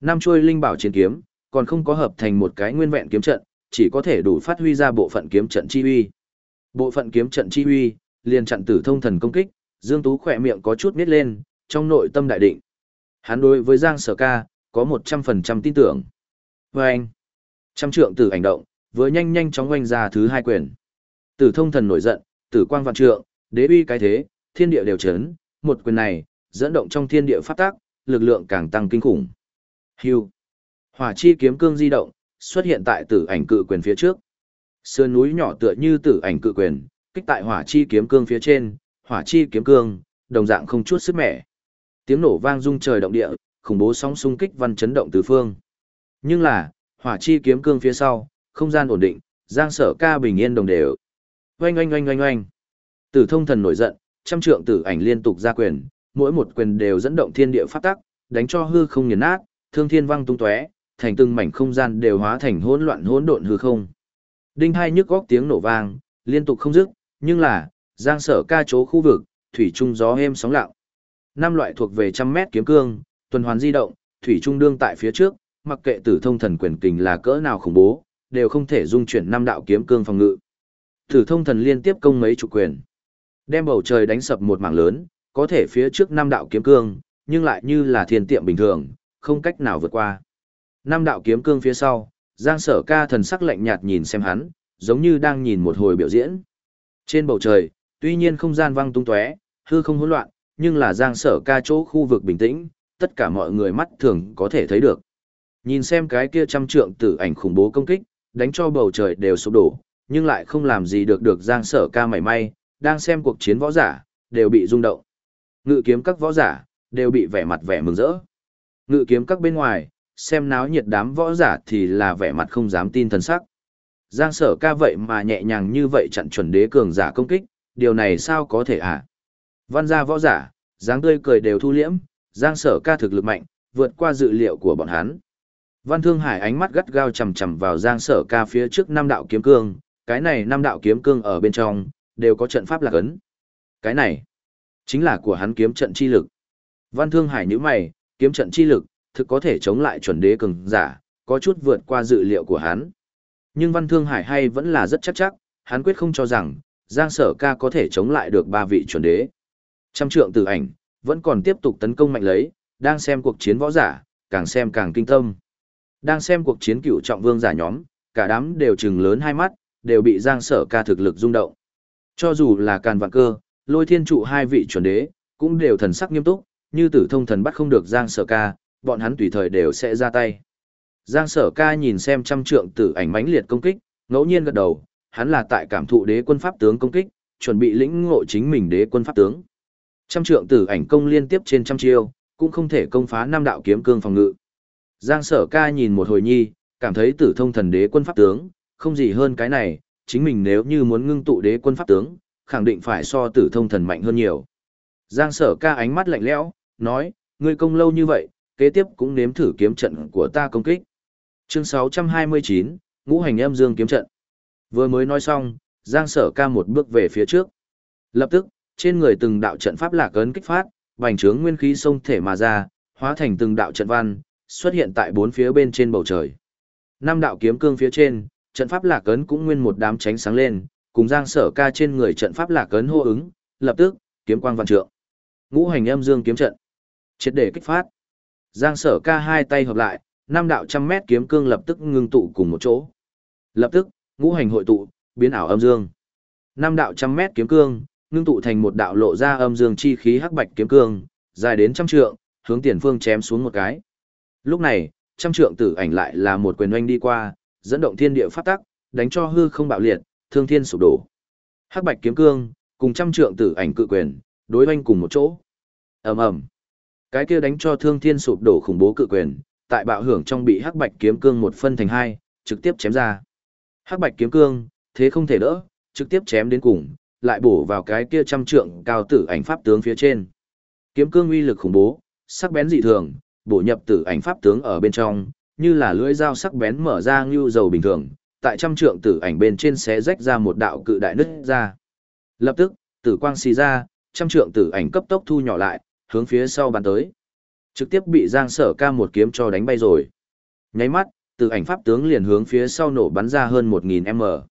năm chuôi linh bảo chiến kiếm còn không có hợp thành một cái nguyên vẹn kiếm trận, chỉ có thể đủ phát huy ra bộ phận kiếm trận chi huy. Bộ phận kiếm trận chi huy, liền chặn tử thông thần công kích, Dương Tú khỏe miệng có chút nít lên, trong nội tâm đại định. Hắn đối với Giang Sở Ca, có 100% tin tưởng. Và anh, trăm trượng tử hành động, vừa nhanh nhanh chóng quanh ra thứ hai quyền. Tử thông thần nổi giận, tử quang vạn trượng, đế uy cái thế, thiên địa đều chấn, một quyền này, dẫn động trong thiên địa phát tác, lực lượng càng tăng kinh khủng. Hưu. Hỏa chi kiếm cương di động, xuất hiện tại tử ảnh cự quyền phía trước. Sườn núi nhỏ tựa như tử ảnh cự quyền, kích tại hỏa chi kiếm cương phía trên, hỏa chi kiếm cương, đồng dạng không chút sức mẻ. Tiếng nổ vang rung trời động địa, khủng bố sóng xung kích văn chấn động tứ phương. Nhưng là, hỏa chi kiếm cương phía sau, không gian ổn định, giang sở ca bình yên đồng đều. Oanh oanh oanh oanh oanh. Tử thông thần nổi giận, trăm trượng tử ảnh liên tục ra quyền, mỗi một quyền đều dẫn động thiên địa pháp tắc, đánh cho hư không nghiền nát, thương thiên vang tung tóe, thành từng mảnh không gian đều hóa thành hỗn loạn hỗn độn hư không. Đinh hai nhức góc tiếng nổ vang, liên tục không dứt, nhưng là, giang sở ca chố khu vực, thủy trung gió êm sóng lặng. Năm loại thuộc về trăm mét kiếm cương, tuần hoàn di động, thủy trung đương tại phía trước, mặc kệ tử thông thần quyền kình là cỡ nào khủng bố, đều không thể dung chuyển năm đạo kiếm cương phòng ngự. Tử thông thần liên tiếp công mấy chủ quyền, đem bầu trời đánh sập một mảng lớn, có thể phía trước năm đạo kiếm cương, nhưng lại như là thiên tiệm bình thường, không cách nào vượt qua. Năm đạo kiếm cương phía sau, Giang Sở Ca thần sắc lạnh nhạt nhìn xem hắn, giống như đang nhìn một hồi biểu diễn. Trên bầu trời, tuy nhiên không gian vang tung tóe, hư không hỗn loạn, nhưng là Giang Sở Ca chỗ khu vực bình tĩnh, tất cả mọi người mắt thường có thể thấy được. Nhìn xem cái kia trăm trượng tử ảnh khủng bố công kích, đánh cho bầu trời đều sụp đổ, nhưng lại không làm gì được được Giang Sở Ca mảy may, đang xem cuộc chiến võ giả, đều bị rung động. Ngự kiếm các võ giả, đều bị vẻ mặt vẻ mừng rỡ. Ngự kiếm các bên ngoài, xem náo nhiệt đám võ giả thì là vẻ mặt không dám tin thần sắc. Giang sở ca vậy mà nhẹ nhàng như vậy chặn chuẩn đế cường giả công kích, điều này sao có thể à? Văn gia võ giả, dáng tươi cười đều thu liễm, Giang sở ca thực lực mạnh, vượt qua dự liệu của bọn hắn. Văn Thương Hải ánh mắt gắt gao chầm chầm vào Giang sở ca phía trước năm đạo kiếm cương, cái này năm đạo kiếm cương ở bên trong, đều có trận pháp lạc ấn. Cái này, chính là của hắn kiếm trận chi lực. Văn Thương Hải nhíu mày, kiếm trận chi lực, thực có thể chống lại chuẩn đế cường giả, có chút vượt qua dự liệu của hắn. Nhưng Văn Thương Hải hay vẫn là rất chắc chắc, hắn quyết không cho rằng, Giang Sở Ca có thể chống lại được ba vị chuẩn đế. Trăm trượng tử ảnh, vẫn còn tiếp tục tấn công mạnh lấy, đang xem cuộc chiến võ giả, càng xem càng kinh tâm. Đang xem cuộc chiến cựu trọng vương giả nhóm, cả đám đều trừng lớn hai mắt, đều bị Giang Sở Ca thực lực rung động. Cho dù là Càn Vạn Cơ, Lôi Thiên trụ hai vị chuẩn đế, cũng đều thần sắc nghiêm túc, như Tử Thông thần bắt không được Giang Sở Ca, bọn hắn tùy thời đều sẽ ra tay. Giang sở ca nhìn xem trăm trượng tử ảnh mãnh liệt công kích, ngẫu nhiên gật đầu, hắn là tại cảm thụ đế quân pháp tướng công kích, chuẩn bị lĩnh ngộ chính mình đế quân pháp tướng. Trăm trượng tử ảnh công liên tiếp trên trăm chiêu, cũng không thể công phá năm đạo kiếm cương phòng ngự. Giang sở ca nhìn một hồi nhi, cảm thấy tử thông thần đế quân pháp tướng, không gì hơn cái này, chính mình nếu như muốn ngưng tụ đế quân pháp tướng, khẳng định phải so tử thông thần mạnh hơn nhiều. Giang sở ca ánh mắt lạnh lẽo, nói, ngươi công lâu như vậy, kế tiếp cũng nếm thử kiếm trận của ta công kích. Chương 629, ngũ hành âm dương kiếm trận. Vừa mới nói xong, Giang sở ca một bước về phía trước. Lập tức, trên người từng đạo trận pháp lạc ấn kích phát, bành trướng nguyên khí sông thể mà ra, hóa thành từng đạo trận văn, xuất hiện tại bốn phía bên trên bầu trời. Năm đạo kiếm cương phía trên, trận pháp lạc ấn cũng nguyên một đám tránh sáng lên, cùng Giang Sở Ca trên người trận pháp lạc ấn hô ứng, lập tức, kiếm quang văn trượng. Ngũ hành âm dương kiếm trận. Triệt để kích phát. Giang Sở Ca hai tay hợp lại, năm đạo trăm mét kiếm cương lập tức ngưng tụ cùng một chỗ. Lập tức, ngũ hành hội tụ, biến ảo âm dương. Năm đạo trăm mét kiếm cương, ngưng tụ thành một đạo lộ ra âm dương chi khí hắc bạch kiếm cương, dài đến trăm trượng, hướng tiền phương chém xuống một cái. Lúc này, trăm trượng tử ảnh lại là một quyền oanh đi qua, dẫn động thiên địa phát tắc, đánh cho hư không bạo liệt, thương thiên sụp đổ. Hắc bạch kiếm cương, cùng trăm trượng tử ảnh cự quyền, đối oanh cùng một chỗ. ầm ầm, cái kia đánh cho thương thiên sụp đổ khủng bố cự quyền, tại bạo hưởng trong bị hắc bạch kiếm cương một phân thành hai, trực tiếp chém ra. Hắc bạch kiếm cương, thế không thể đỡ, trực tiếp chém đến cùng, lại bổ vào cái kia trăm trượng cao tử ảnh pháp tướng phía trên. Kiếm cương uy lực khủng bố, sắc bén dị thường, bổ nhập tử ảnh pháp tướng ở bên trong, như là lưỡi dao sắc bén mở ra như dầu bình thường, tại trăm trượng tử ảnh bên trên xé rách ra một đạo cự đại nứt ra. Lập tức, tử quang xì ra, trăm trượng tử ảnh cấp tốc thu nhỏ lại, hướng phía sau bắn tới. Trực tiếp bị Giang Sở Ca một kiếm cho đánh bay rồi. Nháy mắt, tử ảnh pháp tướng liền hướng phía sau nổ bắn ra hơn 1000m.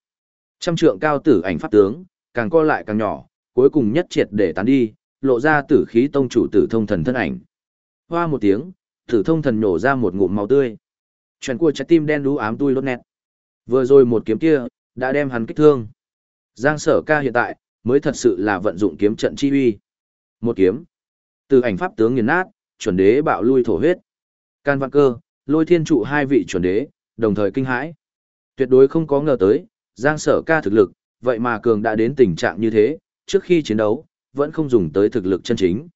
Trăm trượng cao tử ảnh pháp tướng, càng co lại càng nhỏ, cuối cùng nhất triệt để tán đi, lộ ra tử khí tông chủ tử thông thần thân ảnh. Hoa một tiếng, tử thông thần nổ ra một ngụm máu tươi. Chuyện của trái tim đen đú ám tui lốt nét. Vừa rồi một kiếm kia, đã đem hắn kích thương. Giang sở ca hiện tại, mới thật sự là vận dụng kiếm trận chi uy. Một kiếm. Từ ảnh pháp tướng nghiền nát, chuẩn đế bạo lui thổ huyết. Can văn cơ, lôi thiên trụ hai vị chuẩn đế, đồng thời kinh hãi. Tuyệt đối không có ngờ tới, Giang sở ca thực lực, vậy mà cường đã đến tình trạng như thế, trước khi chiến đấu, vẫn không dùng tới thực lực chân chính.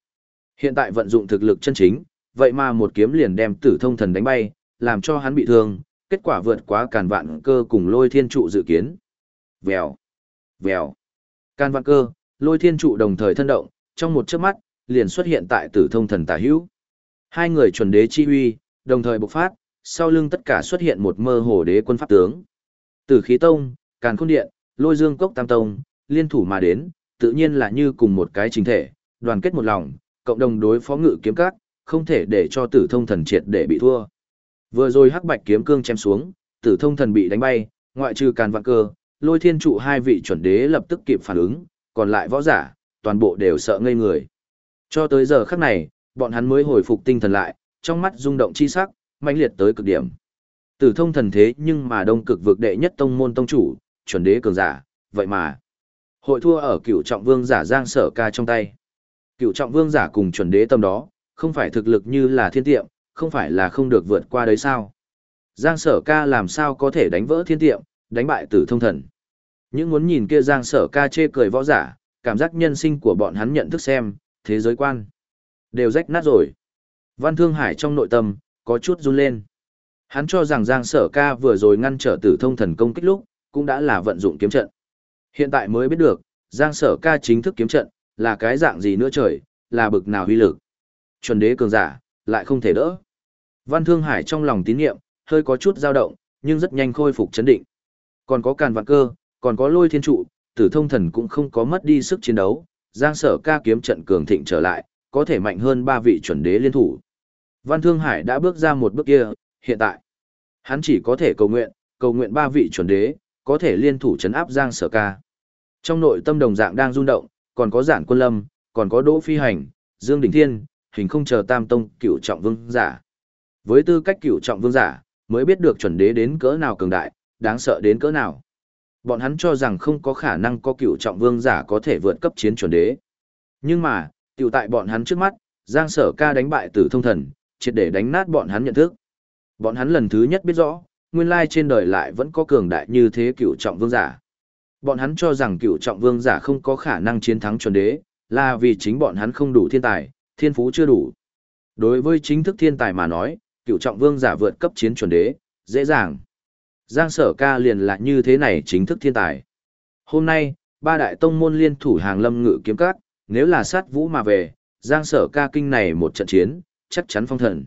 Hiện tại vận dụng thực lực chân chính, vậy mà một kiếm liền đem tử thông thần đánh bay, làm cho hắn bị thương, kết quả vượt quá càn vạn cơ cùng lôi thiên trụ dự kiến. Vèo, vèo, can vạn cơ, lôi thiên trụ đồng thời thân động, trong một chớp mắt, liền xuất hiện tại tử thông thần tả hữu. Hai người chuẩn đế chi huy, đồng thời bộc phát, sau lưng tất cả xuất hiện một mơ hồ đế quân pháp tướng. Tử khí tông, càn khôn điện, lôi dương cốc tam tông, liên thủ mà đến, tự nhiên là như cùng một cái chính thể, đoàn kết một lòng, cộng đồng đối phó ngự kiếm các, không thể để cho tử thông thần triệt để bị thua. Vừa rồi hắc bạch kiếm cương chém xuống, tử thông thần bị đánh bay, ngoại trừ càn vạn cơ, lôi thiên trụ hai vị chuẩn đế lập tức kịp phản ứng, còn lại võ giả, toàn bộ đều sợ ngây người. Cho tới giờ khắc này, bọn hắn mới hồi phục tinh thần lại, trong mắt rung động chi sắc, mãnh liệt tới cực điểm. Tử thông thần thế nhưng mà đông cực vực đệ nhất tông môn tông chủ, chuẩn đế cường giả, vậy mà hội thua ở cựu trọng vương giả giang sở ca trong tay. Cựu trọng vương giả cùng chuẩn đế tâm đó, không phải thực lực như là thiên tiệm, không phải là không được vượt qua đấy sao. Giang sở ca làm sao có thể đánh vỡ thiên tiệm, đánh bại tử thông thần. Những muốn nhìn kia giang sở ca chê cười võ giả, cảm giác nhân sinh của bọn hắn nhận thức xem, thế giới quan. Đều rách nát rồi. Văn Thương Hải trong nội tâm, có chút run lên. Hắn cho rằng Giang Sở Ca vừa rồi ngăn trở tử thông thần công kích lúc, cũng đã là vận dụng kiếm trận. Hiện tại mới biết được, Giang Sở Ca chính thức kiếm trận, là cái dạng gì nữa trời, là bực nào huy lực. Chuẩn đế cường giả, lại không thể đỡ. Văn Thương Hải trong lòng tín nhiệm, hơi có chút dao động, nhưng rất nhanh khôi phục chấn định. Còn có càn vạn cơ, còn có lôi thiên trụ, tử thông thần cũng không có mất đi sức chiến đấu, Giang Sở ca kiếm trận cường thịnh trở lại, có thể mạnh hơn ba vị chuẩn đế liên thủ. Văn Thương Hải đã bước ra một bước kia, hiện tại, hắn chỉ có thể cầu nguyện, cầu nguyện ba vị chuẩn đế, có thể liên thủ chấn áp Giang Sở ca. Trong nội tâm đồng dạng đang rung động, còn có giản quân lâm, còn có đỗ phi hành, Dương Đình Thiên, hình không chờ tam tông cựu trọng vương giả. Với tư cách cựu trọng vương giả, mới biết được chuẩn đế đến cỡ nào cường đại, đáng sợ đến cỡ nào. Bọn hắn cho rằng không có khả năng có cựu trọng vương giả có thể vượt cấp chiến chuẩn đế. Nhưng mà, tiểu tại bọn hắn trước mắt, Giang Sở Ca đánh bại Tử Thông Thần, triệt để đánh nát bọn hắn nhận thức. Bọn hắn lần thứ nhất biết rõ, nguyên lai trên đời lại vẫn có cường đại như thế cựu trọng vương giả. Bọn hắn cho rằng cựu trọng vương giả không có khả năng chiến thắng chuẩn đế, là vì chính bọn hắn không đủ thiên tài, thiên phú chưa đủ. Đối với chính thức thiên tài mà nói, cựu trọng vương giả vượt cấp chiến chuẩn đế, dễ dàng. Giang sở ca liền là như thế này chính thức thiên tài. Hôm nay, ba đại tông môn liên thủ hàng lâm ngự kiếm cát, nếu là sát vũ mà về, giang sở ca kinh này một trận chiến, chắc chắn phong thần.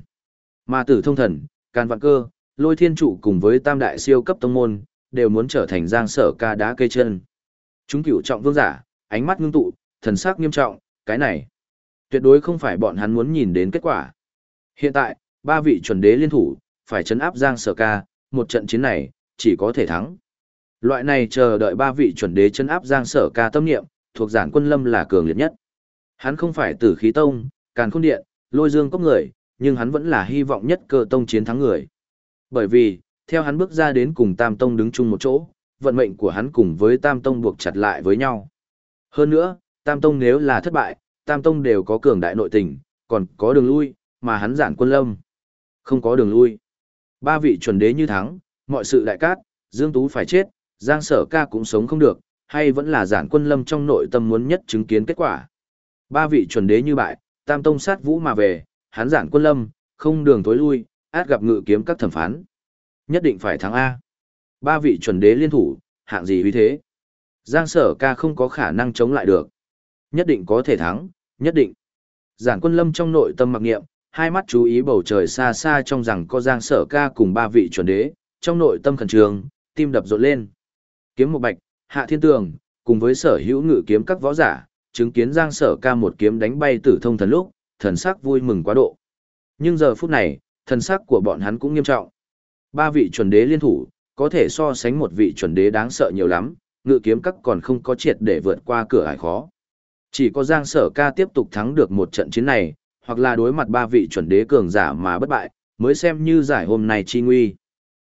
Mà tử thông thần, can vạn cơ, lôi thiên trụ cùng với tam đại siêu cấp tông môn, đều muốn trở thành giang sở ca đá cây chân. Chúng cửu trọng vương giả, ánh mắt ngưng tụ, thần sắc nghiêm trọng, cái này tuyệt đối không phải bọn hắn muốn nhìn đến kết quả. Hiện tại, ba vị chuẩn đế liên thủ, phải chấn áp giang sở ca, một trận chiến này, chỉ có thể thắng. Loại này chờ đợi ba vị chuẩn đế chân áp giang sở ca tâm niệm, thuộc giản quân lâm là cường liệt nhất. Hắn không phải tử khí tông, càn khôn điện, lôi dương cốc người, nhưng hắn vẫn là hy vọng nhất cơ tông chiến thắng người. Bởi vì, theo hắn bước ra đến cùng Tam Tông đứng chung một chỗ, vận mệnh của hắn cùng với Tam Tông buộc chặt lại với nhau. Hơn nữa, Tam Tông nếu là thất bại, Tam Tông đều có cường đại nội tình, còn có đường lui, mà hắn giản quân lâm. Không có đường lui. Ba vị chuẩn đế như thắng, mọi sự đại cát, Dương Tú phải chết, Giang Sở Ca cũng sống không được, hay vẫn là giản quân lâm trong nội tâm muốn nhất chứng kiến kết quả. Ba vị chuẩn đế như bại, Tam Tông sát vũ mà về, hắn giản quân lâm, không đường tối lui, át gặp ngự kiếm các thẩm phán. Nhất định phải thắng A. Ba vị chuẩn đế liên thủ, hạng gì uy thế. Giang sở ca không có khả năng chống lại được. Nhất định có thể thắng, nhất định. Giản quân lâm trong nội tâm mặc nghiệm, hai mắt chú ý bầu trời xa xa trong rằng có giang sở ca cùng ba vị chuẩn đế, trong nội tâm khẩn trương, tim đập rộn lên. Kiếm một bạch, hạ thiên tường, cùng với sở hữu ngự kiếm các võ giả, chứng kiến giang sở ca một kiếm đánh bay tử thông thần lúc, thần sắc vui mừng quá độ. Nhưng giờ phút này, thần sắc của bọn hắn cũng nghiêm trọng. Ba vị chuẩn đế liên thủ, có thể so sánh một vị chuẩn đế đáng sợ nhiều lắm, ngự kiếm các còn không có triệt để vượt qua cửa ải khó. Chỉ có Giang Sở Ca tiếp tục thắng được một trận chiến này, hoặc là đối mặt ba vị chuẩn đế cường giả mà bất bại, mới xem như giải hôm nay chi nguy.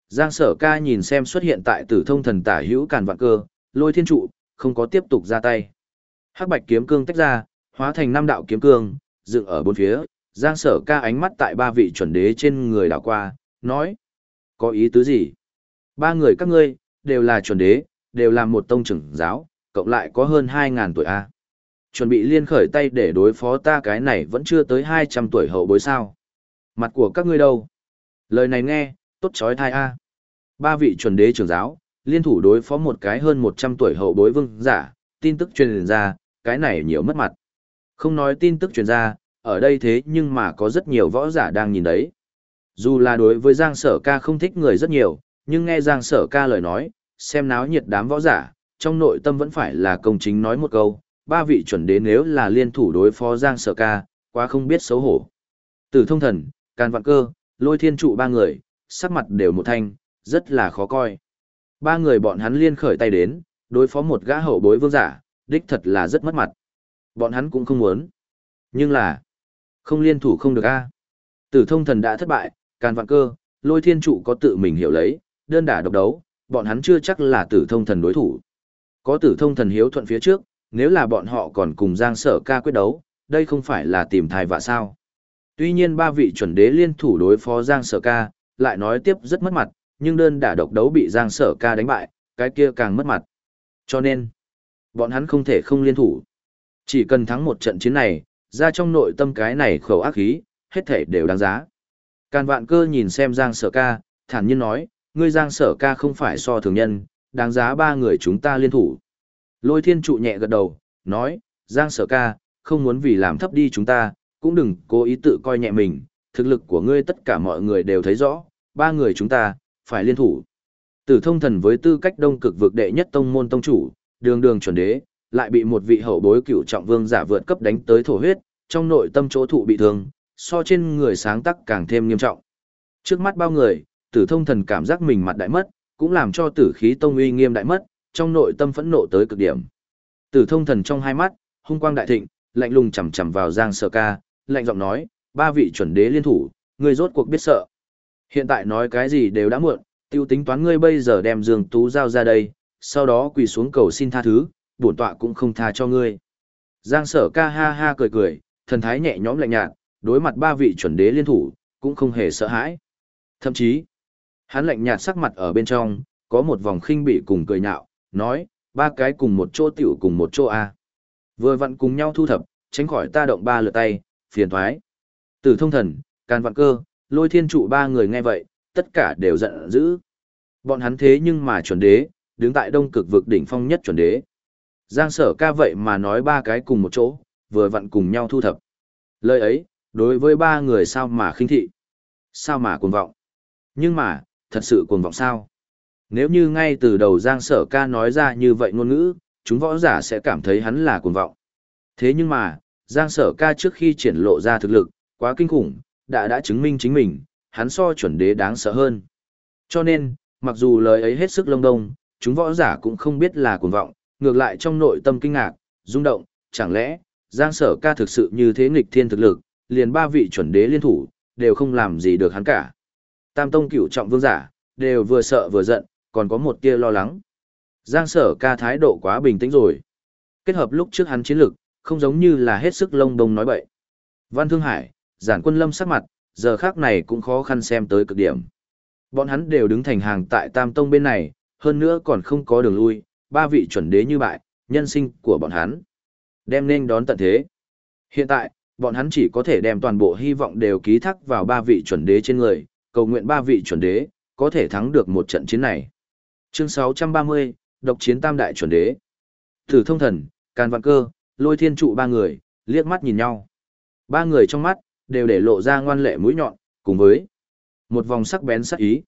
Giang Sở Ca nhìn xem xuất hiện tại Tử Thông Thần Tả Hữu Càn Vạn Cơ, Lôi Thiên Trụ, không có tiếp tục ra tay. Hắc Bạch kiếm cương tách ra, hóa thành năm đạo kiếm cương, dựng ở bốn phía, Giang Sở Ca ánh mắt tại ba vị chuẩn đế trên người đảo qua, nói: "Có ý tứ gì? Ba người các ngươi đều là chuẩn đế, đều là một tông trưởng giáo, cộng lại có hơn 2000 tuổi a." Chuẩn bị liên khởi tay để đối phó ta cái này vẫn chưa tới 200 tuổi hậu bối sao? Mặt của các ngươi đâu? Lời này nghe, tốt chói thai a. Ba vị chuẩn đế trưởng giáo, liên thủ đối phó một cái hơn 100 tuổi hậu bối vương giả, tin tức truyền ra, cái này nhiều mất mặt. Không nói tin tức truyền ra, ở đây thế nhưng mà có rất nhiều võ giả đang nhìn đấy. Dù là đối với Giang Sở Ca không thích người rất nhiều, nhưng nghe Giang Sở Ca lời nói, xem náo nhiệt đám võ giả, trong nội tâm vẫn phải là công chính nói một câu, ba vị chuẩn đế nếu là liên thủ đối phó Giang Sở Ca, quá không biết xấu hổ. Tử thông thần, Càn vạn cơ, lôi thiên trụ ba người, sắc mặt đều một thanh, rất là khó coi. Ba người bọn hắn liên khởi tay đến, đối phó một gã hậu bối vương giả, đích thật là rất mất mặt. Bọn hắn cũng không muốn. Nhưng là, không liên thủ không được a. Tử thông thần đã thất bại, Càn vạn cơ, lôi thiên trụ có tự mình hiểu lấy, đơn đả độc đấu, bọn hắn chưa chắc là tử thông thần đối thủ. Có tử thông thần hiếu thuận phía trước, nếu là bọn họ còn cùng giang sở ca quyết đấu, đây không phải là tìm thai vạ sao. Tuy nhiên ba vị chuẩn đế liên thủ đối phó giang sở ca, lại nói tiếp rất mất mặt, nhưng đơn đả độc đấu bị giang sở ca đánh bại, cái kia càng mất mặt. Cho nên, bọn hắn không thể không liên thủ. Chỉ cần thắng một trận chiến này, ra trong nội tâm cái này khẩu ác khí, hết thể đều đáng giá. Càn vạn cơ nhìn xem Giang sở ca, thản nhiên nói, ngươi Giang sở ca không phải so thường nhân, đáng giá ba người chúng ta liên thủ. Lôi thiên trụ nhẹ gật đầu, nói, Giang sở ca, không muốn vì làm thấp đi chúng ta, cũng đừng cố ý tự coi nhẹ mình, thực lực của ngươi tất cả mọi người đều thấy rõ, ba người chúng ta, phải liên thủ. Tử thông thần với tư cách đông cực vực đệ nhất tông môn tông chủ, đường đường chuẩn đế, lại bị một vị hậu bối cựu trọng vương giả vượt cấp đánh tới thổ huyết, trong nội tâm chỗ thụ bị thương, so trên người sáng tắc càng thêm nghiêm trọng. Trước mắt bao người, tử thông thần cảm giác mình mặt đại mất, cũng làm cho tử khí tông uy nghiêm đại mất, trong nội tâm phẫn nộ tới cực điểm. Tử thông thần trong hai mắt, hung quang đại thịnh, lạnh lùng chầm chầm vào Giang Sở Ca, lạnh giọng nói, ba vị chuẩn đế liên thủ, ngươi rốt cuộc biết sợ. Hiện tại nói cái gì đều đã muộn, tiêu tính toán ngươi bây giờ đem Dương Tú giao ra đây, sau đó quỳ xuống cầu xin tha thứ, bổn tọa cũng không tha cho ngươi. Giang sở ca ha ha cười cười, thần thái nhẹ nhõm lạnh nhạt, đối mặt ba vị chuẩn đế liên thủ, cũng không hề sợ hãi. Thậm chí, hắn lạnh nhạt sắc mặt ở bên trong, có một vòng khinh bị cùng cười nhạo, nói, ba cái cùng một chỗ tiểu cùng một chỗ A. Vừa vặn cùng nhau thu thập, tránh khỏi ta động ba lượt tay, phiền thoái. Tử thông thần, can vạn cơ, lôi thiên trụ ba người nghe vậy, tất cả đều giận dữ. Bọn hắn thế nhưng mà chuẩn đế, đứng tại đông cực vực đỉnh phong nhất chuẩn đế. Giang sở ca vậy mà nói ba cái cùng một chỗ, vừa vặn cùng nhau thu thập. Lời ấy, đối với ba người sao mà khinh thị, sao mà cuồng vọng. Nhưng mà, thật sự cuồng vọng sao? Nếu như ngay từ đầu Giang sở ca nói ra như vậy ngôn ngữ, chúng võ giả sẽ cảm thấy hắn là cuồng vọng. Thế nhưng mà, Giang sở ca trước khi triển lộ ra thực lực, quá kinh khủng, đã đã chứng minh chính mình, hắn so chuẩn đế đáng sợ hơn. Cho nên, mặc dù lời ấy hết sức lông đông, chúng võ giả cũng không biết là cuồng vọng, ngược lại trong nội tâm kinh ngạc, rung động, chẳng lẽ, Giang sở ca thực sự như thế nghịch thiên thực lực, liền ba vị chuẩn đế liên thủ, đều không làm gì được hắn cả. Tam tông cửu trọng vương giả, đều vừa sợ vừa giận, còn có một tia lo lắng. Giang sở ca thái độ quá bình tĩnh rồi. Kết hợp lúc trước hắn chiến lực, không giống như là hết sức lông đông nói bậy. Văn Thương Hải, giản quân lâm sắc mặt, giờ khác này cũng khó khăn xem tới cực điểm. Bọn hắn đều đứng thành hàng tại Tam Tông bên này, hơn nữa còn không có đường lui, ba vị chuẩn đế như bại, nhân sinh của bọn hắn. Đem nên đón tận thế. Hiện tại, bọn hắn chỉ có thể đem toàn bộ hy vọng đều ký thác vào ba vị chuẩn đế trên người, cầu nguyện ba vị chuẩn đế, có thể thắng được một trận chiến này. Chương 630, độc chiến tam đại chuẩn đế. thử thông thần, Càn Vạn Cơ, Lôi Thiên Trụ ba người, liếc mắt nhìn nhau. Ba người trong mắt, đều để lộ ra ngoan lệ mũi nhọn, cùng với một vòng sắc bén sắc ý.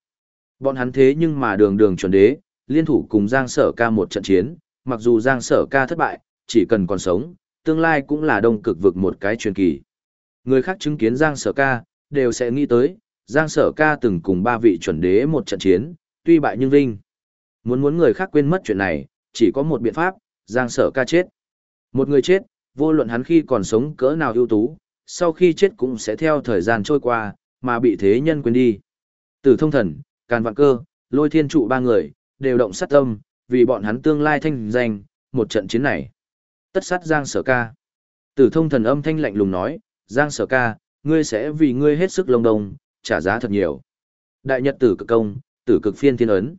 Bọn hắn thế nhưng mà đường đường chuẩn đế, liên thủ cùng Giang Sở Ca một trận chiến, mặc dù Giang Sở Ca thất bại, chỉ cần còn sống, tương lai cũng là đông cực vực một cái truyền kỳ. Người khác chứng kiến Giang Sở Ca, đều sẽ nghĩ tới, Giang Sở Ca từng cùng ba vị chuẩn đế một trận chiến, tuy bại nhưng vinh. Muốn muốn người khác quên mất chuyện này, chỉ có một biện pháp, Giang Sở Ca chết. Một người chết, vô luận hắn khi còn sống cỡ nào ưu tú, sau khi chết cũng sẽ theo thời gian trôi qua, mà bị thế nhân quên đi. Tử thông thần, càn vạn cơ, lôi thiên trụ ba người, đều động sát tâm, vì bọn hắn tương lai thanh danh, một trận chiến này. Tất sát Giang Sở Ca. Tử thông thần âm thanh lạnh lùng nói, Giang Sở Ca, ngươi sẽ vì ngươi hết sức lông đồng, trả giá thật nhiều. Đại nhật tử cực công, tử cực phiên thiên ấn.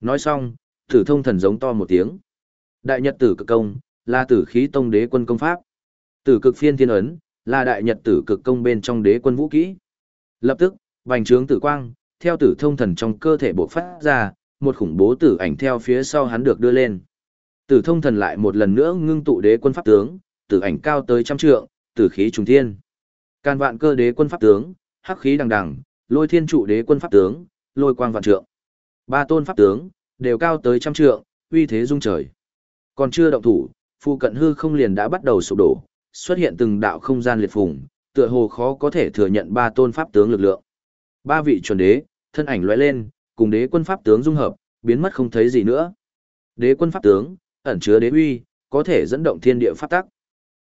Nói xong, tử thông thần giống to một tiếng. Đại nhật tử cực công, là tử khí tông đế quân công pháp. Tử cực phiên thiên ấn, là đại nhật tử cực công bên trong đế quân vũ kỹ. Lập tức, vành trướng tử quang, theo tử thông thần trong cơ thể bộc phát ra, một khủng bố tử ảnh theo phía sau hắn được đưa lên. Tử thông thần lại một lần nữa ngưng tụ đế quân pháp tướng, tử ảnh cao tới trăm trượng, tử khí trùng thiên. Can vạn cơ đế quân pháp tướng, hắc khí đằng đằng, lôi thiên trụ đế quân pháp tướng, lôi quang vạn trượng. Ba tôn pháp tướng, đều cao tới trăm trượng, uy thế dung trời. Còn chưa động thủ, phụ cận hư không liền đã bắt đầu sụp đổ, xuất hiện từng đạo không gian liệt phùng, tựa hồ khó có thể thừa nhận ba tôn pháp tướng lực lượng. Ba vị chuẩn đế, thân ảnh lóe lên, cùng đế quân pháp tướng dung hợp, biến mất không thấy gì nữa. Đế quân pháp tướng, ẩn chứa đế uy, có thể dẫn động thiên địa pháp tắc.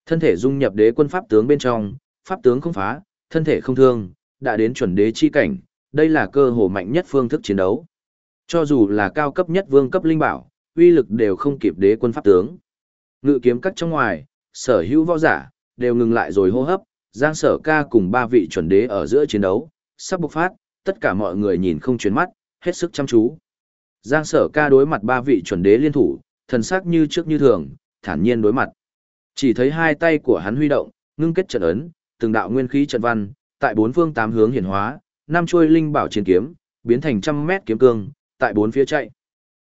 Thân thể dung nhập đế quân pháp tướng bên trong, pháp tướng không phá, thân thể không thương, đã đến chuẩn đế chi cảnh, đây là cơ hồ mạnh nhất phương thức chiến đấu. Cho dù là cao cấp nhất vương cấp linh bảo, uy lực đều không kịp đế quân pháp tướng. Ngự kiếm cắt trong ngoài, sở hữu võ giả, đều ngừng lại rồi hô hấp, Giang Sở Ca cùng ba vị chuẩn đế ở giữa chiến đấu, sắp bộc phát, tất cả mọi người nhìn không chuyển mắt, hết sức chăm chú. Giang Sở Ca đối mặt ba vị chuẩn đế liên thủ, thần sắc như trước như thường, thản nhiên đối mặt. Chỉ thấy hai tay của hắn huy động, ngưng kết trận ấn, từng đạo nguyên khí trận văn, tại bốn phương tám hướng hiển hóa, năm chuôi linh bảo chiến kiếm, biến thành trăm mét kiếm cương, tại bốn phía chạy.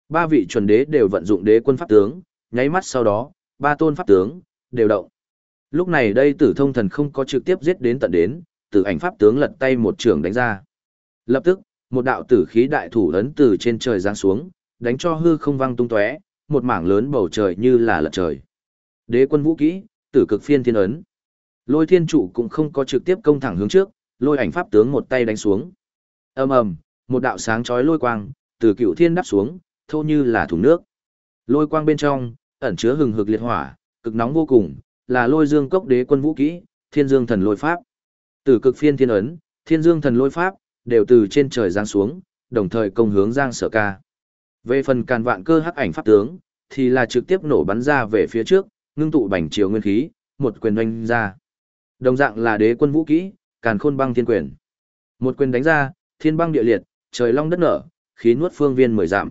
Ba vị chuẩn đế đều vận dụng đế quân pháp tướng, nháy mắt sau đó, ba tôn pháp tướng đều động. Lúc này đây Tử Thông Thần không có trực tiếp giết đến tận đến, Tử Ảnh pháp tướng lật tay một trường đánh ra. Lập tức, một đạo tử khí đại thủ ấn từ trên trời giáng xuống, đánh cho hư không vang tung tóe, một mảng lớn bầu trời như là lật trời. Đế quân vũ kỹ, Tử Cực Phiên Thiên ấn. Lôi Thiên trụ cũng không có trực tiếp công thẳng hướng trước, lôi ảnh pháp tướng một tay đánh xuống. Ầm ầm, một đạo sáng chói lôi quang từ cựu thiên đắp xuống, thô như là thùng nước. Lôi quang bên trong ẩn chứa hừng hực liệt hỏa, cực nóng vô cùng, là lôi dương cốc đế quân vũ kỹ, thiên dương thần lôi pháp. Từ cực phiên thiên ấn, thiên dương thần lôi pháp, đều từ trên trời giáng xuống, đồng thời công hướng giang sở ca. Về phần càn vạn cơ hắc ảnh pháp tướng, thì là trực tiếp nổ bắn ra về phía trước, ngưng tụ bành chiều nguyên khí, một quyền đánh ra. Đồng dạng là đế quân vũ kỹ, càn khôn băng thiên quyền. Một quyền đánh ra, thiên băng địa liệt, trời long đất nở, khí nuốt phương viên mười giảm.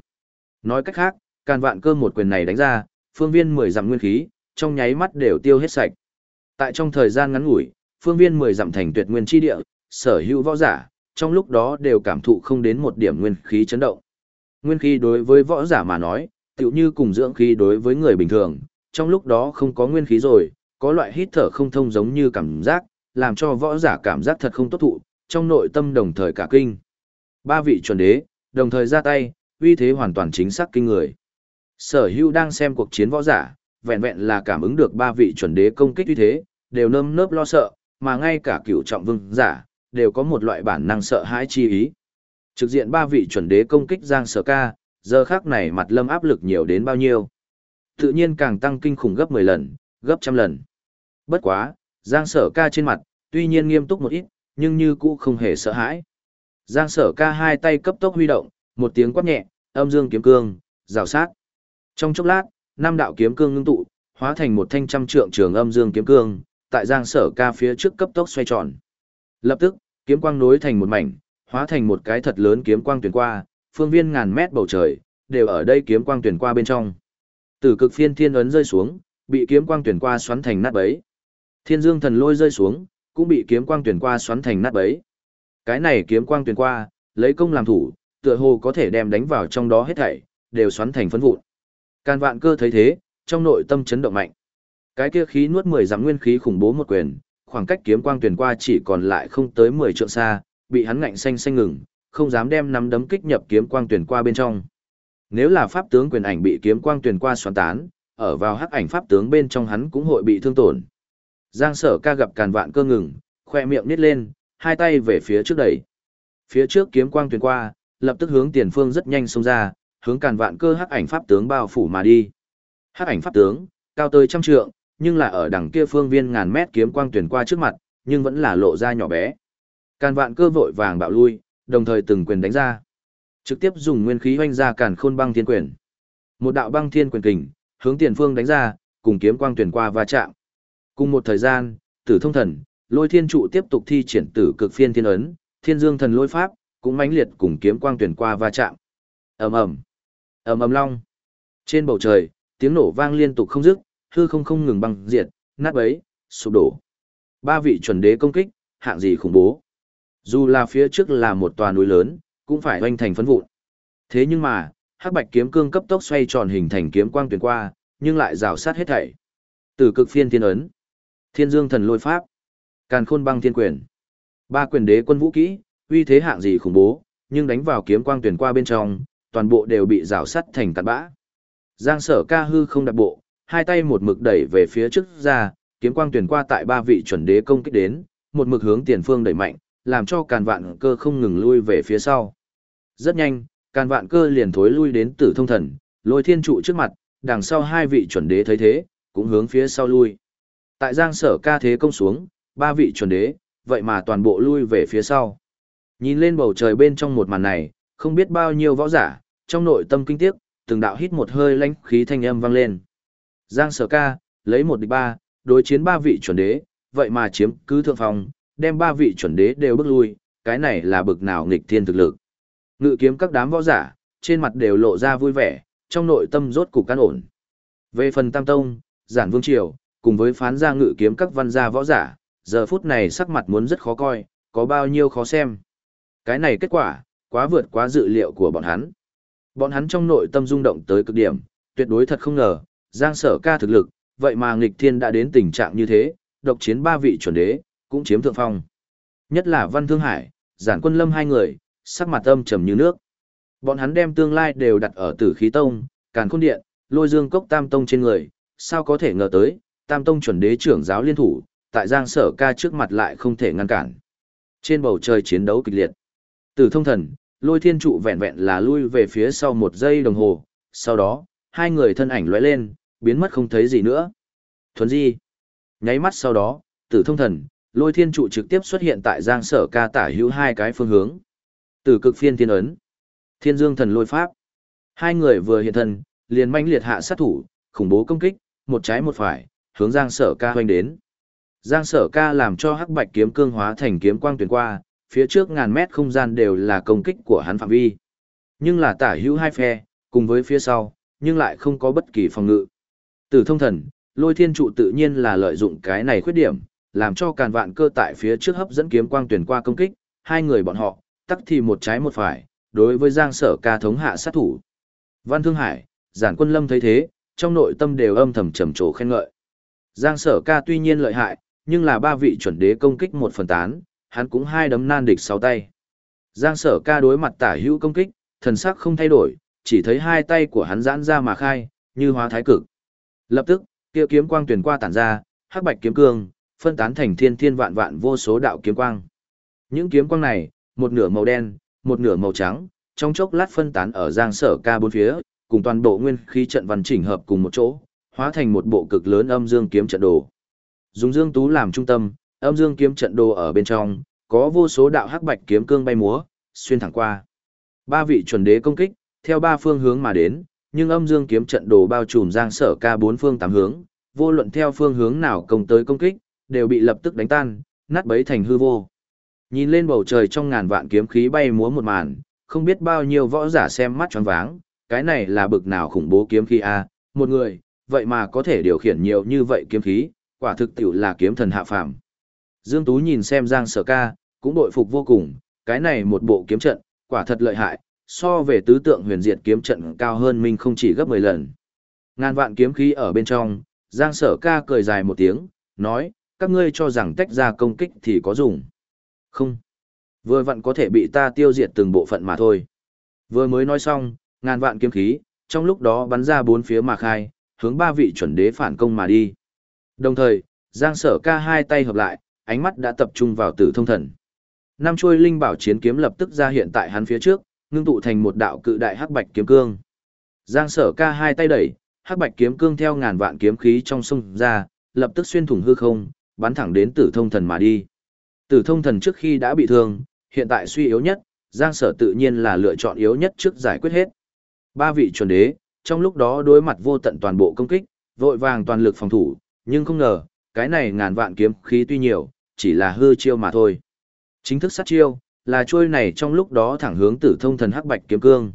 Nói cách khác, Càn vạn cơ một quyền này đánh ra, phương viên 10 dặm nguyên khí, trong nháy mắt đều tiêu hết sạch. Tại trong thời gian ngắn ngủi, phương viên 10 dặm thành tuyệt nguyên chi địa, sở hữu võ giả, trong lúc đó đều cảm thụ không đến một điểm nguyên khí chấn động. Nguyên khí đối với võ giả mà nói, tựu như cùng dưỡng khí đối với người bình thường, trong lúc đó không có nguyên khí rồi, có loại hít thở không thông giống như cảm giác, làm cho võ giả cảm giác thật không tốt thụ, trong nội tâm đồng thời cả kinh. Ba vị chuẩn đế, đồng thời ra tay, uy thế hoàn toàn chính xác kinh người. Sở hữu đang xem cuộc chiến võ giả, vẹn vẹn là cảm ứng được ba vị chuẩn đế công kích uy thế, đều nơm nớp lo sợ, mà ngay cả cửu trọng vương giả, đều có một loại bản năng sợ hãi chi ý. Trực diện ba vị chuẩn đế công kích Giang Sở Ca, giờ khác này mặt lâm áp lực nhiều đến bao nhiêu. Tự nhiên càng tăng kinh khủng gấp 10 lần, gấp trăm lần. Bất quá, Giang Sở Ca trên mặt, tuy nhiên nghiêm túc một ít, nhưng như cũ không hề sợ hãi. Giang Sở Ca hai tay cấp tốc huy động, một tiếng quát nhẹ, âm dương kiếm cương, rào sát. Trong chốc lát, năm đạo kiếm cương ngưng tụ, hóa thành một thanh trăm trượng trường âm dương kiếm cương, tại Giang Sở Ca phía trước cấp tốc xoay tròn. Lập tức, kiếm quang nối thành một mảnh, hóa thành một cái thật lớn kiếm quang tuyển qua, phương viên ngàn mét bầu trời, đều ở đây kiếm quang tuyển qua bên trong. Tử cực phiên thiên ấn rơi xuống, bị kiếm quang tuyển qua xoắn thành nát bấy. Thiên dương thần lôi rơi xuống, cũng bị kiếm quang tuyển qua xoắn thành nát bấy. Cái này kiếm quang tuyển qua, lấy công làm thủ, tựa hồ có thể đem đánh vào trong đó hết thảy, đều xoắn thành phấn vụn. Can vạn cơ thấy thế, trong nội tâm chấn động mạnh. Cái kia khí nuốt 10 giảm nguyên khí khủng bố một quyền, khoảng cách kiếm quang tuyển qua chỉ còn lại không tới 10 trượng xa, bị hắn ngạnh xanh xanh ngừng, không dám đem nắm đấm kích nhập kiếm quang tuyển qua bên trong. Nếu là pháp tướng quyền ảnh bị kiếm quang tuyển qua xoắn tán, ở vào hắc ảnh pháp tướng bên trong hắn cũng hội bị thương tổn. Giang sở ca gặp càn vạn cơ ngừng, khoe miệng nít lên, hai tay về phía trước đẩy. Phía trước kiếm quang truyền qua, lập tức hướng tiền phương rất nhanh xông ra, hướng càn vạn cơ hắc ảnh pháp tướng bao phủ mà đi. Hắc ảnh pháp tướng, cao tới trăm trượng, nhưng là ở đằng kia phương viên ngàn mét kiếm quang truyền qua trước mặt, nhưng vẫn là lộ ra nhỏ bé. Càn vạn cơ vội vàng bạo lui, đồng thời từng quyền đánh ra. Trực tiếp dùng nguyên khí hoanh ra càn khôn băng thiên quyền. Một đạo băng thiên quyền kình, hướng tiền phương đánh ra, cùng kiếm quang truyền qua va chạm. Cùng một thời gian, tử thông thần, lôi thiên trụ tiếp tục thi triển tử cực phiên thiên ấn, thiên dương thần lôi pháp, cũng mãnh liệt cùng kiếm quang tuyển qua va chạm. ầm ầm ầm ầm long. Trên bầu trời, tiếng nổ vang liên tục không dứt, hư không không ngừng băng diệt, nát bấy, sụp đổ. Ba vị chuẩn đế công kích, hạng gì khủng bố. Dù là phía trước là một tòa núi lớn, cũng phải hoành thành phấn vụn. Thế nhưng mà, hắc bạch kiếm cương cấp tốc xoay tròn hình thành kiếm quang tuyển qua, nhưng lại rào sát hết thảy. Từ cực phiên thiên ấn, thiên dương thần lôi pháp, càn khôn băng thiên quyền. Ba quyền đế quân vũ kỹ, uy thế hạng gì khủng bố, nhưng đánh vào kiếm quang tuyển qua bên trong, toàn bộ đều bị rào sắt thành tạt bã. Giang sở ca hư không đặt bộ, hai tay một mực đẩy về phía trước ra, kiếm quang tuyển qua tại ba vị chuẩn đế công kích đến, một mực hướng tiền phương đẩy mạnh, làm cho càn vạn cơ không ngừng lui về phía sau. Rất nhanh, càn vạn cơ liền thối lui đến tử thông thần, lôi thiên trụ trước mặt, đằng sau hai vị chuẩn đế thấy thế, cũng hướng phía sau lui. Tại giang sở ca thế công xuống, ba vị chuẩn đế, vậy mà toàn bộ lui về phía sau. Nhìn lên bầu trời bên trong một màn này, không biết bao nhiêu võ giả, trong nội tâm kinh tiếc, từng đạo hít một hơi lãnh khí thanh âm vang lên. Giang sở ca, lấy một địch ba, đối chiến ba vị chuẩn đế, vậy mà chiếm cứ thượng phòng, đem ba vị chuẩn đế đều bước lui, cái này là bực nào nghịch thiên thực lực. Ngự kiếm các đám võ giả, trên mặt đều lộ ra vui vẻ, trong nội tâm rốt cục căn ổn. Về phần Tam Tông, Giản Vương Triều, cùng với phán gia ngự kiếm các văn gia võ giả, giờ phút này sắc mặt muốn rất khó coi, có bao nhiêu khó xem. Cái này kết quả, quá vượt quá dự liệu của bọn hắn. Bọn hắn trong nội tâm rung động tới cực điểm, tuyệt đối thật không ngờ, Giang Sở Ca thực lực, vậy mà nghịch thiên đã đến tình trạng như thế, độc chiến ba vị chuẩn đế, cũng chiếm thượng phong. Nhất là Văn Thương Hải, Giản Quân Lâm hai người, sắc mặt âm trầm như nước. Bọn hắn đem tương lai đều đặt ở Tử Khí Tông, Càn Khôn Điện, Lôi Dương Cốc Tam Tông trên người, sao có thể ngờ tới, Tam Tông chuẩn đế trưởng giáo liên thủ, tại Giang Sở Ca trước mặt lại không thể ngăn cản. Trên bầu trời chiến đấu kịch liệt. Tử Thông Thần, Lôi Thiên trụ vẹn vẹn là lui về phía sau một giây đồng hồ, sau đó, hai người thân ảnh lóe lên, biến mất không thấy gì nữa. Thuấn di. Nháy mắt sau đó, Tử Thông Thần, lôi thiên trụ trực tiếp xuất hiện tại giang sở ca tả hữu hai cái phương hướng từ cực phiên thiên ấn thiên dương thần lôi pháp hai người vừa hiện thân liền manh liệt hạ sát thủ khủng bố công kích một trái một phải hướng giang sở ca hoành đến giang sở ca làm cho hắc bạch kiếm cương hóa thành kiếm quang tuyển qua phía trước ngàn mét không gian đều là công kích của hắn phạm vi nhưng là tả hữu hai phe cùng với phía sau nhưng lại không có bất kỳ phòng ngự. Từ thông thần, lôi thiên trụ tự nhiên là lợi dụng cái này khuyết điểm, làm cho càn vạn cơ tại phía trước hấp dẫn kiếm quang tuyển qua công kích, hai người bọn họ, tắc thì một trái một phải, đối với Giang Sở Ca thống hạ sát thủ. Văn Thương Hải, Giản Quân Lâm thấy thế, trong nội tâm đều âm thầm trầm trồ khen ngợi. Giang Sở Ca tuy nhiên lợi hại, nhưng là ba vị chuẩn đế công kích một phần tán, hắn cũng hai đấm nan địch sáu tay. Giang Sở Ca đối mặt tả hữu công kích, thần sắc không thay đổi, chỉ thấy hai tay của hắn giãn ra mà khai, như hóa thái cực. Lập tức, kia kiếm quang truyền qua tản ra, hắc bạch kiếm cương, phân tán thành thiên thiên vạn vạn vô số đạo kiếm quang. Những kiếm quang này, một nửa màu đen, một nửa màu trắng, trong chốc lát phân tán ở giang sở ca bốn phía, cùng toàn bộ nguyên khí trận văn chỉnh hợp cùng một chỗ, hóa thành một bộ cực lớn âm dương kiếm trận đồ. Dùng dương tú làm trung tâm, âm dương kiếm trận đồ ở bên trong, có vô số đạo hắc bạch kiếm cương bay múa, xuyên thẳng qua. Ba vị chuẩn đế công kích, theo ba phương hướng mà đến, nhưng âm dương kiếm trận đồ bao trùm giang sở ca bốn phương tám hướng, vô luận theo phương hướng nào công tới công kích, đều bị lập tức đánh tan, nát bấy thành hư vô. Nhìn lên bầu trời trong ngàn vạn kiếm khí bay múa một màn, không biết bao nhiêu võ giả xem mắt choáng váng, cái này là bực nào khủng bố kiếm khí a, một người, vậy mà có thể điều khiển nhiều như vậy kiếm khí, quả thực tiểu là kiếm thần hạ phàm. Dương Tú nhìn xem Giang Sở Ca, cũng bội phục vô cùng, cái này một bộ kiếm trận, quả thật lợi hại, so về tứ tượng huyền diệt kiếm trận cao hơn mình không chỉ gấp 10 lần. Ngàn vạn kiếm khí ở bên trong, Giang Sở Ca cười dài một tiếng, nói, các ngươi cho rằng tách ra công kích thì có dùng. Không. Vừa vặn có thể bị ta tiêu diệt từng bộ phận mà thôi. Vừa mới nói xong, ngàn vạn kiếm khí, trong lúc đó bắn ra bốn phía mà khai, hướng ba vị chuẩn đế phản công mà đi. Đồng thời, Giang Sở Ca hai tay hợp lại, ánh mắt đã tập trung vào Tử Thông Thần. Năm chuôi linh bảo chiến kiếm lập tức ra hiện tại hắn phía trước, ngưng tụ thành một đạo cự đại hắc bạch kiếm cương. Giang Sở Ca hai tay đẩy, hắc bạch kiếm cương theo ngàn vạn kiếm khí trong sông ra, lập tức xuyên thủng hư không, bắn thẳng đến Tử Thông Thần mà đi. Tử Thông Thần trước khi đã bị thương, hiện tại suy yếu nhất, Giang Sở tự nhiên là lựa chọn yếu nhất trước giải quyết hết. Ba vị chuẩn đế, trong lúc đó đối mặt vô tận toàn bộ công kích, vội vàng toàn lực phòng thủ, nhưng không ngờ, cái này ngàn vạn kiếm khí tuy nhiều, chỉ là hư chiêu mà thôi. Chính thức sát chiêu, là chuôi này trong lúc đó thẳng hướng tử thông thần hắc bạch kiếm cương.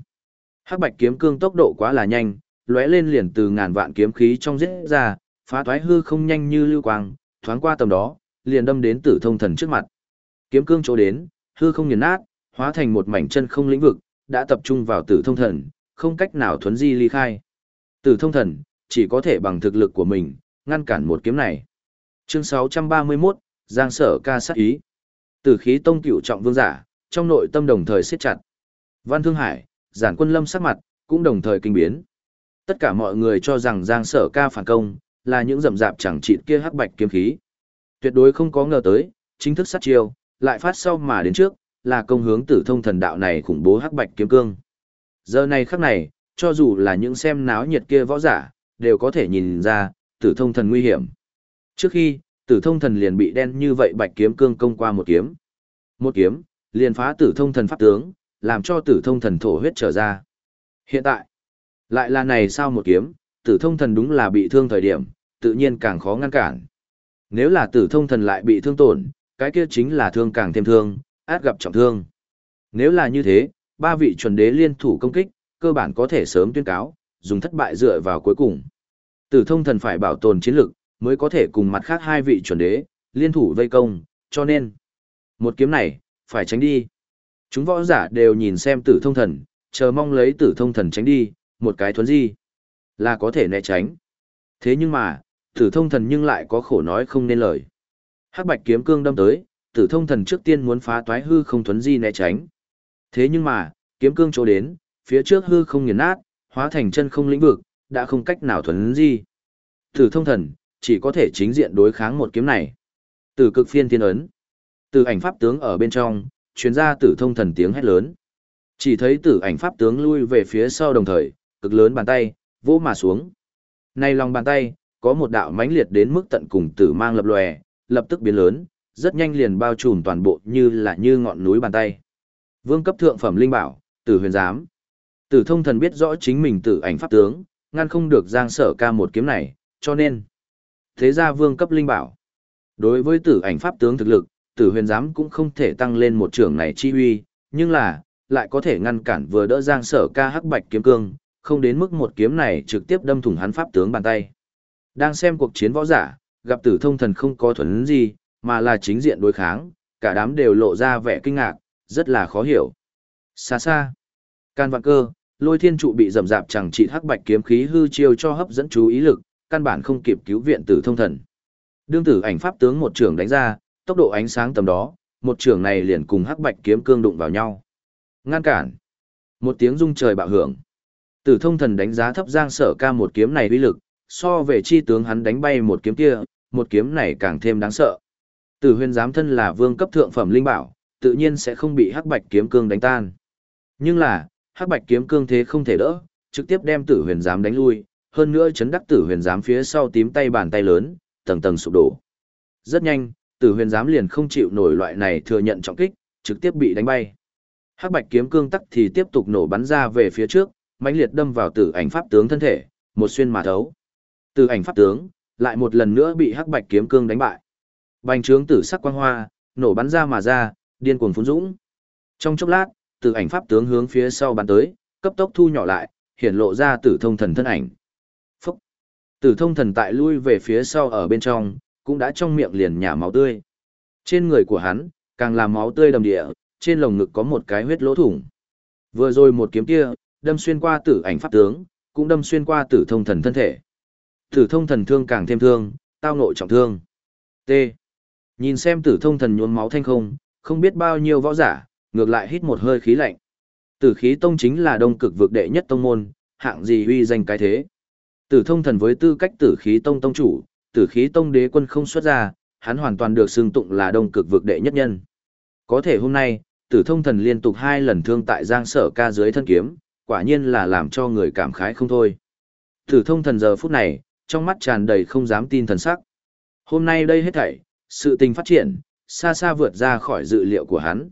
Hắc bạch kiếm cương tốc độ quá là nhanh, lóe lên liền từ ngàn vạn kiếm khí trong giết ra, phá thoái hư không nhanh như lưu quang, thoáng qua tầm đó, liền đâm đến tử thông thần trước mặt. Kiếm cương chỗ đến, hư không nghiền nát, hóa thành một mảnh chân không lĩnh vực, đã tập trung vào tử thông thần, không cách nào thuấn di ly khai. Tử thông thần, chỉ có thể bằng thực lực của mình, ngăn cản một kiếm này. Chương 631, Giang Sở ca sát ý. Tử khí tông cửu trọng vương giả, trong nội tâm đồng thời siết chặt. Văn Thương Hải, giản quân lâm sắc mặt, cũng đồng thời kinh biến. Tất cả mọi người cho rằng Giang Sở ca phản công, là những rầm rạp chẳng chịt kia hắc bạch kiếm khí. Tuyệt đối không có ngờ tới, chính thức sát chiêu, lại phát sau mà đến trước, là công hướng tử thông thần đạo này khủng bố hắc bạch kiếm cương. Giờ này khắc này, cho dù là những xem náo nhiệt kia võ giả, đều có thể nhìn ra, tử thông thần nguy hiểm. Trước khi, tử thông thần liền bị đen như vậy bạch kiếm cương công qua một kiếm. Một kiếm, liền phá tử thông thần pháp tướng, làm cho tử thông thần thổ huyết trở ra. Hiện tại, lại là này sao một kiếm, tử thông thần đúng là bị thương thời điểm, tự nhiên càng khó ngăn cản. Nếu là tử thông thần lại bị thương tổn, cái kia chính là thương càng thêm thương, át gặp trọng thương. Nếu là như thế, ba vị chuẩn đế liên thủ công kích, cơ bản có thể sớm tuyên cáo, dùng thất bại dựa vào cuối cùng. Tử thông thần phải bảo tồn chiến lực, mới có thể cùng mặt khác hai vị chuẩn đế, liên thủ vây công, cho nên, một kiếm này, phải tránh đi. Chúng võ giả đều nhìn xem tử thông thần, chờ mong lấy tử thông thần tránh đi, một cái thuấn di, là có thể né tránh. Thế nhưng mà, tử thông thần nhưng lại có khổ nói không nên lời. Hắc bạch kiếm cương đâm tới, tử thông thần trước tiên muốn phá toái hư không thuấn di né tránh. Thế nhưng mà, kiếm cương chỗ đến, phía trước hư không nghiền nát, hóa thành chân không lĩnh vực, đã không cách nào thuấn di. Tử thông thần, chỉ có thể chính diện đối kháng một kiếm này. Tử cực phiên thiên ấn. Tử ảnh pháp tướng ở bên trong, truyền ra tử thông thần tiếng hét lớn. Chỉ thấy tử ảnh pháp tướng lui về phía sau đồng thời, cực lớn bàn tay, vỗ mà xuống. Nay lòng bàn tay, có một đạo mãnh liệt đến mức tận cùng tử mang lập lòe, lập tức biến lớn, rất nhanh liền bao trùm toàn bộ như là như ngọn núi bàn tay. Vương cấp thượng phẩm linh bảo, Tử Huyền Giám. Tử Thông Thần biết rõ chính mình tử ảnh pháp tướng, ngăn không được Giang Sở Ca một kiếm này, cho nên thế ra vương cấp linh bảo. Đối với tử ảnh pháp tướng thực lực, Tử Huyền Giám cũng không thể tăng lên một trưởng này chi uy, nhưng là lại có thể ngăn cản vừa đỡ Giang Sở Ca hắc bạch kiếm cương, không đến mức một kiếm này trực tiếp đâm thủng hắn pháp tướng bàn tay. Đang xem cuộc chiến võ giả, gặp tử thông thần không có thuần gì, mà là chính diện đối kháng, cả đám đều lộ ra vẻ kinh ngạc, rất là khó hiểu. Xa xa, can vạn cơ, lôi thiên trụ bị rầm rạp chẳng trị hắc bạch kiếm khí hư chiêu cho hấp dẫn chú ý lực, căn bản không kịp cứu viện tử thông thần. Đương tử ảnh pháp tướng một trường đánh ra, tốc độ ánh sáng tầm đó, một trường này liền cùng hắc bạch kiếm cương đụng vào nhau. Ngăn cản. Một tiếng rung trời bạo hưởng. Tử thông thần đánh giá thấp giang sở ca một kiếm này uy lực, so về chi tướng hắn đánh bay một kiếm kia, một kiếm này càng thêm đáng sợ. Tử huyền giám thân là vương cấp thượng phẩm linh bảo, tự nhiên sẽ không bị hắc bạch kiếm cương đánh tan. Nhưng là, hắc bạch kiếm cương thế không thể đỡ, trực tiếp đem tử huyền giám đánh lui, hơn nữa chấn đắc tử huyền giám phía sau tím tay bàn tay lớn, tầng tầng sụp đổ. Rất nhanh, tử huyền giám liền không chịu nổi loại này thừa nhận trọng kích, trực tiếp bị đánh bay. Hắc bạch kiếm cương tắc thì tiếp tục nổ bắn ra về phía trước, mãnh liệt đâm vào tử ảnh pháp tướng thân thể, một xuyên mà thấu. Tử ảnh pháp tướng lại một lần nữa bị hắc bạch kiếm cương đánh bại. Bành trướng tử sắc quang hoa, nổ bắn ra mà ra, điên cuồng phun dũng. Trong chốc lát, tử ảnh pháp tướng hướng phía sau bắn tới, cấp tốc thu nhỏ lại, hiện lộ ra tử thông thần thân ảnh. Phúc! Tử thông thần tại lui về phía sau ở bên trong, cũng đã trong miệng liền nhả máu tươi. Trên người của hắn, càng là máu tươi đầm địa, trên lồng ngực có một cái huyết lỗ thủng. Vừa rồi một kiếm kia, đâm xuyên qua tử ảnh pháp tướng, cũng đâm xuyên qua tử thông thần thân thể. Tử thông thần thương càng thêm thương, tao nội trọng thương. T. Nhìn xem tử thông thần nhuốm máu thanh không, không biết bao nhiêu võ giả, ngược lại hít một hơi khí lạnh. Tử khí tông chính là đông cực vực đệ nhất tông môn, hạng gì uy danh cái thế. Tử thông thần với tư cách tử khí tông tông chủ, tử khí tông đế quân không xuất ra, hắn hoàn toàn được xưng tụng là đông cực vực đệ nhất nhân. Có thể hôm nay, tử thông thần liên tục hai lần thương tại giang sở ca dưới thân kiếm, quả nhiên là làm cho người cảm khái không thôi. Tử thông thần giờ phút này, trong mắt tràn đầy không dám tin thần sắc. Hôm nay đây hết thảy, sự tình phát triển, xa xa vượt ra khỏi dự liệu của hắn.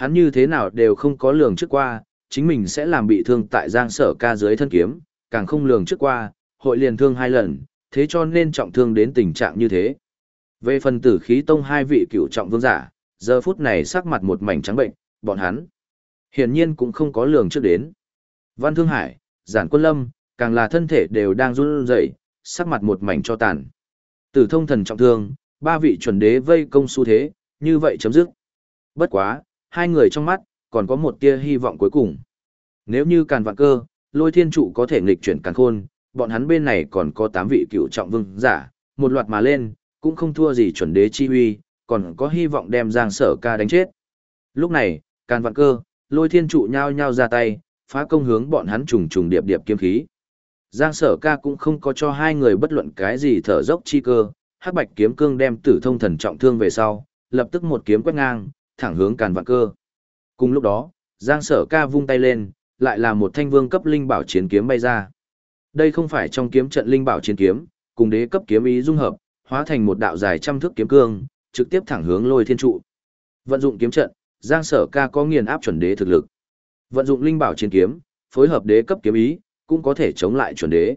Hắn như thế nào đều không có lường trước qua, chính mình sẽ làm bị thương tại giang sở ca dưới thân kiếm, càng không lường trước qua, hội liền thương hai lần, thế cho nên trọng thương đến tình trạng như thế. Về phần tử khí tông hai vị cựu trọng vương giả, giờ phút này sắc mặt một mảnh trắng bệnh, bọn hắn hiển nhiên cũng không có lường trước đến. Văn Thương Hải, Giản Quân Lâm, càng là thân thể đều đang run rẩy, sắc mặt một mảnh cho tàn. Tử thông thần trọng thương, ba vị chuẩn đế vây công xu thế, như vậy chấm dứt. Bất quá, hai người trong mắt, còn có một tia hy vọng cuối cùng. Nếu như càn vạn cơ, lôi thiên trụ có thể nghịch chuyển càn khôn, bọn hắn bên này còn có tám vị cựu trọng vương giả, một loạt mà lên, cũng không thua gì chuẩn đế chi huy, còn có hy vọng đem giang sở ca đánh chết. Lúc này, càn vạn cơ, lôi thiên trụ nhao nhao ra tay, phá công hướng bọn hắn trùng trùng điệp điệp kiếm khí. Giang sở ca cũng không có cho hai người bất luận cái gì thở dốc chi cơ, hắc bạch kiếm cương đem tử thông thần trọng thương về sau, lập tức một kiếm quét ngang, thẳng hướng càn vạn cơ. Cùng lúc đó, Giang sở ca vung tay lên, lại là một thanh vương cấp linh bảo chiến kiếm bay ra. Đây không phải trong kiếm trận linh bảo chiến kiếm, cùng đế cấp kiếm ý dung hợp, hóa thành một đạo dài trăm thước kiếm cương, trực tiếp thẳng hướng lôi thiên trụ. Vận dụng kiếm trận, Giang Sở Ca có nghiền áp chuẩn đế thực lực. Vận dụng linh bảo chiến kiếm, phối hợp đế cấp kiếm ý, cũng có thể chống lại chuẩn đế.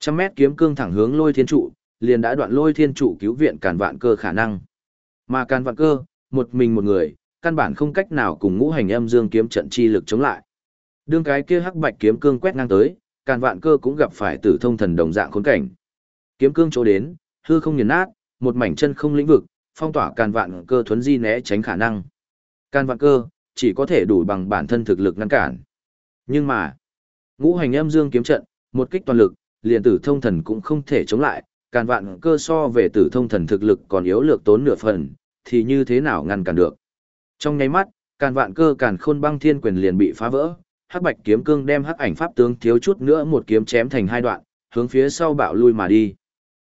Trăm mét kiếm cương thẳng hướng lôi thiên trụ, liền đã đoạn lôi thiên trụ cứu viện càn vạn cơ khả năng. Mà càn vạn cơ, một mình một người, căn bản không cách nào cùng ngũ hành âm dương kiếm trận chi lực chống lại. Đương cái kia hắc bạch kiếm cương quét ngang tới, càn vạn cơ cũng gặp phải tử thông thần đồng dạng khốn cảnh. Kiếm cương chỗ đến, hư không nghiền nát, một mảnh chân không lĩnh vực, phong tỏa càn vạn cơ thuấn di né tránh khả năng. Càn vạn cơ, chỉ có thể đủ bằng bản thân thực lực ngăn cản. Nhưng mà, ngũ hành âm dương kiếm trận, một kích toàn lực, liền tử thông thần cũng không thể chống lại, càn vạn cơ so về tử thông thần thực lực còn yếu lược tốn nửa phần, thì như thế nào ngăn cản được. Trong nháy mắt, càn vạn cơ càn khôn băng thiên quyền liền bị phá vỡ, hắc bạch kiếm cương đem hắc ảnh pháp tướng thiếu chút nữa một kiếm chém thành hai đoạn, hướng phía sau bạo lui mà đi.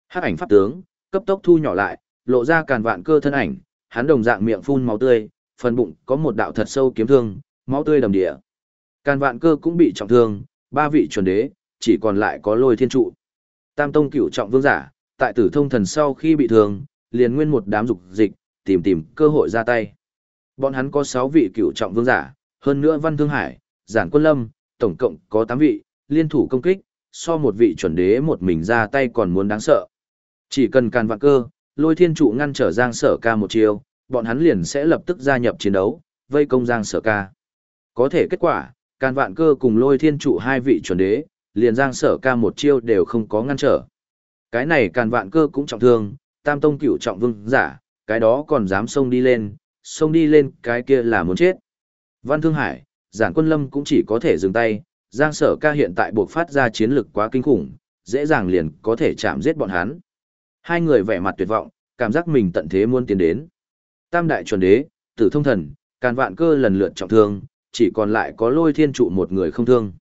Hắc ảnh pháp tướng, cấp tốc thu nhỏ lại, lộ ra càn vạn cơ thân ảnh, hắn đồng dạng miệng phun máu tươi, phần bụng có một đạo thật sâu kiếm thương, máu tươi đầm địa. Càn vạn cơ cũng bị trọng thương, ba vị chuẩn đế, chỉ còn lại có lôi thiên trụ. Tam tông cửu trọng vương giả, tại tử thông thần sau khi bị thương, liền nguyên một đám dục dịch, tìm tìm cơ hội ra tay. Bọn hắn có 6 vị cựu trọng vương giả, hơn nữa văn thương hải, giản quân lâm, tổng cộng có 8 vị, liên thủ công kích, so một vị chuẩn đế một mình ra tay còn muốn đáng sợ. Chỉ cần càn vạn cơ, lôi thiên trụ ngăn trở giang sở ca một chiều, bọn hắn liền sẽ lập tức gia nhập chiến đấu, vây công giang sở ca. Có thể kết quả, Càn vạn cơ cùng lôi thiên trụ hai vị chuẩn đế, liền giang sở ca một chiêu đều không có ngăn trở. Cái này càn vạn cơ cũng trọng thương, tam tông cửu trọng vương giả, cái đó còn dám xông đi lên, xông đi lên cái kia là muốn chết. Văn Thương Hải, giản quân lâm cũng chỉ có thể dừng tay, giang sở ca hiện tại buộc phát ra chiến lực quá kinh khủng, dễ dàng liền có thể chạm giết bọn hắn. Hai người vẻ mặt tuyệt vọng, cảm giác mình tận thế muôn tiến đến. Tam đại chuẩn đế, tử thông thần, càn vạn cơ lần lượt trọng thương, chỉ còn lại có lôi thiên trụ một người không thương.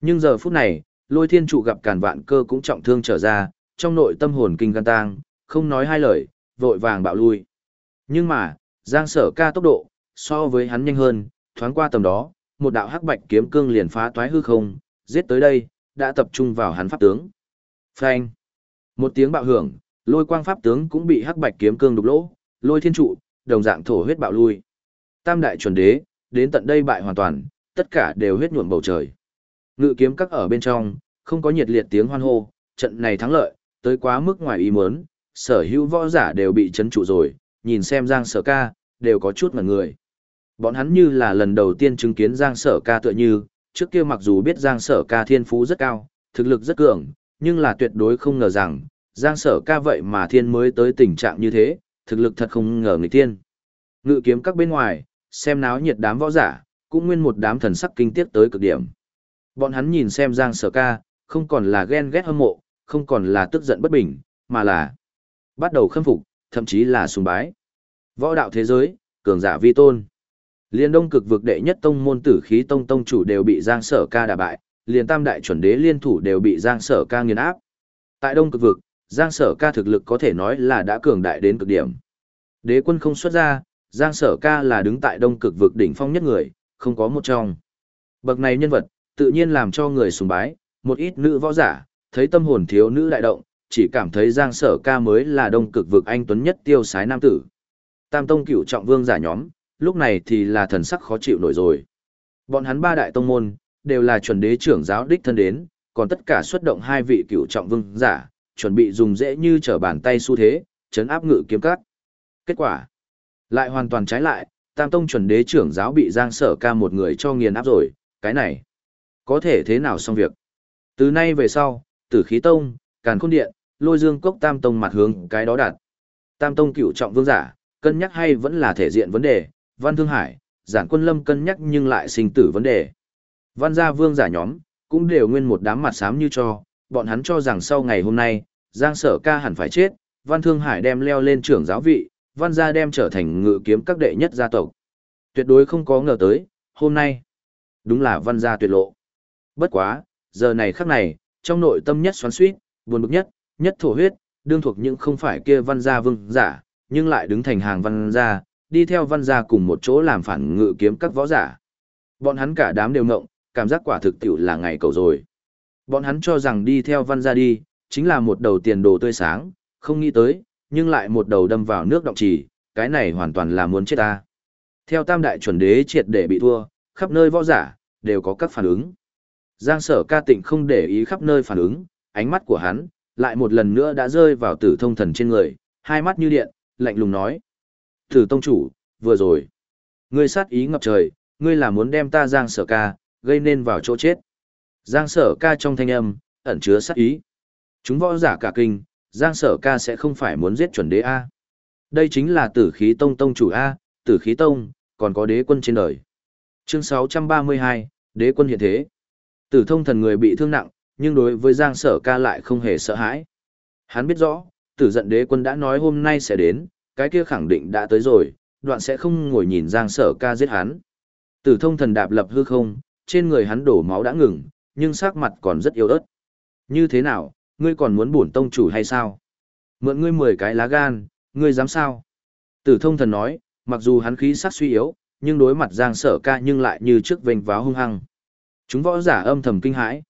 Nhưng giờ phút này, lôi thiên trụ gặp càn vạn cơ cũng trọng thương trở ra, trong nội tâm hồn kinh gan tang, không nói hai lời, vội vàng bạo lui. Nhưng mà, giang sở ca tốc độ, so với hắn nhanh hơn, thoáng qua tầm đó, một đạo hắc bạch kiếm cương liền phá toái hư không, giết tới đây, đã tập trung vào hắn pháp tướng. Phanh! Một tiếng bạo hưởng, lôi quang pháp tướng cũng bị hắc bạch kiếm cương đục lỗ, lôi thiên trụ, đồng dạng thổ huyết bạo lui. Tam đại chuẩn đế, đến tận đây bại hoàn toàn, tất cả đều huyết nhuộm bầu trời. Ngự kiếm các ở bên trong, không có nhiệt liệt tiếng hoan hô, trận này thắng lợi, tới quá mức ngoài ý muốn, sở hữu võ giả đều bị chấn trụ rồi, nhìn xem Giang Sở Ca, đều có chút ngẩn người. Bọn hắn như là lần đầu tiên chứng kiến Giang Sở Ca tựa như, trước kia mặc dù biết Giang Sở Ca thiên phú rất cao, thực lực rất cường, nhưng là tuyệt đối không ngờ rằng, Giang Sở Ca vậy mà thiên mới tới tình trạng như thế, thực lực thật không ngờ người tiên. Ngự kiếm các bên ngoài, xem náo nhiệt đám võ giả, cũng nguyên một đám thần sắc kinh tiếc tới cực điểm. Bọn hắn nhìn xem Giang Sở Ca, không còn là ghen ghét hâm mộ, không còn là tức giận bất bình, mà là bắt đầu khâm phục, thậm chí là sùng bái. Võ đạo thế giới, cường giả vi tôn. Liên đông cực vực đệ nhất tông môn tử khí tông tông chủ đều bị Giang Sở Ca đả bại, liền tam đại chuẩn đế liên thủ đều bị Giang Sở Ca nghiền áp. Tại đông cực vực, Giang Sở Ca thực lực có thể nói là đã cường đại đến cực điểm. Đế quân không xuất ra, Giang Sở Ca là đứng tại đông cực vực đỉnh phong nhất người, không có một trong. Bậc này nhân vật, tự nhiên làm cho người sùng bái, một ít nữ võ giả, thấy tâm hồn thiếu nữ đại động, chỉ cảm thấy Giang Sở Ca mới là đông cực vực anh tuấn nhất tiêu sái nam tử. Tam tông cửu trọng vương giả nhóm, lúc này thì là thần sắc khó chịu nổi rồi. Bọn hắn ba đại tông môn, đều là chuẩn đế trưởng giáo đích thân đến, còn tất cả xuất động hai vị cửu trọng vương giả, chuẩn bị dùng dễ như trở bàn tay xu thế, chấn áp ngự kiếm cắt. Kết quả, lại hoàn toàn trái lại, Tam tông chuẩn đế trưởng giáo bị Giang Sở Ca một người cho nghiền áp rồi, cái này, có thể thế nào xong việc. Từ nay về sau, Tử Khí Tông, Càn Khôn Điện, Lôi Dương Cốc Tam tông mặt hướng cái đó đạt. Tam tông cửu trọng vương giả, cân nhắc hay vẫn là thể diện vấn đề, Văn Thương Hải, Giản Quân Lâm cân nhắc nhưng lại sinh tử vấn đề. Văn gia vương giả nhóm, cũng đều nguyên một đám mặt xám như cho, bọn hắn cho rằng sau ngày hôm nay, Giang Sở Ca hẳn phải chết, Văn Thương Hải đem leo lên trưởng giáo vị, Văn gia đem trở thành ngự kiếm các đệ nhất gia tộc. Tuyệt đối không có ngờ tới, hôm nay, đúng là Văn gia tuyệt lộ. Bất quá, giờ này khắc này, trong nội tâm nhất xoắn xuýt, buồn bực nhất, nhất thổ huyết, đương thuộc những không phải kia Văn gia vương giả, nhưng lại đứng thành hàng Văn gia, đi theo Văn gia cùng một chỗ làm phản ngự kiếm các võ giả. Bọn hắn cả đám đều ngộng, cảm giác quả thực tiểu là ngày cầu rồi. Bọn hắn cho rằng đi theo Văn gia đi, chính là một đầu tiền đồ tươi sáng, không nghĩ tới, nhưng lại một đầu đâm vào nước động trì, cái này hoàn toàn là muốn chết ta. Theo tam đại chuẩn đế triệt để bị thua, khắp nơi võ giả, đều có các phản ứng. Giang sở ca tịnh không để ý khắp nơi phản ứng, ánh mắt của hắn, lại một lần nữa đã rơi vào tử thông thần trên người, hai mắt như điện, lạnh lùng nói. Tử tông chủ, vừa rồi. Ngươi sát ý ngập trời, ngươi là muốn đem ta giang sở ca, gây nên vào chỗ chết. Giang sở ca trong thanh âm, ẩn chứa sát ý. Chúng võ giả cả kinh, Giang sở ca sẽ không phải muốn giết chuẩn đế A. Đây chính là tử khí tông tông chủ A, tử khí tông, còn có đế quân trên đời. Chương 632, đế quân hiện thế. Tử thông thần người bị thương nặng, nhưng đối với Giang sở ca lại không hề sợ hãi. Hắn biết rõ, tử giận đế quân đã nói hôm nay sẽ đến, cái kia khẳng định đã tới rồi, đoạn sẽ không ngồi nhìn Giang sở ca giết hắn. Tử thông thần đạp lập hư không, trên người hắn đổ máu đã ngừng, nhưng sắc mặt còn rất yếu ớt. Như thế nào, ngươi còn muốn bổn tông chủ hay sao? Mượn ngươi mười cái lá gan, ngươi dám sao? Tử thông thần nói, mặc dù hắn khí sắc suy yếu, nhưng đối mặt giang sở ca nhưng lại như trước vênh váo hung hăng. Chúng võ giả âm thầm kinh hãi.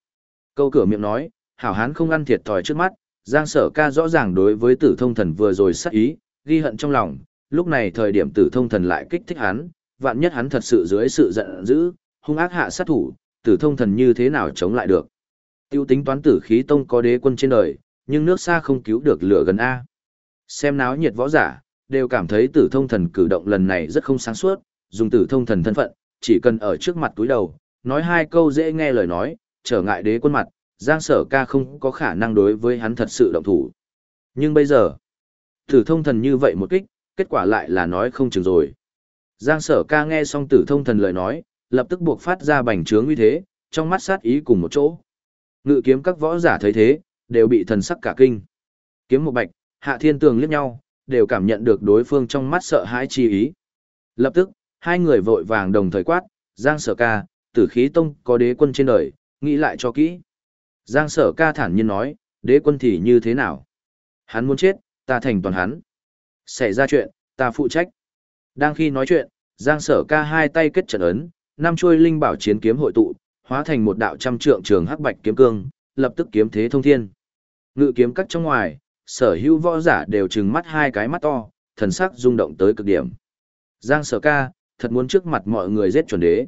Câu cửa miệng nói, hảo hán không ăn thiệt thòi trước mắt, giang sở ca rõ ràng đối với tử thông thần vừa rồi sắc ý, ghi hận trong lòng, lúc này thời điểm tử thông thần lại kích thích hắn, vạn nhất hắn thật sự dưới sự giận dữ, hung ác hạ sát thủ, tử thông thần như thế nào chống lại được. Tiêu tính toán tử khí tông có đế quân trên đời, nhưng nước xa không cứu được lửa gần A. Xem náo nhiệt võ giả, đều cảm thấy tử thông thần cử động lần này rất không sáng suốt, dùng tử thông thần thân phận, chỉ cần ở trước mặt túi đầu, nói hai câu dễ nghe lời nói, trở ngại đế quân mặt, Giang Sở Ca không có khả năng đối với hắn thật sự động thủ. Nhưng bây giờ, tử thông thần như vậy một kích, kết quả lại là nói không chừng rồi. Giang Sở Ca nghe xong tử thông thần lời nói, lập tức buộc phát ra bành trướng uy thế, trong mắt sát ý cùng một chỗ. Ngự kiếm các võ giả thấy thế, đều bị thần sắc cả kinh. Kiếm một bạch, hạ thiên tường liếc nhau, đều cảm nhận được đối phương trong mắt sợ hãi chi ý. Lập tức, hai người vội vàng đồng thời quát, Giang Sở Ca, tử khí tông có đế quân trên đời, nghĩ lại cho kỹ. Giang Sở Ca thản nhiên nói, đế quân thì như thế nào? Hắn muốn chết, ta thành toàn hắn. Xảy ra chuyện, ta phụ trách. Đang khi nói chuyện, Giang Sở Ca hai tay kết trận ấn, năm chuôi linh bảo chiến kiếm hội tụ, hóa thành một đạo trăm trượng trường hắc bạch kiếm cương, lập tức kiếm thế thông thiên. Ngự kiếm cắt trong ngoài, sở hữu võ giả đều trừng mắt hai cái mắt to, thần sắc rung động tới cực điểm. Giang sở ca, thật muốn trước mặt mọi người giết chuẩn đế.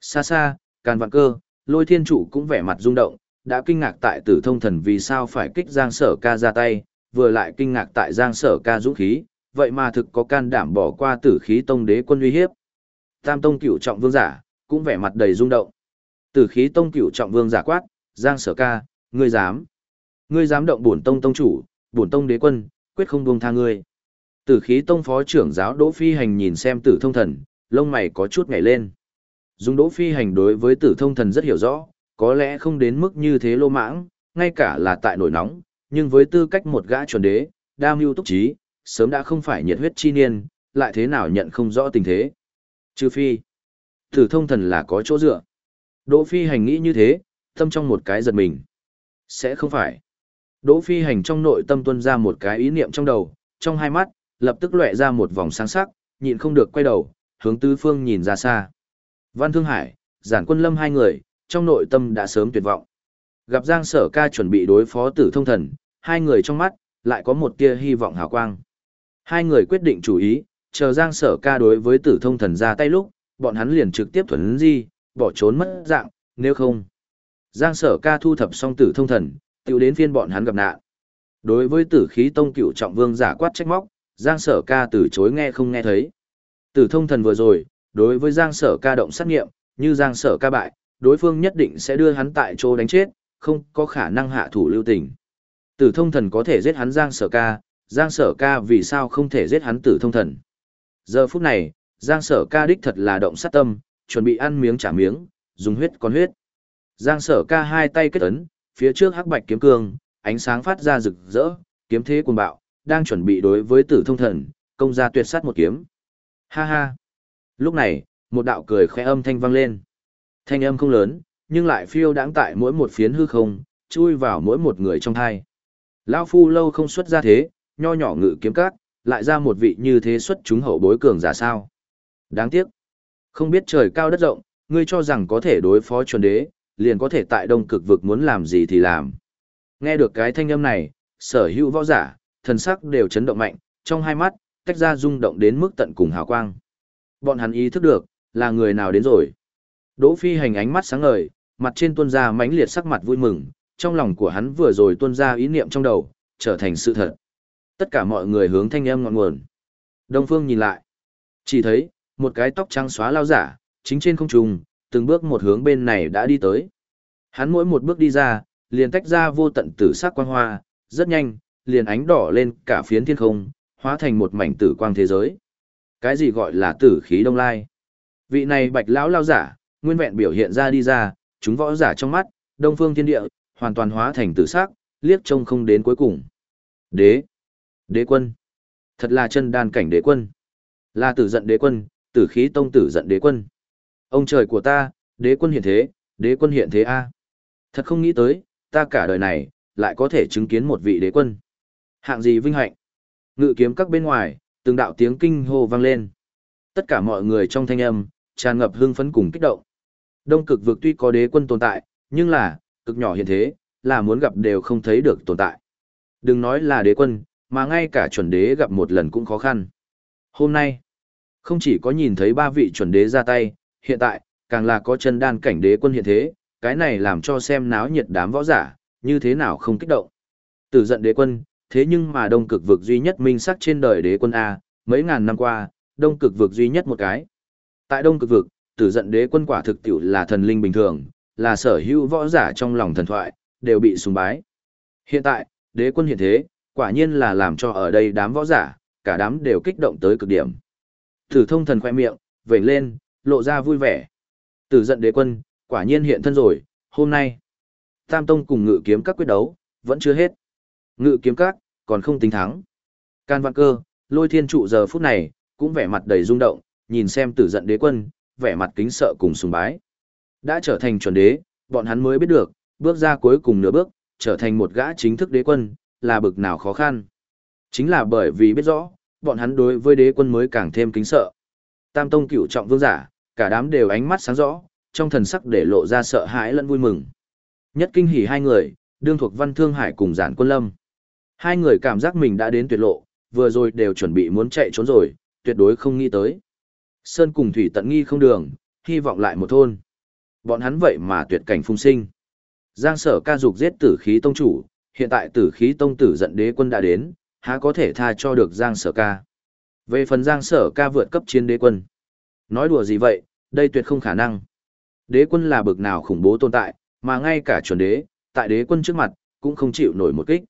Xa xa, càn vạn cơ, lôi thiên chủ cũng vẻ mặt rung động, đã kinh ngạc tại tử thông thần vì sao phải kích Giang sở ca ra tay, vừa lại kinh ngạc tại Giang sở ca dũng khí, vậy mà thực có can đảm bỏ qua tử khí tông đế quân uy hiếp. Tam tông cửu trọng vương giả, cũng vẻ mặt đầy rung động. Tử khí tông cửu trọng vương giả quát, Giang sở ca, ngươi dám. Ngươi dám động bổn tông tông chủ, bổn tông đế quân, quyết không buông tha ngươi. Tử khí tông phó trưởng giáo Đỗ Phi Hành nhìn xem tử thông thần, lông mày có chút nhảy lên. Dùng Đỗ Phi Hành đối với tử thông thần rất hiểu rõ, có lẽ không đến mức như thế lô mãng, ngay cả là tại nổi nóng, nhưng với tư cách một gã chuẩn đế, đa mưu túc trí, sớm đã không phải nhiệt huyết chi niên, lại thế nào nhận không rõ tình thế. Trừ phi, tử thông thần là có chỗ dựa. Đỗ Phi Hành nghĩ như thế, tâm trong một cái giật mình. Sẽ không phải. Đỗ Phi Hành trong nội tâm tuân ra một cái ý niệm trong đầu, trong hai mắt, lập tức lóe ra một vòng sáng sắc, nhịn không được quay đầu, hướng tứ phương nhìn ra xa. Văn Thương Hải, Giản Quân Lâm hai người, trong nội tâm đã sớm tuyệt vọng. Gặp Giang Sở Ca chuẩn bị đối phó Tử Thông Thần, hai người trong mắt lại có một tia hy vọng hào quang. Hai người quyết định chủ ý, chờ Giang Sở Ca đối với Tử Thông Thần ra tay lúc, bọn hắn liền trực tiếp thuần di, bỏ trốn mất dạng, nếu không. Giang Sở Ca thu thập xong Tử Thông Thần, tiểu đến phiên bọn hắn gặp nạn. Đối với Tử Khí Tông cựu trọng vương giả quát trách móc, Giang sở ca từ chối nghe không nghe thấy. Tử thông thần vừa rồi, đối với Giang sở ca động sát nghiệm, như Giang sở ca bại, đối phương nhất định sẽ đưa hắn tại chỗ đánh chết, không có khả năng hạ thủ lưu tình. Tử thông thần có thể giết hắn Giang sở ca, Giang sở ca vì sao không thể giết hắn tử thông thần. Giờ phút này, Giang sở ca đích thật là động sát tâm, chuẩn bị ăn miếng trả miếng, dùng huyết con huyết. Giang sở ca hai tay kết ấn, phía trước hắc bạch kiếm cương, ánh sáng phát ra rực rỡ, kiếm thế cuồng bạo, đang chuẩn bị đối với tử thông thần, công ra tuyệt sát một kiếm. Ha ha! Lúc này, một đạo cười khẽ âm thanh vang lên. Thanh âm không lớn, nhưng lại phiêu đáng tại mỗi một phiến hư không, chui vào mỗi một người trong thai. Lão phu lâu không xuất ra thế, nho nhỏ ngự kiếm cát, lại ra một vị như thế xuất chúng hậu bối cường giả sao. Đáng tiếc. Không biết trời cao đất rộng, ngươi cho rằng có thể đối phó chuẩn đế, liền có thể tại đông cực vực muốn làm gì thì làm. Nghe được cái thanh âm này, sở hữu võ giả, thần sắc đều chấn động mạnh, trong hai mắt, tách ra rung động đến mức tận cùng hào quang. Bọn hắn ý thức được, là người nào đến rồi. Đỗ Phi hành ánh mắt sáng ngời, mặt trên tuôn ra mãnh liệt sắc mặt vui mừng, trong lòng của hắn vừa rồi tuôn ra ý niệm trong đầu, trở thành sự thật. Tất cả mọi người hướng thanh âm ngọn nguồn. Đông Phương nhìn lại, chỉ thấy một cái tóc trắng xóa lao giả, chính trên không trung, từng bước một hướng bên này đã đi tới. Hắn mỗi một bước đi ra, liền tách ra vô tận tử sắc quang hoa, rất nhanh, liền ánh đỏ lên cả phiến thiên không, hóa thành một mảnh tử quang thế giới. Cái gì gọi là tử khí đông lai? Vị này bạch lão lao giả, nguyên vẹn biểu hiện ra đi ra, chúng võ giả trong mắt, đông phương thiên địa, hoàn toàn hóa thành tử sắc, liếc trông không đến cuối cùng. Đế! Đế quân! Thật là chân đan cảnh đế quân! Là tử giận đế quân, tử khí tông tử giận đế quân. Ông trời của ta, đế quân hiện thế, đế quân hiện thế a. Thật không nghĩ tới, ta cả đời này, lại có thể chứng kiến một vị đế quân. Hạng gì vinh hạnh? Ngự kiếm các bên ngoài, từng đạo tiếng kinh hô vang lên. Tất cả mọi người trong thanh âm, tràn ngập hưng phấn cùng kích động. Đông cực vực tuy có đế quân tồn tại, nhưng là, cực nhỏ hiện thế, là muốn gặp đều không thấy được tồn tại. Đừng nói là đế quân, mà ngay cả chuẩn đế gặp một lần cũng khó khăn. Hôm nay, không chỉ có nhìn thấy ba vị chuẩn đế ra tay, hiện tại, càng là có chân đan cảnh đế quân hiện thế, cái này làm cho xem náo nhiệt đám võ giả, như thế nào không kích động. Tử giận đế quân, thế nhưng mà đông cực vực duy nhất minh sắc trên đời đế quân A, mấy ngàn năm qua, đông cực vực duy nhất một cái. Tại đông cực vực, tử giận đế quân quả thực tiểu là thần linh bình thường, là sở hữu võ giả trong lòng thần thoại, đều bị sùng bái. Hiện tại, đế quân hiện thế, quả nhiên là làm cho ở đây đám võ giả, cả đám đều kích động tới cực điểm. Tử thông thần khoe miệng, vểnh lên, lộ ra vui vẻ. Tử giận đế quân, quả nhiên hiện thân rồi, hôm nay. Tam Tông cùng ngự kiếm các quyết đấu, vẫn chưa hết. Ngự kiếm các, còn không tính thắng. Can Văn Cơ, lôi thiên trụ giờ phút này, cũng vẻ mặt đầy rung động, nhìn xem tử giận đế quân, vẻ mặt kính sợ cùng sùng bái. Đã trở thành chuẩn đế, bọn hắn mới biết được, bước ra cuối cùng nửa bước, trở thành một gã chính thức đế quân, là bực nào khó khăn. Chính là bởi vì biết rõ, bọn hắn đối với đế quân mới càng thêm kính sợ. Tam tông cửu trọng vương giả, cả đám đều ánh mắt sáng rõ, trong thần sắc để lộ ra sợ hãi lẫn vui mừng. Nhất kinh hỉ hai người, đương thuộc Văn Thương Hải cùng Giản Quân Lâm. Hai người cảm giác mình đã đến tuyệt lộ, vừa rồi đều chuẩn bị muốn chạy trốn rồi, tuyệt đối không nghĩ tới. Sơn cùng Thủy tận nghi không đường, hy vọng lại một thôn. Bọn hắn vậy mà tuyệt cảnh phung sinh. Giang sở ca dục giết tử khí tông chủ, hiện tại tử khí tông tử giận đế quân đã đến, há có thể tha cho được Giang sở ca. Về phần Giang sở ca vượt cấp chiến đế quân. Nói đùa gì vậy, đây tuyệt không khả năng. Đế quân là bực nào khủng bố tồn tại, mà ngay cả chuẩn đế, tại đế quân trước mặt, cũng không chịu nổi một kích.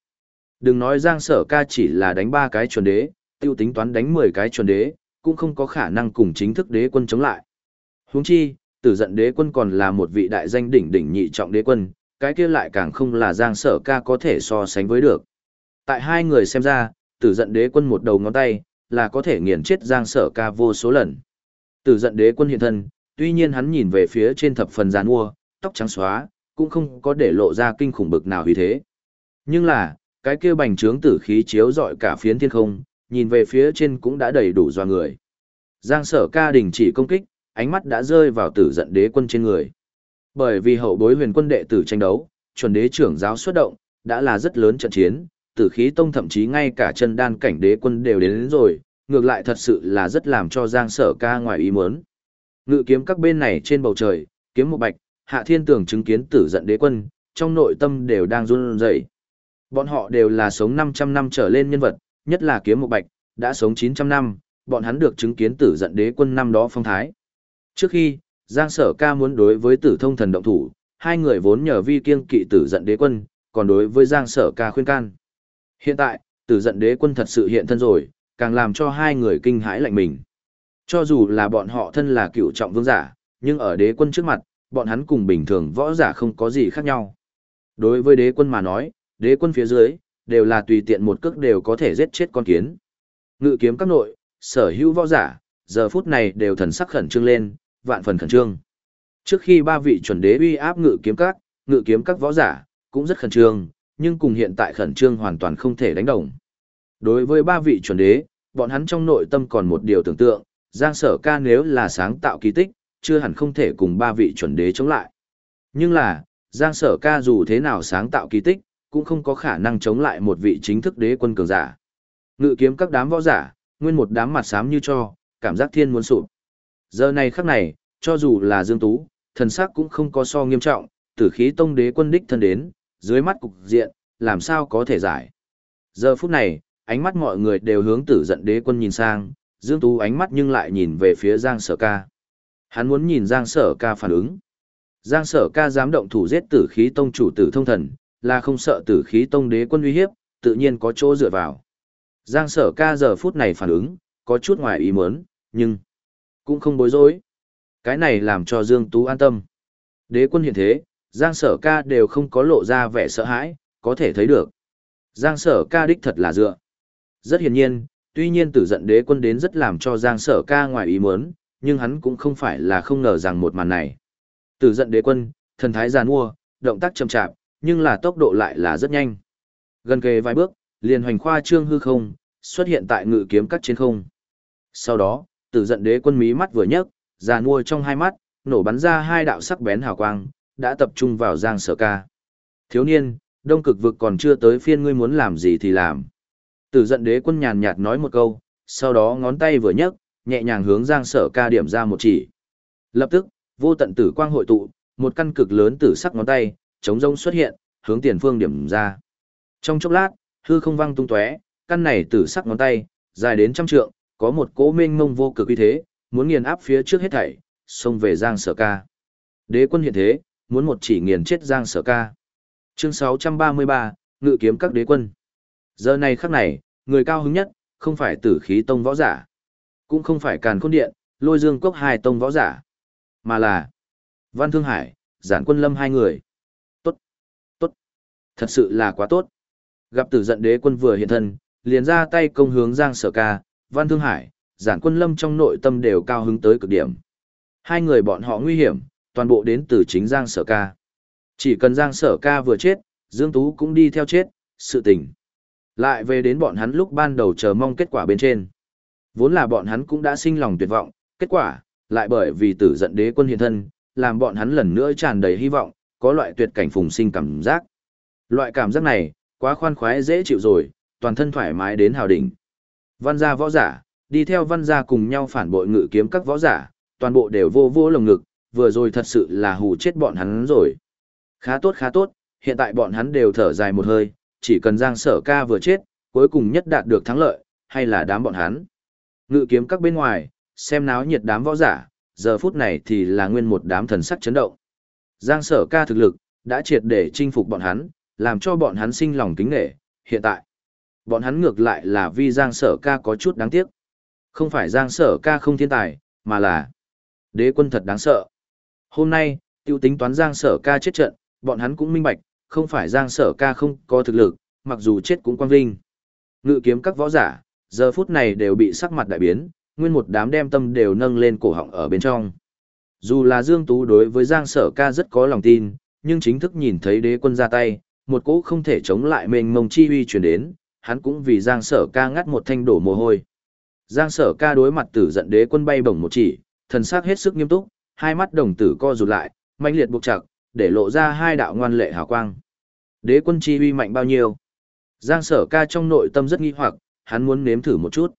Đừng nói Giang sở ca chỉ là đánh ba cái chuẩn đế, tiêu tính toán đánh 10 cái chuẩn đế, cũng không có khả năng cùng chính thức đế quân chống lại. Huống chi, tử giận đế quân còn là một vị đại danh đỉnh đỉnh nhị trọng đế quân, cái kia lại càng không là Giang sở ca có thể so sánh với được. Tại hai người xem ra, tử giận đế quân một đầu ngón tay, là có thể nghiền chết Giang sở ca vô số lần. Tử giận đế quân hiện thân, tuy nhiên hắn nhìn về phía trên thập phần giàn mua, tóc trắng xóa, cũng không có để lộ ra kinh khủng bực nào vì thế. Nhưng là, cái kia bành trướng tử khí chiếu rọi cả phiến thiên không, nhìn về phía trên cũng đã đầy đủ doa người. Giang sở ca đình chỉ công kích, ánh mắt đã rơi vào tử giận đế quân trên người. Bởi vì hậu bối huyền quân đệ tử tranh đấu, chuẩn đế trưởng giáo xuất động, đã là rất lớn trận chiến, tử khí tông thậm chí ngay cả chân đan cảnh đế quân đều đến, đến rồi, ngược lại thật sự là rất làm cho Giang sở ca ngoài ý muốn. Ngự kiếm các bên này trên bầu trời, kiếm một bạch, hạ thiên tường chứng kiến tử giận đế quân, trong nội tâm đều đang run rẩy. Bọn họ đều là sống 500 năm trở lên nhân vật, nhất là kiếm một bạch, đã sống 900 năm, bọn hắn được chứng kiến tử giận đế quân năm đó phong thái. Trước khi, Giang Sở Ca muốn đối với tử thông thần động thủ, hai người vốn nhờ vi kiêng kỵ tử giận đế quân, còn đối với Giang Sở Ca khuyên can. Hiện tại, tử giận đế quân thật sự hiện thân rồi, càng làm cho hai người kinh hãi lạnh mình. Cho dù là bọn họ thân là cựu trọng vương giả, nhưng ở đế quân trước mặt, bọn hắn cùng bình thường võ giả không có gì khác nhau. Đối với đế quân mà nói, đế quân phía dưới, đều là tùy tiện một cước đều có thể giết chết con kiến. Ngự kiếm các nội, sở hữu võ giả, giờ phút này đều thần sắc khẩn trương lên, vạn phần khẩn trương. Trước khi ba vị chuẩn đế uy áp ngự kiếm các, ngự kiếm các võ giả, cũng rất khẩn trương, nhưng cùng hiện tại khẩn trương hoàn toàn không thể đánh đồng. Đối với ba vị chuẩn đế, bọn hắn trong nội tâm còn một điều tưởng tượng, Giang Sở Ca nếu là sáng tạo kỳ tích, chưa hẳn không thể cùng ba vị chuẩn đế chống lại. Nhưng là, Giang Sở Ca dù thế nào sáng tạo kỳ tích, cũng không có khả năng chống lại một vị chính thức đế quân cường giả. Ngự kiếm các đám võ giả, nguyên một đám mặt xám như cho, cảm giác thiên muốn sụp. Giờ này khắc này, cho dù là Dương Tú, thần sắc cũng không có so nghiêm trọng, tử khí tông đế quân đích thân đến, dưới mắt cục diện, làm sao có thể giải. Giờ phút này, ánh mắt mọi người đều hướng tử giận đế quân nhìn sang, Dương Tú ánh mắt nhưng lại nhìn về phía Giang Sở Ca. Hắn muốn nhìn Giang Sở Ca phản ứng. Giang Sở Ca dám động thủ giết tử khí tông chủ tử thông thần, là không sợ tử khí tông đế quân uy hiếp, tự nhiên có chỗ dựa vào. Giang sở ca giờ phút này phản ứng, có chút ngoài ý muốn, nhưng cũng không bối rối. Cái này làm cho Dương Tú an tâm. Đế quân hiện thế, Giang sở ca đều không có lộ ra vẻ sợ hãi, có thể thấy được. Giang sở ca đích thật là dựa. Rất hiển nhiên, tuy nhiên tử giận đế quân đến rất làm cho Giang sở ca ngoài ý muốn, nhưng hắn cũng không phải là không ngờ rằng một màn này. Tử giận đế quân, thần thái giàn mua, động tác chậm chạp, nhưng là tốc độ lại là rất nhanh. Gần kề vài bước, liền hoành khoa trương hư không, xuất hiện tại ngự kiếm cắt trên không. Sau đó, tử giận đế quân mí mắt vừa nhấc, già nuôi trong hai mắt, nổ bắn ra hai đạo sắc bén hào quang, đã tập trung vào giang sở ca. Thiếu niên, đông cực vực còn chưa tới phiên ngươi muốn làm gì thì làm. Tử giận đế quân nhàn nhạt nói một câu, sau đó ngón tay vừa nhấc, nhẹ nhàng hướng giang sở ca điểm ra một chỉ. Lập tức, vô tận tử quang hội tụ, một căn cực lớn tử sắc ngón tay, chống rông xuất hiện, hướng tiền phương điểm ra. Trong chốc lát, hư không văng tung tóe, căn này tử sắc ngón tay, dài đến trăm trượng, có một cỗ mênh mông vô cực uy thế, muốn nghiền áp phía trước hết thảy, xông về Giang Sở Ca. Đế quân hiện thế, muốn một chỉ nghiền chết Giang Sở Ca. Chương 633, Ngự kiếm các đế quân. Giờ này khắc này, người cao hứng nhất, không phải tử khí tông võ giả, cũng không phải càn khôn điện, lôi dương cốc hai tông võ giả, mà là Văn Thương Hải, giản quân lâm hai người. Thật sự là quá tốt. Gặp tử giận đế quân vừa hiện thân, liền ra tay công hướng Giang Sở Ca, Văn Thương Hải, giản quân lâm trong nội tâm đều cao hứng tới cực điểm. Hai người bọn họ nguy hiểm, toàn bộ đến từ chính Giang Sở Ca. Chỉ cần Giang Sở Ca vừa chết, Dương Tú cũng đi theo chết, sự tình. Lại về đến bọn hắn lúc ban đầu chờ mong kết quả bên trên. Vốn là bọn hắn cũng đã sinh lòng tuyệt vọng, kết quả, lại bởi vì tử giận đế quân hiện thân, làm bọn hắn lần nữa tràn đầy hy vọng, có loại tuyệt cảnh phùng sinh cảm giác. Loại cảm giác này, quá khoan khoái dễ chịu rồi, toàn thân thoải mái đến hào đỉnh. Văn gia võ giả, đi theo văn gia cùng nhau phản bội ngự kiếm các võ giả, toàn bộ đều vô vô lồng ngực, vừa rồi thật sự là hù chết bọn hắn rồi. Khá tốt khá tốt, hiện tại bọn hắn đều thở dài một hơi, chỉ cần Giang Sở Ca vừa chết, cuối cùng nhất đạt được thắng lợi, hay là đám bọn hắn. Ngự kiếm các bên ngoài, xem náo nhiệt đám võ giả, giờ phút này thì là nguyên một đám thần sắc chấn động. Giang Sở Ca thực lực, đã triệt để chinh phục bọn hắn, làm cho bọn hắn sinh lòng kính nể, hiện tại. Bọn hắn ngược lại là vì Giang Sở Ca có chút đáng tiếc. Không phải Giang Sở Ca không thiên tài, mà là đế quân thật đáng sợ. Hôm nay, tiêu tính toán Giang Sở Ca chết trận, bọn hắn cũng minh bạch, không phải Giang Sở Ca không có thực lực, mặc dù chết cũng quang vinh. Ngự kiếm các võ giả, giờ phút này đều bị sắc mặt đại biến, nguyên một đám đem tâm đều nâng lên cổ họng ở bên trong. Dù là Dương Tú đối với Giang Sở Ca rất có lòng tin, nhưng chính thức nhìn thấy đế quân ra tay, một cỗ không thể chống lại mênh mông chi uy truyền đến, hắn cũng vì Giang Sở Ca ngắt một thanh đổ mồ hôi. Giang Sở Ca đối mặt tử giận đế quân bay bổng một chỉ, thần sắc hết sức nghiêm túc, hai mắt đồng tử co rụt lại, mãnh liệt buộc chặt, để lộ ra hai đạo ngoan lệ hào quang. Đế quân chi uy mạnh bao nhiêu? Giang sở ca trong nội tâm rất nghi hoặc, hắn muốn nếm thử một chút.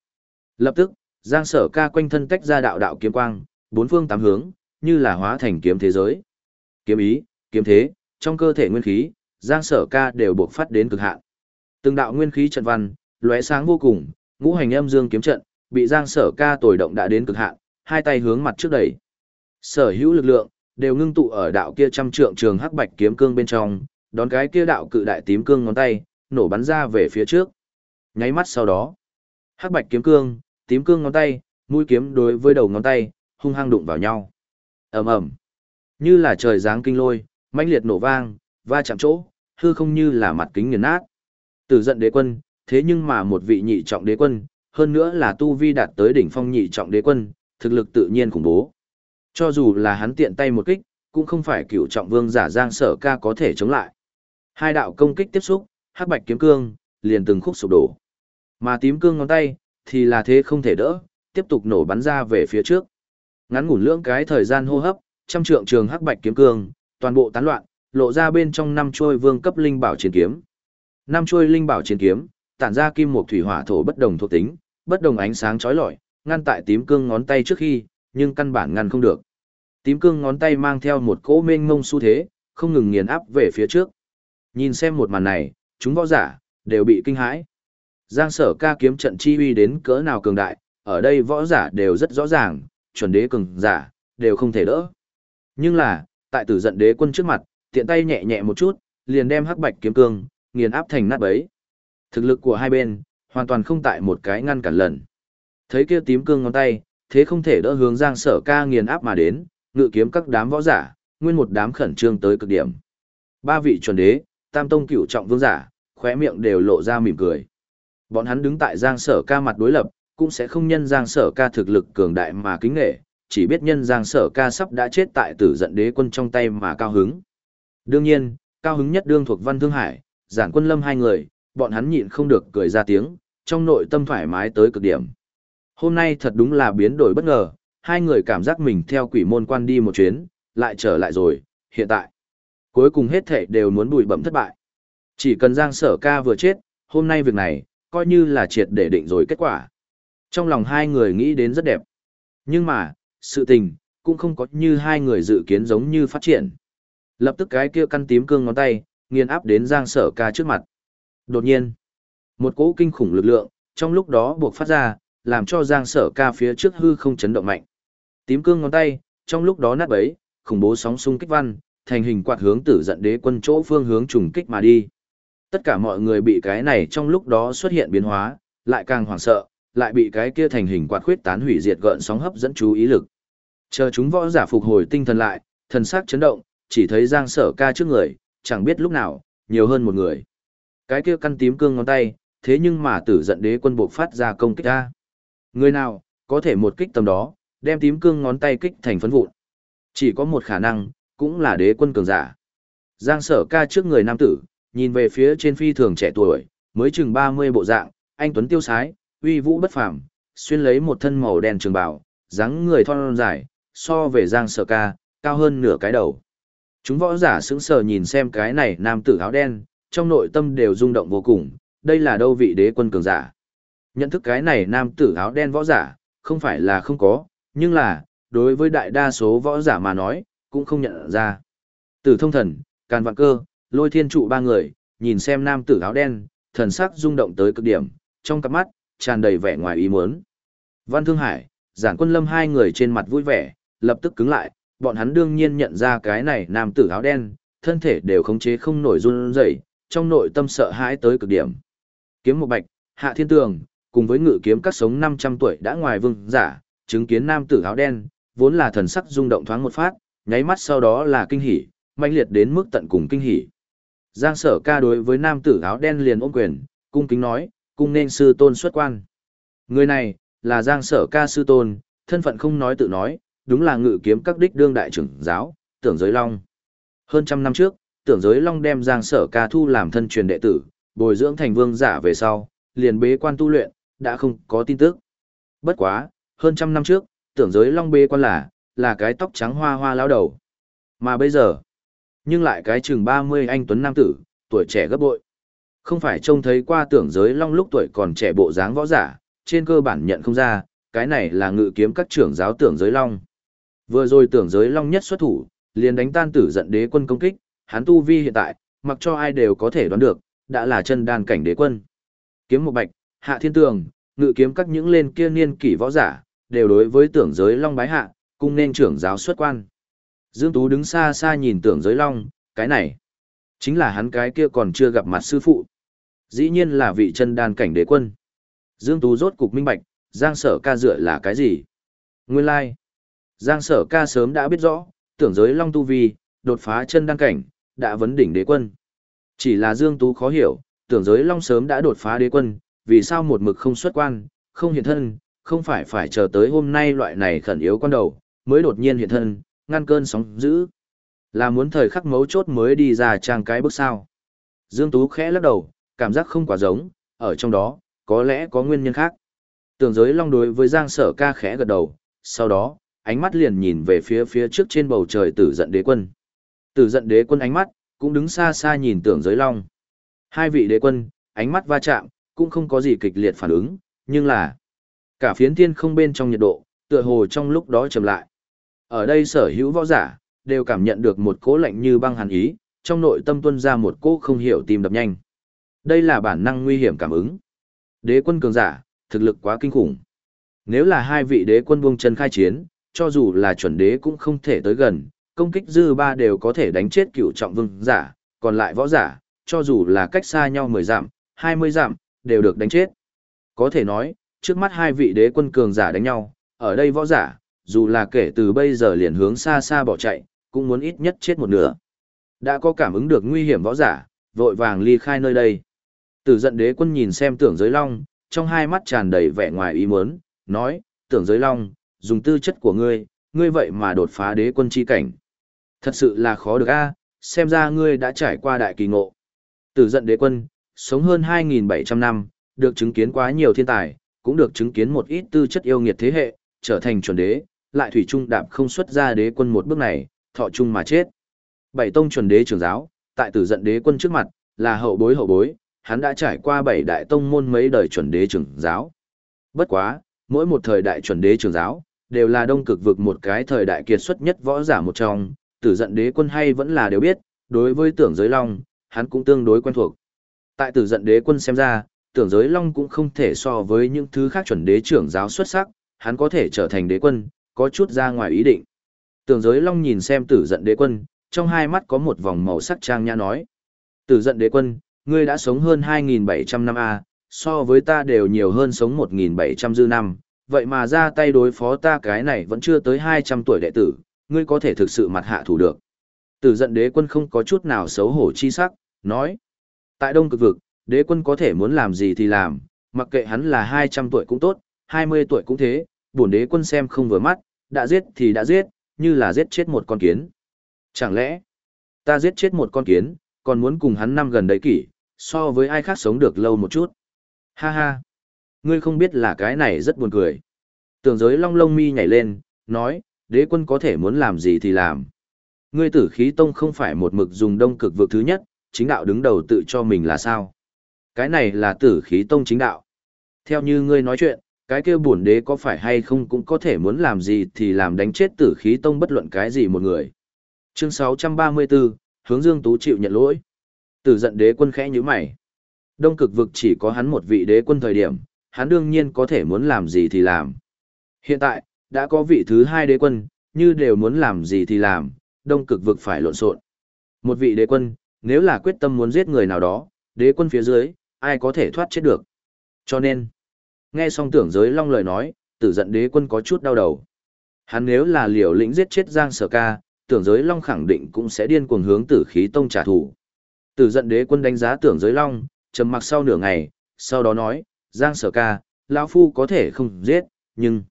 Lập tức, Giang sở ca quanh thân tách ra đạo đạo kiếm quang, bốn phương tám hướng, như là hóa thành kiếm thế giới. Kiếm ý, kiếm thế, trong cơ thể nguyên khí, Giang sở ca đều buộc phát đến cực hạn. Từng đạo nguyên khí trận văn, lóe sáng vô cùng, ngũ hành âm dương kiếm trận, bị Giang sở ca tồi động đã đến cực hạn, hai tay hướng mặt trước đẩy. Sở hữu lực lượng, đều ngưng tụ ở đạo kia trăm trượng trường hắc bạch kiếm cương bên trong, đón cái kia đạo cự đại tím cương ngón tay, nổ bắn ra về phía trước. Nháy mắt sau đó, hắc bạch kiếm cương, tím cương ngón tay, mũi kiếm đối với đầu ngón tay, hung hăng đụng vào nhau. Ầm ầm, như là trời giáng kinh lôi, mãnh liệt nổ vang, va chạm chỗ, hư không như là mặt kính nghiền nát. Tử giận đế quân, thế nhưng mà một vị nhị trọng đế quân, hơn nữa là tu vi đạt tới đỉnh phong nhị trọng đế quân, thực lực tự nhiên khủng bố. Cho dù là hắn tiện tay một kích, cũng không phải cựu trọng vương giả giang sở ca có thể chống lại. Hai đạo công kích tiếp xúc, hắc bạch kiếm cương, liền từng khúc sụp đổ. Mà tím cương ngón tay, thì là thế không thể đỡ, tiếp tục nổ bắn ra về phía trước. Ngắn ngủn lưỡng cái thời gian hô hấp, trăm trượng trường hắc bạch kiếm cương, toàn bộ tán loạn, lộ ra bên trong năm chuôi vương cấp linh bảo chiến kiếm. Năm chuôi linh bảo chiến kiếm, tản ra kim một thủy hỏa thổ bất đồng thuộc tính, bất đồng ánh sáng chói lọi, ngăn tại tím cương ngón tay trước khi, nhưng căn bản ngăn không được. Tím cương ngón tay mang theo một cỗ mênh mông xu thế, không ngừng nghiền áp về phía trước. Nhìn xem một màn này, chúng võ giả, đều bị kinh hãi. Giang sở ca kiếm trận chi uy đến cỡ nào cường đại, ở đây võ giả đều rất rõ ràng, chuẩn đế cường giả, đều không thể đỡ. Nhưng là, tại tử giận đế quân trước mặt, tiện tay nhẹ nhẹ một chút, liền đem hắc bạch kiếm cương, nghiền áp thành nát bấy. Thực lực của hai bên, hoàn toàn không tại một cái ngăn cản lần. Thấy kia tím cương ngón tay, thế không thể đỡ hướng Giang Sở Ca nghiền áp mà đến, ngự kiếm các đám võ giả, nguyên một đám khẩn trương tới cực điểm. Ba vị chuẩn đế, tam tông cửu trọng vương giả, khóe miệng đều lộ ra mỉm cười. Bọn hắn đứng tại Giang Sở Ca mặt đối lập, cũng sẽ không nhân Giang Sở Ca thực lực cường đại mà kính nể, chỉ biết nhân Giang Sở Ca sắp đã chết tại tử giận đế quân trong tay mà cao hứng. Đương nhiên, cao hứng nhất đương thuộc Văn Thương Hải, Giản Quân Lâm hai người, bọn hắn nhịn không được cười ra tiếng, trong nội tâm thoải mái tới cực điểm. Hôm nay thật đúng là biến đổi bất ngờ, hai người cảm giác mình theo quỷ môn quan đi một chuyến, lại trở lại rồi, hiện tại. Cuối cùng hết thể đều muốn bùi bẩm thất bại. Chỉ cần Giang Sở Ca vừa chết, hôm nay việc này, coi như là triệt để định rồi kết quả. Trong lòng hai người nghĩ đến rất đẹp. Nhưng mà, sự tình, cũng không có như hai người dự kiến giống như phát triển. Lập tức cái kia căn tím cương ngón tay, nghiền áp đến Giang Sở Ca trước mặt. Đột nhiên, một cỗ kinh khủng lực lượng, trong lúc đó buộc phát ra, làm cho Giang Sở Ca phía trước hư không chấn động mạnh. Tím cương ngón tay, trong lúc đó nát bấy, khủng bố sóng xung kích văn, thành hình quạt hướng tử giận đế quân chỗ phương hướng trùng kích mà đi. Tất cả mọi người bị cái này trong lúc đó xuất hiện biến hóa, lại càng hoảng sợ, lại bị cái kia thành hình quạt khuyết tán hủy diệt gợn sóng hấp dẫn chú ý lực. Chờ chúng võ giả phục hồi tinh thần lại, thần sắc chấn động, chỉ thấy Giang Sở Ca trước người, chẳng biết lúc nào, nhiều hơn một người. Cái kia căn tím cương ngón tay, thế nhưng mà tử giận đế quân buộc phát ra công kích ra. Người nào, có thể một kích tầm đó, đem tím cương ngón tay kích thành phấn vụn. Chỉ có một khả năng, cũng là đế quân cường giả. Giang sở ca trước người nam tử, nhìn về phía trên phi thường trẻ tuổi, mới chừng 30 bộ dạng, anh Tuấn tiêu sái, uy vũ bất phàm, xuyên lấy một thân màu đen trường bào, dáng người thon dài, so về Giang sở ca, cao hơn nửa cái đầu. Chúng võ giả sững sờ nhìn xem cái này nam tử áo đen, trong nội tâm đều rung động vô cùng, đây là đâu vị đế quân cường giả. Nhận thức cái này nam tử áo đen võ giả, không phải là không có, nhưng là, đối với đại đa số võ giả mà nói, cũng không nhận ra. Tử thông thần, càn vạn cơ, lôi thiên trụ ba người, nhìn xem nam tử áo đen, thần sắc rung động tới cực điểm, trong cặp mắt, tràn đầy vẻ ngoài ý muốn. Văn Thương Hải, giản quân lâm hai người trên mặt vui vẻ, lập tức cứng lại, bọn hắn đương nhiên nhận ra cái này nam tử áo đen, thân thể đều khống chế không nổi run rẩy, trong nội tâm sợ hãi tới cực điểm. Kiếm một bạch, hạ thiên tường, cùng với ngự kiếm các sống 500 tuổi đã ngoài vương giả, chứng kiến nam tử áo đen, vốn là thần sắc rung động thoáng một phát, nháy mắt sau đó là kinh hỉ, mãnh liệt đến mức tận cùng kinh hỉ. Giang sở ca đối với nam tử áo đen liền ôm quyền, cung kính nói, cung nên sư tôn xuất quan. Người này, là Giang sở ca sư tôn, thân phận không nói tự nói, đúng là ngự kiếm các đích đương đại trưởng giáo, tưởng giới long. Hơn trăm năm trước, tưởng giới long đem Giang sở ca thu làm thân truyền đệ tử, bồi dưỡng thành vương giả về sau, liền bế quan tu luyện, đã không có tin tức. Bất quá, hơn trăm năm trước, tưởng giới long bế quan là, là cái tóc trắng hoa hoa lão đầu. Mà bây giờ, nhưng lại cái chừng 30 anh tuấn nam tử, tuổi trẻ gấp bội. Không phải trông thấy qua tưởng giới long lúc tuổi còn trẻ bộ dáng võ giả, trên cơ bản nhận không ra, cái này là ngự kiếm các trưởng giáo tưởng giới long. Vừa rồi tưởng giới long nhất xuất thủ, liền đánh tan tử giận đế quân công kích, hắn tu vi hiện tại, mặc cho ai đều có thể đoán được, đã là chân đan cảnh đế quân. Kiếm một bạch, hạ thiên tường, ngự kiếm các những lên kia niên kỷ võ giả, đều đối với tưởng giới long bái hạ, cung nên trưởng giáo xuất quan. Dương Tú đứng xa xa nhìn tưởng giới long, cái này, chính là hắn cái kia còn chưa gặp mặt sư phụ. Dĩ nhiên là vị chân đan cảnh đế quân. Dương Tú rốt cục minh bạch, Giang sở ca dựa là cái gì? Nguyên lai, like. Giang sở ca sớm đã biết rõ, tưởng giới long tu vi, đột phá chân đăng cảnh, đã vấn đỉnh đế quân. Chỉ là Dương Tú khó hiểu, tưởng giới long sớm đã đột phá đế quân, vì sao một mực không xuất quan, không hiện thân, không phải phải chờ tới hôm nay loại này khẩn yếu quan đầu, mới đột nhiên hiện thân, ngăn cơn sóng dữ. Là muốn thời khắc mấu chốt mới đi ra trang cái bước sao. Dương Tú khẽ lắc đầu, cảm giác không quá giống, ở trong đó, có lẽ có nguyên nhân khác. Tưởng giới long đối với Giang sở ca khẽ gật đầu, sau đó, ánh mắt liền nhìn về phía phía trước trên bầu trời tử giận đế quân. Tử giận đế quân ánh mắt, cũng đứng xa xa nhìn tưởng giới long. Hai vị đế quân, ánh mắt va chạm, cũng không có gì kịch liệt phản ứng, nhưng là cả phiến thiên không bên trong nhiệt độ, tựa hồ trong lúc đó chậm lại. Ở đây sở hữu võ giả, đều cảm nhận được một cỗ lạnh như băng hàn ý, trong nội tâm tuân ra một cỗ không hiểu tim đập nhanh. Đây là bản năng nguy hiểm cảm ứng. Đế quân cường giả, thực lực quá kinh khủng. Nếu là hai vị đế quân buông chân khai chiến, cho dù là chuẩn đế cũng không thể tới gần, công kích dư ba đều có thể đánh chết cựu trọng vương giả, còn lại võ giả, cho dù là cách xa nhau 10 giảm, 20 giảm, đều được đánh chết. Có thể nói, trước mắt hai vị đế quân cường giả đánh nhau, ở đây võ giả, dù là kể từ bây giờ liền hướng xa xa bỏ chạy, cũng muốn ít nhất chết một nửa. Đã có cảm ứng được nguy hiểm võ giả, vội vàng ly khai nơi đây. Tử giận đế quân nhìn xem tưởng giới long, trong hai mắt tràn đầy vẻ ngoài ý muốn, nói, tưởng giới long, dùng tư chất của ngươi, ngươi vậy mà đột phá đế quân chi cảnh. Thật sự là khó được a, xem ra ngươi đã trải qua đại kỳ ngộ. Tử giận đế quân, sống hơn 2.700 năm, được chứng kiến quá nhiều thiên tài, cũng được chứng kiến một ít tư chất yêu nghiệt thế hệ, trở thành chuẩn đế, lại thủy trung đạp không xuất ra đế quân một bước này, thọ chung mà chết. Bảy tông chuẩn đế trưởng giáo, tại tử giận đế quân trước mặt, là hậu bối hậu bối, hắn đã trải qua bảy đại tông môn mấy đời chuẩn đế trưởng giáo. Bất quá, mỗi một thời đại chuẩn đế trưởng giáo, đều là đông cực vực một cái thời đại kiệt xuất nhất võ giả một trong, tử giận đế quân hay vẫn là đều biết, đối với tưởng giới long, hắn cũng tương đối quen thuộc. Tại tử giận đế quân xem ra, tưởng giới long cũng không thể so với những thứ khác chuẩn đế trưởng giáo xuất sắc, hắn có thể trở thành đế quân, có chút ra ngoài ý định. Tưởng giới long nhìn xem tử giận đế quân, trong hai mắt có một vòng màu sắc trang nhã nói. Tử giận đế quân, ngươi đã sống hơn 2.700 năm A, so với ta đều nhiều hơn sống 1.700 dư năm, vậy mà ra tay đối phó ta cái này vẫn chưa tới 200 tuổi đệ tử, ngươi có thể thực sự mặt hạ thủ được. Tử giận đế quân không có chút nào xấu hổ chi sắc, nói. Tại đông cực vực, đế quân có thể muốn làm gì thì làm, mặc kệ hắn là 200 tuổi cũng tốt, 20 tuổi cũng thế, bổn đế quân xem không vừa mắt, đã giết thì đã giết, như là giết chết một con kiến. Chẳng lẽ, ta giết chết một con kiến, còn muốn cùng hắn năm gần đấy kỷ, so với ai khác sống được lâu một chút. Ha ha, ngươi không biết là cái này rất buồn cười. Tưởng giới long lông mi nhảy lên, nói, đế quân có thể muốn làm gì thì làm. Ngươi tử khí tông không phải một mực dùng đông cực vực thứ nhất, chính đạo đứng đầu tự cho mình là sao? Cái này là tử khí tông chính đạo. Theo như ngươi nói chuyện, cái kia bổn đế có phải hay không cũng có thể muốn làm gì thì làm đánh chết tử khí tông bất luận cái gì một người. Chương 634, hướng Dương Tú chịu nhận lỗi. Tử giận đế quân khẽ như mày. Đông cực vực chỉ có hắn một vị đế quân thời điểm, hắn đương nhiên có thể muốn làm gì thì làm. Hiện tại, đã có vị thứ hai đế quân, như đều muốn làm gì thì làm, đông cực vực phải lộn xộn. Một vị đế quân, nếu là quyết tâm muốn giết người nào đó, đế quân phía dưới, ai có thể thoát chết được. Cho nên, nghe xong tưởng giới long lời nói, tử giận đế quân có chút đau đầu. Hắn nếu là liều lĩnh giết chết Giang Sở Ca, tưởng giới long khẳng định cũng sẽ điên cuồng hướng tử khí tông trả thù. Tử giận đế quân đánh giá tưởng giới long, trầm mặc sau nửa ngày, sau đó nói, Giang Sở Ca, lão phu có thể không giết, nhưng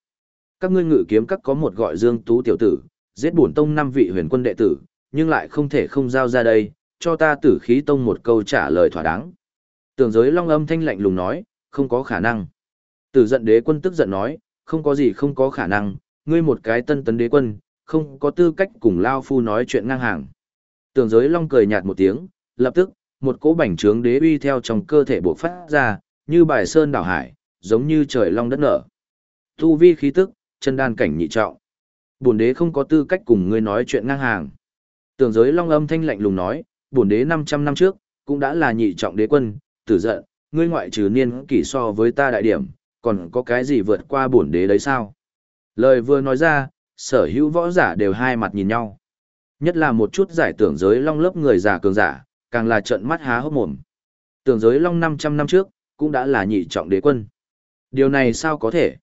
các ngươi ngự kiếm các có một gọi Dương Tú tiểu tử, giết bổn tông năm vị huyền quân đệ tử, nhưng lại không thể không giao ra đây, cho ta tử khí tông một câu trả lời thỏa đáng. Tưởng giới long âm thanh lạnh lùng nói, không có khả năng. Tử giận đế quân tức giận nói, không có gì không có khả năng, ngươi một cái tân tấn đế quân, không có tư cách cùng Lao Phu nói chuyện ngang hàng. Tưởng giới long cười nhạt một tiếng, lập tức, một cỗ bảnh trướng đế uy theo trong cơ thể bộc phát ra, như bài sơn đảo hải, giống như trời long đất nở. Tu vi khí tức, chân đan cảnh nhị trọng. Bổn đế không có tư cách cùng ngươi nói chuyện ngang hàng. Tưởng giới long âm thanh lạnh lùng nói, bổn đế 500 năm trước, cũng đã là nhị trọng đế quân, tử giận, ngươi ngoại trừ niên kỷ so với ta đại điểm, còn có cái gì vượt qua bổn đế đấy sao? Lời vừa nói ra, sở hữu võ giả đều hai mặt nhìn nhau. Nhất là một chút giải tưởng giới long lớp người giả cường giả, càng là trận mắt há hốc mồm. Tưởng giới long 500 năm trước, cũng đã là nhị trọng đế quân. Điều này sao có thể?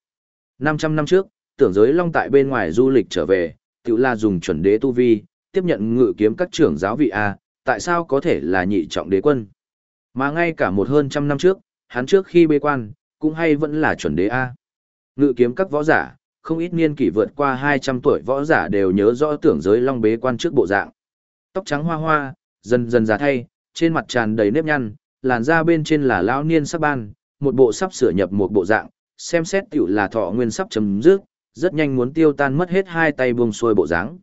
500 năm trước, tưởng giới long tại bên ngoài du lịch trở về, tự là dùng chuẩn đế tu vi, tiếp nhận ngự kiếm các trưởng giáo vị A, tại sao có thể là nhị trọng đế quân? Mà ngay cả một hơn trăm năm trước, hắn trước khi bê quan, cũng hay vẫn là chuẩn đế A. Ngự kiếm các võ giả, không ít niên kỷ vượt qua 200 tuổi võ giả đều nhớ rõ tưởng giới long bế quan trước bộ dạng. Tóc trắng hoa hoa, dần dần già thay, trên mặt tràn đầy nếp nhăn, làn da bên trên là lão niên sắp ban, một bộ sắp sửa nhập một bộ dạng, xem xét tiểu là thọ nguyên sắp chấm dứt, rất nhanh muốn tiêu tan mất hết hai tay buông xuôi bộ dáng.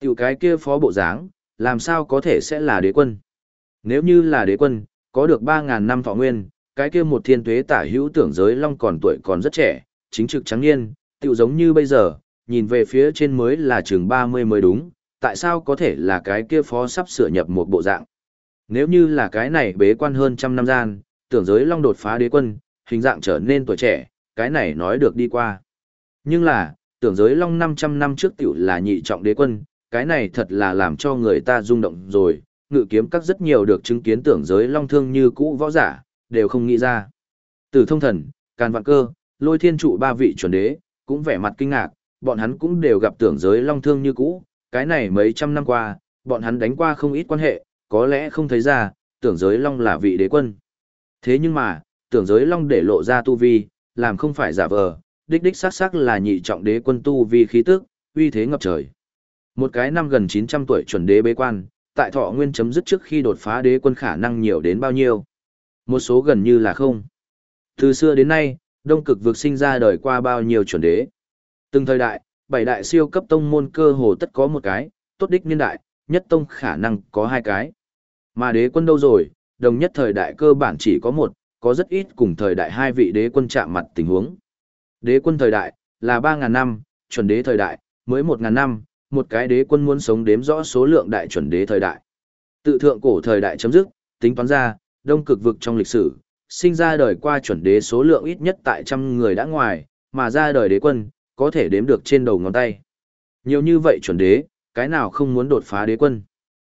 Tiểu cái kia phó bộ dáng, làm sao có thể sẽ là đế quân? Nếu như là đế quân, có được 3.000 năm thọ nguyên, cái kia một thiên tuế tả hữu tưởng giới long còn tuổi còn rất trẻ, chính trực trắng niên, tiểu giống như bây giờ, nhìn về phía trên mới là trường 30 mới đúng, tại sao có thể là cái kia phó sắp sửa nhập một bộ dạng? Nếu như là cái này bế quan hơn trăm năm gian, tưởng giới long đột phá đế quân, hình dạng trở nên tuổi trẻ, cái này nói được đi qua. Nhưng là, tưởng giới long 500 năm trước tiểu là nhị trọng đế quân, cái này thật là làm cho người ta rung động rồi, ngự kiếm các rất nhiều được chứng kiến tưởng giới long thương như cũ võ giả, đều không nghĩ ra. Từ thông thần, càn vạn cơ, lôi thiên trụ ba vị chuẩn đế, cũng vẻ mặt kinh ngạc, bọn hắn cũng đều gặp tưởng giới long thương như cũ, cái này mấy trăm năm qua, bọn hắn đánh qua không ít quan hệ, có lẽ không thấy ra, tưởng giới long là vị đế quân. Thế nhưng mà, tưởng giới long để lộ ra tu vi, làm không phải giả vờ, đích đích xác xác là nhị trọng đế quân tu vi khí tức, uy thế ngập trời. Một cái năm gần 900 tuổi chuẩn đế bế quan, tại thọ nguyên chấm dứt trước khi đột phá đế quân khả năng nhiều đến bao nhiêu? Một số gần như là không. Từ xưa đến nay, đông cực vực sinh ra đời qua bao nhiêu chuẩn đế. Từng thời đại, bảy đại siêu cấp tông môn cơ hồ tất có một cái, tốt đích niên đại, nhất tông khả năng có hai cái. Mà đế quân đâu rồi, đồng nhất thời đại cơ bản chỉ có một, có rất ít cùng thời đại hai vị đế quân chạm mặt tình huống. Đế quân thời đại, là 3.000 năm, chuẩn đế thời đại, mới 1.000 năm, một cái đế quân muốn sống đếm rõ số lượng đại chuẩn đế thời đại. Tự thượng cổ thời đại chấm dứt, tính toán ra, đông cực vực trong lịch sử, sinh ra đời qua chuẩn đế số lượng ít nhất tại trăm người đã ngoài, mà ra đời đế quân, có thể đếm được trên đầu ngón tay. Nhiều như vậy chuẩn đế, cái nào không muốn đột phá đế quân?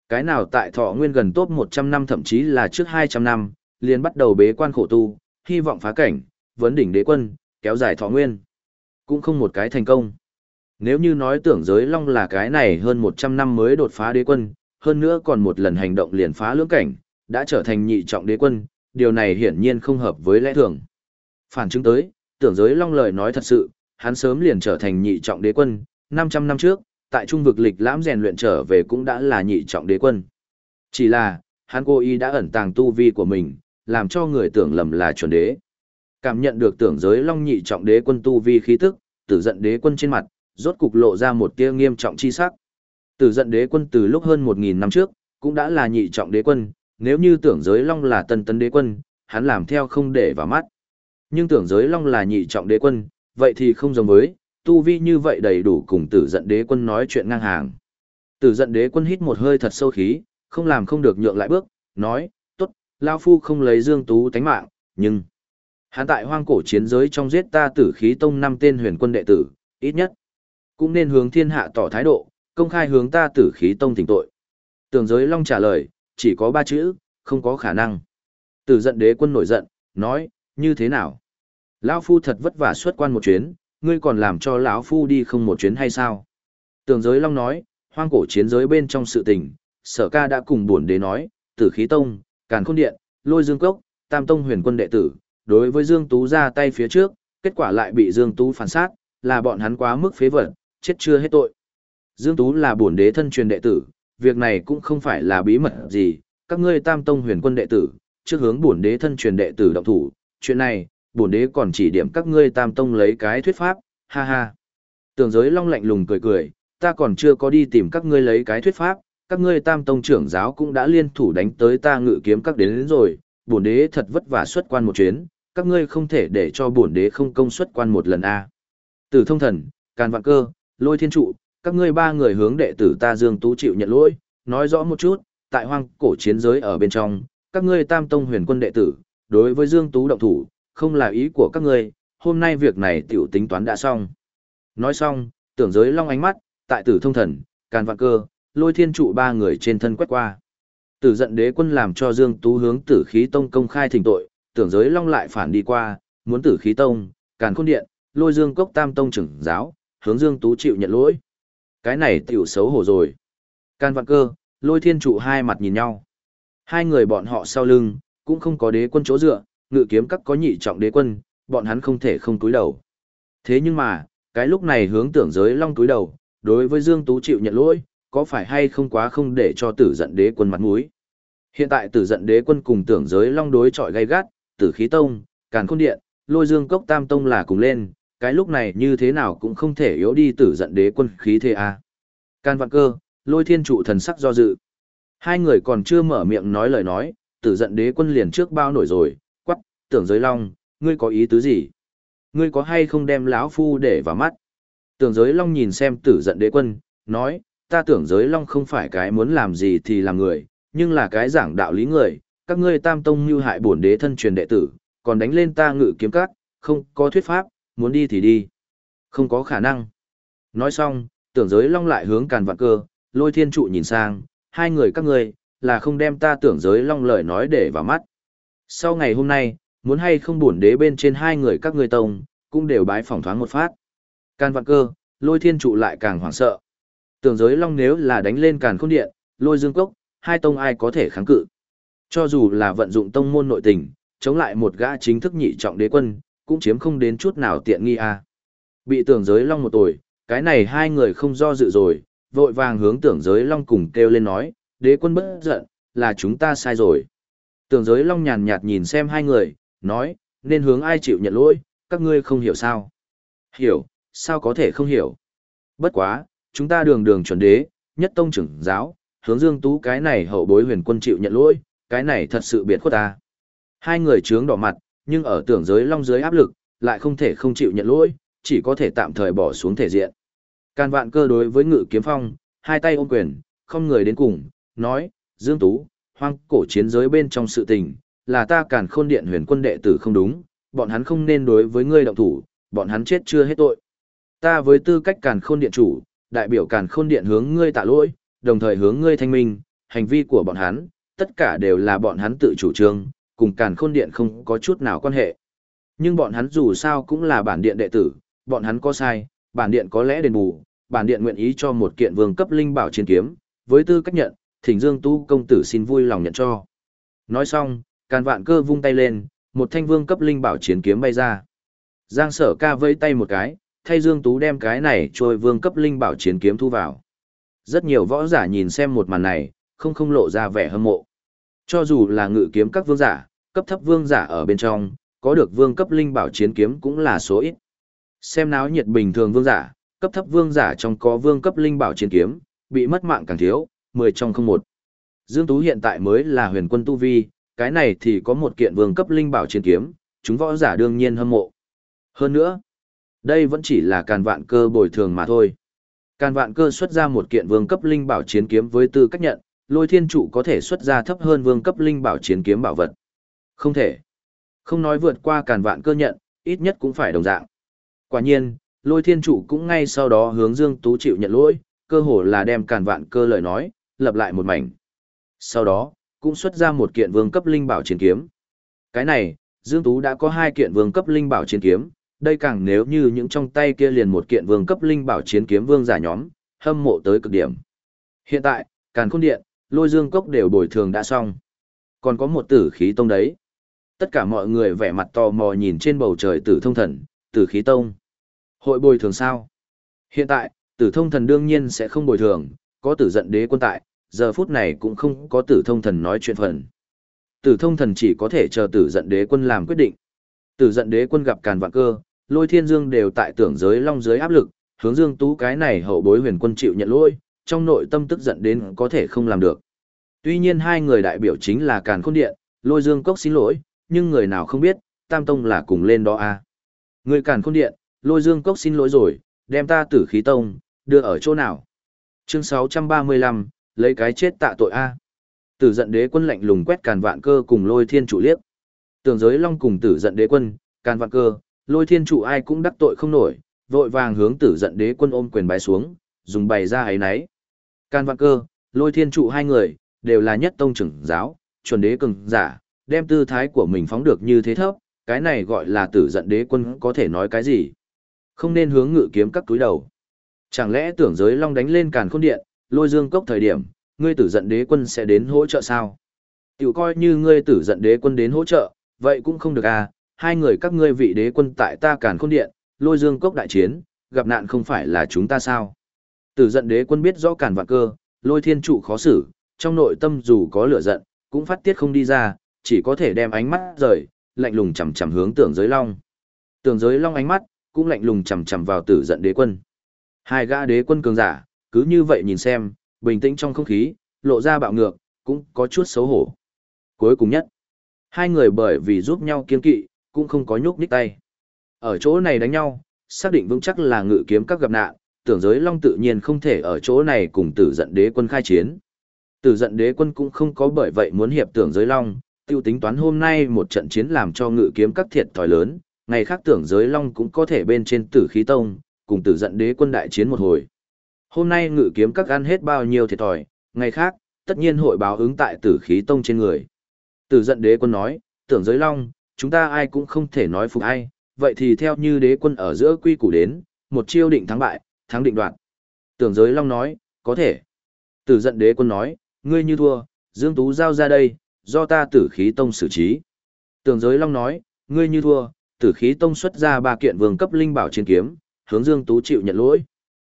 Cái nào tại thọ nguyên gần top 100 năm thậm chí là trước 200 năm, liền bắt đầu bế quan khổ tu, hy vọng phá cảnh, vấn đỉnh đế quân, kéo dài thọ nguyên. Cũng không một cái thành công. Nếu như nói tưởng giới long là cái này hơn 100 năm mới đột phá đế quân, hơn nữa còn một lần hành động liền phá lưỡng cảnh, đã trở thành nhị trọng đế quân, điều này hiển nhiên không hợp với lẽ thường. Phản chứng tới, tưởng giới long lời nói thật sự, hắn sớm liền trở thành nhị trọng đế quân, 500 năm trước, tại trung vực lịch lãm rèn luyện trở về cũng đã là nhị trọng đế quân. Chỉ là, hắn cố ý đã ẩn tàng tu vi của mình, làm cho người tưởng lầm là chuẩn đế. Cảm nhận được tưởng giới long nhị trọng đế quân tu vi khí tức, tử giận đế quân trên mặt, rốt cục lộ ra một tia nghiêm trọng chi sắc. Tử giận đế quân từ lúc hơn 1000 năm trước, cũng đã là nhị trọng đế quân, nếu như tưởng giới long là tân tân đế quân, hắn làm theo không để vào mắt. Nhưng tưởng giới long là nhị trọng đế quân, vậy thì không giống với, tu vi như vậy đầy đủ cùng tử giận đế quân nói chuyện ngang hàng. Tử giận đế quân hít một hơi thật sâu khí, không làm không được nhượng lại bước, nói, tốt, Lao Phu không lấy Dương Tú tánh mạng, nhưng... hán tại hoang cổ chiến giới trong giết ta tử khí tông năm tên huyền quân đệ tử, ít nhất. Cũng nên hướng thiên hạ tỏ thái độ, công khai hướng ta tử khí tông thỉnh tội. Tường giới long trả lời, chỉ có ba chữ, không có khả năng. Tử giận đế quân nổi giận, nói, như thế nào? Lão Phu thật vất vả xuất quan một chuyến, ngươi còn làm cho lão Phu đi không một chuyến hay sao? Tường giới long nói, hoang cổ chiến giới bên trong sự tình, sở ca đã cùng buồn đế nói, tử khí tông, càn khôn điện, lôi dương cốc, tam tông huyền quân đệ tử, đối với Dương Tú ra tay phía trước, kết quả lại bị Dương Tú phản sát, là bọn hắn quá mức phế vật, chết chưa hết tội. Dương Tú là bổn đế thân truyền đệ tử, việc này cũng không phải là bí mật gì, các ngươi tam tông huyền quân đệ tử, trước hướng bổn đế thân truyền đệ tử động thủ, chuyện này, bổn đế còn chỉ điểm các ngươi tam tông lấy cái thuyết pháp, ha ha. Tường giới long lạnh lùng cười cười, ta còn chưa có đi tìm các ngươi lấy cái thuyết pháp, các ngươi tam tông trưởng giáo cũng đã liên thủ đánh tới ta ngự kiếm các đến, đến rồi, bổn đế thật vất vả xuất quan một chuyến, các ngươi không thể để cho bổn đế không công xuất quan một lần à. a. Tử thông thần, càn vạn cơ, lôi thiên trụ, các ngươi ba người hướng đệ tử ta Dương Tú chịu nhận lỗi, nói rõ một chút, tại hoang cổ chiến giới ở bên trong, các ngươi tam tông huyền quân đệ tử, đối với Dương Tú động thủ, không là ý của các ngươi, hôm nay việc này tiểu tính toán đã xong. Nói xong, tưởng giới long ánh mắt, tại tử thông thần, càn vạn cơ, lôi thiên trụ ba người trên thân quét qua. Tử giận đế quân làm cho Dương Tú hướng tử khí tông công khai thỉnh tội, tưởng giới long lại phản đi qua, muốn tử khí tông, càn khôn điện, lôi dương cốc tam tông trưởng giáo, hướng Dương Tú chịu nhận lỗi. Cái này tiểu xấu hổ rồi. Can vạn cơ, lôi thiên trụ hai mặt nhìn nhau. Hai người bọn họ sau lưng, cũng không có đế quân chỗ dựa, ngự kiếm các có nhị trọng đế quân, bọn hắn không thể không túi đầu. Thế nhưng mà, cái lúc này hướng tưởng giới long túi đầu, đối với Dương Tú chịu nhận lỗi, có phải hay không quá không để cho tử giận đế quân mặt mũi. Hiện tại tử giận đế quân cùng tưởng giới long đối chọi gay gắt, tử khí tông, càn khôn điện, lôi dương cốc tam tông là cùng lên, cái lúc này như thế nào cũng không thể yếu đi tử giận đế quân khí thế a. À. Can vạn cơ, lôi thiên trụ thần sắc do dự. Hai người còn chưa mở miệng nói lời nói, tử giận đế quân liền trước bao nổi rồi, tưởng giới long, ngươi có ý tứ gì? Ngươi có hay không đem lão phu để vào mắt? Tưởng giới long nhìn xem tử giận đế quân, nói, ta tưởng giới long không phải cái muốn làm gì thì làm người, nhưng là cái giảng đạo lý người, các ngươi tam tông như hại bổn đế thân truyền đệ tử, còn đánh lên ta ngự kiếm cắt, không có thuyết pháp, muốn đi thì đi. Không có khả năng. Nói xong, tưởng giới long lại hướng càn vạn cơ, lôi thiên trụ nhìn sang, hai người các ngươi, là không đem ta tưởng giới long lời nói để vào mắt. Sau ngày hôm nay, muốn hay không bổn đế bên trên hai người các ngươi tông, cũng đều bái phỏng thoáng một phát. Càn vạn cơ, lôi thiên trụ lại càng hoảng sợ. Tưởng giới long nếu là đánh lên càn khôn điện, lôi dương cốc, hai tông ai có thể kháng cự. Cho dù là vận dụng tông môn nội tình, chống lại một gã chính thức nhị trọng đế quân, cũng chiếm không đến chút nào tiện nghi a. Bị tưởng giới long một tuổi, cái này hai người không do dự rồi, vội vàng hướng tưởng giới long cùng kêu lên nói, đế quân bất giận, là chúng ta sai rồi. Tưởng giới long nhàn nhạt nhìn xem hai người, nói, nên hướng ai chịu nhận lỗi, các ngươi không hiểu sao. Hiểu, sao có thể không hiểu. Bất quá, chúng ta đường đường chuẩn đế, nhất tông trưởng giáo, hướng dương tú cái này hậu bối huyền quân chịu nhận lỗi, cái này thật sự biệt khuất ta. Hai người trướng đỏ mặt, nhưng ở tưởng giới long giới áp lực, lại không thể không chịu nhận lỗi, chỉ có thể tạm thời bỏ xuống thể diện. Can vạn cơ đối với ngự kiếm phong, hai tay ôm quyền, không người đến cùng, nói, Dương Tú, hoang cổ chiến giới bên trong sự tình, là ta càn khôn điện huyền quân đệ tử không đúng, bọn hắn không nên đối với ngươi động thủ, bọn hắn chết chưa hết tội. Ta với tư cách càn khôn điện chủ, đại biểu càn khôn điện hướng ngươi tạ lỗi, đồng thời hướng ngươi thanh minh, hành vi của bọn hắn, tất cả đều là bọn hắn tự chủ trương, cùng càn khôn điện không có chút nào quan hệ. Nhưng bọn hắn dù sao cũng là bản điện đệ tử, bọn hắn có sai, bản điện có lẽ đền bù, bản điện nguyện ý cho một kiện vương cấp linh bảo chiến kiếm, với tư cách nhận, thỉnh Dương Tu công tử xin vui lòng nhận cho. Nói xong, càn vạn cơ vung tay lên, một thanh vương cấp linh bảo chiến kiếm bay ra. Giang sở ca vẫy tay một cái, thay Dương Tú đem cái này trôi vương cấp linh bảo chiến kiếm thu vào. Rất nhiều võ giả nhìn xem một màn này, không không lộ ra vẻ hâm mộ. Cho dù là ngự kiếm các vương giả, cấp thấp vương giả ở bên trong, có được vương cấp linh bảo chiến kiếm cũng là số ít. Xem náo nhiệt bình thường vương giả, cấp thấp vương giả trong có vương cấp linh bảo chiến kiếm, bị mất mạng càng thiếu, 10 trong không một. Dương Tú hiện tại mới là huyền quân tu vi, cái này thì có một kiện vương cấp linh bảo chiến kiếm, chúng võ giả đương nhiên hâm mộ. Hơn nữa, đây vẫn chỉ là càn vạn cơ bồi thường mà thôi. Càn vạn cơ xuất ra một kiện vương cấp linh bảo chiến kiếm với tư cách nhận, lôi thiên trụ có thể xuất ra thấp hơn vương cấp linh bảo chiến kiếm bảo vật. Không thể. Không nói vượt qua càn vạn cơ nhận, ít nhất cũng phải đồng dạng. Quả nhiên, lôi thiên trụ cũng ngay sau đó hướng Dương Tú chịu nhận lỗi, cơ hồ là đem càn vạn cơ lời nói, lập lại một mảnh. Sau đó, cũng xuất ra một kiện vương cấp linh bảo chiến kiếm. Cái này, Dương Tú đã có hai kiện vương cấp linh bảo chiến kiếm, đây càng nếu như những trong tay kia liền một kiện vương cấp linh bảo chiến kiếm vương giả nhóm, hâm mộ tới cực điểm. Hiện tại, Càn Khôn Điện, Lôi Dương Cốc đều bồi thường đã xong. Còn có một tử khí tông đấy. Tất cả mọi người vẻ mặt tò mò nhìn trên bầu trời tử thông thần, tử khí tông. Hội bồi thường sao? Hiện tại, tử thông thần đương nhiên sẽ không bồi thường, có tử giận đế quân tại, giờ phút này cũng không có tử thông thần nói chuyện phần. Tử thông thần chỉ có thể chờ tử giận đế quân làm quyết định. Tử giận đế quân gặp càn vạn cơ, lôi thiên dương đều tại tưởng giới long giới áp lực, hướng dương tú cái này hậu bối huyền quân chịu nhận lôi, trong nội tâm tức giận đến có thể không làm được. Tuy nhiên hai người đại biểu chính là càn khôn điện, lôi dương cốc xin lỗi, nhưng người nào không biết, tam tông là cùng lên đó à. Người càn khôn điện, lôi dương cốc xin lỗi rồi, đem ta tử khí tông, đưa ở chỗ nào. Chương 635, lấy cái chết tạ tội A. Tử giận đế quân lạnh lùng quét càn vạn cơ cùng lôi thiên trụ liếc. tường giới long cùng tử giận đế quân, càn vạn cơ, lôi thiên trụ ai cũng đắc tội không nổi, vội vàng hướng tử giận đế quân ôm quyền bái xuống, dùng bày ra ấy nấy. Càn vạn cơ, lôi thiên trụ hai người, đều là nhất tông trưởng giáo, chuẩn đế cường giả, đem tư thái của mình phóng được như thế thấp, cái này gọi là tử giận đế quân có thể nói cái gì. Không nên hướng ngự kiếm các túi đầu. Chẳng lẽ tưởng giới long đánh lên càn khôn điện, lôi dương cốc thời điểm, ngươi tử giận đế quân sẽ đến hỗ trợ sao? Tiểu coi như ngươi tử giận đế quân đến hỗ trợ, vậy cũng không được à, hai người các ngươi vị đế quân tại ta càn khôn điện, lôi dương cốc đại chiến, gặp nạn không phải là chúng ta sao? Tử giận đế quân biết rõ càn vạn cơ, lôi thiên trụ khó xử, trong nội tâm dù có lửa giận, cũng phát tiết không đi ra, chỉ có thể đem ánh mắt rời, lạnh lùng chằm chằm hướng tưởng giới long. Tưởng giới long ánh mắt, cũng lạnh lùng chằm chằm vào tử giận đế quân. Hai gã đế quân cường giả, cứ như vậy nhìn xem, bình tĩnh trong không khí, lộ ra bạo ngược, cũng có chút xấu hổ. Cuối cùng nhất, hai người bởi vì giúp nhau kiên kỵ, cũng không có nhúc nhích tay. Ở chỗ này đánh nhau, xác định vững chắc là ngự kiếm các gặp nạn, tưởng giới long tự nhiên không thể ở chỗ này cùng tử giận đế quân khai chiến. Tử giận đế quân cũng không có bởi vậy muốn hiệp tưởng giới long, tiêu tính toán hôm nay một trận chiến làm cho ngự kiếm các thiệt thòi lớn, ngày khác tưởng giới long cũng có thể bên trên tử khí tông, cùng tử giận đế quân đại chiến một hồi. Hôm nay ngự kiếm các ăn hết bao nhiêu thiệt thòi, ngày khác, tất nhiên hội báo ứng tại tử khí tông trên người. Tử giận đế quân nói, tưởng giới long, chúng ta ai cũng không thể nói phục ai, vậy thì theo như đế quân ở giữa quy củ đến, một chiêu định thắng bại, thắng định đoạn. Tưởng giới long nói, có thể. Tử giận đế quân nói, ngươi như thua, Dương Tú giao ra đây, do ta tử khí tông xử trí. Tưởng giới long nói, ngươi như thua, tử khí tông xuất ra ba kiện vương cấp linh bảo chiến kiếm, hướng Dương Tú chịu nhận lỗi.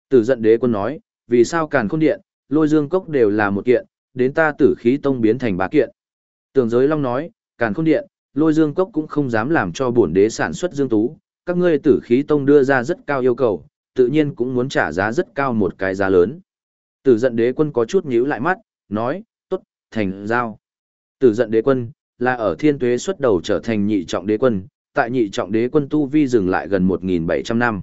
Tử giận đế quân nói, vì sao càn khôn điện, lôi dương cốc đều là một kiện, đến ta tử khí tông biến thành ba kiện. Tường giới long nói, càn khôn điện, lôi dương cốc cũng không dám làm cho bổn đế sản xuất dương tú, các ngươi tử khí tông đưa ra rất cao yêu cầu, tự nhiên cũng muốn trả giá rất cao một cái giá lớn. Tử giận đế quân có chút nhíu lại mắt, nói, tốt, thành giao. Tử giận đế quân, là ở thiên tuế xuất đầu trở thành nhị trọng đế quân, tại nhị trọng đế quân tu vi dừng lại gần 1.700 năm.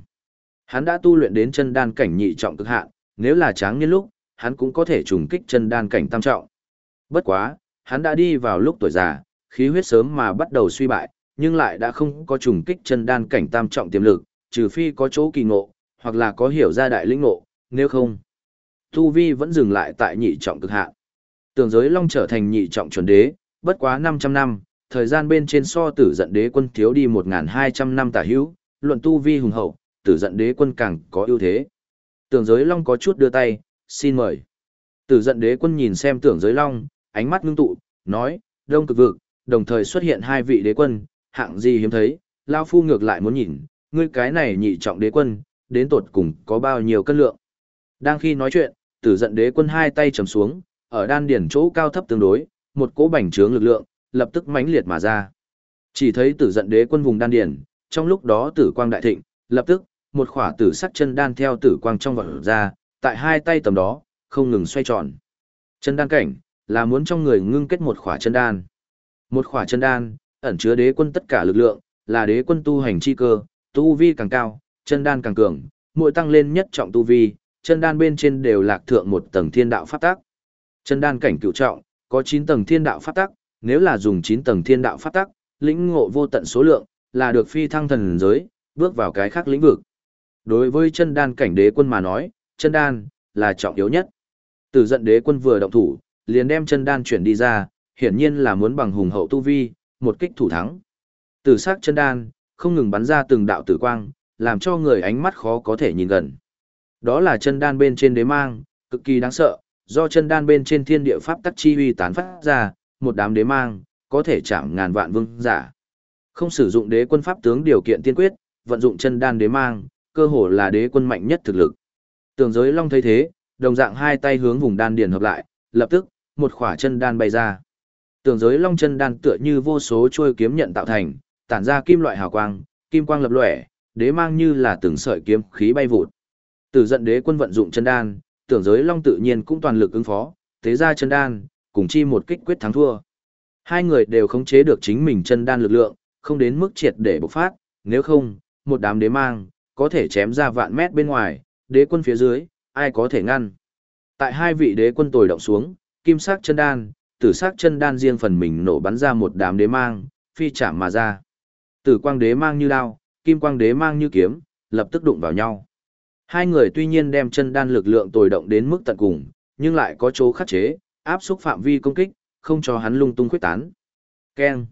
Hắn đã tu luyện đến chân đan cảnh nhị trọng cực hạn, nếu là tráng niên lúc, hắn cũng có thể trùng kích chân đan cảnh tam trọng. Bất quá, hắn đã đi vào lúc tuổi già, khí huyết sớm mà bắt đầu suy bại, nhưng lại đã không có trùng kích chân đan cảnh tam trọng tiềm lực, trừ phi có chỗ kỳ ngộ, hoặc là có hiểu ra đại linh ngộ, nếu không, Tu Vi vẫn dừng lại tại nhị trọng cực hạn. Tưởng giới long trở thành nhị trọng chuẩn đế, bất quá 500 năm, thời gian bên trên so tử giận đế quân thiếu đi 1.200 năm tả hữu, luận Tu Vi hùng hậu, tử giận đế quân càng có ưu thế. Tưởng giới long có chút đưa tay, xin mời. Tử giận đế quân nhìn xem tưởng giới long, ánh mắt ngưng tụ, nói, đông cực vực, đồng thời xuất hiện hai vị đế quân, hạng gì hiếm thấy, Lao Phu ngược lại muốn nhìn, ngươi cái này nhị trọng đế quân, đến tột cùng có bao nhiêu cân lượng. Đang khi nói chuyện, tử giận đế quân hai tay trầm xuống, ở đan điển chỗ cao thấp tương đối, một cỗ bành trướng lực lượng, lập tức mãnh liệt mà ra. Chỉ thấy tử giận đế quân vùng đan điển, trong lúc đó tử quang đại thịnh, lập tức, một khỏa tử sắc chân đan theo tử quang trong vật ra, tại hai tay tầm đó, không ngừng xoay tròn. Chân đan cảnh, là muốn trong người ngưng kết một khỏa chân đan. Một khỏa chân đan, ẩn chứa đế quân tất cả lực lượng, là đế quân tu hành chi cơ, tu vi càng cao, chân đan càng cường, mỗi tăng lên nhất trọng tu vi, chân đan bên trên đều lạc thượng một tầng thiên đạo pháp tắc. Chân đan cảnh cựu trọng, có 9 tầng thiên đạo pháp tắc, nếu là dùng 9 tầng thiên đạo pháp tắc, lĩnh ngộ vô tận số lượng, là được phi thăng thần giới, bước vào cái khác lĩnh vực. Đối với chân đan cảnh đế quân mà nói, chân đan là trọng yếu nhất. Tử giận đế quân vừa động thủ, liền đem chân đan chuyển đi ra, hiển nhiên là muốn bằng hùng hậu tu vi, một kích thủ thắng. Tử sắc chân đan, không ngừng bắn ra từng đạo tử quang, làm cho người ánh mắt khó có thể nhìn gần. Đó là chân đan bên trên đế mang, cực kỳ đáng sợ, do chân đan bên trên thiên địa pháp tắc chi uy tán phát ra, một đám đế mang, có thể chạm ngàn vạn vương giả. Không sử dụng đế quân pháp tướng điều kiện tiên quyết, vận dụng chân đan đế mang, cơ hồ là đế quân mạnh nhất thực lực. Tường giới long thấy thế, đồng dạng hai tay hướng vùng đan điền hợp lại, lập tức, một khỏa chân đan bay ra. Tường giới long chân đan tựa như vô số chuôi kiếm nhận tạo thành, tản ra kim loại hào quang, kim quang lập lòe, đế mang như là từng sợi kiếm khí bay vụt. từ giận đế quân vận dụng chân đan, tưởng giới long tự nhiên cũng toàn lực ứng phó, thế ra chân đan, cùng chi một kích quyết thắng thua. Hai người đều khống chế được chính mình chân đan lực lượng, không đến mức triệt để bộc phát, nếu không, một đám đế mang, có thể chém ra vạn mét bên ngoài, đế quân phía dưới, ai có thể ngăn. Tại hai vị đế quân tồi động xuống, kim sắc chân đan, tử sắc chân đan riêng phần mình nổ bắn ra một đám đế mang, phi chạm mà ra. Tử quang đế mang như đao, kim quang đế mang như kiếm, lập tức đụng vào nhau. Hai người tuy nhiên đem chân đan lực lượng tồi động đến mức tận cùng, nhưng lại có chỗ khắc chế, áp xúc phạm vi công kích, không cho hắn lung tung khuyết tán. Keng.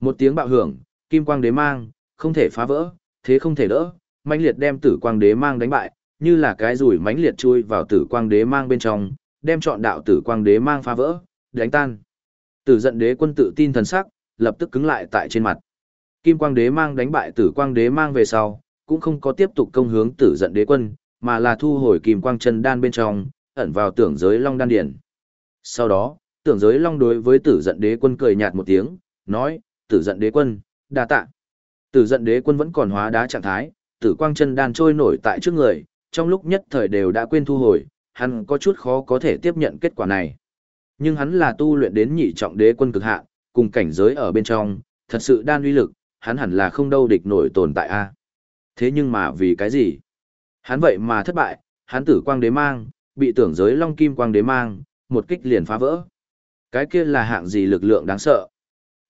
Một tiếng bạo hưởng, kim quang đế mang, không thể phá vỡ, thế không thể đỡ, mãnh liệt đem tử quang đế mang đánh bại, như là cái rủi mãnh liệt chui vào tử quang đế mang bên trong, đem chọn đạo tử quang đế mang phá vỡ, đánh tan. Tử giận đế quân tự tin thần sắc, lập tức cứng lại tại trên mặt. Kim quang đế mang đánh bại tử quang đế mang về sau, cũng không có tiếp tục công hướng tử giận đế quân, mà là thu hồi kim quang chân đan bên trong, ẩn vào tưởng giới long đan điển. Sau đó, tưởng giới long đối với tử giận đế quân cười nhạt một tiếng, nói, tử giận đế quân, đa tạ. Tử giận đế quân vẫn còn hóa đá trạng thái, tử quang chân đan trôi nổi tại trước người, trong lúc nhất thời đều đã quên thu hồi, hắn có chút khó có thể tiếp nhận kết quả này. Nhưng hắn là tu luyện đến nhị trọng đế quân cực hạ, cùng cảnh giới ở bên trong, thật sự đan uy lực, hắn hẳn là không đâu địch nổi tồn tại a. À. Thế nhưng mà vì cái gì? Hắn vậy mà thất bại, hắn tử quang đế mang, bị tưởng giới long kim quang đế mang, một kích liền phá vỡ. Cái kia là hạng gì lực lượng đáng sợ?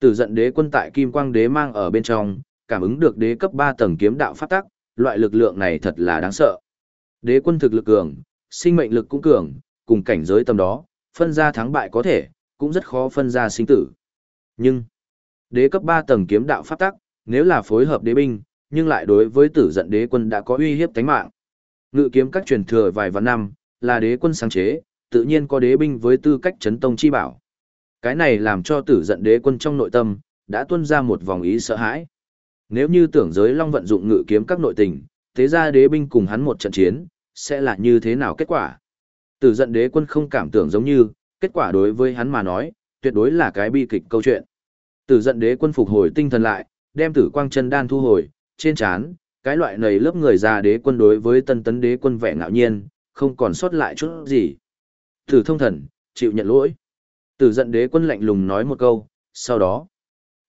Tử giận đế quân tại kim quang đế mang ở bên trong, cảm ứng được đế cấp 3 tầng kiếm đạo pháp tắc, loại lực lượng này thật là đáng sợ. Đế quân thực lực cường, sinh mệnh lực cũng cường, cùng cảnh giới tầm đó, phân ra thắng bại có thể, cũng rất khó phân ra sinh tử. Nhưng, đế cấp 3 tầng kiếm đạo pháp tắc, nếu là phối hợp đế binh, nhưng lại đối với tử giận đế quân đã có uy hiếp tánh mạng. Ngự kiếm các truyền thừa vài vạn năm, là đế quân sáng chế, tự nhiên có đế binh với tư cách chấn tông chi bảo. Cái này làm cho tử giận đế quân trong nội tâm, đã tuôn ra một vòng ý sợ hãi. Nếu như tưởng giới long vận dụng ngự kiếm các nội tình, thế ra đế binh cùng hắn một trận chiến, sẽ là như thế nào kết quả? Tử giận đế quân không cảm tưởng giống như, kết quả đối với hắn mà nói, tuyệt đối là cái bi kịch câu chuyện. Tử giận đế quân phục hồi tinh thần lại, đem tử quang chân đan thu hồi, trên chán, cái loại này lớp người già đế quân đối với tân tấn đế quân vẻ ngạo nhiên, không còn sót lại chút gì. Tử thông thần, chịu nhận lỗi. Tử giận đế quân lạnh lùng nói một câu, sau đó,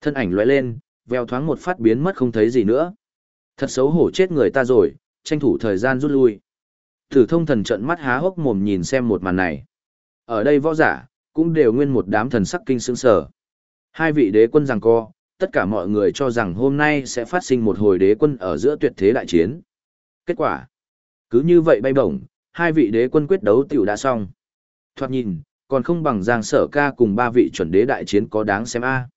thân ảnh lóe lên, veo thoáng một phát biến mất không thấy gì nữa. Thật xấu hổ chết người ta rồi, tranh thủ thời gian rút lui. thử thông thần trận mắt há hốc mồm nhìn xem một màn này. Ở đây võ giả, cũng đều nguyên một đám thần sắc kinh sững sở. Hai vị đế quân rằng co, tất cả mọi người cho rằng hôm nay sẽ phát sinh một hồi đế quân ở giữa tuyệt thế đại chiến. Kết quả, cứ như vậy bay bổng, hai vị đế quân quyết đấu tiểu đã xong. Thoạt nhìn, còn không bằng Giang Sở Ca cùng ba vị chuẩn đế đại chiến có đáng xem a.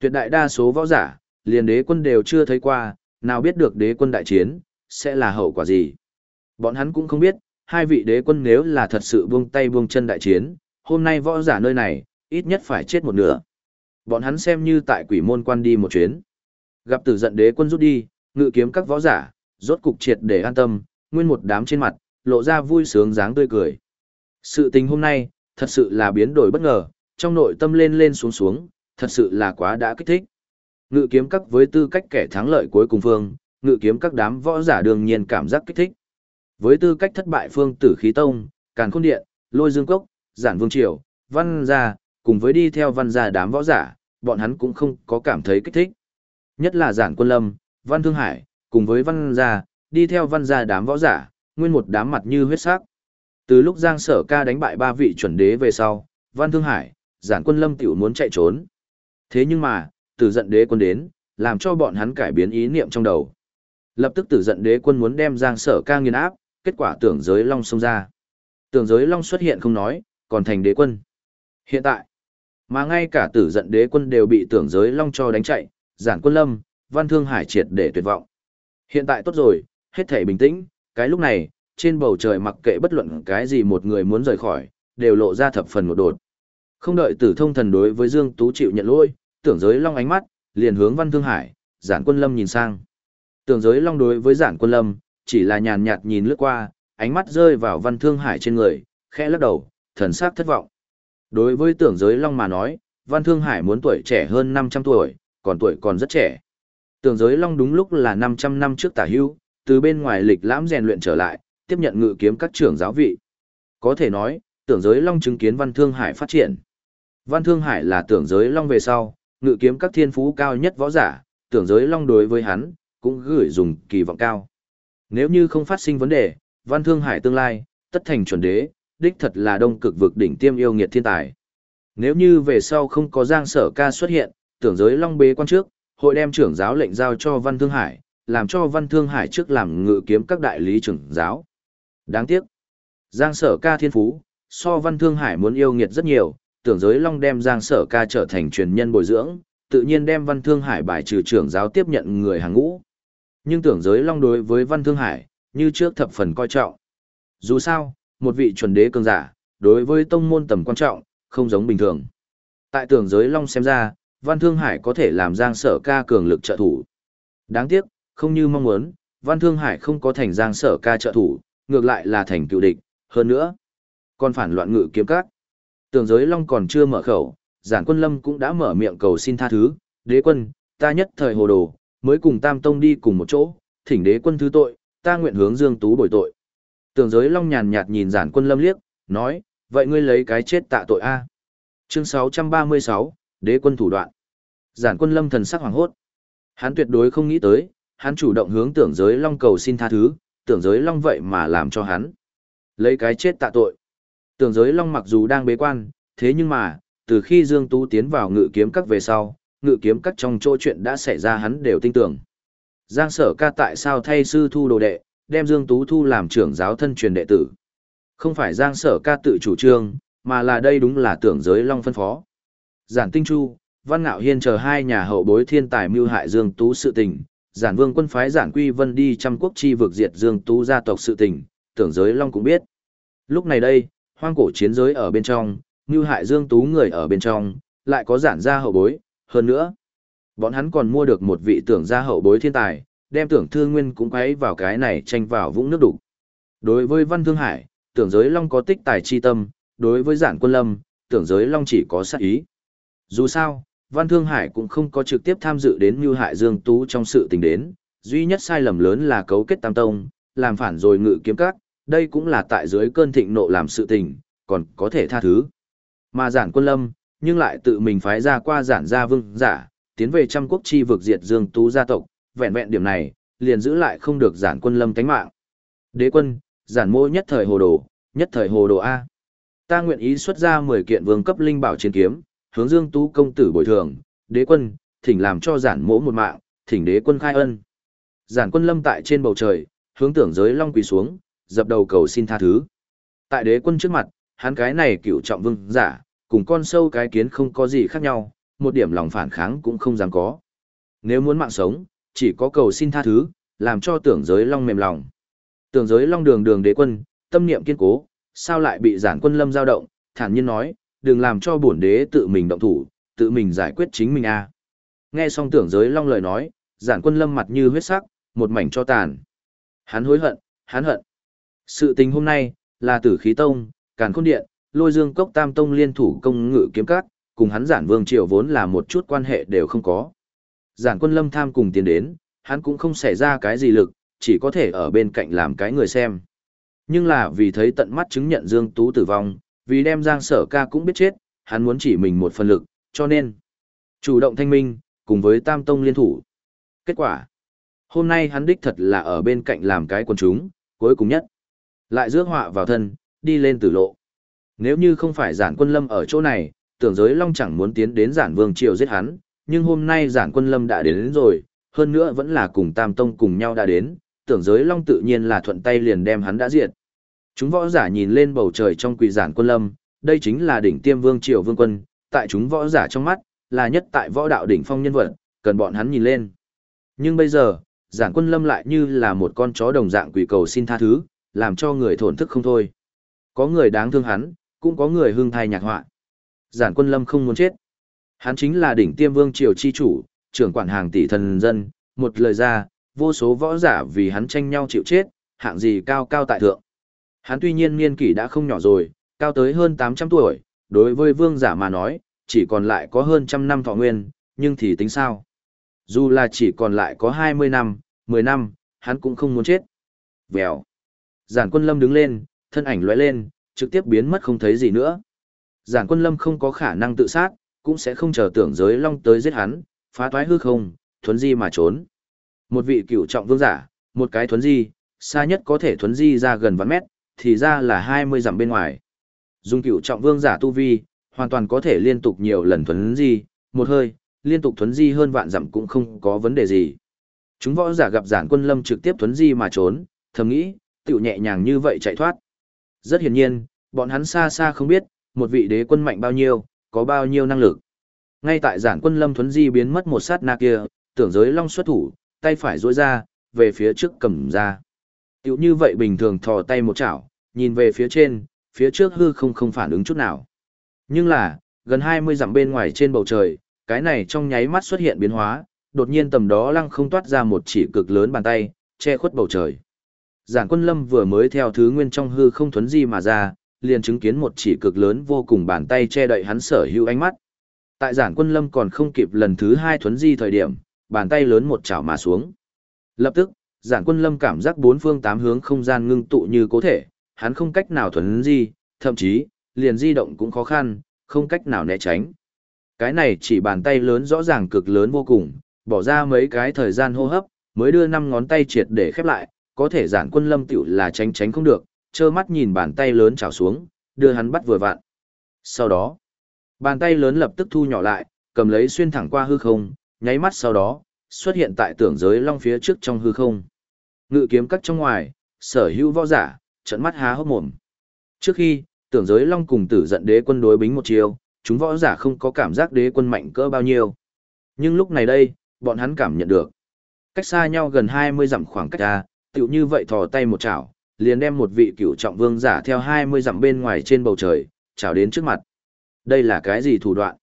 Tuyệt đại đa số võ giả, liền đế quân đều chưa thấy qua, nào biết được đế quân đại chiến sẽ là hậu quả gì. Bọn hắn cũng không biết, hai vị đế quân nếu là thật sự buông tay buông chân đại chiến, hôm nay võ giả nơi này, ít nhất phải chết một nửa. Bọn hắn xem như tại quỷ môn quan đi một chuyến. Gặp tử giận đế quân rút đi, ngự kiếm các võ giả, rốt cục triệt để an tâm, nguyên một đám trên mặt, lộ ra vui sướng dáng tươi cười. Sự tình hôm nay, thật sự là biến đổi bất ngờ, trong nội tâm lên lên xuống xuống, thật sự là quá đã kích thích. Ngự kiếm các với tư cách kẻ thắng lợi cuối cùng phương, ngự kiếm các đám võ giả đương nhiên cảm giác kích thích. Với tư cách thất bại phương tử khí tông, càn khôn điện, lôi dương cốc, giản vương triều, văn gia, cùng với đi theo văn gia đám võ giả, bọn hắn cũng không có cảm thấy kích thích. Nhất là giản quân lâm, văn thương hải, cùng với văn gia, đi theo văn gia đám võ giả, nguyên một đám mặt như huyết sắc. Từ lúc Giang Sở Ca đánh bại ba vị chuẩn đế về sau, Văn Thương Hải, Giản Quân Lâm tiểu muốn chạy trốn. Thế nhưng mà, Tử Giận Đế quân đến, làm cho bọn hắn cải biến ý niệm trong đầu. Lập tức Tử Giận Đế quân muốn đem Giang Sở Ca nghiền áp, kết quả Tưởng Giới Long xông ra. Tưởng Giới Long xuất hiện không nói, còn thành đế quân. Hiện tại, mà ngay cả Tử Giận Đế quân đều bị Tưởng Giới Long cho đánh chạy, Giản Quân Lâm, Văn Thương Hải triệt để tuyệt vọng. Hiện tại tốt rồi, hết thảy bình tĩnh, cái lúc này, trên bầu trời mặc kệ bất luận cái gì một người muốn rời khỏi, đều lộ ra thập phần một đột. Không đợi tử thông thần đối với Dương Tú chịu nhận lỗi, tưởng giới long ánh mắt, liền hướng văn thương hải, giản quân lâm nhìn sang. Tưởng giới long đối với giản quân lâm, chỉ là nhàn nhạt nhìn lướt qua, ánh mắt rơi vào văn thương hải trên người, khẽ lắc đầu, thần sắc thất vọng. Đối với tưởng giới long mà nói, văn thương hải muốn tuổi trẻ hơn 500 tuổi, còn tuổi còn rất trẻ. Tưởng giới long đúng lúc là 500 năm trước tả hưu, từ bên ngoài lịch lãm rèn luyện trở lại, tiếp nhận ngự kiếm các trưởng giáo vị. Có thể nói, tưởng giới long chứng kiến văn thương hải phát triển. Văn thương hải là tưởng giới long về sau, ngự kiếm các thiên phú cao nhất võ giả, tưởng giới long đối với hắn, cũng gửi dùng kỳ vọng cao. Nếu như không phát sinh vấn đề, văn thương hải tương lai, tất thành chuẩn đế, đích thật là đông cực vực đỉnh tiêm yêu nghiệt thiên tài. Nếu như về sau không có giang sở ca xuất hiện, tưởng giới long bế quan trước, hội đem trưởng giáo lệnh giao cho văn thương hải, làm cho văn thương hải trước làm ngự kiếm các đại lý trưởng giáo. Đáng tiếc. Giang sở ca thiên phú, so văn thương hải muốn yêu nghiệt rất nhiều, tưởng giới long đem Giang sở ca trở thành truyền nhân bồi dưỡng, tự nhiên đem văn thương hải bài trừ trưởng giáo tiếp nhận người hàng ngũ. Nhưng tưởng giới long đối với văn thương hải, như trước thập phần coi trọng. Dù sao, một vị chuẩn đế cường giả, đối với tông môn tầm quan trọng, không giống bình thường. Tại tưởng giới long xem ra, văn thương hải có thể làm Giang sở ca cường lực trợ thủ. Đáng tiếc, không như mong muốn, văn thương hải không có thành Giang sở ca trợ thủ, ngược lại là thành cựu địch, hơn nữa, còn phản loạn ngự kiếm các. Tường giới long còn chưa mở khẩu, giản quân lâm cũng đã mở miệng cầu xin tha thứ, đế quân, ta nhất thời hồ đồ, mới cùng tam tông đi cùng một chỗ, thỉnh đế quân thứ tội, ta nguyện hướng dương tú bồi tội. Tường giới long nhàn nhạt nhìn giản quân lâm liếc, nói, vậy ngươi lấy cái chết tạ tội a Chương 636, đế quân thủ đoạn. Giản quân lâm thần sắc hoàng hốt. Hắn tuyệt đối không nghĩ tới, hắn chủ động hướng tưởng giới long cầu xin tha thứ, tưởng giới long vậy mà làm cho hắn. Lấy cái chết tạ tội. Tưởng giới long mặc dù đang bế quan, thế nhưng mà, từ khi Dương Tú tiến vào ngự kiếm các về sau, ngự kiếm các trong chỗ chuyện đã xảy ra hắn đều tin tưởng. Giang sở ca tại sao thay sư thu đồ đệ, đem Dương Tú thu làm trưởng giáo thân truyền đệ tử. Không phải Giang sở ca tự chủ trương, mà là đây đúng là tưởng giới long phân phó. Giản Tinh Chu, Văn Ngạo Hiên chờ hai nhà hậu bối thiên tài mưu hại Dương Tú sự tình, giản vương quân phái giản quy vân đi trăm quốc chi vực diệt dương tú gia tộc sự tình, tưởng giới long cũng biết. Lúc này đây, hoang cổ chiến giới ở bên trong, như hại dương tú người ở bên trong, lại có giản gia hậu bối, hơn nữa. Bọn hắn còn mua được một vị tưởng gia hậu bối thiên tài, đem tưởng thương nguyên cũng quấy vào cái này tranh vào vũng nước đủ. Đối với văn thương hải, tưởng giới long có tích tài chi tâm, đối với giản quân lâm, tưởng giới long chỉ có sát ý. Dù sao, Văn Thương Hải cũng không có trực tiếp tham dự đến như hại Dương Tú trong sự tình đến, duy nhất sai lầm lớn là cấu kết tam tông, làm phản rồi ngự kiếm các, đây cũng là tại dưới cơn thịnh nộ làm sự tình, còn có thể tha thứ. Mà giản quân lâm, nhưng lại tự mình phái ra qua giản gia vương giả, tiến về trăm quốc chi vực diệt Dương Tú gia tộc, vẹn vẹn điểm này, liền giữ lại không được giản quân lâm tánh mạng. Đế quân, giản mô nhất thời hồ đồ, nhất thời hồ đồ A. Ta nguyện ý xuất ra 10 kiện vương cấp linh bảo chiến kiếm, hướng Dương Tú công tử bồi thường, đế quân, thỉnh làm cho giản mỗ một mạng, thỉnh đế quân khai ân. Giản quân lâm tại trên bầu trời, hướng tưởng giới long quỳ xuống, dập đầu cầu xin tha thứ. Tại đế quân trước mặt, hắn cái này cựu trọng vương giả, cùng con sâu cái kiến không có gì khác nhau, một điểm lòng phản kháng cũng không dám có. Nếu muốn mạng sống, chỉ có cầu xin tha thứ, làm cho tưởng giới long mềm lòng. Tưởng giới long đường đường đế quân, tâm niệm kiên cố, sao lại bị giản quân lâm dao động, thản nhiên nói, đừng làm cho bổn đế tự mình động thủ, tự mình giải quyết chính mình a. Nghe xong tưởng giới long lời nói, giản quân lâm mặt như huyết sắc, một mảnh cho tàn. Hắn hối hận, hắn hận. Sự tình hôm nay, là tử khí tông, càn khôn điện, lôi dương cốc tam tông liên thủ công ngự kiếm cát, cùng hắn giản vương triều vốn là một chút quan hệ đều không có. Giản quân lâm tham cùng tiến đến, hắn cũng không xảy ra cái gì lực, chỉ có thể ở bên cạnh làm cái người xem. Nhưng là vì thấy tận mắt chứng nhận Dương Tú tử vong, vì đem Giang Sở Ca cũng biết chết, hắn muốn chỉ mình một phần lực, cho nên chủ động thanh minh, cùng với Tam Tông liên thủ. Kết quả, hôm nay hắn đích thật là ở bên cạnh làm cái quần chúng, cuối cùng nhất. Lại rước họa vào thân, đi lên tử lộ. Nếu như không phải giản quân lâm ở chỗ này, tưởng giới long chẳng muốn tiến đến giản vương triều giết hắn, nhưng hôm nay giản quân lâm đã đến, đến rồi, hơn nữa vẫn là cùng Tam Tông cùng nhau đã đến, tưởng giới long tự nhiên là thuận tay liền đem hắn đã diệt. Chúng võ giả nhìn lên bầu trời trong quỷ giản quân lâm, đây chính là đỉnh tiêm vương triều vương quân, tại chúng võ giả trong mắt, là nhất tại võ đạo đỉnh phong nhân vật, cần bọn hắn nhìn lên. Nhưng bây giờ, giản quân lâm lại như là một con chó đồng dạng quỷ cầu xin tha thứ, làm cho người thổn thức không thôi. Có người đáng thương hắn, cũng có người hương thai nhạc họa. Giản quân lâm không muốn chết. Hắn chính là đỉnh tiêm vương triều chi chủ, trưởng quản hàng tỷ thần dân, một lời ra, vô số võ giả vì hắn tranh nhau chịu chết, hạng gì cao cao tại thượng. Hắn tuy nhiên niên kỷ đã không nhỏ rồi, cao tới hơn 800 tuổi, đối với vương giả mà nói, chỉ còn lại có hơn trăm năm thọ nguyên, nhưng thì tính sao? Dù là chỉ còn lại có 20 năm, 10 năm, hắn cũng không muốn chết. Vèo. Giản quân lâm đứng lên, thân ảnh lóe lên, trực tiếp biến mất không thấy gì nữa. Giản quân lâm không có khả năng tự sát, cũng sẽ không chờ tưởng giới long tới giết hắn, phá toái hư không, thuấn di mà trốn. Một vị cựu trọng vương giả, một cái thuấn di, xa nhất có thể thuấn di ra gần vạn mét, thì ra là 20 dặm bên ngoài. Dùng cựu trọng vương giả tu vi, hoàn toàn có thể liên tục nhiều lần thuấn di, một hơi, liên tục thuấn di hơn vạn dặm cũng không có vấn đề gì. Chúng võ giả gặp giản quân lâm trực tiếp thuấn di mà trốn, thầm nghĩ, tiểu nhẹ nhàng như vậy chạy thoát. Rất hiển nhiên, bọn hắn xa xa không biết, một vị đế quân mạnh bao nhiêu, có bao nhiêu năng lực. Ngay tại giản quân lâm thuấn di biến mất một sát na kia, tưởng giới long xuất thủ, tay phải duỗi ra, về phía trước cầm ra. Tiểu như vậy bình thường thò tay một chảo, nhìn về phía trên, phía trước hư không không phản ứng chút nào. Nhưng là, gần 20 dặm bên ngoài trên bầu trời, cái này trong nháy mắt xuất hiện biến hóa, đột nhiên tầm đó lăng không toát ra một chỉ cực lớn bàn tay, che khuất bầu trời. Giản quân lâm vừa mới theo thứ nguyên trong hư không thuấn di mà ra, liền chứng kiến một chỉ cực lớn vô cùng bàn tay che đậy hắn sở hữu ánh mắt. Tại giản quân lâm còn không kịp lần thứ hai thuấn di thời điểm, bàn tay lớn một chảo mà xuống. Lập tức, giản quân lâm cảm giác bốn phương tám hướng không gian ngưng tụ như cố thể, hắn không cách nào thuấn di, thậm chí, liền di động cũng khó khăn, không cách nào né tránh. Cái này chỉ bàn tay lớn rõ ràng cực lớn vô cùng, bỏ ra mấy cái thời gian hô hấp, mới đưa năm ngón tay triệt để khép lại, có thể giản quân lâm tiểu là tránh tránh không được, trơ mắt nhìn bàn tay lớn trào xuống, đưa hắn bắt vừa vặn. Sau đó, bàn tay lớn lập tức thu nhỏ lại, cầm lấy xuyên thẳng qua hư không, nháy mắt sau đó, xuất hiện tại tưởng giới long phía trước trong hư không. Ngự kiếm cắt trong ngoài, sở hữu võ giả, trận mắt há hốc mồm. Trước khi, tưởng giới long cùng tử giận đế quân đối bính một chiều, chúng võ giả không có cảm giác đế quân mạnh cỡ bao nhiêu. Nhưng lúc này đây, bọn hắn cảm nhận được. Cách xa nhau gần 20 dặm khoảng cách ra, tựu như vậy thò tay một chảo, liền đem một vị cựu trọng vương giả theo 20 dặm bên ngoài trên bầu trời, chảo đến trước mặt. Đây là cái gì thủ đoạn?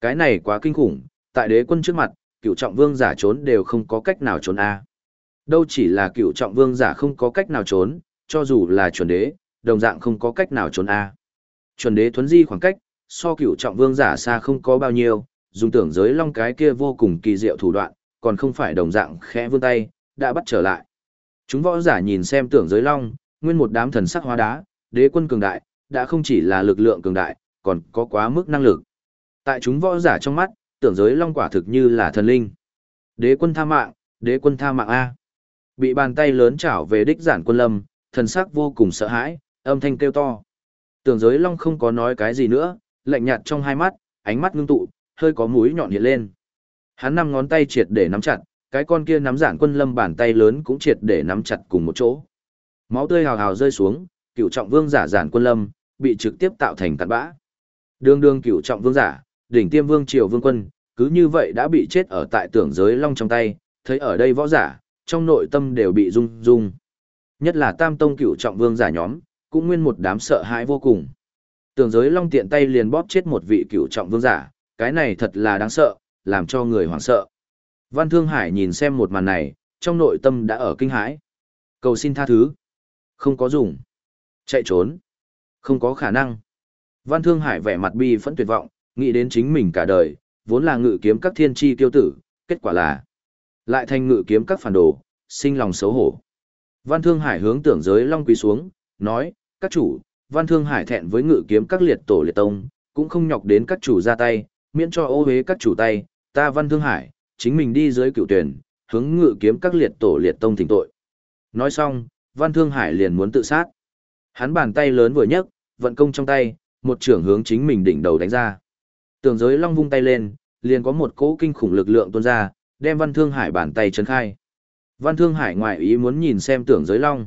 Cái này quá kinh khủng, tại đế quân trước mặt, cựu trọng vương giả trốn đều không có cách nào trốn a. Đâu chỉ là cựu trọng vương giả không có cách nào trốn, cho dù là chuẩn đế, đồng dạng không có cách nào trốn a. Chuẩn đế thuấn di khoảng cách, so cựu trọng vương giả xa không có bao nhiêu, dùng tưởng giới long cái kia vô cùng kỳ diệu thủ đoạn, còn không phải đồng dạng khẽ vươn tay, đã bắt trở lại. Chúng võ giả nhìn xem tưởng giới long, nguyên một đám thần sắc hóa đá, đế quân cường đại, đã không chỉ là lực lượng cường đại, còn có quá mức năng lực. Tại chúng võ giả trong mắt, tưởng giới long quả thực như là thần linh. Đế quân tha mạng, đế quân tha mạng A. Bị bàn tay lớn chảo về đích giản quân lâm, thần sắc vô cùng sợ hãi, âm thanh kêu to. Tưởng giới long không có nói cái gì nữa, lạnh nhạt trong hai mắt, ánh mắt ngưng tụ, hơi có mũi nhọn hiện lên. Hắn năm ngón tay triệt để nắm chặt, cái con kia nắm giản quân lâm bàn tay lớn cũng triệt để nắm chặt cùng một chỗ. Máu tươi hào hào rơi xuống, cựu trọng vương giả giản quân lâm, bị trực tiếp tạo thành cặn bã. Đường đường cựu trọng vương giả, đỉnh tiêm vương triều vương quân, cứ như vậy đã bị chết ở tại tưởng giới long trong tay, thấy ở đây võ giả, trong nội tâm đều bị rung rung. Nhất là tam tông cựu trọng vương giả nhóm, cũng nguyên một đám sợ hãi vô cùng. Tưởng giới long tiện tay liền bóp chết một vị cựu trọng vương giả, cái này thật là đáng sợ, làm cho người hoảng sợ. Văn Thương Hải nhìn xem một màn này, trong nội tâm đã ở kinh hãi. Cầu xin tha thứ. Không có dùng. Chạy trốn. Không có khả năng. Văn Thương Hải vẻ mặt bi phẫn tuyệt vọng, nghĩ đến chính mình cả đời, vốn là ngự kiếm các thiên tri tiêu tử, kết quả là lại thành ngự kiếm các phản đồ, sinh lòng xấu hổ. Văn Thương Hải hướng tưởng giới long Quý xuống, nói, các chủ, Văn Thương Hải thẹn với ngự kiếm các liệt tổ liệt tông, cũng không nhọc đến các chủ ra tay, miễn cho ô hế các chủ tay, ta Văn Thương Hải, chính mình đi dưới cựu tuyển, hướng ngự kiếm các liệt tổ liệt tông thỉnh tội. Nói xong, Văn Thương Hải liền muốn tự sát. Hắn bàn tay lớn vừa nhấc, vận công trong tay, một trưởng hướng chính mình đỉnh đầu đánh ra. Tường giới long vung tay lên, liền có một cỗ kinh khủng lực lượng tuôn ra, đem Văn Thương Hải bàn tay chấn khai. Văn Thương Hải ngoại ý muốn nhìn xem tưởng giới long.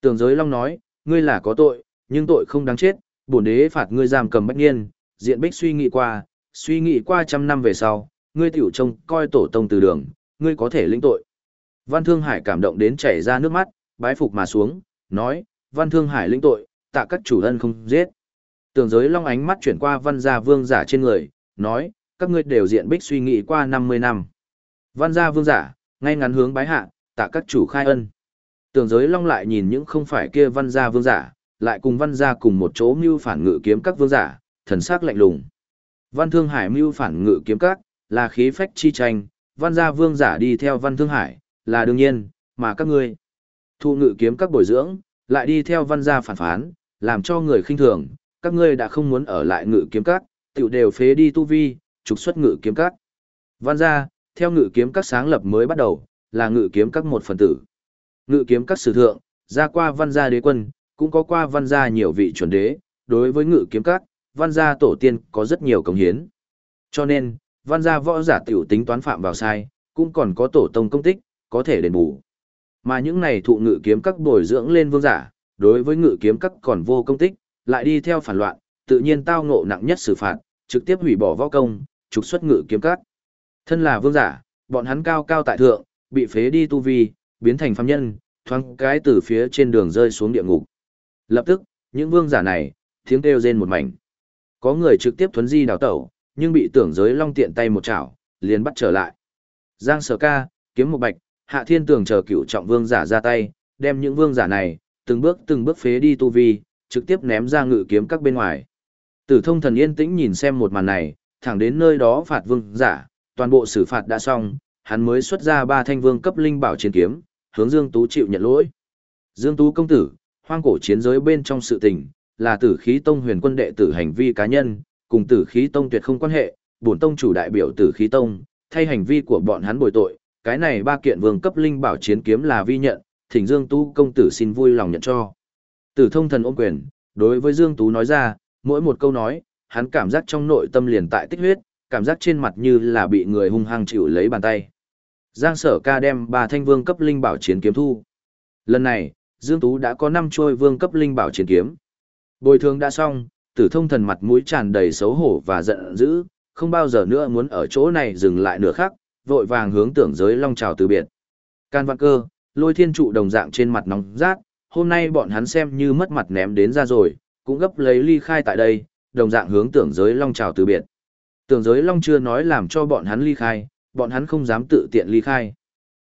Tưởng giới long nói, ngươi là có tội, nhưng tội không đáng chết, bổn đế phạt ngươi giam cầm bách niên, diện bích suy nghĩ qua, suy nghĩ qua trăm năm về sau, ngươi tiểu trông coi tổ tông từ đường, ngươi có thể lĩnh tội. Văn Thương Hải cảm động đến chảy ra nước mắt, bái phục mà xuống, nói, Văn Thương Hải lĩnh tội, tạ các chủ ân không giết. Tường giới long ánh mắt chuyển qua văn gia vương giả trên người, nói, các ngươi đều diện bích suy nghĩ qua 50 năm. Văn gia vương giả, ngay ngắn hướng bái hạ, tạ các chủ khai ân. Tường giới long lại nhìn những không phải kia văn gia vương giả, lại cùng văn gia cùng một chỗ mưu phản ngự kiếm các vương giả, thần sắc lạnh lùng. Văn Thương Hải mưu phản ngự kiếm các, là khí phách chi tranh, văn gia vương giả đi theo văn Thương Hải, là đương nhiên, mà các ngươi thu ngự kiếm các bồi dưỡng, lại đi theo văn gia phản phán, làm cho người khinh thường, các ngươi đã không muốn ở lại ngự kiếm các, tiểu đều phế đi tu vi, trục xuất ngự kiếm các. Văn gia, theo ngự kiếm các sáng lập mới bắt đầu, là ngự kiếm các một phần tử. Ngự kiếm các sử thượng, ra qua văn gia đế quân, cũng có qua văn gia nhiều vị chuẩn đế, đối với ngự kiếm các, văn gia tổ tiên có rất nhiều công hiến. Cho nên, văn gia võ giả tiểu tính toán phạm vào sai, cũng còn có tổ tông công tích, có thể đền bù. Mà những này thụ ngự kiếm các bồi dưỡng lên vương giả, đối với ngự kiếm các còn vô công tích, lại đi theo phản loạn, tự nhiên tao ngộ nặng nhất xử phạt, trực tiếp hủy bỏ võ công, trục xuất ngự kiếm các. Thân là vương giả, bọn hắn cao cao tại thượng, bị phế đi tu vi, biến thành phàm nhân, thoáng cái từ phía trên đường rơi xuống địa ngục. Lập tức, những vương giả này, tiếng kêu rên một mảnh. Có người trực tiếp thuấn di đào tẩu, nhưng bị tưởng giới long tiện tay một chảo, liền bắt trở lại. Giang sở ca, kiếm một bạch, hạ thiên tường chờ cựu trọng vương giả ra tay, đem những vương giả này, từng bước từng bước phế đi tu vi, trực tiếp ném ra ngự kiếm các bên ngoài. Tử thông thần yên tĩnh nhìn xem một màn này, thẳng đến nơi đó phạt vương giả, toàn bộ xử phạt đã xong, hắn mới xuất ra ba thanh vương cấp linh bảo chiến kiếm, hướng Dương Tú chịu nhận lỗi. Dương Tú công tử, hoang cổ chiến giới bên trong sự tình, là tử khí tông huyền quân đệ tử hành vi cá nhân, cùng tử khí tông tuyệt không quan hệ, bổn tông chủ đại biểu tử khí tông, thay hành vi của bọn hắn bồi tội, cái này ba kiện vương cấp linh bảo chiến kiếm là vi nhận, thỉnh Dương Tú công tử xin vui lòng nhận cho. Tử thông thần ôm quyền, đối với Dương Tú nói ra, mỗi một câu nói, hắn cảm giác trong nội tâm liền tại tích huyết, cảm giác trên mặt như là bị người hung hăng chịu lấy bàn tay. Giang sở ca đem ba thanh vương cấp linh bảo chiến kiếm thu. Lần này, Dương Tú đã có năm trôi vương cấp linh bảo chiến kiếm. Bồi thường đã xong, tử thông thần mặt mũi tràn đầy xấu hổ và giận dữ, không bao giờ nữa muốn ở chỗ này dừng lại nửa khắc, vội vàng hướng tưởng giới long trào từ biệt. Can văn cơ, lôi thiên trụ đồng dạng trên mặt nóng rát, hôm nay bọn hắn xem như mất mặt ném đến ra rồi, cũng gấp lấy ly khai tại đây, đồng dạng hướng tưởng giới long trào từ biệt. Tưởng giới long chưa nói làm cho bọn hắn ly khai, bọn hắn không dám tự tiện ly khai.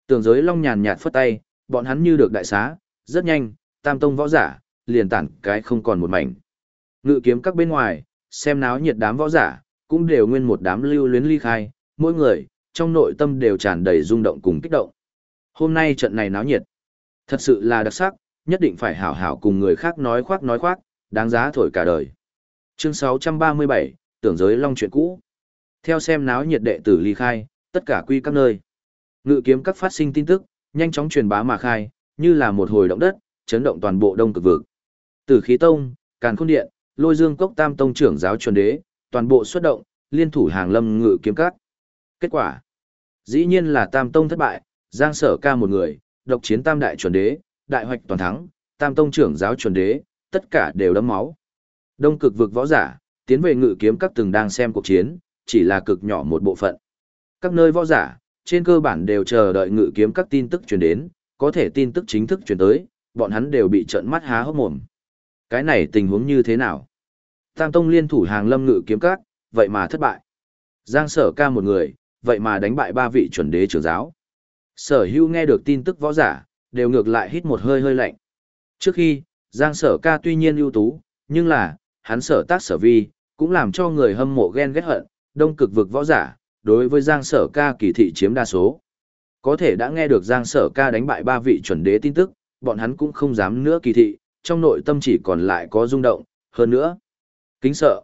Tưởng giới long nhàn nhạt phất tay, bọn hắn như được đại xá, rất nhanh, tam tông võ giả, liền tản cái không còn một mảnh. Ngự kiếm các bên ngoài, xem náo nhiệt đám võ giả, cũng đều nguyên một đám lưu luyến ly khai, mỗi người, trong nội tâm đều tràn đầy rung động cùng kích động. Hôm nay trận này náo nhiệt, thật sự là đặc sắc, nhất định phải hảo hảo cùng người khác nói khoác nói khoác, đáng giá thổi cả đời. Chương 637, tưởng giới long chuyện cũ. Theo xem náo nhiệt đệ tử ly khai, tất cả quy các nơi. Ngự kiếm các phát sinh tin tức, nhanh chóng truyền bá mà khai, như là một hồi động đất, chấn động toàn bộ đông cực vực. Tử khí tông, càn khôn điện, lôi dương cốc tam tông trưởng giáo chuẩn đế, toàn bộ xuất động, liên thủ hàng lâm ngự kiếm cắt. Kết quả, dĩ nhiên là tam tông thất bại, giang sở ca một người, độc chiến tam đại chuẩn đế, đại hoạch toàn thắng, tam tông trưởng giáo chuẩn đế, tất cả đều đấm máu. Đông cực vực võ giả, tiến về ngự kiếm các từng đang xem cuộc chiến, chỉ là cực nhỏ một bộ phận. Các nơi võ giả, trên cơ bản đều chờ đợi ngự kiếm các tin tức truyền đến, có thể tin tức chính thức truyền tới, bọn hắn đều bị trợn mắt há hốc mồm. Cái này tình huống như thế nào? Tam Tông liên thủ hàng lâm ngự kiếm các, vậy mà thất bại. Giang sở ca một người, vậy mà đánh bại ba vị chuẩn đế trưởng giáo. Sở hưu nghe được tin tức võ giả, đều ngược lại hít một hơi hơi lạnh. Trước khi, Giang sở ca tuy nhiên ưu tú, nhưng là, hắn sở tác sở vi, cũng làm cho người hâm mộ ghen ghét hận, đông cực vực võ giả, đối với Giang sở ca kỳ thị chiếm đa số. Có thể đã nghe được Giang sở ca đánh bại ba vị chuẩn đế tin tức, bọn hắn cũng không dám nữa kỳ thị, trong nội tâm chỉ còn lại có rung động, hơn nữa. Kính sợ.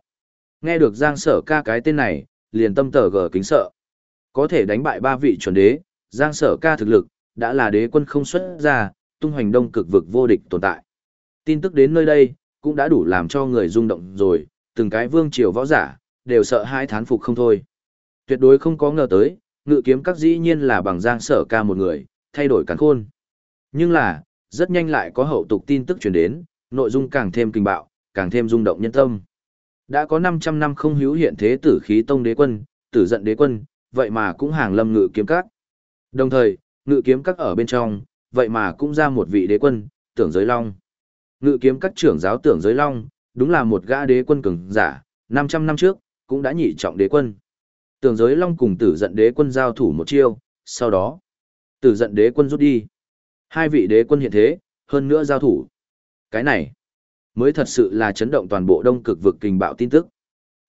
Nghe được Giang sở ca cái tên này, liền tâm tờ gờ kính sợ. Có thể đánh bại ba vị chuẩn đế, Giang sở ca thực lực, đã là đế quân không xuất ra, tung hoành đông cực vực vô địch tồn tại. Tin tức đến nơi đây, cũng đã đủ làm cho người rung động rồi, từng cái vương triều võ giả, đều sợ hai thán phục không thôi. Tuyệt đối không có ngờ tới, ngự kiếm các dĩ nhiên là bằng giang sở ca một người, thay đổi cắn khôn. Nhưng là, rất nhanh lại có hậu tục tin tức truyền đến, nội dung càng thêm kinh bạo, càng thêm rung động nhân tâm. Đã có 500 năm không hữu hiện thế tử khí tông đế quân, tử giận đế quân, vậy mà cũng hàng lâm ngự kiếm các. Đồng thời, ngự kiếm các ở bên trong, vậy mà cũng ra một vị đế quân, tưởng giới long. Ngự kiếm các trưởng giáo tưởng giới long, đúng là một gã đế quân cường giả, 500 năm trước, cũng đã nhị trọng đế quân. Tưởng giới long cùng tử giận đế quân giao thủ một chiêu, sau đó, tử giận đế quân rút đi. Hai vị đế quân hiện thế, hơn nữa giao thủ. Cái này, mới thật sự là chấn động toàn bộ đông cực vực kinh bạo tin tức.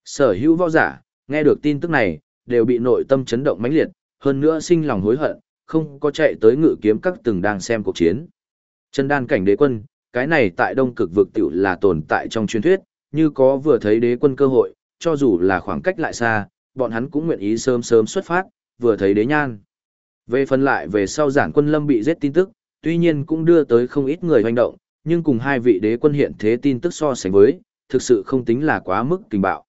Sở hữu võ giả, nghe được tin tức này, đều bị nội tâm chấn động mãnh liệt, hơn nữa sinh lòng hối hận, không có chạy tới ngự kiếm các từng đang xem cuộc chiến. Chân đan cảnh đế quân, cái này tại đông cực vực tiểu là tồn tại trong truyền thuyết, như có vừa thấy đế quân cơ hội, cho dù là khoảng cách lại xa, bọn hắn cũng nguyện ý sớm sớm xuất phát, vừa thấy đế nhan. Về phần lại về sau giản quân lâm bị giết tin tức, tuy nhiên cũng đưa tới không ít người hoành động, nhưng cùng hai vị đế quân hiện thế tin tức so sánh với, thực sự không tính là quá mức kinh bạo.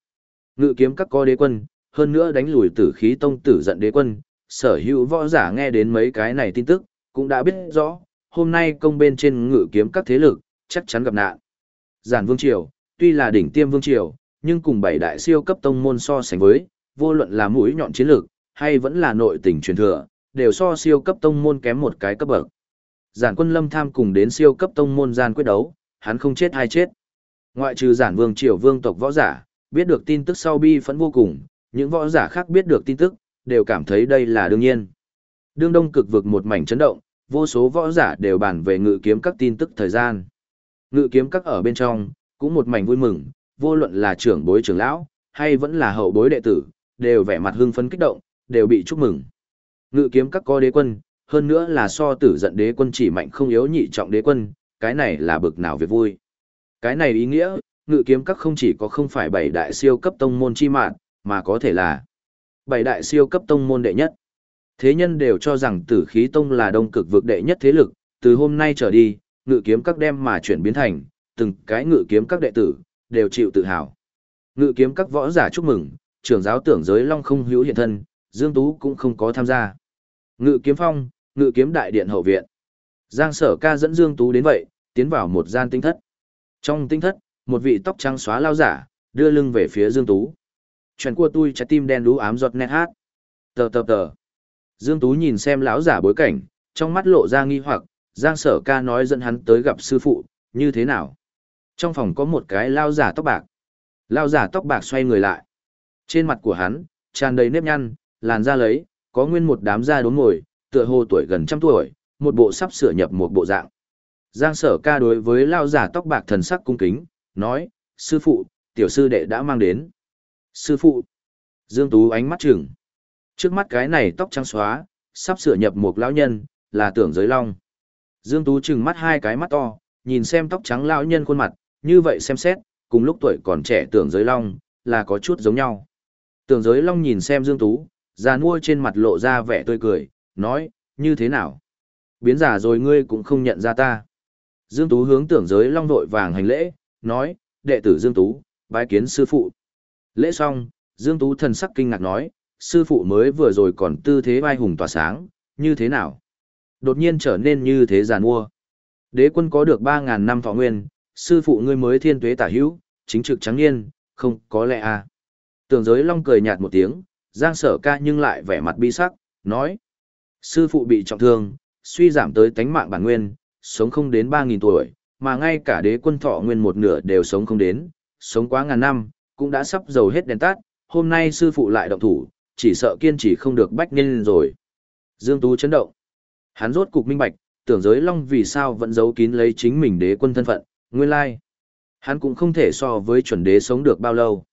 Ngự kiếm các có đế quân, hơn nữa đánh lùi tử khí tông tử giận đế quân, sở hữu võ giả nghe đến mấy cái này tin tức, cũng đã biết rõ, hôm nay công bên trên ngự kiếm các thế lực, chắc chắn gặp nạn. Giản Vương Triều, tuy là đỉnh tiêm Vương Triều, nhưng cùng bảy đại siêu cấp tông môn so sánh với, vô luận là mũi nhọn chiến lược, hay vẫn là nội tình truyền thừa, đều so siêu cấp tông môn kém một cái cấp bậc. Giản quân lâm tham cùng đến siêu cấp tông môn gian quyết đấu, hắn không chết hay chết. Ngoại trừ giản vương triều vương tộc võ giả, biết được tin tức sau bi phẫn vô cùng, những võ giả khác biết được tin tức, đều cảm thấy đây là đương nhiên. Đương đông cực vực một mảnh chấn động, vô số võ giả đều bàn về ngự kiếm các tin tức thời gian. Ngự kiếm các ở bên trong, cũng một mảnh vui mừng, vô luận là trưởng bối trưởng lão, hay vẫn là hậu bối đệ tử, đều vẻ mặt hưng phấn kích động, đều bị chúc mừng. Ngự kiếm các có đế quân, hơn nữa là so tử giận đế quân chỉ mạnh không yếu nhị trọng đế quân, cái này là bực nào việc vui. Cái này ý nghĩa, ngự kiếm các không chỉ có không phải bảy đại siêu cấp tông môn chi mạng, mà có thể là bảy đại siêu cấp tông môn đệ nhất. Thế nhân đều cho rằng tử khí tông là đông cực vực đệ nhất thế lực, từ hôm nay trở đi, ngự kiếm các đem mà chuyển biến thành, từng cái ngự kiếm các đệ tử, đều chịu tự hào. Ngự kiếm các võ giả chúc mừng, trưởng giáo tưởng giới long không hữu hiện thân, Dương Tú cũng không có tham gia. Ngự kiếm phong, ngự kiếm đại điện hậu viện. Giang sở ca dẫn Dương Tú đến vậy, tiến vào một gian tinh thất. Trong tinh thất, một vị tóc trắng xóa lao giả, đưa lưng về phía Dương Tú. Chuyện của tôi trái tim đen đú ám giọt nét hát. Tờ tờ tờ. Dương Tú nhìn xem lão giả bối cảnh, trong mắt lộ ra nghi hoặc, Giang sở ca nói dẫn hắn tới gặp sư phụ, như thế nào? Trong phòng có một cái lao giả tóc bạc. Lao giả tóc bạc xoay người lại. Trên mặt của hắn, tràn đầy nếp nhăn, làn da lấy, có nguyên một đám da đốm ngồi, tựa hồ tuổi gần trăm tuổi, một bộ sắp sửa nhập một bộ dạng. Giang sở ca đối với lao giả tóc bạc thần sắc cung kính, nói, sư phụ, tiểu sư đệ đã mang đến. Sư phụ, Dương Tú ánh mắt trừng. Trước mắt cái này tóc trắng xóa, sắp sửa nhập một lão nhân, là tưởng giới long. Dương Tú trừng mắt hai cái mắt to, nhìn xem tóc trắng lão nhân khuôn mặt, như vậy xem xét, cùng lúc tuổi còn trẻ tưởng giới long, là có chút giống nhau. Tưởng giới long nhìn xem Dương Tú, già nua trên mặt lộ ra vẻ tươi cười, nói, như thế nào? Biến giả rồi ngươi cũng không nhận ra ta. Dương Tú hướng tưởng giới long vội vàng hành lễ, nói, đệ tử Dương Tú, bái kiến sư phụ. Lễ xong, Dương Tú thần sắc kinh ngạc nói, sư phụ mới vừa rồi còn tư thế vai hùng tỏa sáng, như thế nào? Đột nhiên trở nên như thế giàn mua. Đế quân có được 3.000 năm thọ nguyên, sư phụ ngươi mới thiên tuế tả hữu, chính trực trắng niên, không có lẽ à. Tưởng giới long cười nhạt một tiếng, giang sở ca nhưng lại vẻ mặt bi sắc, nói. Sư phụ bị trọng thương, suy giảm tới tánh mạng bản nguyên, sống không đến 3.000 tuổi, mà ngay cả đế quân thọ nguyên một nửa đều sống không đến, sống quá ngàn năm, cũng đã sắp dầu hết đèn tắt, hôm nay sư phụ lại động thủ, chỉ sợ kiên trì không được bách nhân rồi. Dương Tú chấn động. Hắn rốt cục minh bạch, tưởng giới long vì sao vẫn giấu kín lấy chính mình đế quân thân phận, nguyên lai. Hắn cũng không thể so với chuẩn đế sống được bao lâu.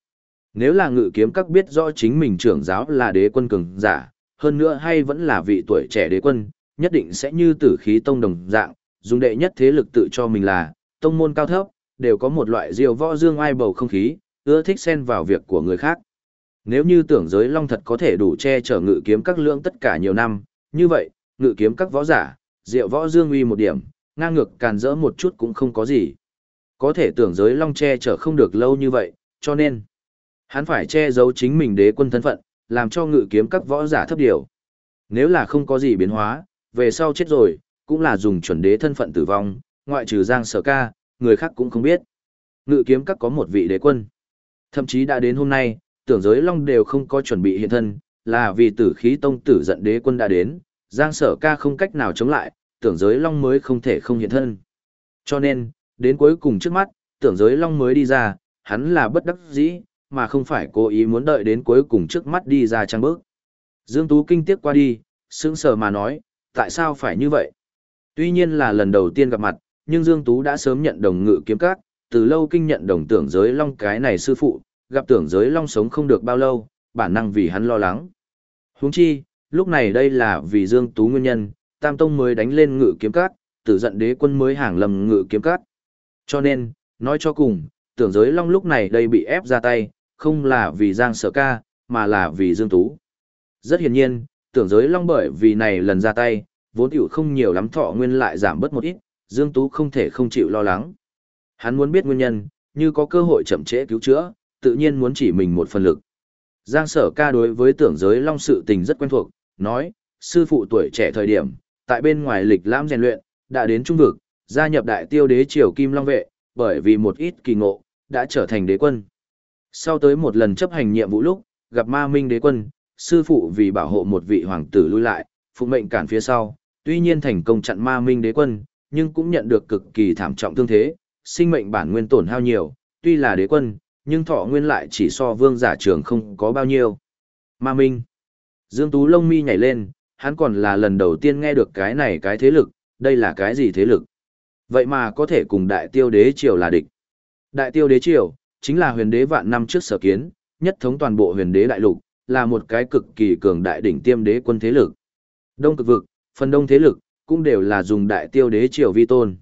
Nếu là ngự kiếm các biết rõ chính mình trưởng giáo là đế quân cường giả, hơn nữa hay vẫn là vị tuổi trẻ đế quân, nhất định sẽ như tử khí tông đồng dạng, dùng đệ nhất thế lực tự cho mình là, tông môn cao thấp, đều có một loại diều võ dương ai bầu không khí, ưa thích xen vào việc của người khác. Nếu như tưởng giới long thật có thể đủ che chở ngự kiếm các lượng tất cả nhiều năm, như vậy, ngự kiếm các võ giả, diệu võ dương uy một điểm, ngang ngược càn rỡ một chút cũng không có gì. Có thể tưởng giới long che chở không được lâu như vậy, cho nên, hắn phải che giấu chính mình đế quân thân phận, làm cho ngự kiếm các võ giả thấp điều. Nếu là không có gì biến hóa, về sau chết rồi, cũng là dùng chuẩn đế thân phận tử vong, ngoại trừ Giang Sở Ca, người khác cũng không biết. Ngự kiếm các có một vị đế quân. Thậm chí đã đến hôm nay, tưởng giới long đều không có chuẩn bị hiện thân, là vì tử khí tông tử giận đế quân đã đến, Giang Sở Ca không cách nào chống lại, tưởng giới long mới không thể không hiện thân. Cho nên, đến cuối cùng trước mắt, tưởng giới long mới đi ra, hắn là bất đắc dĩ, mà không phải cố ý muốn đợi đến cuối cùng trước mắt đi ra trang bước. Dương Tú kinh tiếc qua đi, sững sờ mà nói, tại sao phải như vậy? Tuy nhiên là lần đầu tiên gặp mặt, nhưng Dương Tú đã sớm nhận đồng ngự kiếm các, từ lâu kinh nhận đồng tưởng giới long cái này sư phụ, gặp tưởng giới long sống không được bao lâu, bản năng vì hắn lo lắng. Huống chi, lúc này đây là vì Dương Tú nguyên nhân, Tam Tông mới đánh lên ngự kiếm các, tử giận đế quân mới hàng lầm ngự kiếm các. Cho nên, nói cho cùng, tưởng giới long lúc này đây bị ép ra tay, không là vì Giang Sở Ca, mà là vì Dương Tú. Rất hiển nhiên, tưởng giới long bởi vì này lần ra tay, vốn tiểu không nhiều lắm thọ nguyên lại giảm bớt một ít, Dương Tú không thể không chịu lo lắng. Hắn muốn biết nguyên nhân, như có cơ hội chậm trễ cứu chữa, tự nhiên muốn chỉ mình một phần lực. Giang sở ca đối với tưởng giới long sự tình rất quen thuộc, nói, sư phụ tuổi trẻ thời điểm, tại bên ngoài lịch lãm rèn luyện, đã đến trung vực, gia nhập đại tiêu đế triều kim long vệ, bởi vì một ít kỳ ngộ, đã trở thành đế quân. Sau tới một lần chấp hành nhiệm vụ lúc, gặp ma minh đế quân, sư phụ vì bảo hộ một vị hoàng tử lui lại, phụ mệnh cản phía sau, tuy nhiên thành công chặn ma minh đế quân, nhưng cũng nhận được cực kỳ thảm trọng thương thế, sinh mệnh bản nguyên tổn hao nhiều, tuy là đế quân, nhưng thọ nguyên lại chỉ so vương giả trường không có bao nhiêu. Ma Minh. Dương Tú lông mi nhảy lên, hắn còn là lần đầu tiên nghe được cái này cái thế lực, đây là cái gì thế lực. Vậy mà có thể cùng đại tiêu đế triều là địch. Đại tiêu đế triều, chính là huyền đế vạn năm trước sở kiến, nhất thống toàn bộ huyền đế đại lục, là một cái cực kỳ cường đại đỉnh tiêm đế quân thế lực. Đông cực vực, phần đông thế lực, cũng đều là dùng đại tiêu đế triều vi tôn.